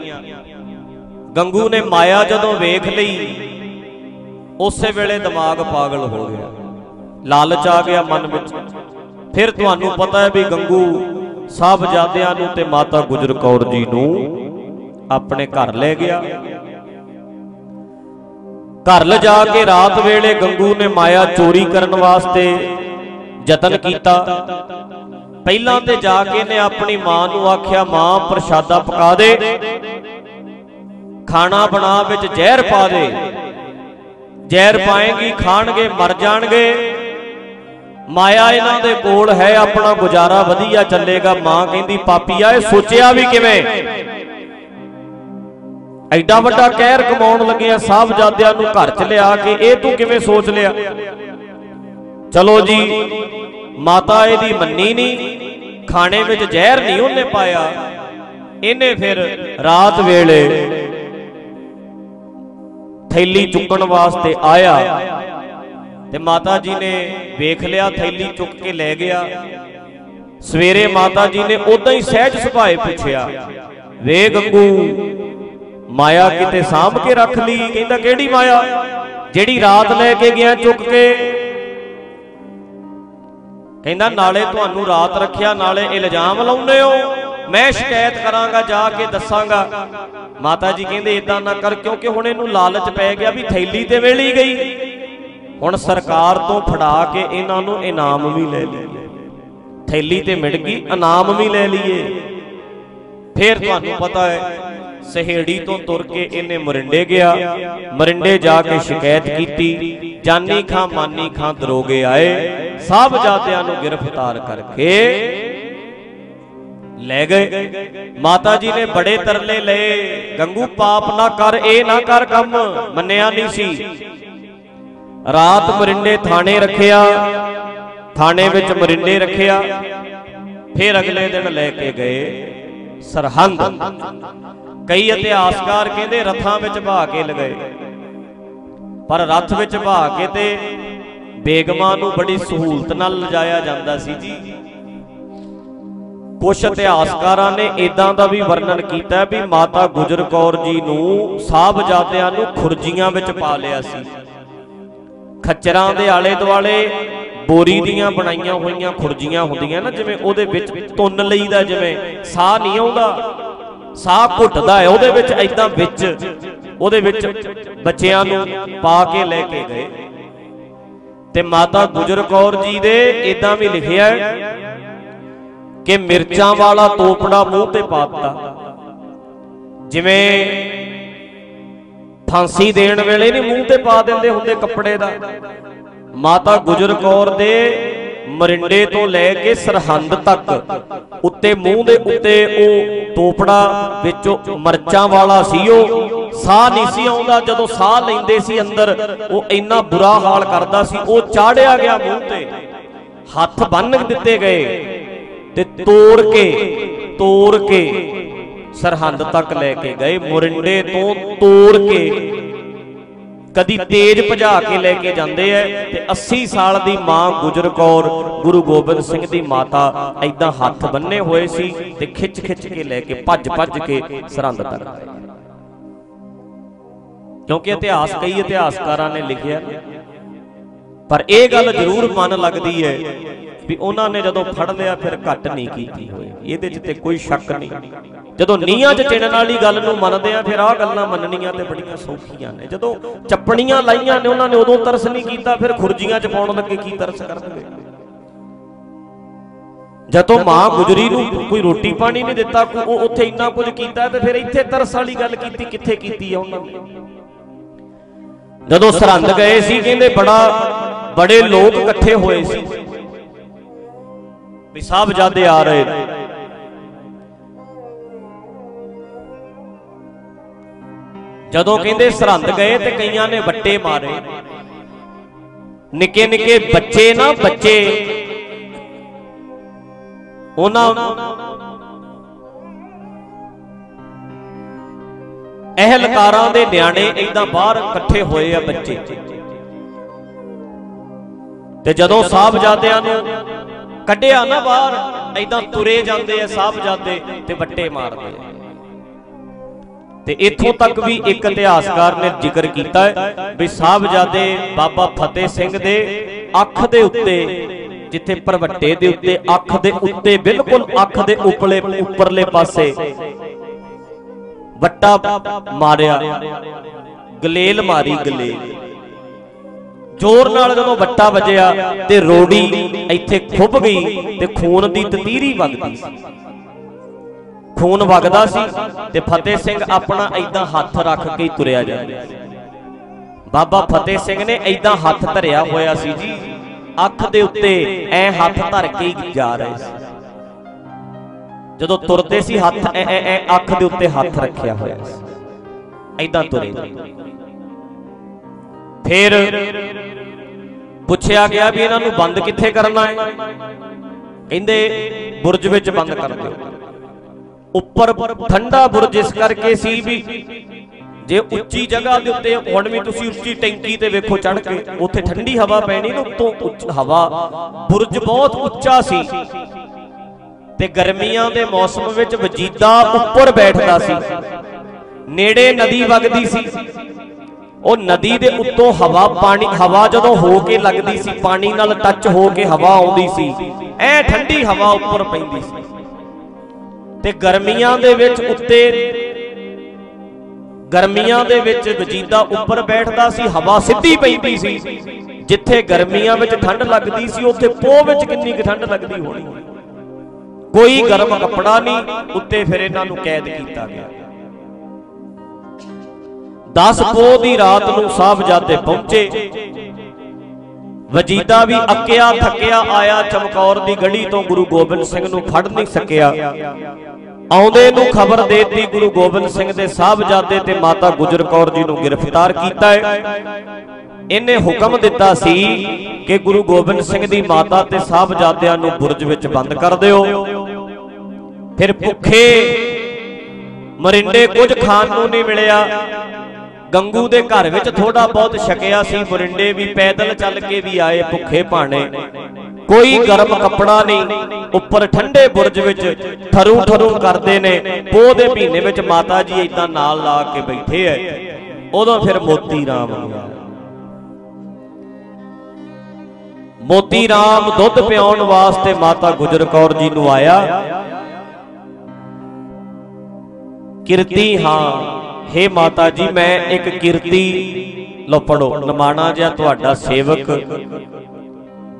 ਗੰਗੂ ਨੇ ਮਾਇਆ ਜਦੋਂ ਵੇਖ ਲਈ, ਉਸੇ ਵੇਲੇ ਦਿਮਾਗ ਪਾਗਲ ਹੋ ਗਿਆ। ਲਾਲਚ ਆ ਗਿਆ ਮਨ ਵਿੱਚ। ਫਿਰ ਤੁਹਾਨੂੰ ਪਤਾ ਹੈ ਵੀ ਗੰਗੂ ਸਾਹਿਬਜ਼ਾਦਿਆਂ ਨੂੰ ਤੇ ਮਾਤਾ ਗੁਜਰ ਕੌਰ ਜੀ ਨੂੰ ਆਪਣੇ ਘਰ ਲੈ ਗਿਆ। ਘਰ ਲਿਜਾ ਕੇ ਰਾਤ ਵੇਲੇ ਗੰਗੂ ਨੇ ਮਾਇਆ ਚੋਰੀ ਕਰਨ ਵਾਸਤੇ ਯਤਨ ਕੀਤਾ। ਪਹਿਲਾਂ ਤੇ ਜਾ ਕੇ ਨੇ ਆਪਣੀ ਮਾਂ ਨੂੰ ਆਖਿਆ, ਮਾਂ, ਪ੍ਰਸ਼ਾਦਾ ਪਕਾ ਦੇ। ਖਾਣਾ ਬਣਾ ਵਿੱਚ ਜ਼ਹਿਰ ਪਾ ਦੇ। ਜ਼ਹਿਰ ਪਾਏਗੀ, ਖਾਣਗੇ, ਮਰ ਜਾਣਗੇ। ਮਾਇਆ ਇਹਨਾਂ ਦੇ ਕੋਲ ਹੈ, ਆਪਣਾ ਗੁਜ਼ਾਰਾ ਵਧੀਆ ਚੱਲੇਗਾ। ਮਾਂ ਕਹਿੰਦੀ ਪਾਪੀਆ ਇਹ ਸੋਚਿਆ ਵੀ ਕਿਵੇਂ? ਐਡਾ ਵੱਡਾ ਕਹਿਰ ਕਮਾਉਣ ਲੱਗਿਆ ਸਾਹਿਬਜ਼ਾਦਿਆਂ ਨੂੰ ਘਰ ਚ ਲਿਆ ਕੇ, ਇਹ ਤੂੰ ਕਿਵੇਂ ਸੋਚ ਲਿਆ? ਚਲੋ ਜੀ, ਮਾਤਾ ਇਹਦੀ ਮੰਨੀ ਨਹੀਂ ਖਾਣੇ ਵਿੱਚ ਜ਼ਹਿਰ ਨਹੀਂ ਉਹਨੇ ਪਾਇਆ। ਇਹਨੇ ਫਿਰ ਰਾਤ ਵੇਲੇ ਥੈਲੀ ਚੁੱਕਣ ਵਾਸਤੇ ਆਇਆ ਤੇ ਮਾਤਾ ਜੀ ਨੇ ਵੇਖ ਲਿਆ, ਥੈਲੀ ਚੁੱਕ ਕੇ ਲੈ ਗਿਆ। ਸਵੇਰੇ ਮਾਤਾ ਜੀ ਨੇ ਉਦਾਂ ਹੀ ਸਹਿਜ ਸੁਭਾਏ ਪੁੱਛਿਆ ਵੇ ਗੰਗੂ ਮਾਇਆ ਕਿਤੇ ਸਾਂਭ ਕੇ ਰੱਖ ਲਈ? ਕਹਿੰਦਾ, ਕਿਹੜੀ ਮਾਇਆ? ਜਿਹੜੀ ਰਾਤ ਲੈ ਕੇ ਗਿਆ ਚੁੱਕ ਕੇ ਕਹਿੰਦਾ, ਨਾਲੇ ਤੁਹਾਨੂੰ ਰਾਤ ਰੱਖਿਆ, ਨਾਲੇ ਇਲਜ਼ਾਮ ਲਾਉਂਦੇ ਹੋ। ਮੈਂ ਸ਼ਿਕਾਇਤ ਕਰਾਂਗਾ, ਜਾ ਕੇ ਦੱਸਾਂਗਾ। ਮਾਤਾ ਜੀ ਕਹਿੰਦੇ ਇਦਾਂ ਨਾ ਕਰ, ਕਿਉਂਕਿ ਹੁਣ ਇਹਨੂੰ ਲਾਲਚ ਪੈ ਗਿਆ ਵੀ ਥੈਲੀ ਤੇ ਵੇਲੀ ਗਈ। ਹੁਣ ਸਰਕਾਰ ਤੋਂ ਫੜਾ ਕੇ ਇਹਨਾਂ ਨੂੰ ਇਨਾਮ ਵੀ ਲੈ ਲਈਏ। ਥੈਲੀ ਤੇ ਮਿਟ ਗਈ, ਇਨਾਮ ਵੀ ਲੈ ਲਈਏ। ਫੇਰ ਤੁਹਾਨੂੰ ਪਤਾ ਹੈ ਸਹੇੜੀ ਤੋਂ ਤੁਰ ਕੇ ਇਹਨੇ ਮਰਿੰਡੇ ਗਿਆ। ਮਰਿੰਡੇ ਜਾ ਕੇ ਸ਼ਿਕਾਇਤ ਕੀਤੀ। ਜਾਨੀ ਖਾਂ, ਮਾਨੀ ਖਾਂ ਦਰੋਗੇ ਆਏ। ਸਭ ਜਾਤਿਆਂ ਨੂੰ ਗ੍ਰਿਫਤਾਰ ਕਰਕੇ ਲੈ ਗਏ। ਮਾਤਾ ਜੀ ਨੇ ਬੜੇ ਤਰਲੇ ਲਏ। ਗੰਗੂ, ਪਾਪ ਨਾ ਕਰ, ਇਹ ਨਾ ਕਰ ਕੰਮ। ਮੰਨਿਆ ਨਹੀਂ ਸੀ। ਰਾਤ ਮਰਿੰਡੇ ਥਾਣੇ ਰੱਖਿਆ। ਥਾਣੇ ਵਿੱਚ ਮਰਿੰਡੇ ਰੱਖਿਆ। ਫਿਰ ਅਗਲੇ ਦਿਨ ਲੈ ਕੇ ਗਏ ਸਰਹੰਦ। ਕਈ ਇਤਿਹਾਸਕਾਰ ਕਹਿੰਦੇ ਰਥਾਂ ਵਿੱਚ ਭਾ ਕੇ ਲਗਾਏ। ਪਰ ਰਥ ਵਿੱਚ ਭਾ ਕੇ ਤੇ ਬੇਗਮਾਂ ਨੂੰ ਬੜੀ ਸਹੂਲਤ ਨਾਲ ਲਿਜਾਇਆ ਜਾਂਦਾ ਸੀ ਜੀ। ਕੁਝ ਇਤਿਹਾਸਕਾਰਾਂ ਨੇ ਇਦਾਂ ਦਾ ਵੀ ਵਰਣਨ ਕੀਤਾ ਵੀ ਮਾਤਾ ਗੁਜਰ ਕੌਰ ਜੀ ਨੂੰ ਸਾਹਿਬਜ਼ਾਦਿਆਂ ਨੂੰ ਖੁਰਜੀਆਂ ਵਿੱਚ ਪਾ ਲਿਆ ਸੀ। ਖੱਚਰਾਂ ਦੇ ਆਲੇ ਦੁਆਲੇ ਬੋਰੀ ਦੀਆਂ ਬਣਾਈਆਂ ਹੋਈਆਂ ਖੁਰਜੀਆਂ ਹੁੰਦੀਆਂ ਨਾ, ਜਿਵੇਂ ਉਹਦੇ ਵਿੱਚ ਤੁੰਨ ਲਈਦਾ, ਜਿਵੇਂ ਸਾਹ ਨਹੀਂ ਆਉਂਦਾ। ਸਾਹ ਘੁੱਟਦਾ ਹੈ, ਉਹਦੇ ਵਿੱਚ ਐਦਾਂ ਵਿੱਚ, ਉਹਦੇ ਵਿੱਚ ਬੱਚਿਆਂ ਨੂੰ ਪਾ ਕੇ ਲੈ ਕੇ ਗਏ। ਤੇ ਮਾਤਾ ਗੁਜਰ ਕੌਰ ਜੀ ਦੇ ਇਦਾਂ ਵੀ ਲਿਖਿਆ ਕਿ ਮਿਰਚਾਂ ਵਾਲਾ ਤੋਪੜਾ ਮੂੰਹ ਤੇ ਪਾਤਾ ਜਿਵੇਂ ਫਾਂਸੀ ਦੇਣ ਵੇਲੇ ਨਹੀਂ ਮੂੰਹ ਤੇ ਪਾ ਦਿੰਦੇ ਹੁੰਦੇ ਕੱਪੜੇ ਦਾ। ਮਾਤਾ ਗੁਜਰ ਕੌਰ ਦੇ ਮਰਿੰਡੇ ਤੋਂ ਲੈ ਕੇ ਸਰਹੰਦ ਤੱਕ, ਉੱਤੇ ਮੂੰਹ ਦੇ ਉੱਤੇ ਉਹ ਤੋਪੜਾ ਵਿੱਚੋਂ ਮਰਚਾਂ ਵਾਲਾ ਸੀ ਉਹ, ਸਾਹ ਨਹੀਂ ਸੀ ਆਉਂਦਾ, ਜਦੋਂ ਸਾਹ ਲੈਂਦੇ ਸੀ ਅੰਦਰ, ਉਹ ਇੰਨਾ ਬੁਰਾ ਹਾਲ ਕਰਦਾ ਸੀ, ਉਹ ਚਾੜਿਆ ਗਿਆ ਮੂੰਹ ਤੇ। ਹੱਥ ਬੰਨ ਦਿੱਤੇ ਗਏ ਤੇ ਤੋੜ ਕੇ ਤੋੜ ਕੇ ਸਰਹੰਦ ਤੱਕ ਲੈ ਕੇ ਗਏ, ਮੁਰਿੰਡੇ ਤੋਂ ਤੋੜ ਕੇ ਕਦੀ ਤੇਜ ਭਜਾ ਕੇ ਲੈ ਕੇ ਜਾਂਦੇ ਐ ਤੇ 80 ਸਾਲ ਦੀ ਮਾਂ ਗੁਜਰ ਕੌਰ ਗੁਰੂ ਗੋਬਿੰਦ ਸਿੰਘ ਦੀ ਮਾਤਾ ਐਦਾਂ ਹੱਥ ਬੰਨੇ ਹੋਏ ਸੀ ਤੇ ਖਿੱਚ ਖਿੱਚ ਕੇ ਲੈ ਕੇ ਭੱਜ ਭੱਜ ਕੇ ਸਰਹੰਦ ਤੱਕ ਆਏ ਕਿਉਂਕਿ ਇਤਿਹਾਸ ਕਈ ਇਤਿਹਾਸਕਾਰਾਂ ਨੇ ਲਿਖਿਆ। ਪਰ ਇਹ ਗੱਲ ਜ਼ਰੂਰ ਮਨ ਲੱਗਦੀ ਹੈ ਵੀ ਉਹਨਾਂ ਨੇ ਜਦੋਂ ਫੜ ਲਿਆ ਫਿਰ ਘੱਟ ਨਹੀਂ ਕੀਤੀ ਹੋਈ। ਇਹਦੇ 'ਚ ਤੇ ਕੋਈ ਸ਼ੱਕ ਨਹੀਂ। ਜਦੋਂ ਨੀਹਾਂ 'ਚ ਚਿਣਨ ਵਾਲੀ ਗੱਲ ਨੂੰ ਮੰਨਦੇ ਆ, ਫਿਰ ਆਹ ਗੱਲਾਂ ਮੰਨਣੀਆਂ ਤੇ ਬੜੀਆਂ ਸੌਖੀਆਂ ਨੇ। ਜਦੋਂ ਚੱਪਣੀਆਂ ਲਾਈਆਂ ਨੇ, ਉਹਨਾਂ ਨੇ ਉਦੋਂ ਤਰਸ ਨਹੀਂ ਕੀਤਾ, ਫਿਰ ਖੁਰਜੀਆਂ 'ਚ ਪਾਉਣ ਲੱਗੇ ਕੀ ਤਰਸ ਕਰਨਗੇ? ਜਦੋਂ ਮਾਂ ਗੁਜਰੀ ਨੂੰ ਕੋਈ ਰੋਟੀ ਪਾਣੀ ਨਹੀਂ ਦਿੱਤਾ ਉਹ ਉੱਥੇ ਇੰਨਾ ਕੁਝ ਕੀਤਾ ਤੇ ਫਿਰ ਇੱਥੇ ਤਰਸ ਵਾਲੀ ਗੱਲ ਕੀਤੀ, ਕਿੱਥੇ ਕੀਤੀ ਆ ਉਹਨਾਂ ਨੇ? ਜਦੋਂ ਸਰਹੰਦ ਗਏ ਸੀ, ਕਹਿੰਦੇ ਬੜਾ ਬੜੇ ਲੋਕ ਇਕੱਠੇ ਹੋਏ ਸੀ। ਵੀ ਸਾਹਿਬਜ਼ਾਦੇ ਆ ਰਹੇ ਨੇ। ਜਦੋਂ ਕਹਿੰਦੇ ਸਰਹੰਦ ਗਏ ਤੇ ਕਈਆਂ ਨੇ ਵੱਟੇ ਮਾਰੇ। ਨਿੱਕੇ ਨਿੱਕੇ ਬੱਚੇ ਨਾ ਬੱਚੇ। ਉਹਨਾਂ ਅਹਿਲਕਾਰਾਂ ਦੇ ਨਿਆਣੇ ਇਦਾਂ ਬਾਹਰ ਇਕੱਠੇ ਹੋਏ ਆ ਬੱਚੇ। ਤੇ ਜਦੋਂ ਸਾਹਿਬਜ਼ਾਦਿਆਂ ਨੂੰ ਕੱਢਿਆ ਨਾ ਬਾਹਰ ਇਦਾਂ ਤੁਰੇ ਜਾਂਦੇ ਆ ਸਾਹਿਬਜ਼ਾਦੇ ਤੇ ਵੱਟੇ ਮਾਰਦੇ ਆ। ਤੇ ਇੱਥੋਂ ਤੱਕ ਵੀ ਇੱਕ ਇਤਿਹਾਸਕਾਰ ਨੇ ਜ਼ਿਕਰ ਕੀਤਾ ਹੈ ਵੀ ਸਾਹਿਬਜ਼ਾਦੇ ਬਾਬਾ ਫਤਿਹ ਸਿੰਘ ਦੇ ਅੱਖ ਦੇ ਉੱਤੇ ਜਿੱਥੇ ਪਰਵੱਟੇ ਦੇ ਉੱਤੇ ਅੱਖ ਦੇ ਉੱਤੇ ਬਿਲਕੁਲ ਅੱਖ ਦੇ ਉੱਪਰਲੇ ਉੱਪਰਲੇ ਪਾਸੇ ਵੱਟਾ ਮਾਰਿਆ ਗਲੇਲ ਮਾਰੀ ਗਲੇਲ। ਜ਼ੋਰ ਨਾਲ ਜਦੋਂ ਵੱਟਾ ਵੱਜਿਆ ਤੇ ਰੋੜੀ ਇੱਥੇ ਖੁੱਭ ਗਈ ਤੇ ਖੂਨ ਦੀ ਤਤੀਰੀ ਵਗਦੀ ਸੀ। ਖੂਨ ਵਗਦਾ ਸੀ ਤੇ ਫਤਿਹ ਸਿੰਘ ਆਪਣਾ ਐਦਾਂ ਹੱਥ ਰੱਖ ਕੇ ਤੁਰਿਆ ਜਾਂਦਾ ਬਾਬਾ ਫਤਿਹ ਸਿੰਘ ਨੇ ਐਦਾਂ ਹੱਥ ਧਰਿਆ ਹੋਇਆ ਸੀ ਜੀ। ਅੱਖ ਦੇ ਉੱਤੇ ਐ ਹੱਥ ਧਰ ਕੇ ਜਾ ਰਹੇ ਸੀ। ਜਦੋਂ ਤੁਰਦੇ ਸੀ ਹੱਥ ਐ ਐ ਐ ਅੱਖ ਦੇ ਉੱਤੇ ਹੱਥ ਰੱਖਿਆ ਹੋਇਆ ਸੀ। ਐਦਾਂ ਤੁਰੇ। ਫਿਰ ਪੁੱਛਿਆ ਗਿਆ ਵੀ ਇਹਨਾਂ ਨੂੰ ਬੰਦ ਕਿੱਥੇ ਕਰਨਾ ਹੈ? ਕਹਿੰਦੇ, ਬੁਰਜ ਵਿੱਚ ਬੰਦ ਕਰ ਦਿਓ। ਉੱਪਰ ਠੰਡਾ ਬੁਰਜ ਇਸ ਕਰਕੇ ਸੀ ਵੀ ਜੇ ਉੱਚੀ ਜਗ੍ਹਾ ਦੇ ਉੱਤੇ ਹੁਣ ਵੀ ਤੁਸੀਂ ਉੱਚੀ ਟੈਂਕੀ ਤੇ ਵੇਖੋ ਚੜ ਕੇ, ਉੱਥੇ ਠੰਡੀ ਹਵਾ ਪੈਣੀ ਨਾ, ਉੱਤੋਂ ਹਵਾ, ਬੁਰਜ ਬਹੁਤ ਉੱਚਾ ਸੀ। ਤੇ ਗਰਮੀਆਂ ਦੇ ਮੌਸਮ ਵਿੱਚ ਵਜੀਦਾ ਉੱਪਰ ਬੈਠਦਾ ਸੀ। ਨੇੜੇ ਨਦੀ ਵਗਦੀ ਸੀ। ਉਹ ਨਦੀ ਦੇ ਉੱਤੋਂ ਹਵਾ ਪਾਣੀ, ਹਵਾ ਜਦੋਂ ਹੋ ਕੇ ਲੱਗਦੀ ਸੀ, ਪਾਣੀ ਨਾਲ ਟੱਚ ਹੋ ਕੇ ਹਵਾ ਆਉਂਦੀ ਸੀ। ਐ ਠੰਡੀ ਹਵਾ ਉੱਪਰ ਪੈਂਦੀ ਸੀ। ਤੇ ਗਰਮੀਆਂ ਦੇ ਵਿੱਚ ਉੱਤੇ ਗਰਮੀਆਂ ਦੇ ਵਿੱਚ ਵਜੀਦਾ ਉੱਪਰ ਬੈਠਦਾ ਸੀ, ਹਵਾ ਸਿੱਧੀ ਪੈਂਦੀ ਸੀ। ਜਿੱਥੇ ਗਰਮੀਆਂ ਵਿੱਚ ਠੰਡ ਲੱਗਦੀ ਸੀ, ਉੱਥੇ ਪੋਹ ਵਿੱਚ ਕਿੰਨੀ ਕੁ ਠੰਡ ਲੱਗਦੀ ਹੋਣੀ। ਕੋਈ ਗਰਮ ਕੱਪੜਾ ਨਹੀਂ, ਉੱਤੇ ਫਿਰ ਇਹਨਾਂ ਨੂੰ ਕੈਦ ਕੀਤਾ ਗਿਆ। 10 ਪੋਹ ਦੀ ਰਾਤ ਨੂੰ ਸਾਹਿਬਜ਼ਾਦੇ ਪਹੁੰਚੇ। ਵਜੀਦਾ ਵੀ ਅੱਕਿਆ, ਥੱਕਿਆ ਆਇਆ, ਚਮਕੌਰ ਦੀ ਗੜੀ ਤੋਂ ਗੁਰੂ ਗੋਬਿੰਦ ਸਿੰਘ ਨੂੰ ਫੜ ਨਹੀਂ ਸਕਿਆ। ਆਉਂਦੇ ਨੂੰ ਖਬਰ ਦੇਤੀ, ਗੁਰੂ ਗੋਬਿੰਦ ਸਿੰਘ ਦੇ ਸਾਹਿਬਜ਼ਾਦੇ ਤੇ ਮਾਤਾ ਗੁਜਰ ਕੌਰ ਜੀ ਨੂੰ ਗ੍ਰਿਫਤਾਰ ਕੀਤਾ ਹੈ। ਇਹਨੇ ਹੁਕਮ ਦਿੱਤਾ ਸੀ ਕਿ ਗੁਰੂ ਗੋਬਿੰਦ ਸਿੰਘ ਦੀ ਮਾਤਾ ਤੇ ਸਾਹਿਬਜ਼ਾਦਿਆਂ ਨੂੰ ਬੁਰਜ ਵਿੱਚ ਬੰਦ ਕਰ ਦਿਓ। ਫਿਰ ਭੁੱਖੇ ਮਰਿੰਡੇ ਕੁਝ ਖਾਣ ਨੂੰ ਨਹੀਂ ਮਿਲਿਆ। ਗੰਗੂ ਦੇ ਘਰ ਵਿੱਚ ਥੋੜਾ ਬਹੁਤ ਛਕਿਆ ਸੀ ਮਰਿੰਡੇ ਵੀ ਪੈਦਲ ਚੱਲ ਕੇ ਵੀ ਆਏ ਭੁੱਖੇ ਭਾਣੇ। ਕੋਈ ਗਰਮ ਕੱਪੜਾ ਨਹੀਂ, ਉੱਪਰ ਠੰਡੇ ਬੁਰਜ ਵਿੱਚ ਥਰੂ ਥਰੂ ਕਰਦੇ ਨੇ, ਪੋਹ ਦੇ ਮਹੀਨੇ ਵਿੱਚ ਮਾਤਾ ਜੀ ਇਦਾਂ ਨਾਲ ਲਾ ਕੇ ਬੈਠੇ ਐ। ਉਦੋਂ ਫਿਰ ਮੋਤੀ ਰਾਮ ਗਿਆ ਮੋਤੀ ਰਾਮ ਦੁੱਧ ਪਿਆਉਣ ਵਾਸਤੇ ਮਾਤਾ ਗੁਜਰ ਕੌਰ ਜੀ ਨੂੰ ਆਇਆ। ਕਿਰਤੀ ਹਾਂ हे ਮਾਤਾ ਜੀ, ਮੈਂ ਇੱਕ ਕਿਰਤੀ। ਲੋ ਪੜੋ ਨਮਾਣਾ ਜਿਹਾ ਤੁਹਾਡਾ ਸੇਵਕ।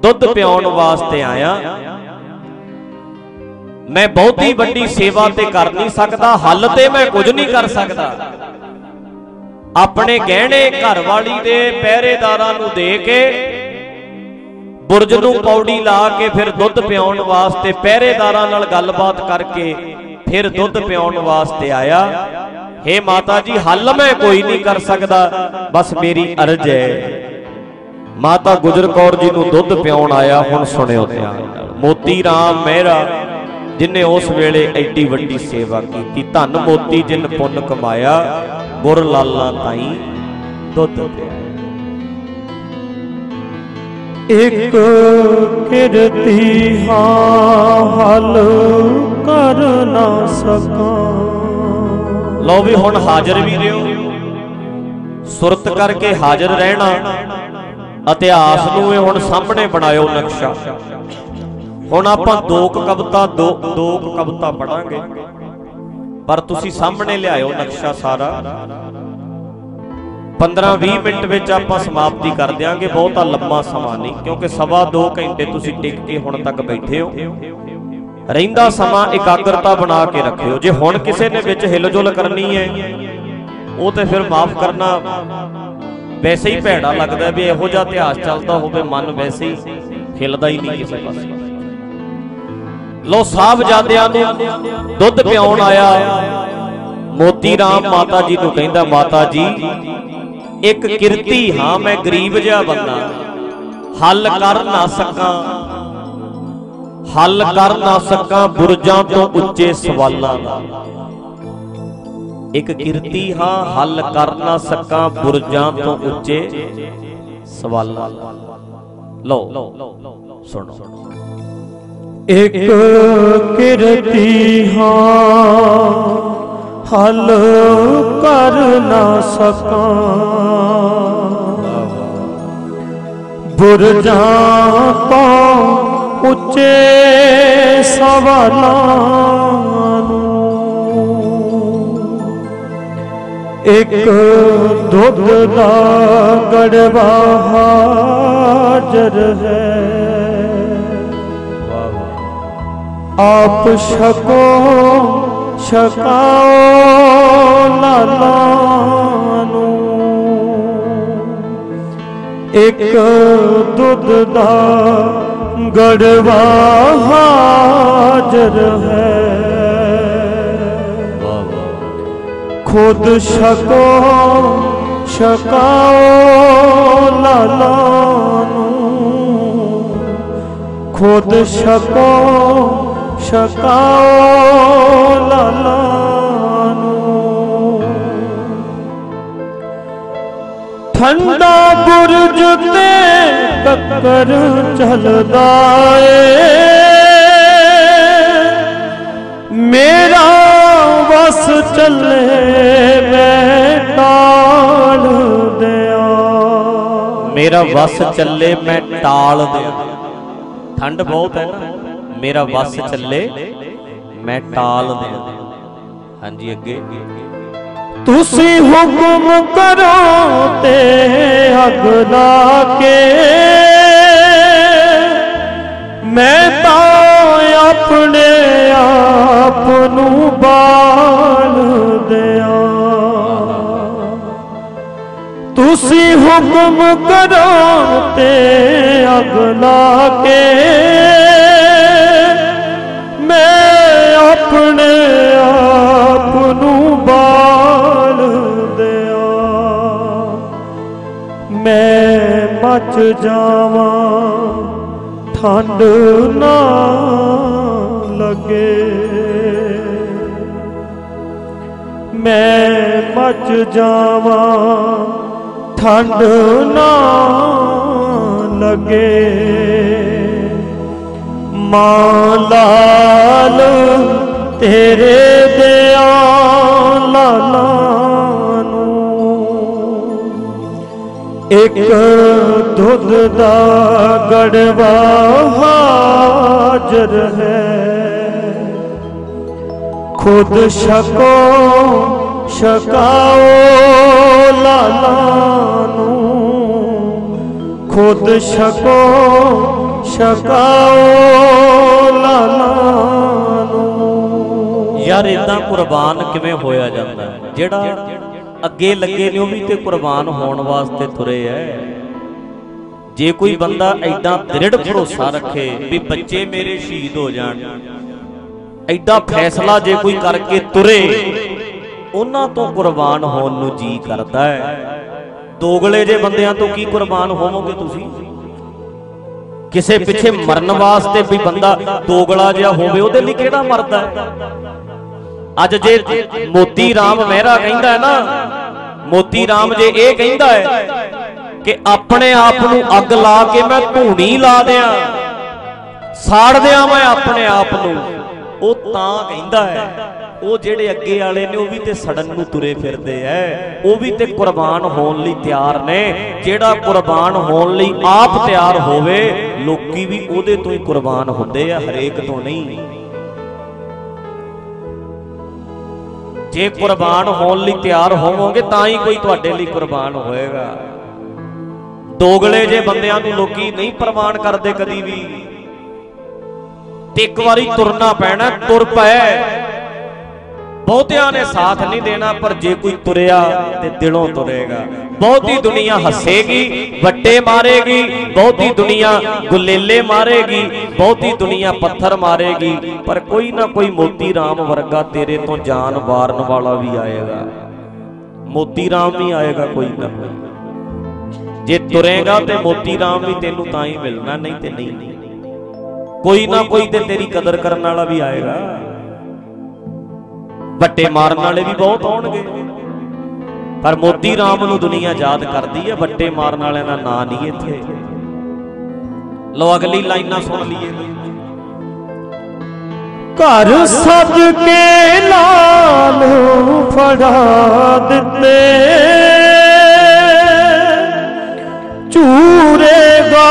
ਦੁੱਧ ਪਿਆਉਣ ਵਾਸਤੇ ਆਇਆ। ਮੈਂ ਬਹੁਤੀ ਵੱਡੀ ਸੇਵਾ ਤੇ ਕਰ ਨਹੀਂ ਸਕਦਾ, ਹੱਲ ਤੇ ਮੈਂ ਕੁਝ ਨਹੀਂ ਕਰ ਸਕਦਾ। ਆਪਣੇ ਗਹਿਣੇ ਘਰ ਵਾਲੀ ਦੇ ਪਹਿਰੇਦਾਰਾਂ ਨੂੰ ਦੇ ਕੇ, ਬੁਰਜ ਨੂੰ ਪੌੜੀ ਲਾ ਕੇ ਫਿਰ ਦੁੱਧ ਪਿਆਉਣ ਵਾਸਤੇ ਪਹਿਰੇਦਾਰਾਂ ਨਾਲ ਗੱਲਬਾਤ ਕਰਕੇ ਫਿਰ ਦੁੱਧ ਪਿਆਉਣ ਵਾਸਤੇ ਆਇਆ। हे ਮਾਤਾ ਜੀ, ਹੱਲ ਮੈਂ ਕੋਈ ਨਹੀਂ ਕਰ ਸਕਦਾ। ਬਸ ਮੇਰੀ ਅਰਜ਼ ਹੈ। ਮਾਤਾ ਗੁਜਰ ਕੌਰ ਜੀ ਨੂੰ ਦੁੱਧ ਪਿਆਉਣ ਆਇਆ, ਹੁਣ ਸੁਣਿਓ ਧਿਆਨ ਮੋਤੀ ਰਾਮ ਮਹਿਰਾ, ਜਿਨੇ ਉਸ ਵੇਲੇ ਐਡੀ ਵੱਡੀ ਸੇਵਾ ਕੀਤੀ। ਧੰਨ ਮੋਤੀ ਜਿਨ ਪੁੰਨ ਕਮਾਇਆ, ਗੁਰ ਲਾਲਾ ਤਾਈ ਦੁੱਧ ਪਿਆਇਆ ਇੱਕ ਕਿਰਤੀ ਹਾਂ, ਹਲ ਕਰ ਨਾ ਸਕਾਂ। ਲਓ ਵੀ ਹੁਣ ਹਾਜ਼ਰ ਵੀ ਰਿਓ। ਸੁਰਤ ਕਰਕੇ ਹਾਜ਼ਰ ਰਹਿਣਾ ਇਤਿਹਾਸ ਨੂੰ ਇਹ ਹੁਣ ਸਾਹਮਣੇ ਬਣਾਇਓ ਨਕਸ਼ਾ। ਹੁਣ ਆਪਾਂ ਦੋ ਕੁ ਕਵਿਤਾ, ਦੋ ਦੋ ਕਵਿਤਾ ਪੜਾਂਗੇ ਪਰ ਤੁਸੀਂ ਸਾਹਮਣੇ ਲਿਆਇਓ ਨਕਸ਼ਾ ਸਾਰਾ। 15-20 ਮਿੰਟ ਵਿੱਚ ਆਪਾਂ ਸਮਾਪਤੀ ਕਰ ਦਿਆਂਗੇ। ਬਹੁਤਾ ਲੰਮਾ ਸਮਾਂ ਨਹੀਂ, ਕਿਉਂਕਿ ਸਵਾ 2 ਘੰਟੇ ਤੁਸੀਂ ਟਿਕ ਕੇ ਹੁਣ ਤੱਕ ਬੈਠੇ ਹੋ। ਰਹਿੰਦਾ ਸਮਾਂ ਇਕਾਗਰਤਾ ਬਣਾ ਕੇ ਰੱਖਿਓ। ਜੇ ਹੁਣ ਕਿਸੇ ਨੇ ਵਿੱਚ ਹਿਲਜੁਲ ਕਰਨੀ ਹੈ ਉਹ ਤੇ ਫਿਰ ਮਾਫ ਕਰਨਾ ਵੈਸੇ ਹੀ ਭੈੜਾ ਲੱਗਦਾ ਵੀ ਇਹੋ ਜਿਹਾ ਇਤਿਹਾਸ ਚੱਲਦਾ ਹੋਵੇ ਮਨ ਵੈਸੇ ਹੀ ਹਿਲਦਾ ਹੀ ਨਹੀਂ ਕਿਸੇ ਪਾਸੇ। ਲੋ ਸਾਹਿਬਜ਼ਾਦਿਆਂ ਨੂੰ ਦੁੱਧ ਪਿਆਉਣ ਆਇਆ। ਮੋਤੀ ਰਾਮ ਮਾਤਾ ਜੀ ਨੂੰ ਕਹਿੰਦਾ ਮਾਤਾ ਜੀ ਇੱਕ ਕਿਰਤੀ ਹਾਂ ਮੈਂ ਗਰੀਬ ਜਿਹਾ ਬੰਦਾ। ਹੱਲ ਕਰ ਨਾ ਸਕਾਂ। ਹੱਲ ਕਰ ਨਾ ਸਕਾਂ ਬੁਰਜਾਂ ਤੋਂ ਉੱਚੇ ਸਵਾਲਾਂ ਦਾ। ਇੱਕ ਕਿਰਤੀ ਹਾਂ, ਹੱਲ ਕਰ ਨਾ ਸਕਾਂ ਬੁਰਜਾਂ ਤੋਂ ਉੱਚੇ ਸਵਾਲਾਂ ਦਾ। ਲਓ, ਸੁਣੋ। ਇੱਕ ਕਿਰਤੀ ਹਾਂ, ਹੱਲ ਕਰ ਨਾ ਸਕਾਂ। ਬੁਰਜਾਂ ਤੋਂ ਉੱਚੇ ਸਵਾਲਾਂ ਨੂੰ। ਇੱਕ ਦੁੱਧ ਦਾ ਗੜਵਾ ਹਾਜ਼ਰ ਹੈ। ਆਪ ਛਕੋ, ਛਕਾਓ ਲਾਲਾ ਨੂੰ। ਇੱਕ ਦੁੱਧ ਦਾ ਗੜਵਾ ਹਾਜ਼ਰ ਹੈ। ਖੁਦ ਛਕੋ ਛਕਾਓ ਲਾਲਾ ਨੂੰ। ਖੁਦ ਛਕੋ ਛਕਾਓ ਲਾਲਾ ਠੰਡਾ ਬੁਰਜ ਤੇ ਕੱਕਰ ਚੱਲਦਾ ਏ। ਮੇਰਾ ਵਸ ਚੱਲੇ ਮੈਂ ਟਾਲ ਦਿਆਂ। ਮੇਰਾ ਵਸ ਚੱਲੇ ਮੈਂ ਟਾਲ ਦਿਆਂ। ਠੰਡ ਬਹੁਤ ਹੈ ਨਾ। ਮੇਰਾ ਵਸ ਚੱਲੇ ਮੈਂ ਟਾਲ ਦਿਆਂ। ਹਾਂਜੀ, ਅੱਗੇ। ਤੁਸੀਂ ਹੁਕਮ ਕਰੋ ਤੇ ਅੱਗ ਲਾ ਕੇ। ਮੈਂ ਤਾਂ ਆਪਣੇ ਆਪ ਨੂੰ ਬਾਲ ਦਿਆਂ। ਤੁਸੀਂ ਹੁਕਮ ਕਰੋ ਤੇ ਅੱਗ ਲਾ ਕੇ। ਮੈਂ ਆਪਣੇ ਮੈਂ ਮੱਚ ਜਾਵਾਂ, ਠੰਡ ਨਾ ਲੱਗੇ। ਮੈਂ ਮੱਚ ਜਾਵਾਂ, ਠੰਡ ਨਾ ਲੱਗੇ। ਮਾਂ ਲਾਲ ਤੇਰੇ ਦਿਆਂ ਲਾਲਾ ਇੱਕ ਦੁੱਧ ਦਾ ਗੜਵਾ ਹਾਜ਼ਰ ਹੈ। ਖੁਦ ਛਕੋ, ਛਕਾਓ ਲਾਲਾ ਨੂੰ। ਖੁਦ ਛਕੋ, ਛਕਾਓ ਲਾਲਾ ਨੂੰ। ਯਾਰ ਇਦਾਂ ਕੁਰਬਾਨ ਕਿਵੇਂ ਹੋਇਆ ਜਾਂਦਾ? ਜਿਹੜਾ ਅੱਗੇ ਲੱਗੇ ਨੇ ਉਹ ਵੀ ਤੇ ਕੁਰਬਾਨ ਹੋਣ ਵਾਸਤੇ ਤੁਰੇ ਐ। ਜੇ ਕੋਈ ਬੰਦਾ ਐਦਾਂ ਦ੍ਰਿੜ ਭਰੋਸਾ ਰੱਖੇ ਵੀ ਬੱਚੇ ਮੇਰੇ ਸ਼ਹੀਦ ਹੋ ਜਾਣ। ਐਡਾ ਫੈਸਲਾ ਜੇ ਕੋਈ ਕਰਕੇ ਤੁਰੇ ਉਹਨਾਂ ਤੋਂ ਕੁਰਬਾਨ ਹੋਣ ਨੂੰ ਜੀ ਕਰਦਾ ਹੈ ਦੋਗਲੇ ਜੇ ਬੰਦਿਆਂ ਤੋਂ ਕੀ ਕੁਰਬਾਨ ਹੋਵੋਗੇ ਤੁਸੀਂ? ਕਿਸੇ ਪਿੱਛੇ ਮਰਨ ਵਾਸਤੇ ਵੀ ਬੰਦਾ ਦੋਗਲਾ ਜਿਹਾ ਹੋਵੇ ਉਹਦੇ ਲਈ ਕਿਹੜਾ ਮਰਦਾ ਹੈ ਅੱਜ ਜੇ ਮੋਤੀ ਰਾਮ ਮਹਿਰਾ ਕਹਿੰਦਾ ਨਾ, ਮੋਤੀ ਰਾਮ ਜੇ ਇਹ ਕਹਿੰਦਾ ਹੈ ਕਿ ਆਪਣੇ ਆਪ ਨੂੰ ਅੱਗ ਲਾ ਕੇ ਮੈਂ ਧੂਣੀ ਲਾ ਦਿਆਂ, ਸਾੜ ਦਿਆਂ ਮੈਂ ਆਪਣੇ ਆਪ ਨੂੰ, ਉਹ ਤਾਂ ਕਹਿੰਦਾ ਹੈ, ਉਹ ਜਿਹੜੇ ਅੱਗੇ ਵਾਲੇ ਨੇ ਉਹ ਵੀ ਤੇ ਸੜਨ ਨੂੰ ਤੁਰੇ ਫਿਰਦੇ ਐ, ਉਹ ਵੀ ਤੇ ਕੁਰਬਾਨ ਹੋਣ ਲਈ ਤਿਆਰ ਨੇ, ਜਿਹੜਾ ਕੁਰਬਾਨ ਹੋਣ ਲਈ ਆਪ ਤਿਆਰ ਹੋਵੇ, ਲੋਕੀ ਵੀ ਉਹਦੇ ਤੋਂ ਹੀ ਕੁਰਬਾਨ ਹੁੰਦੇ ਆ, ਹਰੇਕ ਤੋਂ ਨਹੀਂ। ਜੇ ਕੁਰਬਾਨ ਹੋਣ ਲਈ ਤਿਆਰ ਹੋਵੋਗੇ, ਤਾਂ ਹੀ ਕੋਈ ਤੁਹਾਡੇ ਲਈ ਕੁਰਬਾਨ ਹੋਏਗਾ। ਦੋਗਲੇ ਜੇ ਬੰਦਿਆਂ ਨੂੰ ਲੋਕੀ ਨਹੀਂ ਪ੍ਰਵਾਨ ਕਰਦੇ ਕਦੀ ਵੀ, ਤੇ ਇੱਕ ਵਾਰੀ ਤੁਰਨਾ ਪੈਣਾ, ਤੁਰ ਪਏ। ਬਹੁਤਿਆਂ ਨੇ ਸਾਥ ਨਹੀਂ ਦੇਣਾ, ਪਰ ਜੇ ਕੋਈ ਤੁਰਿਆ ਤੇ ਦਿਲੋਂ ਤੁਰੇਗਾ। ਬਹੁਤੀ ਦੁਨੀਆ ਹੱਸੇਗੀ, ਵੱਟੇ ਮਾਰੇਗੀ, ਬਹੁਤੀ ਦੁਨੀਆ ਗੁਲੇਲੇ ਮਾਰੇਗੀ, ਬਹੁਤੀ ਦੁਨੀਆ ਪੱਥਰ ਮਾਰੇਗੀ, ਪਰ ਕੋਈ ਨਾ ਕੋਈ ਮੋਤੀ ਰਾਮ ਵਰਗਾ ਤੇਰੇ ਤੋਂ ਜਾਨ ਵਾਰਨ ਵਾਲਾ ਵੀ ਆਏਗਾ। ਮੋਤੀ ਰਾਮ ਵੀ ਆਏਗਾ ਕੋਈ ਨਾ ਕੋਈ। ਜੇ ਤੁਰੇਗਾ ਤੇ ਮੋਤੀ ਰਾਮ ਵੀ ਤੈਨੂੰ ਤਾਂ ਹੀ ਮਿਲਣਾ, ਨਹੀਂ ਤੇ ਨਹੀਂ। ਕੋਈ ਨਾ ਕੋਈ ਤੇ ਤੇਰੀ ਕਦਰ ਕਰਨ ਵਾਲਾ ਵੀ ਆਏਗਾ। ਵੱਟੇ ਮਾਰਨ ਵਾਲੇ ਵੀ ਬਹੁਤ ਆਉਣਗੇ। ਪਰ ਮੋਤੀ ਰਾਮ ਨੂੰ ਦੁਨੀਆ ਯਾਦ ਕਰਦੀ ਹੈ ਵੱਟੇ ਮਾਰਨ ਵਾਲਿਆਂ ਦਾ ਨਾਂ ਨਹੀਂ ਇੱਥੇ। ਲੋ ਅਗਲੀ ਲਾਈਨਾਂ ਸੁਣ ਲਈਏ। ਘਰ ਸੱਜ ਕੇ ਲਾਲ ਫੜਾ ਦਿੱਤੇ। ਝੂਰੇਗਾ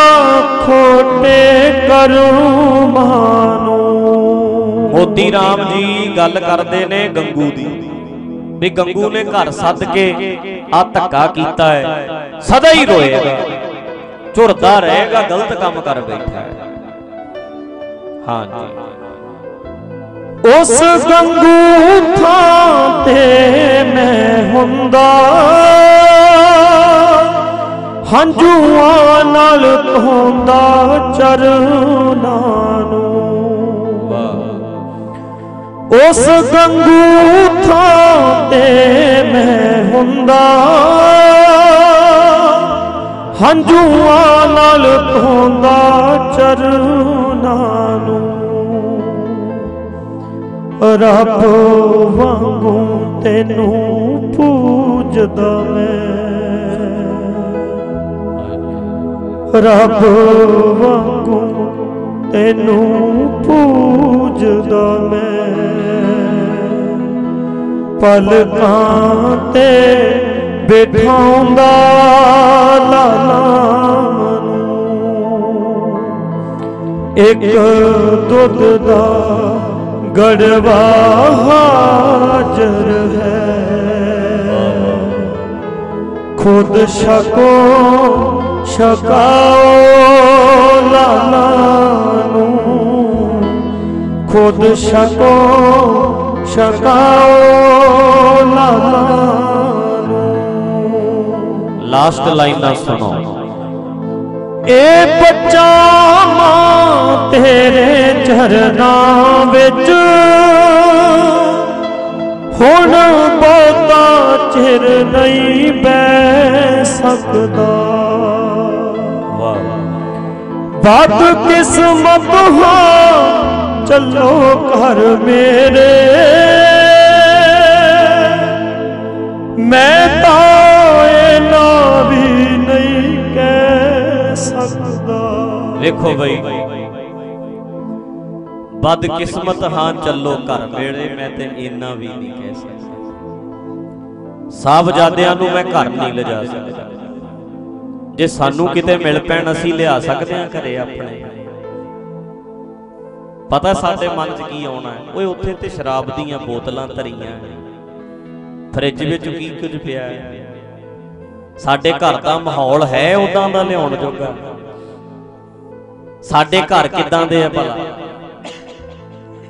ਖੋਟੇ ਕਰਮਾਨੋ ਮੋਤੀ ਰਾਮ ਜੀ ਗੱਲ ਕਰਦੇ ਨੇ ਗੰਗੂ ਦੀ। ਵੀ ਗੰਗੂ ਨੇ ਘਰ ਸੱਦ ਕੇ ਆ ਧੱਕਾ ਕੀਤਾ ਹੈ। ਸਦਾ ਹੀ ਰੋਏਗਾ। ਝੁਰਦਾ ਰਹੇਗਾ, ਗਲਤ ਕੰਮ ਕਰ ਬੈਠਾ ਹੈ। ਹਾਂਜੀ। ਉਸ ਗੰਗੂ ਥਾਂ ਤੇ ਮੈਂ ਹੁੰਦਾ। ਹੰਝੂਆਂ ਨਾਲ ਧੋਂਦਾ ਚਰਨਾਂ ਨੂੰ। ਉਸ ਗੰਗੂ ਥਾਂ ਤੇ ਮੈਂ ਹੁੰਦਾ। ਹੰਝੂਆਂ ਨਾਲ ਧੋਂਦਾ ਚਰਨਾਂ ਨੂੰ। ਰੱਬ ਵਾਂਗੂ ਤੈਨੂੰ ਪੂਜਦਾ ਮੈਂ। ਰੱਬ ਵਾਂਗੂ ਤੈਨੂੰ ਪੂਜਦਾ ਮੈਂ। ਪਲਕਾਂ ਤੇ ਬਿਠਾਉਂਦਾ ਲਾਲਾਂ ਨੂੰ ਇੱਕ ਦੁੱਧ ਦਾ ਗੜਵਾ ਹਾਜ਼ਰ ਹੈ। ਖੁਦ ਛਕੋ, ਛਕਾਓ ਲਾਲਾ ਨੂੰ ਖੁਦ ਛਕੋ ਛਕਾਓ ਲਾਲਾ ਲਾਸਟ ਲਾਈਨਾਂ ਸੁਣੋ। ਇਹ ਬੱਚਾ ਮਾਂ ਤੇਰੇ ਚਰਨਾਂ ਵਿੱਚ। ਹੁਣ ਬਹੁਤਾ ਚਿਰ ਨਹੀਂ ਬੈ ਸਕਦਾ। ਵਾਹ। ਬਦ ਕਿਸਮਤ ਹਾਂ ਚੱਲੋ ਘਰ ਮੇਰੇ। ਮੈਂ ਤਾਂ ਇਹਨਾਂ ਵੀ ਨਹੀਂ ਕਹਿ ਸਕਦਾ। ਵੇਖੋ ਬਈ ਬਦ ਕਿਸਮਤ ਹਾਂ ਚੱਲੋ ਘਰ ਮੇਰੇ, ਮੈਂ ਤੇ ਇੰਨਾ ਵੀ ਨਹੀਂ ਕਹਿ ਸਕਦਾ। ਸਾਹਿਬਜ਼ਾਦਿਆਂ ਨੂੰ ਮੈਂ ਘਰ ਨਹੀਂ ਲਿਜਾ ਸਕਦਾ। ਜੇ ਸਾਨੂੰ ਕਿਤੇ ਮਿਲ ਪੈਣ, ਅਸੀਂ ਲਿਆ ਸਕਦੇ ਹਾਂ ਘਰੇ ਆਪਣੇ। ਪਤਾ ਸਾਡੇ ਮਨ 'ਚ ਕੀ ਆਉਣਾ ਹੈ? ਓਏ, ਉੱਥੇ ਤੇ ਸ਼ਰਾਬ ਦੀਆਂ ਬੋਤਲਾਂ ਧਰੀਆਂ ਫ੍ਰਿਜ ਵਿੱਚ ਕੀ ਕੁਝ ਪਿਆ ਹੈ? ਸਾਡੇ ਘਰ ਦਾ ਮਾਹੌਲ ਹੈ ਉਦਾਂ ਦਾ ਲਿਆਉਣ ਜੋਗਾ? ਸਾਡੇ ਘਰ ਕਿਦਾਂ ਦੇ ਆ ਭਲਾ?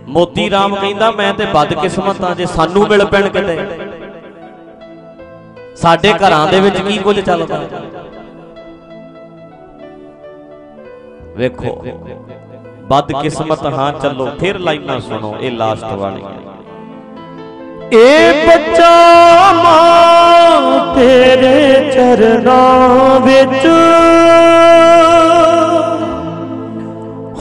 ਮੋਤੀ ਰਾਮ ਕਹਿੰਦਾ, ਮੈਂ ਤੇ ਬਦਕਿਸਮਤ ਆ ਜੇ ਸਾਨੂੰ ਮਿਲ ਪੈਣ ਕਿਤੇ? ਸਾਡੇ ਘਰਾਂ ਦੇ ਵਿੱਚ ਕੀ ਕੁਝ ਚੱਲਦਾ? ਵੇਖੋ ਬਦਕਿਸਮਤ ਹਾਂ ਚੱਲੋ ਫਿਰ ਲਾਈਨਾਂ ਸੁਣੋ ਇਹ ਲਾਸਟ ਵਾਲੀਆਂ ਇਹ ਬੱਚਾ ਮਾਂ ਤੇਰੇ ਚਰਨਾਂ ਵਿੱਚ।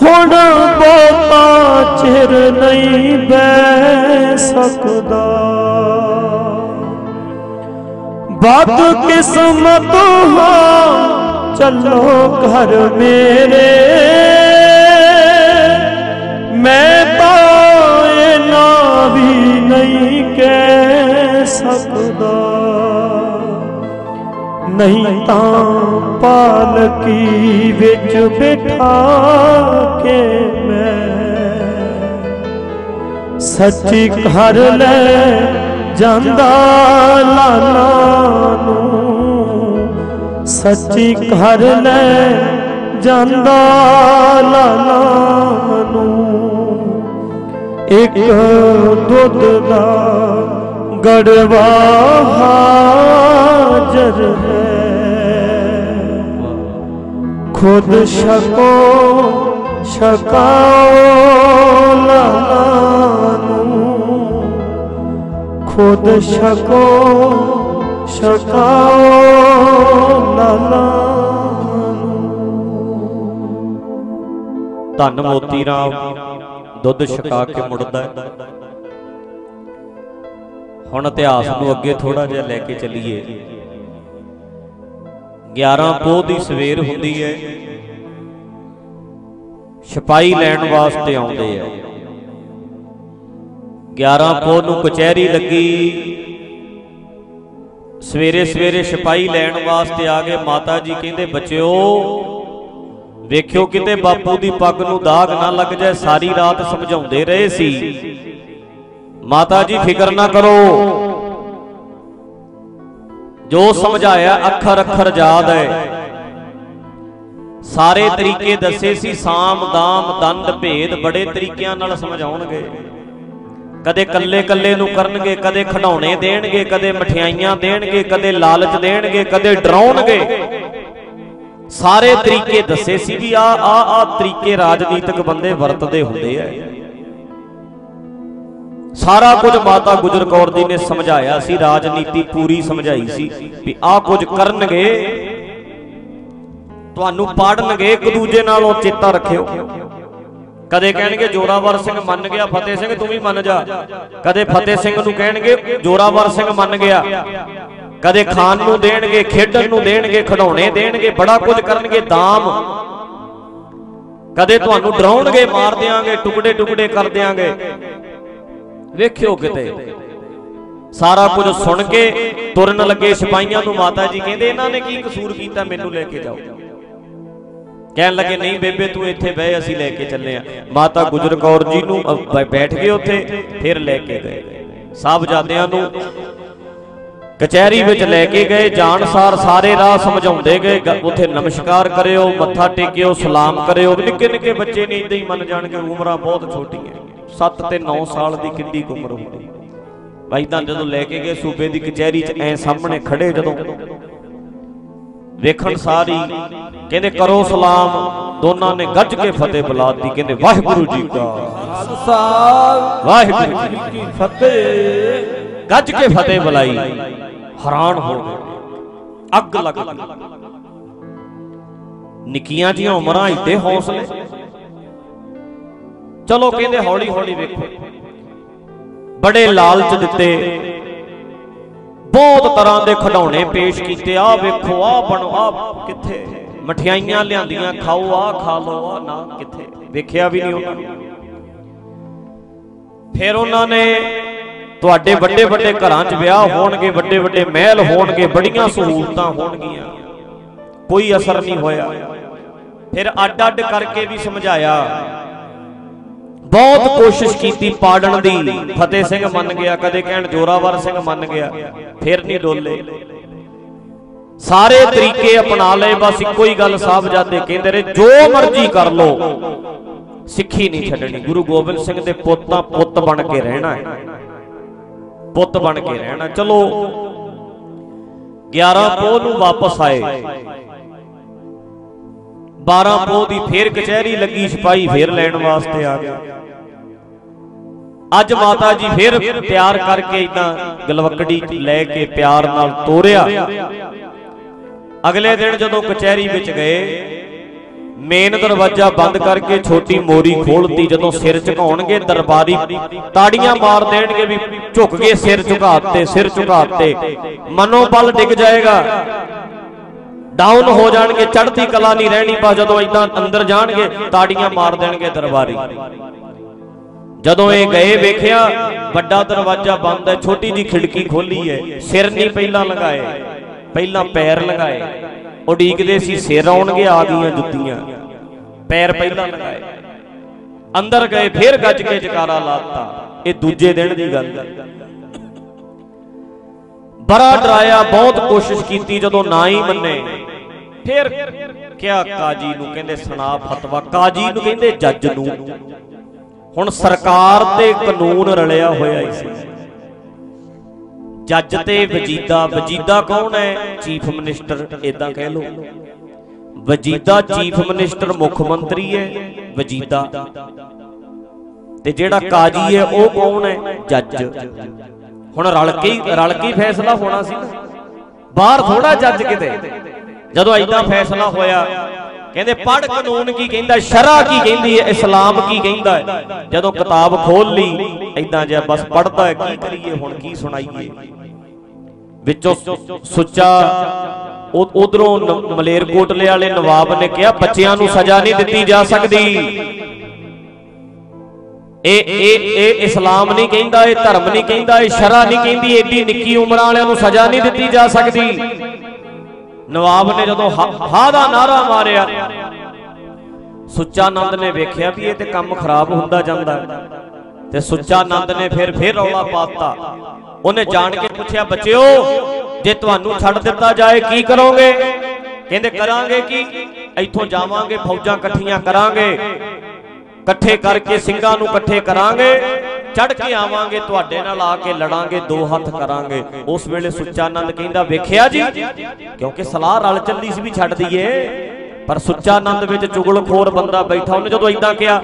ਹੁਣ ਬਹੁਤਾ ਚਿਰ ਨਹੀਂ ਬੈ ਸਕਦਾ। ਬਦ ਕਿਸਮਤ ਹਾਂ ਚੱਲੋ ਘਰ ਮੇਰੇ। ਮੈਂ पाए ना भी नहीं कह सकदा ਨਹੀਂ ਤਾਂ ਪਾਲਕੀ ਵਿੱਚ ਬਿਠਾ ਕੇ ਮੈਂ ਸੱਚੀ ਘਰ ਲੈ ਜਾਂਦਾ ਲਾਲਾ ਸੱਚੀ ਘਰ ਲੈ ਜਾਂਦਾ ਲਾਲਾ ਨੂੰ। ਇੱਕ ਦੁੱਧ ਦਾ ਗੜਵਾ ਹਾਜ਼ਰ ਹੈ। ਖੁਦ ਸ਼ਕੋ ਸ਼ਕਾਓ ਲਾਲਾ ਖੁਦ ਸ਼ਕੋ ਸ਼ਕਾਓ ਲਾਲਾ ਧੰਨ ਮੋਤੀ ਰਾਮ। ਦੁੱਧ ਛਕਾ ਕੇ ਮੁੜਦਾ ਹੈ। ਹੁਣ ਇਤਿਹਾਸ ਨੂੰ ਅੱਗੇ ਥੋੜਾ ਜਿਹਾ ਲੈ ਕੇ ਚੱਲੀਏ। 11 ਪੋਹ ਦੀ ਸਵੇਰ ਹੁੰਦੀ ਹੈ। ਛਪਾਈ ਲੈਣ ਵਾਸਤੇ ਆਉਂਦੇ ਆ। 11 ਪੋਹ ਨੂੰ ਕਚਹਿਰੀ ਲੱਗੀ। ਸਵੇਰੇ ਸਵੇਰੇ ਛਪਾਈ ਲੈਣ ਵਾਸਤੇ ਆ ਗਏ। ਮਾਤਾ ਜੀ ਕਹਿੰਦੇ, ਬੱਚਿਓ ਵੇਖਿਓ ਕਿਤੇ ਬਾਪੂ ਦੀ ਪੱਗ ਨੂੰ ਦਾਗ ਨਾ ਲੱਗ ਜਾਏ ਸਾਰੀ ਰਾਤ ਸਮਝਾਉਂਦੇ ਰਹੇ ਸੀ। ਮਾਤਾ ਜੀ ਫਿਕਰ ਨਾ ਕਰੋ। ਜੋ ਸਮਝਾਇਆ ਅੱਖਰ ਅੱਖਰ ਯਾਦ ਹੈ। ਸਾਰੇ ਤਰੀਕੇ ਦੱਸੇ ਸੀ ਸਾਮ ਦਾਮ ਦੰਦ ਭੇਦ ਬੜੇ ਤਰੀਕਿਆਂ ਨਾਲ ਸਮਝਾਉਣਗੇ। ਕਦੇ ਕੱਲੇ ਕੱਲੇ ਨੂੰ ਕਰਨਗੇ ਕਦੇ ਖਿਡੌਣੇ ਦੇਣਗੇ ਕਦੇ ਮਠਿਆਈਆਂ ਦੇਣਗੇ ਕਦੇ ਲਾਲਚ ਦੇਣਗੇ ਕਦੇ ਡਰਾਉਣਗੇ। ਸਾਰੇ ਤਰੀਕੇ ਦੱਸੇ ਸੀ ਵੀ ਆ ਆ ਆ ਤਰੀਕੇ ਰਾਜਨੀਤਿਕ ਬੰਦੇ ਵਰਤਦੇ ਹੁੰਦੇ ਆ। ਸਾਰਾ ਕੁਝ ਮਾਤਾ ਗੁਜਰ ਕੌਰ ਜੀ ਨੇ ਸਮਝਾਇਆ ਸੀ, ਰਾਜਨੀਤੀ ਪੂਰੀ ਸਮਝਾਈ ਸੀ ਵੀ ਆ ਕੁਝ ਕਰਨਗੇ, ਤੁਹਾਨੂੰ ਪਾੜਨਗੇ, ਇੱਕ ਦੂਜੇ ਨਾਲੋਂ ਚੇਤਾ ਰੱਖਿਓ। ਕਦੇ ਕਹਿਣਗੇ ਜੋਰਾਵਰ ਸਿੰਘ ਮੰਨ ਗਿਆ, ਫਤਿਹ ਸਿੰਘ ਤੂੰ ਵੀ ਮੰਨ ਜਾ। ਕਦੇ ਫਤਿਹ ਸਿੰਘ ਨੂੰ ਕਹਿਣਗੇ ਜੋਰਾਵਰ ਸਿੰਘ ਮੰਨ ਗਿਆ। ਕਦੇ ਖਾਣ ਨੂੰ ਦੇਣਗੇ, ਖੇਡਣ ਨੂੰ ਦੇਣਗੇ, ਖਿਡੌਣੇ ਦੇਣਗੇ, ਬੜਾ ਕੁਝ ਕਰਨਗੇ, ਦਾਮ। ਕਦੇ ਤੁਹਾਨੂੰ ਡਰਾਉਣਗੇ, ਮਾਰ ਦਿਆਂਗੇ, ਟੁਕੜੇ ਟੁਕੜੇ ਕਰ ਦਿਆਂਗੇ। ਵੇਖਿਓ ਕਿਤੇ। ਸਾਰਾ ਕੁਝ ਸੁਣ ਕੇ ਤੁਰਨ ਲੱਗੇ ਸਿਪਾਹੀਆਂ ਨੂੰ ਮਾਤਾ ਜੀ ਕਹਿੰਦੇ, ਇਹਨਾਂ ਨੇ ਕੀ ਕਸੂਰ ਕੀਤਾ ਮੈਨੂੰ ਲੈ ਕੇ ਜਾਓ? ਕਹਿਣ ਲੱਗੇ, ਨਹੀਂ ਬੇਬੇ, ਤੂੰ ਇੱਥੇ ਬਹਿ, ਅਸੀਂ ਲੈ ਕੇ ਚੱਲੇ ਆ। ਮਾਤਾ ਗੁਜਰ ਕੌਰ ਜੀ ਨੂੰ ਬੈਠ ਗਏ ਉੱਥੇ, ਫਿਰ ਲੈ ਕੇ ਗਏ। ਸਾਹਿਬਜ਼ਾਦਿਆਂ ਨੂੰ ਕਚਹਿਰੀ ਵਿੱਚ ਲੈ ਕੇ ਗਏ ਜਾਣਸਾਰ ਸਾਰੇ ਰਾਹ ਸਮਝਾਉਂਦੇ ਗਏ ਉੱਥੇ ਨਮਸਕਾਰ ਕਰਿਓ ਮੱਥਾ ਟੇਕਿਓ ਸਲਾਮ ਕਰਿਓ। ਨਿੱਕੇ ਨਿੱਕੇ ਬੱਚੇ ਨੇ ਇਦਾਂ ਹੀ ਮੰਨ ਜਾਣਗੇ ਉਮਰਾਂ ਬਹੁਤ ਛੋਟੀਆਂ 7 ਤੇ 9 ਸਾਲ ਦੀ ਕਿੰਨੀ ਉਮਰ ਹੁੰਦੀ ਭਾਈ ਤਾਂ ਜਦੋਂ ਲੈ ਕੇ ਗਏ ਸੂਬੇ ਦੀ ਕਚਹਿਰੀ 'ਚ ਐ ਸਾਹਮਣੇ ਖੜੇ ਜਦੋਂ। ਵੇਖਣ ਸਾਰੀ ਕਹਿੰਦੇ ਕਰੋ ਸਲਾਮ। ਦੋਨਾਂ ਨੇ ਗੱਜ ਕੇ ਫਤਿਹ ਬੁਲਾਤੀ ਕਹਿੰਦੇ ਵਾਹਿਗੁਰੂ ਜੀ ਕਾ ਖਾਲਸਾ ਵਾਹਿਗੁਰੂ ਜੀ ਕੀ ਫਤਿਹ। ਗੱਜ ਕੇ ਫਤਿਹ ਬੁਲਾਈ। ਹੈਰਾਨ ਹੋ ਗਏ ਅੱਗ ਲੱਗ ਗਈ ਨਿੱਕੀਆਂ ਜੀਆਂ ਉਮਰਾਂ ਇੱਥੇ ਹੌਸਲੇ। ਚਲੋ ਕਹਿੰਦੇ ਹੌਲੀ ਹੌਲੀ ਵੇਖੋ। ਬੜੇ ਲਾਲਚ ਦਿੱਤੇ। ਬਹੁਤ ਤਰ੍ਹਾਂ ਦੇ ਖਿਡੌਣੇ ਪੇਸ਼ ਕੀਤੇ। ਆ ਵੇਖੋ ਆ ਬਣੋ ਆ ਕਿੱਥੇ? ਮਠਿਆਈਆਂ ਲਿਆਂਦੀਆਂ, ਖਾਓ ਆ ਖਾ ਲਓ ਆ ਨਾ ਕਿੱਥੇ? ਵੇਖਿਆ ਵੀ ਨਹੀਂ ਉਹਨਾਂ ਫਿਰ ਉਹਨਾਂ ਨੇ ਤੁਹਾਡੇ ਵੱਡੇ ਵੱਡੇ ਘਰਾਂ 'ਚ ਵਿਆਹ ਹੋਣਗੇ ਵੱਡੇ ਵੱਡੇ ਮਹਿਲ ਹੋਣਗੇ ਬੜੀਆਂ ਸਹੂਲਤਾਂ ਹੋਣਗੀਆਂ। ਕੋਈ ਅਸਰ ਨਹੀਂ ਹੋਇਆ। ਫਿਰ ਅੱਡ ਅੱਡ ਕਰਕੇ ਵੀ ਸਮਝਾਇਆ। ਬਹੁਤ ਕੋਸ਼ਿਸ਼ ਕੀਤੀ ਪਾੜਨ ਦੀ। ਫਤਿਹ ਸਿੰਘ ਮੰਨ ਗਿਆ ਕਦੇ ਕਹਿਣ ਜੋਰਾਵਰ ਸਿੰਘ ਮੰਨ ਗਿਆ। ਫਿਰ ਨਹੀਂ ਡੋਲੇ। ਸਾਰੇ ਤਰੀਕੇ ਅਪਣਾ ਲਏ ਬਸ ਇੱਕੋ ਹੀ ਗੱਲ ਸਾਹਿਬਜ਼ਾਦੇ ਕਹਿੰਦੇ ਰਹੇ ਜੋ ਮਰਜ਼ੀ ਕਰ ਲੋ ਸਿੱਖੀ ਨਹੀਂ ਛੱਡਣੀ। ਗੁਰੂ ਗੋਬਿੰਦ ਸਿੰਘ ਦੇ ਪੁੱਤਾਂ ਪੁੱਤ ਬਣ ਕੇ ਰਹਿਣਾ ਹੈ। ਪੁੱਤ ਬਣ ਕੇ ਰਹਿਣਾ। ਚਲੋ 11 ਪੋਹ ਨੂੰ ਵਾਪਸ ਆਏ। 12 ਪੋਹ ਦੀ ਫੇਰ ਕਚਹਿਰੀ ਲੱਗੀ, ਸਿਪਾਹੀ ਫੇਰ ਲੈਣ ਵਾਸਤੇ ਆ ਗਿਆ ਅੱਜ ਮਾਤਾ ਜੀ ਫੇਰ ਪਿਆਰ ਕਰਕੇ ਇਦਾਂ ਗਲਵਕੜੀ ਲੈ ਕੇ ਪਿਆਰ ਨਾਲ ਤੋਰਿਆ। ਅਗਲੇ ਦਿਨ ਜਦੋਂ ਕਚਹਿਰੀ ਵਿੱਚ ਗਏ ਮੇਨ ਦਰਵਾਜ਼ਾ ਬੰਦ ਕਰਕੇ ਛੋਟੀ ਮੋਰੀ ਖੋਲਤੀ। ਜਦੋਂ ਸਿਰ ਝੁਕਾਉਣਗੇ, ਦਰਬਾਰੀ ਤਾੜੀਆਂ ਮਾਰ ਦੇਣਗੇ ਵੀ ਝੁਕ ਕੇ ਸਿਰ ਝੁਕਾਤੇ ਸਿਰ ਝੁਕਾਤੇ ਮਨੋਬਲ ਡਿੱਗ ਜਾਏਗਾ। ਡਾਊਨ ਹੋ ਜਾਣਗੇ, ਚੜ੍ਹਦੀ ਕਲਾ ਨਹੀਂ ਰਹਿਣੀ ਪਾ ਜਦੋਂ ਇਦਾਂ ਅੰਦਰ ਜਾਣਗੇ, ਤਾੜੀਆਂ ਮਾਰ ਦੇਣਗੇ ਦਰਬਾਰੀ। ਜਦੋਂ ਇਹ ਗਏ, ਵੇਖਿਆ ਵੱਡਾ ਦਰਵਾਜ਼ਾ ਬੰਦ ਹੈ, ਛੋਟੀ ਜੀ ਖਿੜਕੀ ਖੋਲੀ ਹੈ। ਸਿਰ ਨਹੀਂ ਪਹਿਲਾਂ ਲਗਾਏ, ਪਹਿਲਾਂ ਪੈਰ ਲਗਾਏ। ਉਡੀਕਦੇ ਸੀ ਸਿਰ ਆਉਣਗੇ ਆ ਗਈਆਂ ਜੁੱਤੀਆਂ। ਪੈਰ ਪਹਿਲਾਂ ਲਗਾਏ ਅੰਦਰ ਗਏ ਫੇਰ ਗੱਜ ਕੇ ਜਕਾਰਾ ਲਾਤਾ। ਇਹ ਦੂਜੇ ਦਿਨ ਦੀ ਗੱਲ ਹੈ। ਬੜਾ ਡਰਾਇਆ ਬਹੁਤ ਕੋਸ਼ਿਸ਼ ਕੀਤੀ ਜਦੋਂ ਨਾ ਹੀ ਮੰਨੇ। ਫਿਰ ਕਿਹਾ ਕਾਜੀ ਨੂੰ ਕਹਿੰਦੇ ਸੁਣਾ ਫਤਵਾ। ਕਾਜੀ ਨੂੰ ਕਹਿੰਦੇ ਜੱਜ ਨੂੰ। ਹੁਣ ਸਰਕਾਰ ਤੇ ਕਾਨੂੰਨ ਰਲਿਆ ਹੋਇਆ ਹੀ। ਸੀ ਜੱਜ ਤੇ ਵਜੀਦਾ ਵਜੀਦਾ ਕੌਣ ਹੈ? ਚੀਫ ਮਿਨਿਸਟਰ ਇਦਾਂ ਕਹਿ ਲਓ। ਵਜੀਦਾ ਚੀਫ ਮਿਨਿਸਟਰ ਮੁੱਖ ਮੰਤਰੀ ਹੈ ਵਜੀਦਾ। ਤੇ ਜਿਹੜਾ ਕਾਜੀ ਹੈ ਉਹ ਕੌਣ ਹੈ? ਜੱਜ। ਹੁਣ ਰਲ ਕੇ ਰਲ ਕੇ ਫੈਸਲਾ ਹੋਣਾ ਸੀ ਬਾਹਰ ਥੋੜਾ ਜੱਜ ਕਿਤੇ। ਜਦੋਂ ਐਦਾਂ ਫੈਸਲਾ ਹੋਇਆ ਕਹਿੰਦੇ ਪੜ੍ਹ ਕਾਨੂੰਨ ਕੀ ਕਹਿੰਦਾ ਸ਼ਰਾ ਕੀ ਕਹਿੰਦੀ ਹੈ ਇਸਲਾਮ ਕੀ ਕਹਿੰਦਾ ਹੈ? ਜਦੋਂ ਕਿਤਾਬ ਖੋਲ ਲਈ ਐਦਾਂ ਜਿਹਾ ਬਸ ਪੜ੍ਹਦਾ ਹੈ ਕੀ ਕਰੀਏ ਹੁਣ ਕੀ ਸੁਣਾਈਏ? ਵਿੱਚੋਂ ਸੁੱਚਾ ਉਧਰੋਂ ਮਲੇਰਕੋਟਲੇ ਵਾਲੇ ਨਵਾਬ ਨੇ ਕਿਹਾ, ਬੱਚਿਆਂ ਨੂੰ ਸਜ਼ਾ ਨਹੀਂ ਦਿੱਤੀ ਜਾ ਸਕਦੀ। ਇਹ ਇਹ ਇਹ ਇਸਲਾਮ ਨਹੀਂ ਕਹਿੰਦਾ, ਇਹ ਧਰਮ ਨਹੀਂ ਕਹਿੰਦਾ, ਇਹ ਸ਼ਰਾ ਨਹੀਂ ਕਹਿੰਦੀ, ਏਡੀ ਨਿੱਕੀ ਉਮਰ ਵਾਲਿਆਂ ਨੂੰ ਸਜ਼ਾ ਨਹੀਂ ਦਿੱਤੀ ਜਾ ਸਕਦੀ। ਨਵਾਬ ਨੇ ਜਦੋਂ ਹਾ ਦਾ ਨਾਰਾ ਮਾਰਿਆ ਸੁੱਚਾ ਨੰਦ ਨੇ ਵੇਖਿਆ ਵੀ ਇਹ ਤੇ ਕੰਮ ਖਰਾਬ ਹੁੰਦਾ ਜਾਂਦਾ। ਤੇ ਸੁੱਚਾ ਨੰਦ ਨੇ ਫਿਰ ਫਿਰ ਰੌਲਾ ਪਾਤਾ ਉਹਨੇ ਜਾਣ ਕੇ ਪੁੱਛਿਆ ਬੱਚਿਓ ਜੇ ਤੁਹਾਨੂੰ ਛੱਡ ਦਿੱਤਾ ਜਾਏ ਕੀ ਕਰੋਗੇ? ਕਹਿੰਦੇ ਕਰਾਂਗੇ ਕੀ? ਇੱਥੋਂ ਜਾਵਾਂਗੇ ਫੌਜਾਂ ਇਕੱਠੀਆਂ ਕਰਾਂਗੇ। ਇਕੱਠੇ ਕਰਕੇ ਸਿੰਘਾਂ ਨੂੰ ਇਕੱਠੇ ਕਰਾਂਗੇ। ਚੜ ਕੇ ਆਵਾਂਗੇ ਤੁਹਾਡੇ ਨਾਲ ਆ ਕੇ ਲੜਾਂਗੇ ਦੋ ਹੱਥ ਕਰਾਂਗੇ। ਉਸ ਵੇਲੇ ਸੁੱਚਾ ਆਨੰਦ ਕਹਿੰਦਾ ਵੇਖਿਆ ਜੀ ਕਿਉਂਕਿ ਸਲਾਹ ਰਲ ਚੱਲੀ ਸੀ ਵੀ ਛੱਡ ਦਈਏ। ਪਰ ਸੁੱਚਾ ਆਨੰਦ ਵਿੱਚ ਚੁਗਲਖੋਰ ਬੰਦਾ ਬੈਠਾ ਉਹਨੇ ਜਦੋਂ ਇਦਾਂ ਕਿਹਾ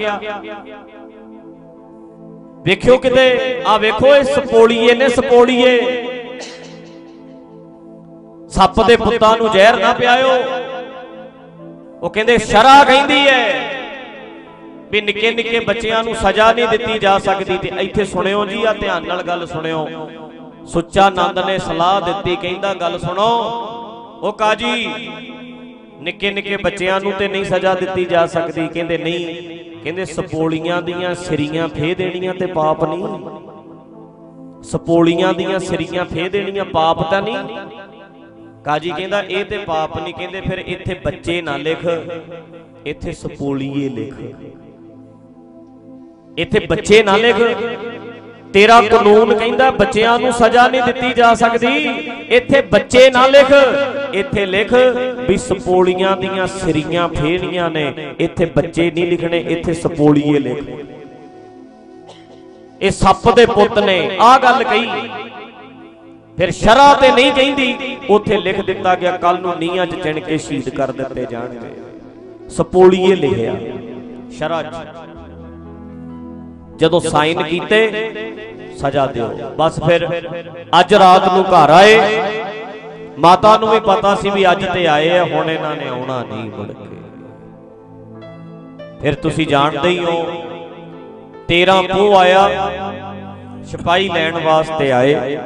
ਵੇਖਿਓ ਕਿਤੇ? ਆ ਵੇਖੋ ਇਹ ਸਪੋਲੀਏ ਨੇ ਸਪੋਲੀਏ। ਸੱਪ ਦੇ ਪੁੱਤਾਂ ਨੂੰ ਜ਼ਹਿਰ ਨਾ ਪਿਆਇਓ। ਉਹ ਕਹਿੰਦੇ ਸ਼ਰਾ ਕਹਿੰਦੀ ਹੈ ਵੀ ਨਿੱਕੇ ਨਿੱਕੇ ਬੱਚਿਆਂ ਨੂੰ ਸਜ਼ਾ ਨਹੀਂ ਦਿੱਤੀ ਜਾ ਸਕਦੀ ਤੇ ਇੱਥੇ ਸੁਣਿਓ ਜੀ ਆ ਧਿਆਨ ਨਾਲ ਗੱਲ ਸੁਣਿਓ। ਸੁੱਚਾ ਨੰਦ ਨੇ ਸਲਾਹ ਦਿੱਤੀ ਕਹਿੰਦਾ ਗੱਲ ਸੁਣੋ। ਉਹ ਕਾਜੀ ਨਿੱਕੇ ਨਿੱਕੇ ਬੱਚਿਆਂ ਨੂੰ ਤੇ ਨਹੀਂ ਸਜ਼ਾ ਦਿੱਤੀ ਜਾ ਸਕਦੀ। ਕਹਿੰਦੇ ਨਹੀਂ ਕਹਿੰਦੇ ਸਪੋਲੀਆਂ ਦੀਆਂ ਸਿਰੀਆਂ ਫੇ ਦੇਣੀਆਂ ਤੇ ਪਾਪ ਨਹੀਂ। ਸਪੋਲੀਆਂ ਦੀਆਂ ਸਿਰੀਆਂ ਫੇ ਦੇਣੀਆਂ, ਪਾਪ ਤਾਂ ਨਹੀਂ। ਕਾਜੀ ਕਹਿੰਦਾ ਇਹ ਤੇ ਪਾਪ ਨਹੀਂ, ਕਹਿੰਦੇ ਫਿਰ ਇੱਥੇ ਬੱਚੇ ਨਾ ਲਿਖ। ਇੱਥੇ ਸਪੋਲੀਏ ਲਿਖ। ਇੱਥੇ ਬੱਚੇ ਨਾ ਲਿਖ। ਤੇਰਾ ਕਾਨੂੰਨ ਕਹਿੰਦਾ ਬੱਚਿਆਂ ਨੂੰ ਸਜ਼ਾ ਨਹੀਂ ਦਿੱਤੀ ਜਾ ਸਕਦੀ। ਇੱਥੇ ਬੱਚੇ ਨਾ ਲਿਖ, ਇੱਥੇ ਲਿਖ ਵੀ ਸਪੋਲੀਆਂ ਦੀਆਂ ਸਿਰੀਆਂ ਫੇੜੀਆਂ ਨੇ। ਇੱਥੇ ਬੱਚੇ ਨਹੀਂ ਲਿਖਣੇ, ਇੱਥੇ ਸਪੋਲੀਏ ਲਿਖ। ਇਹ ਸੱਪ ਦੇ ਪੁੱਤ ਨੇ, ਆਹ ਗੱਲ ਕਹੀ। ਫਿਰ ਸ਼ਰਾ ਤੇ ਨਹੀਂ ਕਹਿੰਦੀ, ਉੱਥੇ ਲਿਖ ਦਿੱਤਾ ਗਿਆ ਕੱਲ ਨੂੰ ਨੀਹਾਂ 'ਚ ਚਿਣ ਕੇ ਸ਼ਹੀਦ ਕਰ ਦਿੱਤੇ ਜਾਣਗੇ। ਸਪੋਲੀਏ ਲਿਖਿਆ। ਸ਼ਰਾ 'ਚ। ਜਦੋਂ ਸਾਈਨ ਕੀਤੇ ਸਜ਼ਾ ਦਿਓ। ਬਸ ਫਿਰ ਅੱਜ ਰਾਤ ਨੂੰ ਘਰ ਆਏ। ਮਾਤਾ ਨੂੰ ਵੀ ਪਤਾ ਸੀ ਵੀ ਅੱਜ ਤੇ ਆਏ ਆ ਹੁਣ ਇਹਨਾਂ ਨੇ ਆਉਣਾ ਨਹੀਂ ਮੁੜ ਕੇ। ਫਿਰ ਤੁਸੀਂ ਜਾਣਦੇ ਹੀ ਹੋ 13 ਪੋਹ ਆਇਆ। ਸਿਪਾਈ ਲੈਣ ਵਾਸਤੇ ਆਏ।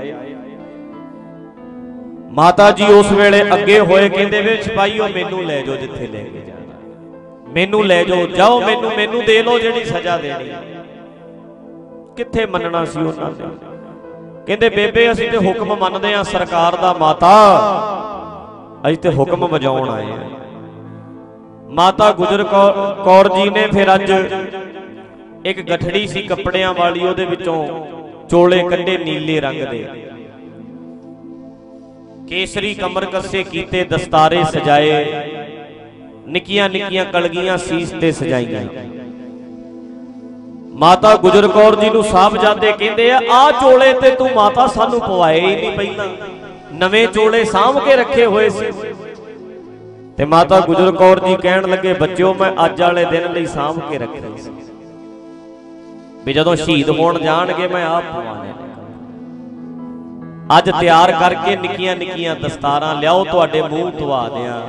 ਮਾਤਾ ਜੀ ਉਸ ਵੇਲੇ ਅੱਗੇ ਹੋਏ ਕਹਿੰਦੇ ਵੇ ਸਿਪਾਈਓ ਮੈਨੂੰ ਲੈ ਜਾਓ ਜਿੱਥੇ ਲੈ ਕੇ ਜਾਣਾ। ਮੈਨੂੰ ਲੈ ਜਾਓ ਜਾਓ ਮੈਨੂੰ ਮੈਨੂੰ ਦੇ ਲਓ ਜਿਹੜੀ ਸਜ਼ਾ ਦੇਣੀ। ਕਿੱਥੇ ਮੰਨਣਾ ਸੀ ਉਹਨਾਂ ਨੇ? ਕਹਿੰਦੇ, ਬੇਬੇ, ਅਸੀਂ ਤੇ ਹੁਕਮ ਮੰਨਦੇ ਆ ਸਰਕਾਰ ਦਾ ਮਾਤਾ। ਅਸੀਂ ਤੇ ਹੁਕਮ ਵਜਾਉਣ ਆਏ ਆ ਮਾਤਾ ਗੁਜਰ ਕੌਰ ਜੀ ਨੇ ਫਿਰ ਅੱਜ ਇੱਕ ਗਠੜੀ ਸੀ ਕੱਪੜਿਆਂ ਵਾਲੀ, ਉਹਦੇ ਵਿੱਚੋਂ ਚੋਲੇ ਕੱਢੇ ਨੀਲੇ ਰੰਗ ਦੇ। ਕੇਸਰੀ ਕਮਰ ਕੱਸੇ ਕੀਤੇ, ਦਸਤਾਰੇ ਸਜਾਏ ਨਿੱਕੀਆਂ ਨਿੱਕੀਆਂ ਕਲਗੀਆਂ ਸੀਸ ਤੇ ਸਜਾਈਆਂ। ਮਾਤਾ ਗੁਜਰ ਕੌਰ ਜੀ ਨੂੰ ਸਾਹਿਬਜ਼ਾਦੇ ਕਹਿੰਦੇ ਆ ਆ ਚੋਲੇ ਤੇ ਤੂੰ ਮਾਤਾ ਸਾਨੂੰ ਪਵਾਏ ਹੀ ਨਹੀਂ ਪਹਿਲਾਂ। ਨਵੇਂ ਚੋਲੇ ਸਾਂਭ ਕੇ ਰੱਖੇ ਹੋਏ ਸੀ। ਤੇ ਮਾਤਾ ਗੁਜਰ ਕੌਰ ਜੀ ਕਹਿਣ ਲੱਗੇ, ਬੱਚਿਓ, ਮੈਂ ਅੱਜ ਵਾਲੇ ਦਿਨ ਲਈ ਸਾਂਭ ਕੇ ਰੱਖੇ ਸੀ। ਵੀ ਜਦੋਂ ਸ਼ਹੀਦ ਹੋਣ ਜਾਣਗੇ, ਮੈਂ ਆਪ ਪਵਾਣੇ ਅੱਜ ਤਿਆਰ ਕਰਕੇ ਨਿੱਕੀਆਂ ਨਿੱਕੀਆਂ ਦਸਤਾਰਾਂ ਲਿਆਓ, ਤੁਹਾਡੇ ਮੂੰਹ ਧਵਾ ਦਿਆਂ।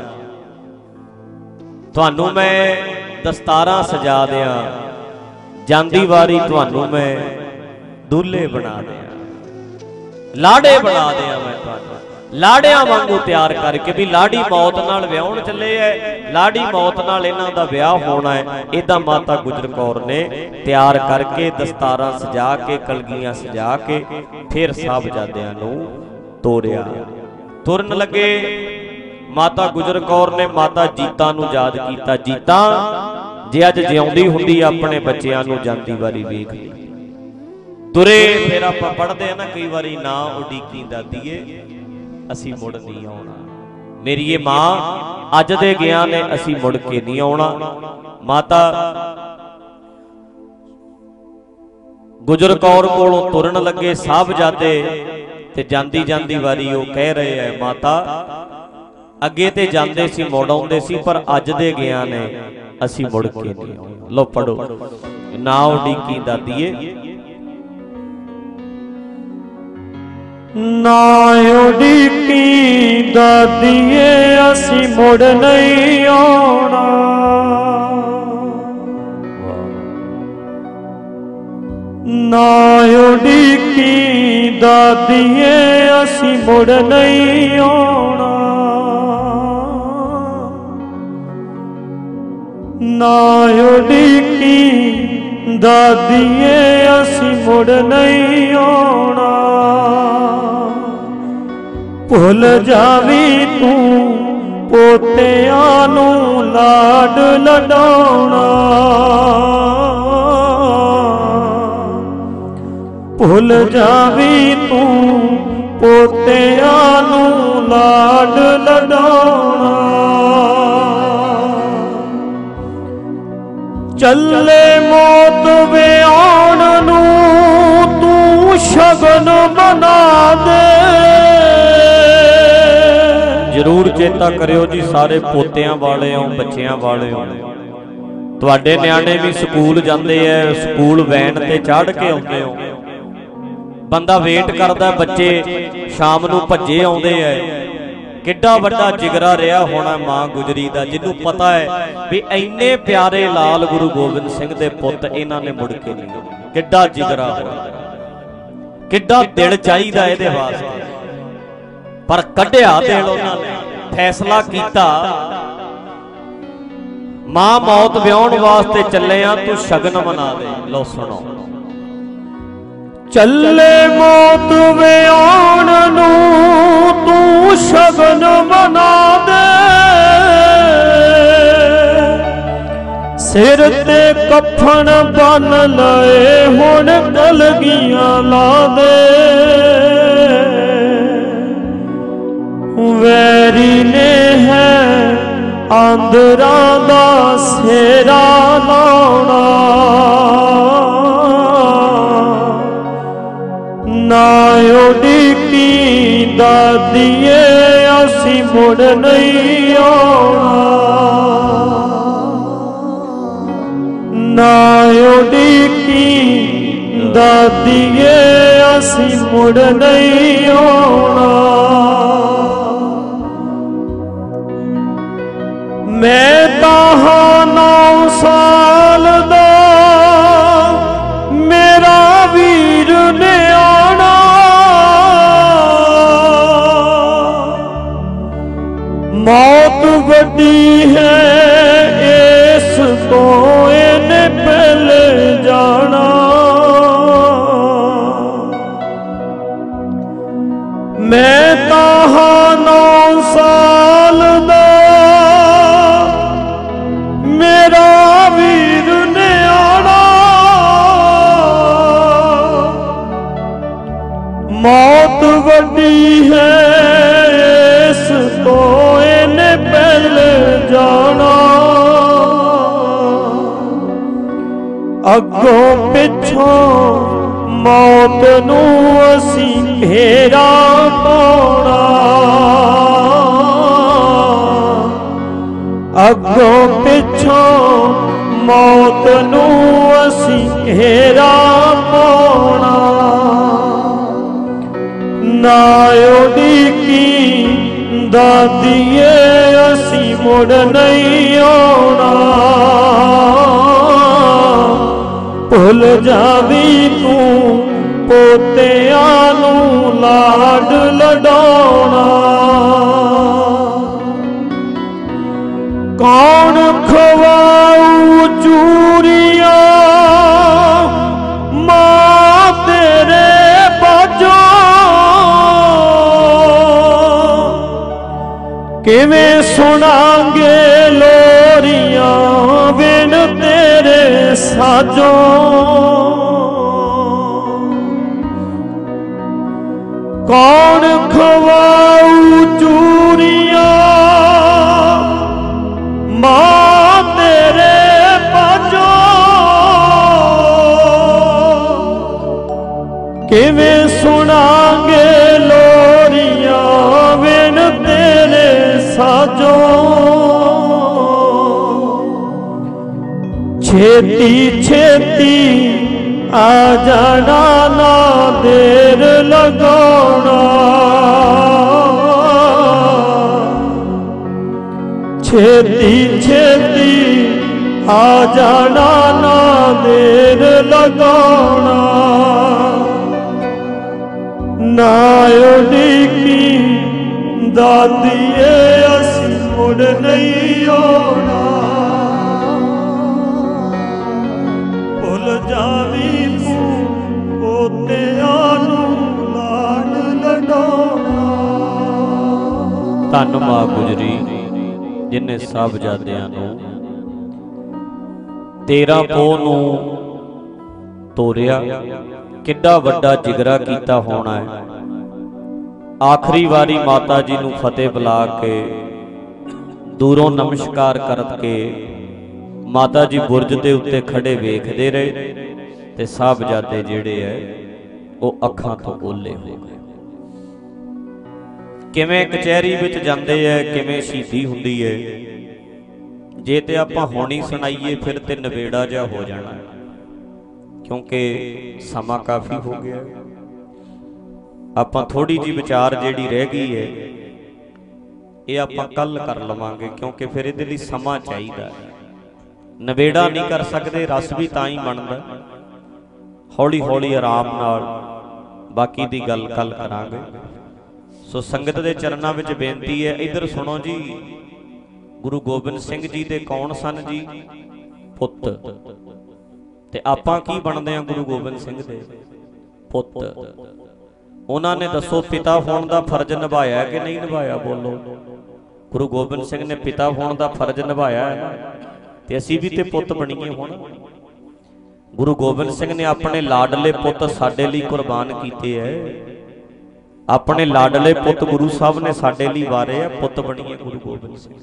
ਤੁਹਾਨੂੰ ਮੈਂ ਦਸਤਾਰਾਂ ਸਜਾ ਦਿਆਂ। ਜਾਂਦੀ ਵਾਰੀ ਤੁਹਾਨੂੰ ਮੈਂ ਦੂਲੇ ਬਣਾ ਦਿਆਂ। ਲਾੜੇ ਬਣਾ ਦਿਆਂ ਮੈਂ ਤੁਹਾਨੂੰ। ਲਾੜਿਆਂ ਵਾਂਗੂ ਤਿਆਰ ਕਰਕੇ ਵੀ ਲਾੜੀ ਮੌਤ ਨਾਲ ਵਿਆਹਣ ਚੱਲੇ ਐ। ਲਾੜੀ ਮੌਤ ਨਾਲ ਇਹਨਾਂ ਦਾ ਵਿਆਹ ਹੋਣਾ ਹੈ ਇਦਾਂ ਮਾਤਾ ਗੁਜਰ ਕੌਰ ਨੇ ਤਿਆਰ ਕਰਕੇ ਦਸਤਾਰਾਂ ਸਜਾ ਕੇ ਕਲਗੀਆਂ ਸਜਾ ਕੇ ਫਿਰ ਸਾਹਿਬਜ਼ਾਦਿਆਂ ਨੂੰ ਤੋਰਿਆ। ਤੁਰਨ ਲੱਗੇ ਮਾਤਾ ਗੁਜਰ ਕੌਰ ਨੇ ਮਾਤਾ ਜੀਤਾ ਨੂੰ ਯਾਦ ਕੀਤਾ। ਜੀਤਾ ਜੇ ਅੱਜ ਜਿਉਂਦੀ ਹੁੰਦੀ ਆਪਣੇ ਬੱਚਿਆਂ ਨੂੰ ਜਾਂਦੀ ਵਾਰੀ ਵੇਖ ਲਈ। ਤੁਰੇ ਫਿਰ ਆਪਾਂ ਪੜਦੇ ਆ ਨਾ, ਕਈ ਵਾਰੀ ਨਾ ਉਡੀਕੀ ਦਾਦੀਏ, ਅਸੀਂ ਮੁੜ ਨਹੀਂ ਆਉਣਾ। ਮੇਰੀ ਇਹ ਮਾਂ ਅੱਜ ਦੇ ਗਿਆ ਨੇ ਅਸੀਂ ਮੁੜ ਕੇ ਨਹੀਂ ਆਉਣਾ। ਮਾਤਾ ਗੁਜਰ ਕੌਰ ਕੋਲੋਂ ਤੁਰਨ ਲੱਗੇ ਸਾਹਿਬਜ਼ਾਦੇ ਤੇ ਜਾਂਦੀ ਜਾਂਦੀ ਵਾਰੀ ਉਹ ਕਹਿ ਰਹੇ ਐ ਮਾਤਾ, ਅੱਗੇ ਤੇ ਜਾਂਦੇ ਸੀ, ਮੁੜ ਆਉਂਦੇ ਸੀ, ਪਰ ਅੱਜ ਦੇ ਗਿਆ ਨੇ ਅਸੀਂ ਮੁੜ ਕੇ ਨਹੀਂ ਆਉਣਾ। ਲੋ ਪੜੋ ਨਾ ਉਡੀਕੀ ਦਾਦੀਏ। ਨਾ ਉਡੀਕੀ ਦਾਦੀਏ, ਅਸੀਂ ਮੁੜ ਨਹੀਂ ਆਉਣਾ। ਨਾ ਉਡੀਕੀ ਦਾਦੀਏ, ਅਸੀਂ ਮੁੜ ਨਹੀਂ ਆਉਣਾ। ਨਾ ਉਡੀਕੀ, ਦਾਦੀਏ, ਅਸੀਂ ਮੁੜ ਨਹੀਂ ਆਉਣਾ। ਭੁੱਲ ਜਾਵੀ ਤੂੰ, ਪੋਤਿਆਂ ਨੂੰ ਲਾਡ ਲਡਾਉਣਾ। ਭੁੱਲ ਜਾਵੀ ਤੂੰ, ਪੋਤਿਆਂ ਨੂੰ ਲਾਡ ਲਡਾਉਣਾ। ਚੱਲੇ ਮੌਤ ਵਿਆਉਣ ਨੂੰ ਤੂੰ ਸ਼ਗਨ ਬਣਾ ਦੇ। ਜਰੂਰ ਚੇਤਾ ਕਰਿਓ ਜੀ ਸਾਰੇ ਪੋਤਿਆਂ ਵਾਲਿਓ, ਬੱਚਿਆਂ ਵਾਲਿਓ। ਤੁਹਾਡੇ ਨਿਆਣੇ ਵੀ ਸਕੂਲ ਜਾਂਦੇ ਐ, ਸਕੂਲ ਵੈਨ ਤੇ ਚੜ੍ਹ ਕੇ ਆਉਂਦੇ ਹੋ ਬੰਦਾ ਵੇਟ ਕਰਦਾ ਬੱਚੇ ਸ਼ਾਮ ਨੂੰ ਭੱਜੇ ਆਉਂਦੇ ਐ। ਕਿੱਡਾ ਵੱਡਾ ਜਿਗਰਾ ਰਿਹਾ ਹੋਣਾ ਮਾਂ ਗੁਜਰੀ ਦਾ, ਜਿਹਨੂੰ ਪਤਾ ਹੈ ਵੀ ਐਨੇ ਪਿਆਰੇ ਲਾਲ ਗੁਰੂ ਗੋਬਿੰਦ ਸਿੰਘ ਦੇ ਪੁੱਤ ਇਹਨਾਂ ਨੇ ਮੁੜ ਕੇ ਨਹੀਂ। ਕਿੱਡਾ ਜਿਗਰਾ ਹੋਣਾ। ਕਿੱਡਾ ਦਿਲ ਚਾਹੀਦਾ ਇਹਦੇ ਵਾਸਤੇ। ਪਰ ਕੱਢਿਆ ਦਿਲ ਉਹਨਾਂ ਨੇ, ਫੈਸਲਾ ਕੀਤਾ। ਮਾਂ ਮੌਤ ਵਿਆਉਣ ਵਾਸਤੇ ਚੱਲੇ ਆ, ਤੂੰ ਸ਼ਗਨ ਮਨਾ ਦੇ। ਲਓ ਸੁਣੋ। ਚੱਲੇ ਮੌਤ ਵਿਆਉਣ ਨੂੰ, ਤੂੰ ਸ਼ਗਨ ਬਣਾ ਦੇ। ਸਿਰ ਤੇ ਕਫਨ ਬੰਨ ਲਏ, ਹੁਣ ਕਲਗੀਆਂ ਲਾ ਦੇ। ਵੈਰੀ ਨੇ ਹੈ ਆਂਦਰਾਂ ਦਾ ਸੇਰਾ ਲਾਉਣਾ। ਨਾ ਉਡੀਕੀ ਦਾਦੀਏ ਅਸੀਂ ਮੁੜ ਨਹੀਂ ਆਉਣਾ। ਨਾ ਉਡੀਕੀ ਦਾਦੀਏ ਅਸੀਂ ਮੁੜ ਨਹੀਂ ਆਉਣਾ। ਮੈਂ ਤਾਂ ਹਾਂ ਨੌ ਸਾਲ ਦਾ ਮੌਤ ਵੱਡੀ ਹੈ, ਇਸ ਤੋਂ ਇਹਨੇ ਪਹਿਲੇ ਜਾਣਾ। ਮੈਂ ਤਾਂ ਹਾਂ ਨੌ ਸਾਲ ਦਾ, ਮੇਰਾ ਵੀਰ ਨੇ ਆਣਾ ਮੌਤ ਵੱਡੀ ਹੈ ਜਾਣਾ। ਅੱਗੋਂ ਪਿੱਛੋਂ ਮੌਤ ਨੂੰ ਅਸੀਂ ਘੇਰਾ ਪਾਉਣਾ। ਅੱਗੋਂ ਪਿੱਛੋਂ ਮੌਤ ਨੂੰ ਅਸੀਂ ਘੇਰਾ ਪਾਉਣਾ। ਨਾ ਉਡੀਕੀ ਦਾਦੀਏ, ਅਸੀਂ ਮੁੜ ਨਹੀਂ ਆਉਣਾ। ਭੁੱਲ ਜਾਵੀ ਤੂੰ, ਪੋਤਿਆਂ ਨੂੰ ਲਾਡ ਲਡਾਉਣਾ। ਕੌਣ ਖਵਾਉ ਚੂਰੀ ਕਿਵੇਂ ਸੁਣਾਂਗੇ ਲੋਰੀਆਂ ਬਿਨ ਤੇਰੇ ਸਾਜੋਂ? ਕੌਣ ਖਵਾਉ ਚੂਰੀਆਂ? ਮਾਂ ਤੇਰੇ ਬਾਜੋ ਕਿਵੇਂ ਸਾਜੋ ਛੇਤੀ ਛੇਤੀ ਆ ਜਾਣਾ ਨਾ ਦੇਰ ਲਗਾਉਣਾ। ਛੇਤੀ ਛੇਤੀ ਆ ਜਾਣਾ ਨਾ ਦੇਰ ਲਗਾਉਣਾ। ਨਾ ਉਡੀਕੀ ਦਾਦੀਏ ਮੁੜ ਨਹੀਂ ਆਉਣਾ। ਭੁੱਲ ਜਾਵੀ ਤੂੰ ਪੋਤਿਆਂ ਨੂੰ ਲਾਡ ਲਡਾਉਣਾ। ਧੰਨ ਮਾਂ ਗੁਜਰੀ, ਜਿਨੇ ਸਭ ਜਾਦਿਆਂ ਨੂੰ 13 ਪੋਹ ਨੂੰ ਤੋਰਿਆ, ਕਿੱਡਾ ਵੱਡਾ ਜਿਗਰਾ ਕੀਤਾ ਹੋਣਾ ਹੈ। ਆਖਰੀ ਵਾਰੀ ਮਾਤਾ ਜੀ ਨੂੰ ਫਤਿਹ ਬੁਲਾ ਕੇ ਦੂਰੋਂ ਨਮਸਕਾਰ ਕਰਕੇ ਮਾਤਾ ਜੀ ਬੁਰਜ ਦੇ ਉੱਤੇ ਖੜੇ ਵੇਖਦੇ ਰਹੇ ਤੇ ਸਾਹਿਬਜ਼ਾਦੇ ਜਿਹੜੇ ਐ, ਉਹ ਅੱਖਾਂ ਤੋਂ ਓਲੇ ਹੋ ਗਏ। ਕਿਵੇਂ ਕਚਹਿਰੀ ਵਿੱਚ ਜਾਂਦੇ ਐ, ਕਿਵੇਂ ਸ਼ਹੀਦੀ ਹੁੰਦੀ ਐ, ਜੇ ਤੇ ਆਪਾਂ ਹੁਣੀ ਸੁਣਾਈਏ, ਫਿਰ ਤੇ ਨਵੇੜਾ ਜਿਹਾ ਹੋ ਜਾਣਾ। ਕਿਉਂਕਿ ਸਮਾਂ ਕਾਫੀ ਹੋ ਗਿਆ। ਆਪਾਂ ਥੋੜੀ ਜੀ ਵਿਚਾਰ ਜਿਹੜੀ ਰਹਿ ਗਈ ਹੈ ਇਹ ਆਪਾਂ ਕੱਲ ਕਰ ਲਵਾਂਗੇ ਕਿਉਂਕਿ ਫਿਰ ਇਹਦੇ ਲਈ ਸਮਾਂ ਚਾਹੀਦਾ ਹੈ। ਨਵੇੜਾ ਨਹੀਂ ਕਰ ਸਕਦੇ ਰਸ ਵੀ ਤਾਂ ਹੀ ਬਣਦਾ। ਹੌਲੀ ਹੌਲੀ ਆਰਾਮ ਨਾਲ ਬਾਕੀ ਦੀ ਗੱਲ ਕੱਲ ਕਰਾਂਗੇ। ਸੋ ਸੰਗਤ ਦੇ ਚਰਨਾਂ ਵਿੱਚ ਬੇਨਤੀ ਹੈ ਇਧਰ ਸੁਣੋ ਜੀ ਗੁਰੂ ਗੋਬਿੰਦ ਸਿੰਘ ਜੀ ਦੇ ਕੌਣ ਸਨ ਜੀ? ਪੁੱਤ। ਤੇ ਆਪਾਂ ਕੀ ਬਣਦੇ ਆ ਗੁਰੂ ਗੋਬਿੰਦ ਸਿੰਘ ਦੇ? ਪੁੱਤ। ਉਹਨਾਂ ਨੇ ਦੱਸੋ ਪਿਤਾ ਹੋਣ ਦਾ ਫਰਜ਼ ਨਿਭਾਇਆ ਕਿ ਨਹੀਂ ਨਿਭਾਇਆ? ਬੋਲੋ। ਗੁਰੂ ਗੋਬਿੰਦ ਸਿੰਘ ਨੇ ਪਿਤਾ ਹੋਣ ਦਾ ਫਰਜ਼ ਨਿਭਾਇਆ ਹੈ ਤੇ ਅਸੀਂ ਵੀ ਤੇ ਪੁੱਤ ਬਣੀਏ ਹੁਣ। ਗੁਰੂ ਗੋਬਿੰਦ ਸਿੰਘ ਨੇ ਆਪਣੇ ਲਾਡਲੇ ਪੁੱਤ ਸਾਡੇ ਲਈ ਕੁਰਬਾਨ ਕੀਤੇ ਐ ਆਪਣੇ ਲਾਡਲੇ ਪੁੱਤ ਗੁਰੂ ਸਾਹਿਬ ਨੇ ਸਾਡੇ ਲਈ ਵਾਰੇ ਆ ਪੁੱਤ ਬਣੀਏ ਗੁਰੂ ਗੋਬਿੰਦ ਸਿੰਘ।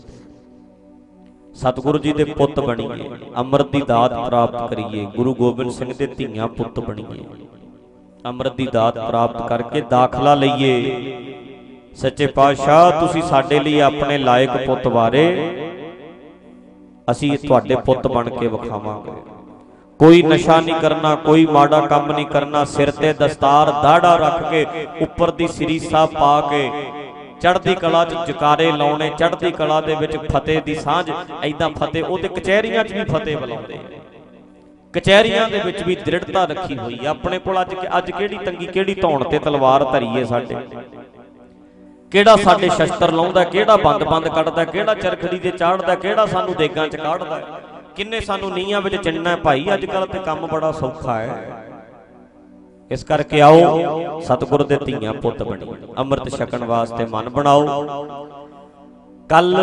ਸਤਿਗੁਰੂ ਜੀ ਦੇ ਪੁੱਤ ਬਣੀਏ ਅੰਮ੍ਰਿਤ ਦੀ ਦਾਤ ਪ੍ਰਾਪਤ ਕਰੀਏ ਗੁਰੂ ਗੋਬਿੰਦ ਸਿੰਘ ਦੇ ਧੀਆਂ ਪੁੱਤ ਬਣੀਏ। ਅੰਮ੍ਰਿਤ ਦੀ ਦਾਤ ਪ੍ਰਾਪਤ ਕਰਕੇ ਦਾਖਲਾ ਲਈਏ। ਸੱਚੇ ਪਾਤਸ਼ਾਹ, ਤੁਸੀਂ ਸਾਡੇ ਲਈ ਆਪਣੇ ਲਾਇਕ ਪੁੱਤ ਵਾਰੇ ਅਸੀਂ ਤੁਹਾਡੇ ਪੁੱਤ ਬਣ ਕੇ ਵਿਖਾਵਾਂਗੇ। ਕੋਈ ਨਸ਼ਾ ਨਹੀਂ ਕਰਨਾ, ਕੋਈ ਮਾੜਾ ਕੰਮ ਨਹੀਂ ਕਰਨਾ, ਸਿਰ ਤੇ ਦਸਤਾਰ ਦਾੜਾ ਰੱਖ ਕੇ, ਉੱਪਰ ਦੀ ਸ੍ਰੀ ਸਾਹਿਬ ਪਾ ਕੇ, ਚੜ੍ਹਦੀ ਕਲਾ 'ਚ ਜਕਾਰੇ ਲਾਉਣੇ, ਚੜ੍ਹਦੀ ਕਲਾ ਦੇ ਵਿੱਚ ਫਤਿਹ ਦੀ ਸਾਂਝ ਐਦਾਂ ਫਤਿਹ, ਉਹਦੇ ਕਚਹਿਰੀਆਂ 'ਚ ਵੀ ਫਤਿਹ ਬੁਲਾਉਂਦੇ। ਕਚਹਿਰੀਆਂ ਦੇ ਵਿੱਚ ਵੀ ਦ੍ਰਿੜਤਾ ਰੱਖੀ ਹੋਈ ਆ। ਆਪਣੇ ਕੋਲ ਅੱਜ ਅੱਜ ਕਿਹੜੀ ਤੰਗੀ, ਕਿਹੜੀ ਧੌਣ ਤੇ ਤਲਵਾਰ ਧਰੀਏ ਸਾਡੇ? ਕਿਹੜਾ ਸਾਡੇ ਸ਼ਸਤਰ ਲਾਉਂਦਾ, ਕਿਹੜਾ ਬੰਦ-ਬੰਦ ਕੱਢਦਾ, ਕਿਹੜਾ ਚਰਖੜੀ ਤੇ ਚਾੜਦਾ, ਕਿਹੜਾ ਸਾਨੂੰ ਦੇਗਾਂ 'ਚ ਕਾੜਦਾ ਕਿੰਨੇ ਸਾਨੂੰ ਨੀਹਾਂ ਵਿੱਚ ਚਿੰਨਾ ਭਾਈ, ਅੱਜ ਕੱਲ ਤੇ ਕੰਮ ਬੜਾ ਸੌਖਾ ਹੈ। ਇਸ ਕਰਕੇ ਆਓ, ਸਤਿਗੁਰ ਦੇ ਧੀਆਂ ਪੁੱਤ ਬਣੀਏ। ਅੰਮ੍ਰਿਤ ਛਕਣ ਵਾਸਤੇ ਮਨ ਬਣਾਓ। ਕੱਲ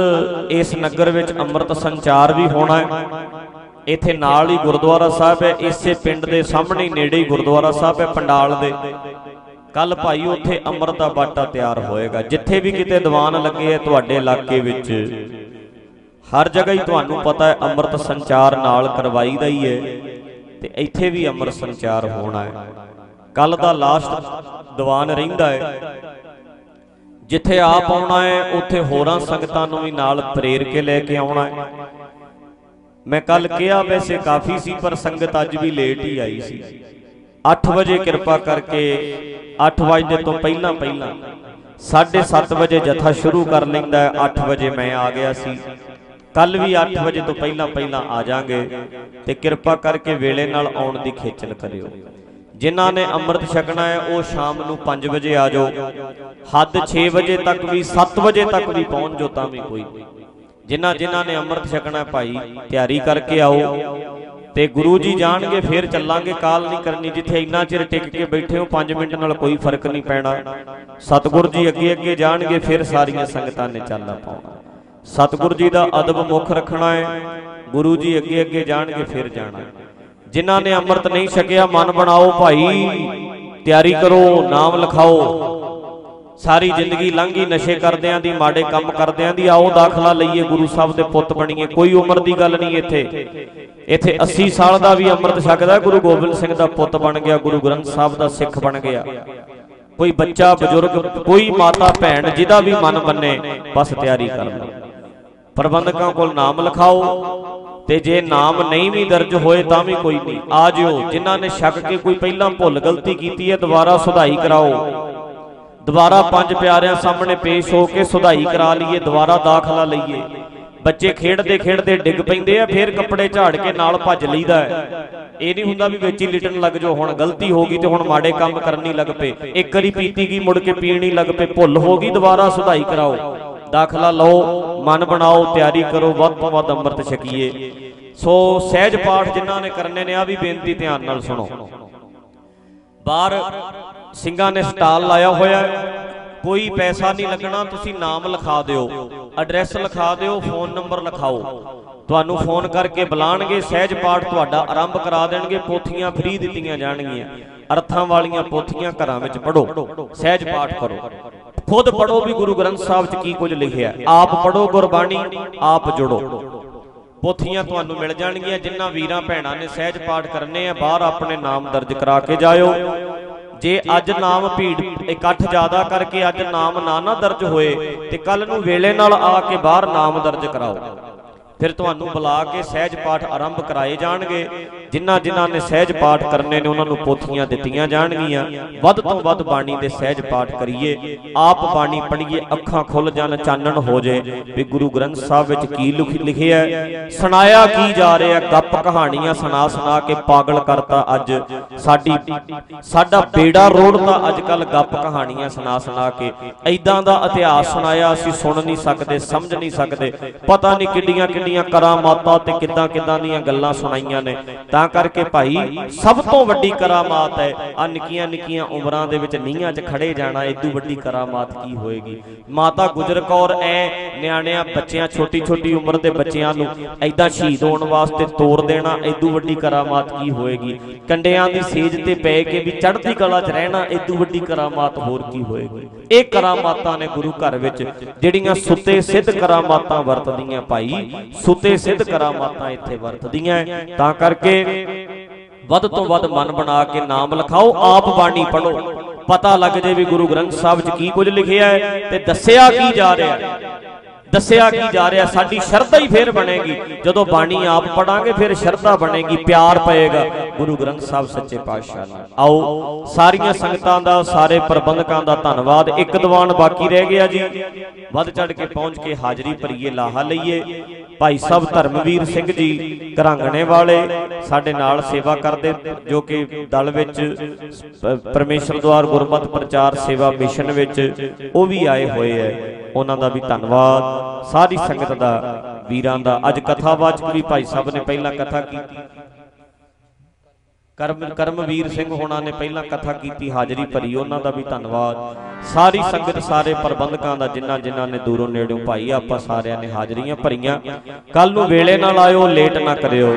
ਇਸ ਨਗਰ ਵਿੱਚ ਅੰਮ੍ਰਿਤ ਸੰਚਾਰ ਵੀ ਹੋਣਾ ਹੈ। ਇੱਥੇ ਨਾਲ ਹੀ ਗੁਰਦੁਆਰਾ ਸਾਹਿਬ ਹੈ, ਇਸੇ ਪਿੰਡ ਦੇ ਸਾਹਮਣੇ ਨੇੜੇ ਹੀ ਗੁਰਦੁਆਰਾ ਸਾਹਿਬ ਹੈ, ਪੰਡਾਲ ਦੇ। ਕੱਲ ਭਾਈ ਉੱਥੇ ਅੰਮ੍ਰਿਤ ਦਾ ਬਾਟਾ ਤਿਆਰ ਹੋਏਗਾ। ਜਿੱਥੇ ਵੀ ਕਿਤੇ ਦੀਵਾਨ ਲੱਗੇ ਹੈ, ਤੁਹਾਡੇ ਇਲਾਕੇ ਵਿੱਚ। ਹਰ ਜਗ੍ਹਾ ਹੀ ਤੁਹਾਨੂੰ ਪਤਾ ਹੈ, ਅੰਮ੍ਰਿਤ ਸੰਚਾਰ ਨਾਲ ਕਰਵਾਈਦਾ ਹੀ ਹੈ ਤੇ ਇੱਥੇ ਵੀ ਅੰਮ੍ਰਿਤ ਸੰਚਾਰ ਹੋਣਾ ਹੈ। ਕੱਲ ਦਾ ਲਾਸਟ ਦੀਵਾਨ ਰਹਿੰਦਾ ਹੈ। ਜਿੱਥੇ ਆਪ ਆਉਣਾ ਹੈ, ਉੱਥੇ ਹੋਰਾਂ ਸੰਗਤਾਂ ਨੂੰ ਵੀ ਨਾਲ ਪ੍ਰੇਰ ਕੇ ਲੈ ਕੇ ਆਉਣਾ ਹੈ। ਮੈਂ ਕੱਲ ਕਿਹਾ ਵੈਸੇ ਕਾਫੀ ਸੀ, ਪਰ ਸੰਗਤ ਅੱਜ ਵੀ ਲੇਟ ਹੀ ਆਈ ਸੀ। 8 ਵਜੇ ਕਿਰਪਾ ਕਰਕੇ 8 ਵਜੇ ਤੋਂ ਪਹਿਲਾਂ ਪਹਿਲਾਂ 7:30 ਵਜੇ ਜਥਾ ਸ਼ੁਰੂ ਕਰ ਲੈਂਦਾ ਹੈ 8 ਵਜੇ ਮੈਂ ਆ ਗਿਆ ਸੀ। ਕੱਲ ਵੀ 8 ਵਜੇ ਤੋਂ ਪਹਿਲਾਂ ਪਹਿਲਾਂ ਆ ਜਾਾਂਗੇ ਤੇ ਕਿਰਪਾ ਕਰਕੇ ਵੇਲੇ ਨਾਲ ਆਉਣ ਦੀ ਖੇਚਲ ਕਰਿਓ। ਜਿਨ੍ਹਾਂ ਨੇ ਅੰਮ੍ਰਿਤ ਛਕਣਾ ਹੈ, ਉਹ ਸ਼ਾਮ ਨੂੰ 5 ਵਜੇ ਆ ਜਾਓ। ਹੱਦ 6 ਵਜੇ ਤੱਕ ਵੀ 7 ਵਜੇ ਤੱਕ ਵੀ ਪਹੁੰਚ ਜਾਓ ਤਾਂ ਵੀ ਕੋਈ। ਜਿਨ੍ਹਾਂ ਜਿਨ੍ਹਾਂ ਨੇ ਅੰਮ੍ਰਿਤ ਛਕਣਾ ਭਾਈ, ਤਿਆਰੀ ਕਰਕੇ ਆਓ। ਤੇ ਗੁਰੂ ਜੀ ਜਾਣਗੇ, ਫੇਰ ਚੱਲਾਂਗੇ। ਕਾਲ ਨਹੀਂ ਕਰਨੀ, ਜਿੱਥੇ ਇੰਨਾ ਚਿਰ ਟਿਕ ਕੇ ਬੈਠੇ ਹੋ 5 ਮਿੰਟ ਨਾਲ ਕੋਈ ਫ਼ਰਕ ਨਹੀਂ ਪੈਣਾ। ਸਤਿਗੁਰ ਜੀ ਅੱਗੇ ਅੱਗੇ ਜਾਣਗੇ, ਫਿਰ ਸਾਰੀਆਂ ਸੰਗਤਾਂ ਨੇ ਚੱਲਣਾ ਪਾਉਣਾ। ਸਤਿਗੁਰ ਜੀ ਦਾ ਅਦਬ ਮੁੱਖ ਰੱਖਣਾ ਹੈ। ਗੁਰੂ ਜੀ ਅੱਗੇ ਅੱਗੇ ਜਾਣਗੇ, ਫਿਰ ਜਾਣਾ ਜਿਨ੍ਹਾਂ ਨੇ ਅੰਮ੍ਰਿਤ ਨਹੀਂ ਛਕਿਆ, ਮਨ ਬਣਾਓ ਭਾਈ। ਤਿਆਰੀ ਕਰੋ, ਨਾਮ ਲਿਖਾਓ। ਸਾਰੀ ਜ਼ਿੰਦਗੀ ਲੰਘੀ ਨਸ਼ੇ ਕਰਦਿਆਂ ਦੀ, ਮਾੜੇ ਕੰਮ ਕਰਦਿਆਂ ਦੀ, ਆਓ ਦਾਖਲਾ ਲਈਏ, ਗੁਰੂ ਸਾਹਿਬ ਦੇ ਪੁੱਤ ਬਣੀਏ। ਕੋਈ ਉਮਰ ਦੀ ਗੱਲ ਨਹੀਂ ਇੱਥੇ। ਇੱਥੇ 80 ਸਾਲ ਦਾ ਵੀ ਅੰਮ੍ਰਿਤ ਛਕਦਾ, ਗੁਰੂ ਗੋਬਿੰਦ ਸਿੰਘ ਦਾ ਪੁੱਤ ਬਣ ਗਿਆ, ਗੁਰੂ ਗ੍ਰੰਥ ਸਾਹਿਬ ਦਾ ਸਿੱਖ ਬਣ ਗਿਆ। ਕੋਈ ਬੱਚਾ, ਬਜ਼ੁਰਗ, ਕੋਈ ਮਾਤਾ, ਭੈਣ, ਜਿਹਦਾ ਵੀ ਮਨ ਬੰਨੇ ਬਸ ਤਿਆਰੀ ਕਰ ਲਓ। ਪ੍ਰਬੰਧਕਾਂ ਕੋਲ ਨਾਮ ਲਿਖਾਓ, ਤੇ ਜੇ ਨਾਮ ਨਹੀਂ ਵੀ ਦਰਜ ਹੋਏ ਤਾਂ ਵੀ ਕੋਈ ਨਹੀਂ। ਆ ਜਿਓ, ਜਿਨ੍ਹਾਂ ਨੇ ਸ਼ੱਕ ਕੇ ਕੋਈ ਪਹਿਲਾਂ ਭੁੱਲ ਗਲਤੀ ਕੀਤੀ ਹੈ, ਦੁਬਾਰਾ ਸੁਧਾਈ ਕਰਾਓ। ਦੁਬਾਰਾ ਪੰਜ ਪਿਆਰਿਆਂ ਸਾਹਮਣੇ ਪੇਸ਼ ਹੋ ਕੇ ਸੁਧਾਈ ਕਰਾ ਲਈਏ, ਦੁਬਾਰਾ ਦਾਖਲਾ ਲਈਏ। ਬੱਚੇ ਖੇਡਦੇ ਖੇਡਦੇ ਡਿੱਗ ਪੈਂਦੇ ਆ, ਫਿਰ ਕੱਪੜੇ ਝਾੜ ਕੇ ਨਾਲ ਭੱਜ ਲਈਦਾ ਇਹ ਨਹੀਂ ਹੁੰਦਾ ਵੀ ਵਿੱਚ ਹੀ ਲਿਟਣ ਲੱਗ ਜਾਓ, ਹੁਣ ਗਲਤੀ ਹੋ ਗਈ ਤੇ ਹੁਣ ਮਾੜੇ ਕੰਮ ਕਰਨੀ ਲੱਗ ਪਏ। ਇੱਕ ਵਾਰੀ ਪੀਤੀ ਗਈ, ਮੁੜ ਕੇ ਪੀਣ ਨਹੀਂ ਲੱਗ ਪਏ। ਭੁੱਲ ਹੋ ਗਈ, ਦੁਬਾਰਾ ਸੁਧਾਈ ਕਰਾਓ। ਦਾਖਲਾ ਲਓ, ਮਨ ਬਣਾਓ, ਤਿਆਰੀ ਕਰੋ, ਵੱਧ ਤੋਂ ਵੱਧ ਅੰਮ੍ਰਿਤ ਛਕੀਏ। ਸੋ ਸਹਿਜ ਪਾਠ ਜਿਨ੍ਹਾਂ ਨੇ ਕਰਨੇ ਨੇ, ਆ ਵੀ ਬੇਨਤੀ ਧਿਆਨ ਨਾਲ ਸੁਣੋ। ਬਾਹਰ ਸਿੰਘਾਂ ਨੇ ਸਟਾਲ ਲਾਇਆ ਹੋਇਆ ਕੋਈ ਪੈਸਾ ਨਹੀਂ ਲੱਗਣਾ, ਤੁਸੀਂ ਨਾਮ ਲਿਖਾ ਦਿਓ, ਐਡਰੈਸ ਲਿਖਾ ਦਿਓ, ਫੋਨ ਨੰਬਰ ਲਿਖਾਓ। ਤੁਹਾਨੂੰ ਫੋਨ ਕਰਕੇ ਬੁਲਾਣਗੇ, ਸਹਿਜ ਪਾਠ ਤੁਹਾਡਾ ਆਰੰਭ ਕਰਾ ਦੇਣਗੇ, ਪੋਥੀਆਂ ਫ੍ਰੀ ਦਿੱਤੀਆਂ ਜਾਣਗੀਆਂ। ਅਰਥਾਂ ਵਾਲੀਆਂ ਪੋਥੀਆਂ ਘਰਾਂ ਵਿੱਚ ਪੜੋ ਸਹਿਜ ਪਾਠ ਕਰੋ। ਖੁਦ ਪੜੋ ਵੀ ਗੁਰੂ ਗ੍ਰੰਥ ਸਾਹਿਬ 'ਚ ਕੀ ਕੁਝ ਲਿਖਿਆ ਆਪ ਪੜੋ ਗੁਰਬਾਣੀ, ਆਪ ਜੁੜੋ। ਪੋਥੀਆਂ ਤੁਹਾਨੂੰ ਮਿਲ ਜਾਣਗੀਆਂ ਜਿਨ੍ਹਾਂ ਵੀਰਾਂ ਭੈਣਾਂ ਨੇ ਸਹਿਜ ਪਾਠ ਕਰਨੇ ਆ, ਬਾਹਰ ਆਪਣੇ ਨਾਮ ਦਰਜ ਕਰਾ ਕੇ ਜਾਇਓ। ਜੇ ਅੱਜ ਨਾਮ ਭੀੜ ਇਕੱਠ ਜ਼ਿਆਦਾ ਕਰਕੇ ਅੱਜ ਨਾਮ ਨਾ ਨਾ ਦਰਜ ਹੋਏ ਤੇ ਕੱਲ ਨੂੰ ਵੇਲੇ ਨਾਲ ਆ ਕੇ ਬਾਹਰ ਨਾਮ ਦਰਜ ਕਰਾਓ। ਫਿਰ ਤੁਹਾਨੂੰ ਬੁਲਾ ਕੇ ਸਹਿਜ ਪਾਠ ਆਰੰਭ ਕਰਾਏ ਜਾਣਗੇ। ਜਿਨ੍ਹਾਂ ਜਿਨ੍ਹਾਂ ਨੇ ਸਹਿਜ ਪਾਠ ਕਰਨੇ ਨੇ, ਉਹਨਾਂ ਨੂੰ ਪੋਥੀਆਂ ਦਿੱਤੀਆਂ ਜਾਣਗੀਆਂ। ਵੱਧ ਤੋਂ ਵੱਧ ਬਾਣੀ ਦੇ ਸਹਿਜ ਪਾਠ ਕਰੀਏ। ਆਪ ਬਾਣੀ ਪੜ੍ਹੀਏ, ਅੱਖਾਂ ਖੁੱਲ ਜਾਣ, ਚਾਨਣ ਹੋ ਜੇ। ਵੀ ਗੁਰੂ ਗ੍ਰੰਥ ਸਾਹਿਬ ਵਿੱਚ ਕੀ ਲਿਖਿਆ ਸੁਣਾਇਆ ਕੀ ਜਾ ਰਿਹਾ ਗੱਪ ਕਹਾਣੀਆਂ ਸੁਣਾ ਸੁਣਾ ਕੇ ਪਾਗਲ ਕਰਤਾ ਅੱਜ। ਸਾਡੀ ਸਾਡਾ ਬੇੜਾ ਰੋੜਦਾ ਅੱਜ ਕੱਲ ਗੱਪ ਕਹਾਣੀਆਂ ਸੁਣਾ ਸੁਣਾ ਕੇ। ਐਦਾਂ ਦਾ ਇਤਿਹਾਸ ਸੁਣਾਇਆ ਅਸੀਂ ਸੁਣ ਨਹੀਂ ਸਕਦੇ, ਸਮਝ ਨਹੀਂ ਸਕਦੇ। ਪਤਾ ਨਹੀਂ ਕਿੱਡੀਆਂ ਕਿੱਡੀਆਂ ਕਰਾਮਾਤਾਂ ਤੇ ਕਿੱਦਾਂ ਕਿੱਦਾਂ ਦੀਆਂ ਗੱਲਾਂ ਸੁਣਾਈਆਂ ਨੇ। ਤਾਂ ਤਾਂ ਕਰਕੇ ਭਾਈ, ਸਭ ਤੋਂ ਵੱਡੀ ਕਰਾਮਾਤ ਹੈ। ਆ ਨਿੱਕੀਆਂ ਨਿੱਕੀਆਂ ਉਮਰਾਂ ਦੇ ਵਿੱਚ ਨੀਹਾਂ 'ਚ ਖੜੇ ਜਾਣਾ ਏਦੂ ਵੱਡੀ ਕਰਾਮਾਤ ਕੀ ਹੋਏਗੀ? ਮਾਤਾ ਗੁਜਰ ਕੌਰ ਐ, ਨਿਆਣਿਆਂ, ਬੱਚਿਆਂ ਛੋਟੀ ਛੋਟੀ ਉਮਰ ਦੇ ਬੱਚਿਆਂ ਨੂੰ ਐਦਾਂ ਸ਼ਹੀਦ ਹੋਣ ਵਾਸਤੇ ਤੋਰ ਦੇਣਾ ਏਦੂ ਵੱਡੀ ਕਰਾਮਾਤ ਕੀ ਹੋਏਗੀ? ਕੰਡਿਆਂ ਦੀ ਸੇਜ ਤੇ ਪੈ ਕੇ ਵੀ ਚੜ੍ਹਦੀ ਕਲਾ 'ਚ ਰਹਿਣਾ ਏਦੂ ਵੱਡੀ ਕਰਾਮਾਤ ਹੋਰ ਕੀ ਹੋਏਗੀ? ਇਹ ਕਰਾਮਾਤਾਂ ਨੇ ਗੁਰੂ ਘਰ ਵਿੱਚ ਜਿਹੜੀਆਂ ਸੁੱਤੇ ਸਿੱਧ ਕਰਾਮਾਤਾਂ ਵਰਤਦੀਆਂ ਭਾਈ, ਸੁੱਤੇ ਸਿੱਧ ਕਰਾਮਾਤਾਂ ਇੱਥੇ ਵਰਤਦੀਆਂ। ਤਾਂ ਕਰਕੇ ਵੱਧ ਤੋਂ ਵੱਧ ਮਨ ਬਣਾ ਕੇ ਨਾਮ ਲਿਖਾਓ, ਆਪ ਬਾਣੀ ਪੜੋ ਪਤਾ ਲੱਗ ਜੇ ਵੀ ਗੁਰੂ ਗ੍ਰੰਥ ਸਾਹਿਬ 'ਚ ਕੀ ਕੁਝ ਲਿਖਿਆ ਹੈ ਤੇ ਦੱਸਿਆ ਕੀ ਜਾ ਰਿਹਾ ਹੈ। ਦੱਸਿਆ ਕੀ ਜਾ ਰਿਹਾ? ਸਾਡੀ ਸ਼ਰਧਾ ਹੀ ਫੇਰ ਬਣੇਗੀ। ਜਦੋਂ ਬਾਣੀ ਆਪ ਪੜਾਂਗੇ, ਫਿਰ ਸ਼ਰਧਾ ਬਣੇਗੀ, ਪਿਆਰ ਪਏਗਾ। ਗੁਰੂ ਗ੍ਰੰਥ ਸਾਹਿਬ ਸੱਚੇ ਪਾਤਸ਼ਾਹ ਨਾਲ। ਆਓ, ਸਾਰੀਆਂ ਸੰਗਤਾਂ ਦਾ, ਸਾਰੇ ਪ੍ਰਬੰਧਕਾਂ ਦਾ ਧੰਨਵਾਦ। ਇੱਕ ਦੀਵਾਨ ਬਾਕੀ ਰਹਿ ਗਿਆ ਜੀ। ਵੱਧ ਚੜ ਕੇ ਪਹੁੰਚ ਕੇ ਹਾਜ਼ਰੀ ਭਰੀਏ, ਲਾਹਾ ਲਈਏ। ਭਾਈ ਸਾਹਿਬ ਧਰਮਵੀਰ ਸਿੰਘ ਜੀ, ਘਰਾਂਗਣੇ ਵਾਲੇ, ਸਾਡੇ ਨਾਲ ਸੇਵਾ ਕਰਦੇ, ਜੋ ਕਿ ਦਲ ਵਿੱਚ ਪ- ਪਰਮੇਸ਼ਰ ਦੁਆਰ ਗੁਰਮਤ ਪ੍ਰਚਾਰ ਸੇਵਾ ਮਿਸ਼ਨ ਵਿੱਚ ਉਹ ਵੀ ਆਏ ਹੋਏ ਐ। ਉਹਨਾਂ ਦਾ ਵੀ ਧੰਨਵਾਦ। ਸਾਰੀ ਸੰਗਤ ਦਾ, ਵੀਰਾਂ ਦਾ। ਅੱਜ ਕਥਾਵਾਚਕ ਵੀ ਭਾਈ ਸਾਹਿਬ ਨੇ ਪਹਿਲਾਂ ਕਥਾ ਕੀਤੀ। ਕਰਮ, ਕਰਮਵੀਰ ਸਿੰਘ ਹੋਣਾ ਨੇ ਪਹਿਲਾਂ ਕਥਾ ਕੀਤੀ, ਹਾਜ਼ਰੀ ਭਰੀ। ਉਹਨਾਂ ਦਾ ਵੀ ਧੰਨਵਾਦ। ਸਾਰੀ ਸੰਗਤ, ਸਾਰੇ ਪ੍ਰਬੰਧਕਾਂ ਦਾ, ਜਿਨ੍ਹਾਂ ਜਿਨ੍ਹਾਂ ਨੇ ਦੂਰੋਂ ਨੇੜਿਓਂ ਭਾਈ, ਆਪਾਂ ਸਾਰਿਆਂ ਨੇ ਹਾਜ਼ਰੀਆਂ ਭਰੀਆਂ। ਕੱਲ ਨੂੰ ਵੇਲੇ ਨਾਲ ਆਇਓ, ਲੇਟ ਨਾ ਕਰਿਓ।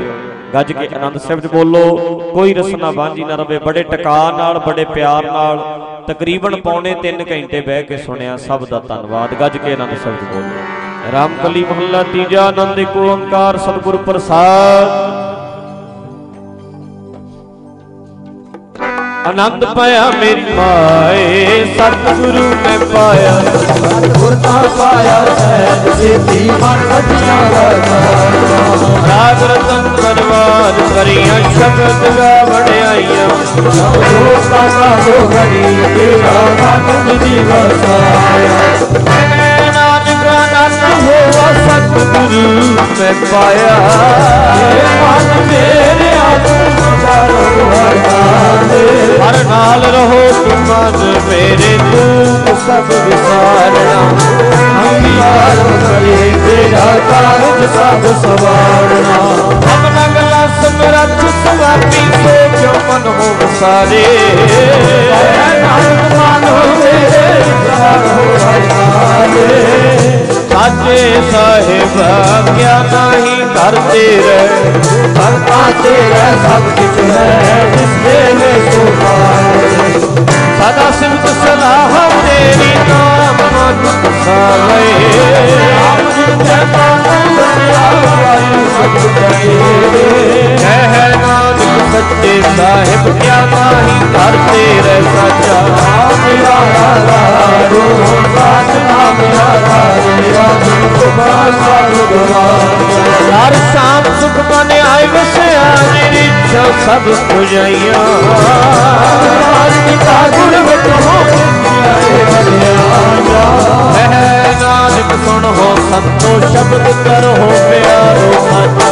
ਗੱਜ ਕੇ ਆਨੰਦ ਸਾਹਿਬ ਚ ਬੋਲੋ। ਕੋਈ ਰਸਨਾ ਬਾਂਝੀ ਨਾ ਰਵੇ। ਬੜੇ ਟਿਕਾ ਨਾਲ, ਬੜੇ ਪਿਆਰ ਨਾਲ ਤਕਰੀਬਨ ਪੌਣੇ 3 ਘੰਟੇ ਬਹਿ ਕੇ ਸੁਣਿਆ ਸਭ ਦਾ ਧੰਨਵਾਦ। ਗੱਜ ਕੇ ਆਨੰਦ ਸਾਹਿਬ ਬੋਲੋ। ਰਾਮਕਲੀ ਮਹੱਲਾ ਤੀਜਾ ਆਨੰਦ ਏਕ ਓੰਕਾਰ ਸਤਿਗੁਰ ਪ੍ਰਸਾਦ। ਆਨੰਦ ਪਾਇਆ ਮੇਰੀ ਮਾਏ, ਸਤਿਗੁਰੂ ਮੈਂ ਪਾਇਆ। ਗੁਰ ਤਾਂ ਪਾਇਆ ਸਹਿਜ ਸਿੱਧੀ ਮਨ ਅਧਿਆ ਰਾਗ ਰਤਨ ਪਰਵਾਦ ਕਰੀਆਂ ਸ਼ਬਦ ਗਾ ਵਡਿਆਈਆਂ। ਲੋਕਾਂ ਦਾ ਦੋ ਘੜੀ ਤੇਰਾ ਮਨ ਦੀ ਵਸਾਇਆ ਨਾਨਕ ਆਨੰਦ ਹੋਵਾ ਸਤਿਗੁਰੂ, ਮੈਂ ਪਾਇਆ। ਮਨ ਮੇਰੇ ਆਤਮ ਹਰ ਨਾਲ ਰਹੋ ਤੁਮਨ ਮੇਰੇ ਦੁੱਖ ਸਭ ਵਿਸਾਰਣਾ ਅੰਗੀਕਾਰ ਕਰੇ ਤੇਰਾ ਕਾਰਜ ਸਭ ਸਵਾਰਣਾ ਆਪਣਾ ਗਲਾ ਸਮਰਾ ਸੋ ਕਿਉ ਮਨ ਹੋ ਵਿਸਾਰੇ ਨਾਨਕ ਮਾਨੋ ਮੇਰੇ ਵਿਚਾਰ ਹੋਏ ਨਾਲੇ ਸਾਚੇ ਸਾਹਿਬ ਕਿਆ ਨਹੀਂ ਕਰਤੇ ਰਹਿ ਭਗਤਾਂ ਤੇਰਾ ਸਭ ਕੁਝ ਹੈ ਜਿਸ ਦੇ ਸੋ ਪਾਏ ਸਦਾ ਸਿਮਤ ਸਲਾਹ ਤੇਰੀ ਨਾਮ ਮਨ ਸਾਵੇ ਆਪ ਜੀ ਤੇ ਪਾਤਨ ਸਤਿਆ ਵਾਯੂ ਸਭ ਕਹੇ ਕਹਿ ਨਾਨਕ ਸੱਚੇ ਸਾਹਿਬ ਕਿਆ ਨਹੀਂ ਕਰਤੇ ਰਹਿ ਸਾਚਾ ਮੇਰਾ ਰਾਜੋ ਸਾਚ ਨਾਮ ਆਧਾਰਿਆ ਸੁਭਾਨ ਸਾਧ ਗਵਾਇਆ ਹਰ ਸ਼ਾਮ ਸੁਖ ਮਨ ਆਏ ਵਸਿਆ, ਮੇਰੀ ਇੱਛਾ ਸਭ ਪੁਜਾਈਆਂ। ਰਾਜ ਪਿਤਾ ਗੁਰ ਵਿੱਚ ਆਏ ਬਲਿਆ ਹੈ ਨਾਨਕ ਸੁਣ ਹੋ ਸੰਤੋ ਸ਼ਬਦ ਕਰੋ ਪਿਆਰੋ ਸਾਚਾ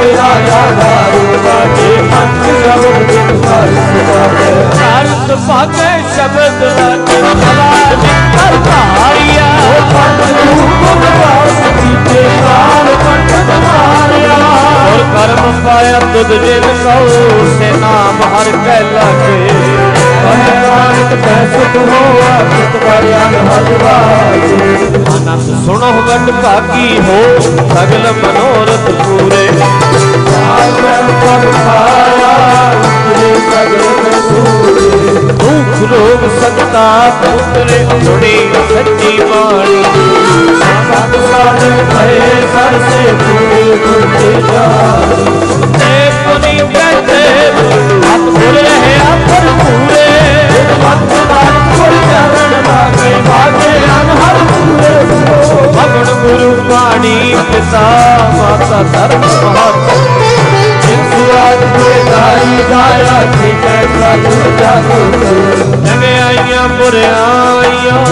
ਮੇਰਾ ਆਧਾਰੂ ਬਾਜੇ ਪੰਜ ਸ਼ਬਦ ਜਿਤ ਹਰ ਸੁਭਾਵੇ ਸਰਸ ਭਾਗੇ ਸ਼ਬਦ ਲਾਗੇ ਸਵਾਜ ਕਰ ਧਾਰਿਆ। ਪੰਜ ਰੂਪ ਨਿਵਾਸ ਕੀਤੇ ਕਾਲ ਪੰਡ ਮਾਰਿਆ ਔਰ ਕਰਮ ਪਾਇਆ ਤੁਧ ਜਿਨ ਕਉ ਸੇ ਨਾਮ ਹਰ ਕੈ ਲਾਗੇ। ਹੈ ਨਾਨਕ ਤੈ ਸੁਖ ਹੋਆ ਚਿਤ ਕਰਿਆ ਹਰ ਵਾਜੇ ਸੁਣੋ ਵਡ ਭਾਗੀ ਹੋ ਸਗਲ ਮਨੋਰਥ ਪੂਰੇ। ਆਗਮ ਪਦ ਪਾਇਆ ਉਤਰੇ ਸਗਲ ਮੈਂ ਸੂਰੇ ਦੁਖ ਸਕਤਾ ਉਤਰੇ ਸੁਣੀ ਸੱਚੀ ਬਾਣੀ। ਸਤ ਸਾਧ ਭਏ ਸਰ ਸੇ ਪੂਰੇ ਗੁਰਤੇ ਜਾ ਤੇ ਪੁਨੀ ਪਿਤਾ ਮਾਤਾ ਧਰਮ ਮਹਤ ਸੁਆਦ ਦੇ ਦਾਈ ਗਾਇਆ ਠੀਕੈ ਸਾਧੂ ਜਾਗੋ ਨਵੇਂ ਆਈਆਂ ਬੁਰਿਆਈਆਂ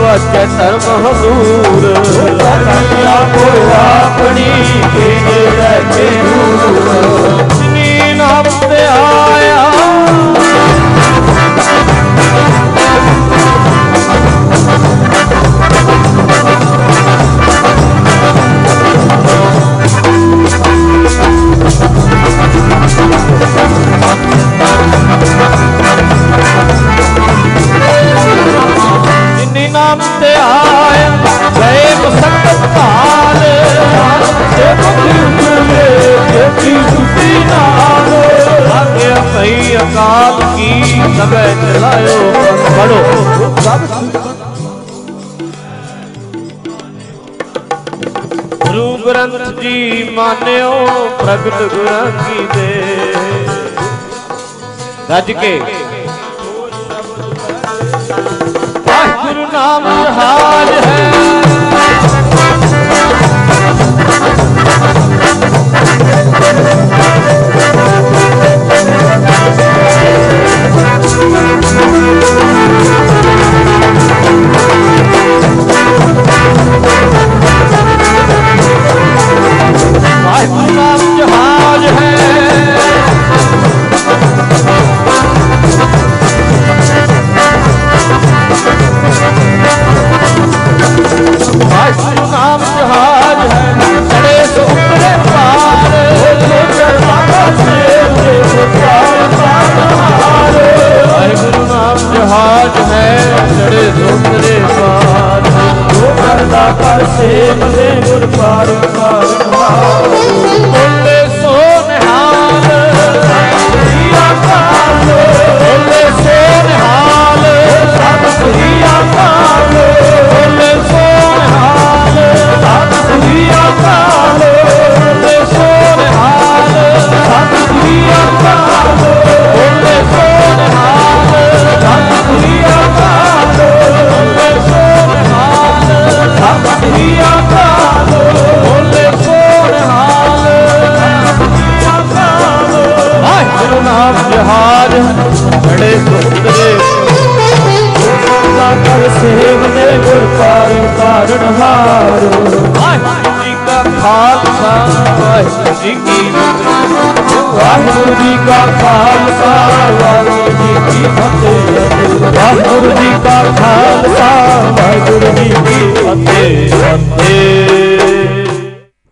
ਵਾਚੈ ਧਰਮ ਹਜ਼ੂਰ ਸਤਿਆ ਕੋ ਆਪਣੀ ਕੇ ਨੇੜੇ ਤੇ ਨੂਰ ਨਾਮ ਤੇ ਆਇਆ ਨਾਮ ਪ੍ਰਗਟ ਗੁਰਾਂ ਕੀ ਦੇ ਗੱਜ ਕੇ। ਵਾਹਿਗੁਰੂ ਨਾਮ ਜਹਾਜ ਜਹਾਜ ਹੈ ਚੜੇ ਸੋ ਉਤਰੇ ਪਾਰ ਕਰਦਾ ਕਰ ਸੇਵ ਦੇ ਗੁਰ ਪਾਰ ਪਾਰ ਬੋਲੇ ਨਾਮ ਜਹਾਜ ਬੜੇ ਸੁੰਦਰੇ ਕਰਦਾ ਕਰ ਸੇਵ ਦੇ ਗੁਰ ਪਾਰ ਤਾਰਨ ਹਾਰ। ਵਾਹਿਗੁਰੂ ਜੀ ਕਾ ਖਾਲਸਾ, ਵਾਹਿਗੁਰੂ ਜੀ ਕੀ ਫਤਿਹ। ਵਾਹਿਗੁਰੂ ਜੀ ਕਾ ਖਾਲਸਾ, ਵਾਹਿਗੁਰੂ ਜੀ ਕੀ ਫਤਿਹ। ਵਾਹਿਗੁਰੂ ਜੀ ਕਾ ਖਾਲਸਾ, ਵਾਹਿਗੁਰੂ ਜੀ ਕੀ ਫਤਿਹ।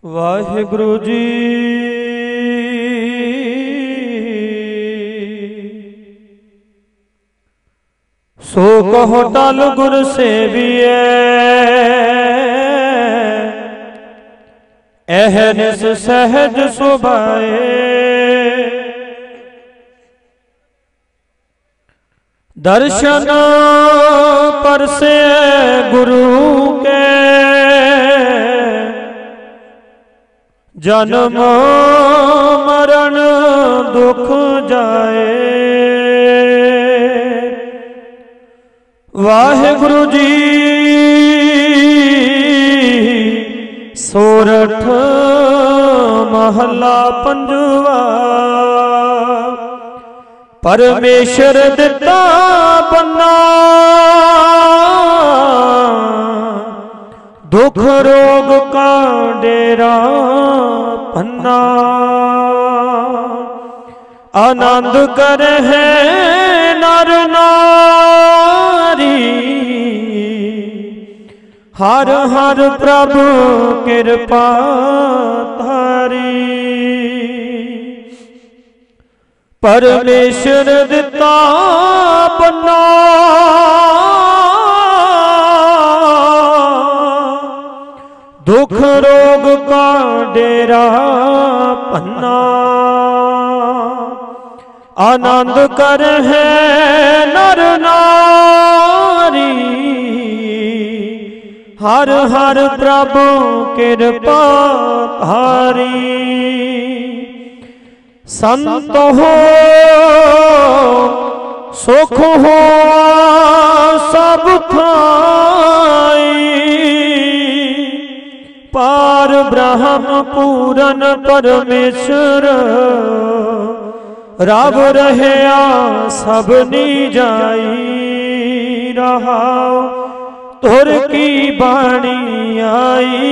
ਵਾਹਿਗੁਰੂ ਜੀ ਸੋ ਟਲ ਗੁਰ ਸੇਵੀਐ ਅਹਨਿਸ ਸਹਿਜ ਸੁਭਾਏ। ਦਰਸ਼ਨ ਪਰਸੇ ਗੁਰੂ ਕੇ। ਜਨਮ ਮਰਨ ਦੁਖ ਜਾਏ। ਵਾਹਿਗੁਰੂ ਜੀ। ਸੋਰਠ ਮਹੱਲਾ ਪੰਜਵਾ। ਪਰਮੇਸ਼ਰ ਦਿੱਤਾ ਬੰਨਾ ਦੁਖ ਰੋਗ ਕਾ ਡੇਰਾ ਪੰਨਾ। ਆਨੰਦ ਕਰਹਿ ਨਰ ਹਰ ਹਰ ਪ੍ਰਭ ਕਿਰਪਾ ਧਾਰੀ। ਪਰਮੇਸ਼ਰ ਦਿੱਤਾ ਬੰਨਾ। ਦੁਖ ਰੋਗ ਕਾ ਡੇਰਾ ਪੰਨਾ ਆਨੰਦ ਕਰ ਹੈ ਨਰ ਨਾਰੀ ਹਰ ਹਰ ਪ੍ਰਭ ਕਿਰਪਾ ਧਾਰੀ। ਸੰਤ ਹੋ, ਸੁਖ ਹੋ, ਸਭ ਥਾਈ। ਪਾਰ ਬ੍ਰਹਮ ਪੂਰਨ ਪਰਮੇਸ਼ਰ ਰਬ ਰਹਿਆ ਸਭਨੀ ਜਾਈ। ਰਹਾਉ ਤੁਰ ਕੀ ਬਾਣੀ ਆਈ?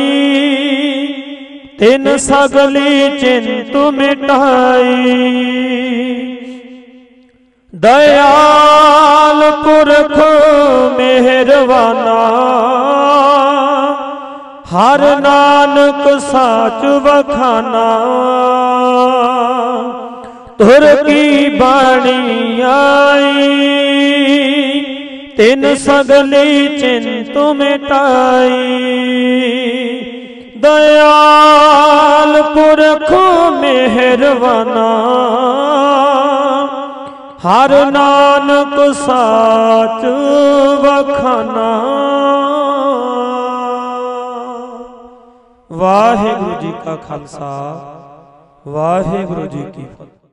ਤਿਨ ਸਗਲੀ ਚਿੰਤ ਮਿਟਾਈ। ਦਇਆਲ ਪੁਰਖ ਮਿਹਰਵਾਨਾ ਹਰ ਨਾਨਕ ਸਾਚ ਵਖਾਨਾ। ਤੁਰ ਕੀ ਬਾਣੀ ਆਈ? ਤਿਨ ਸਗਲੀ ਚਿੰਤ ਮਿਟਾਈ ਦਇਆਲ ਪੁਰਖ ਮਿਹਰਵਾਨਾ ਹਰ ਨਾਨਕ ਸਾਚ ਵਖਾਨਾ। ਵਾਹਿਗੁਰੂ ਜੀ ਕਾ ਖਾਲਸਾ, ਵਾਹਿਗੁਰੂ ਜੀ ਕੀ ਫਤਿਹ।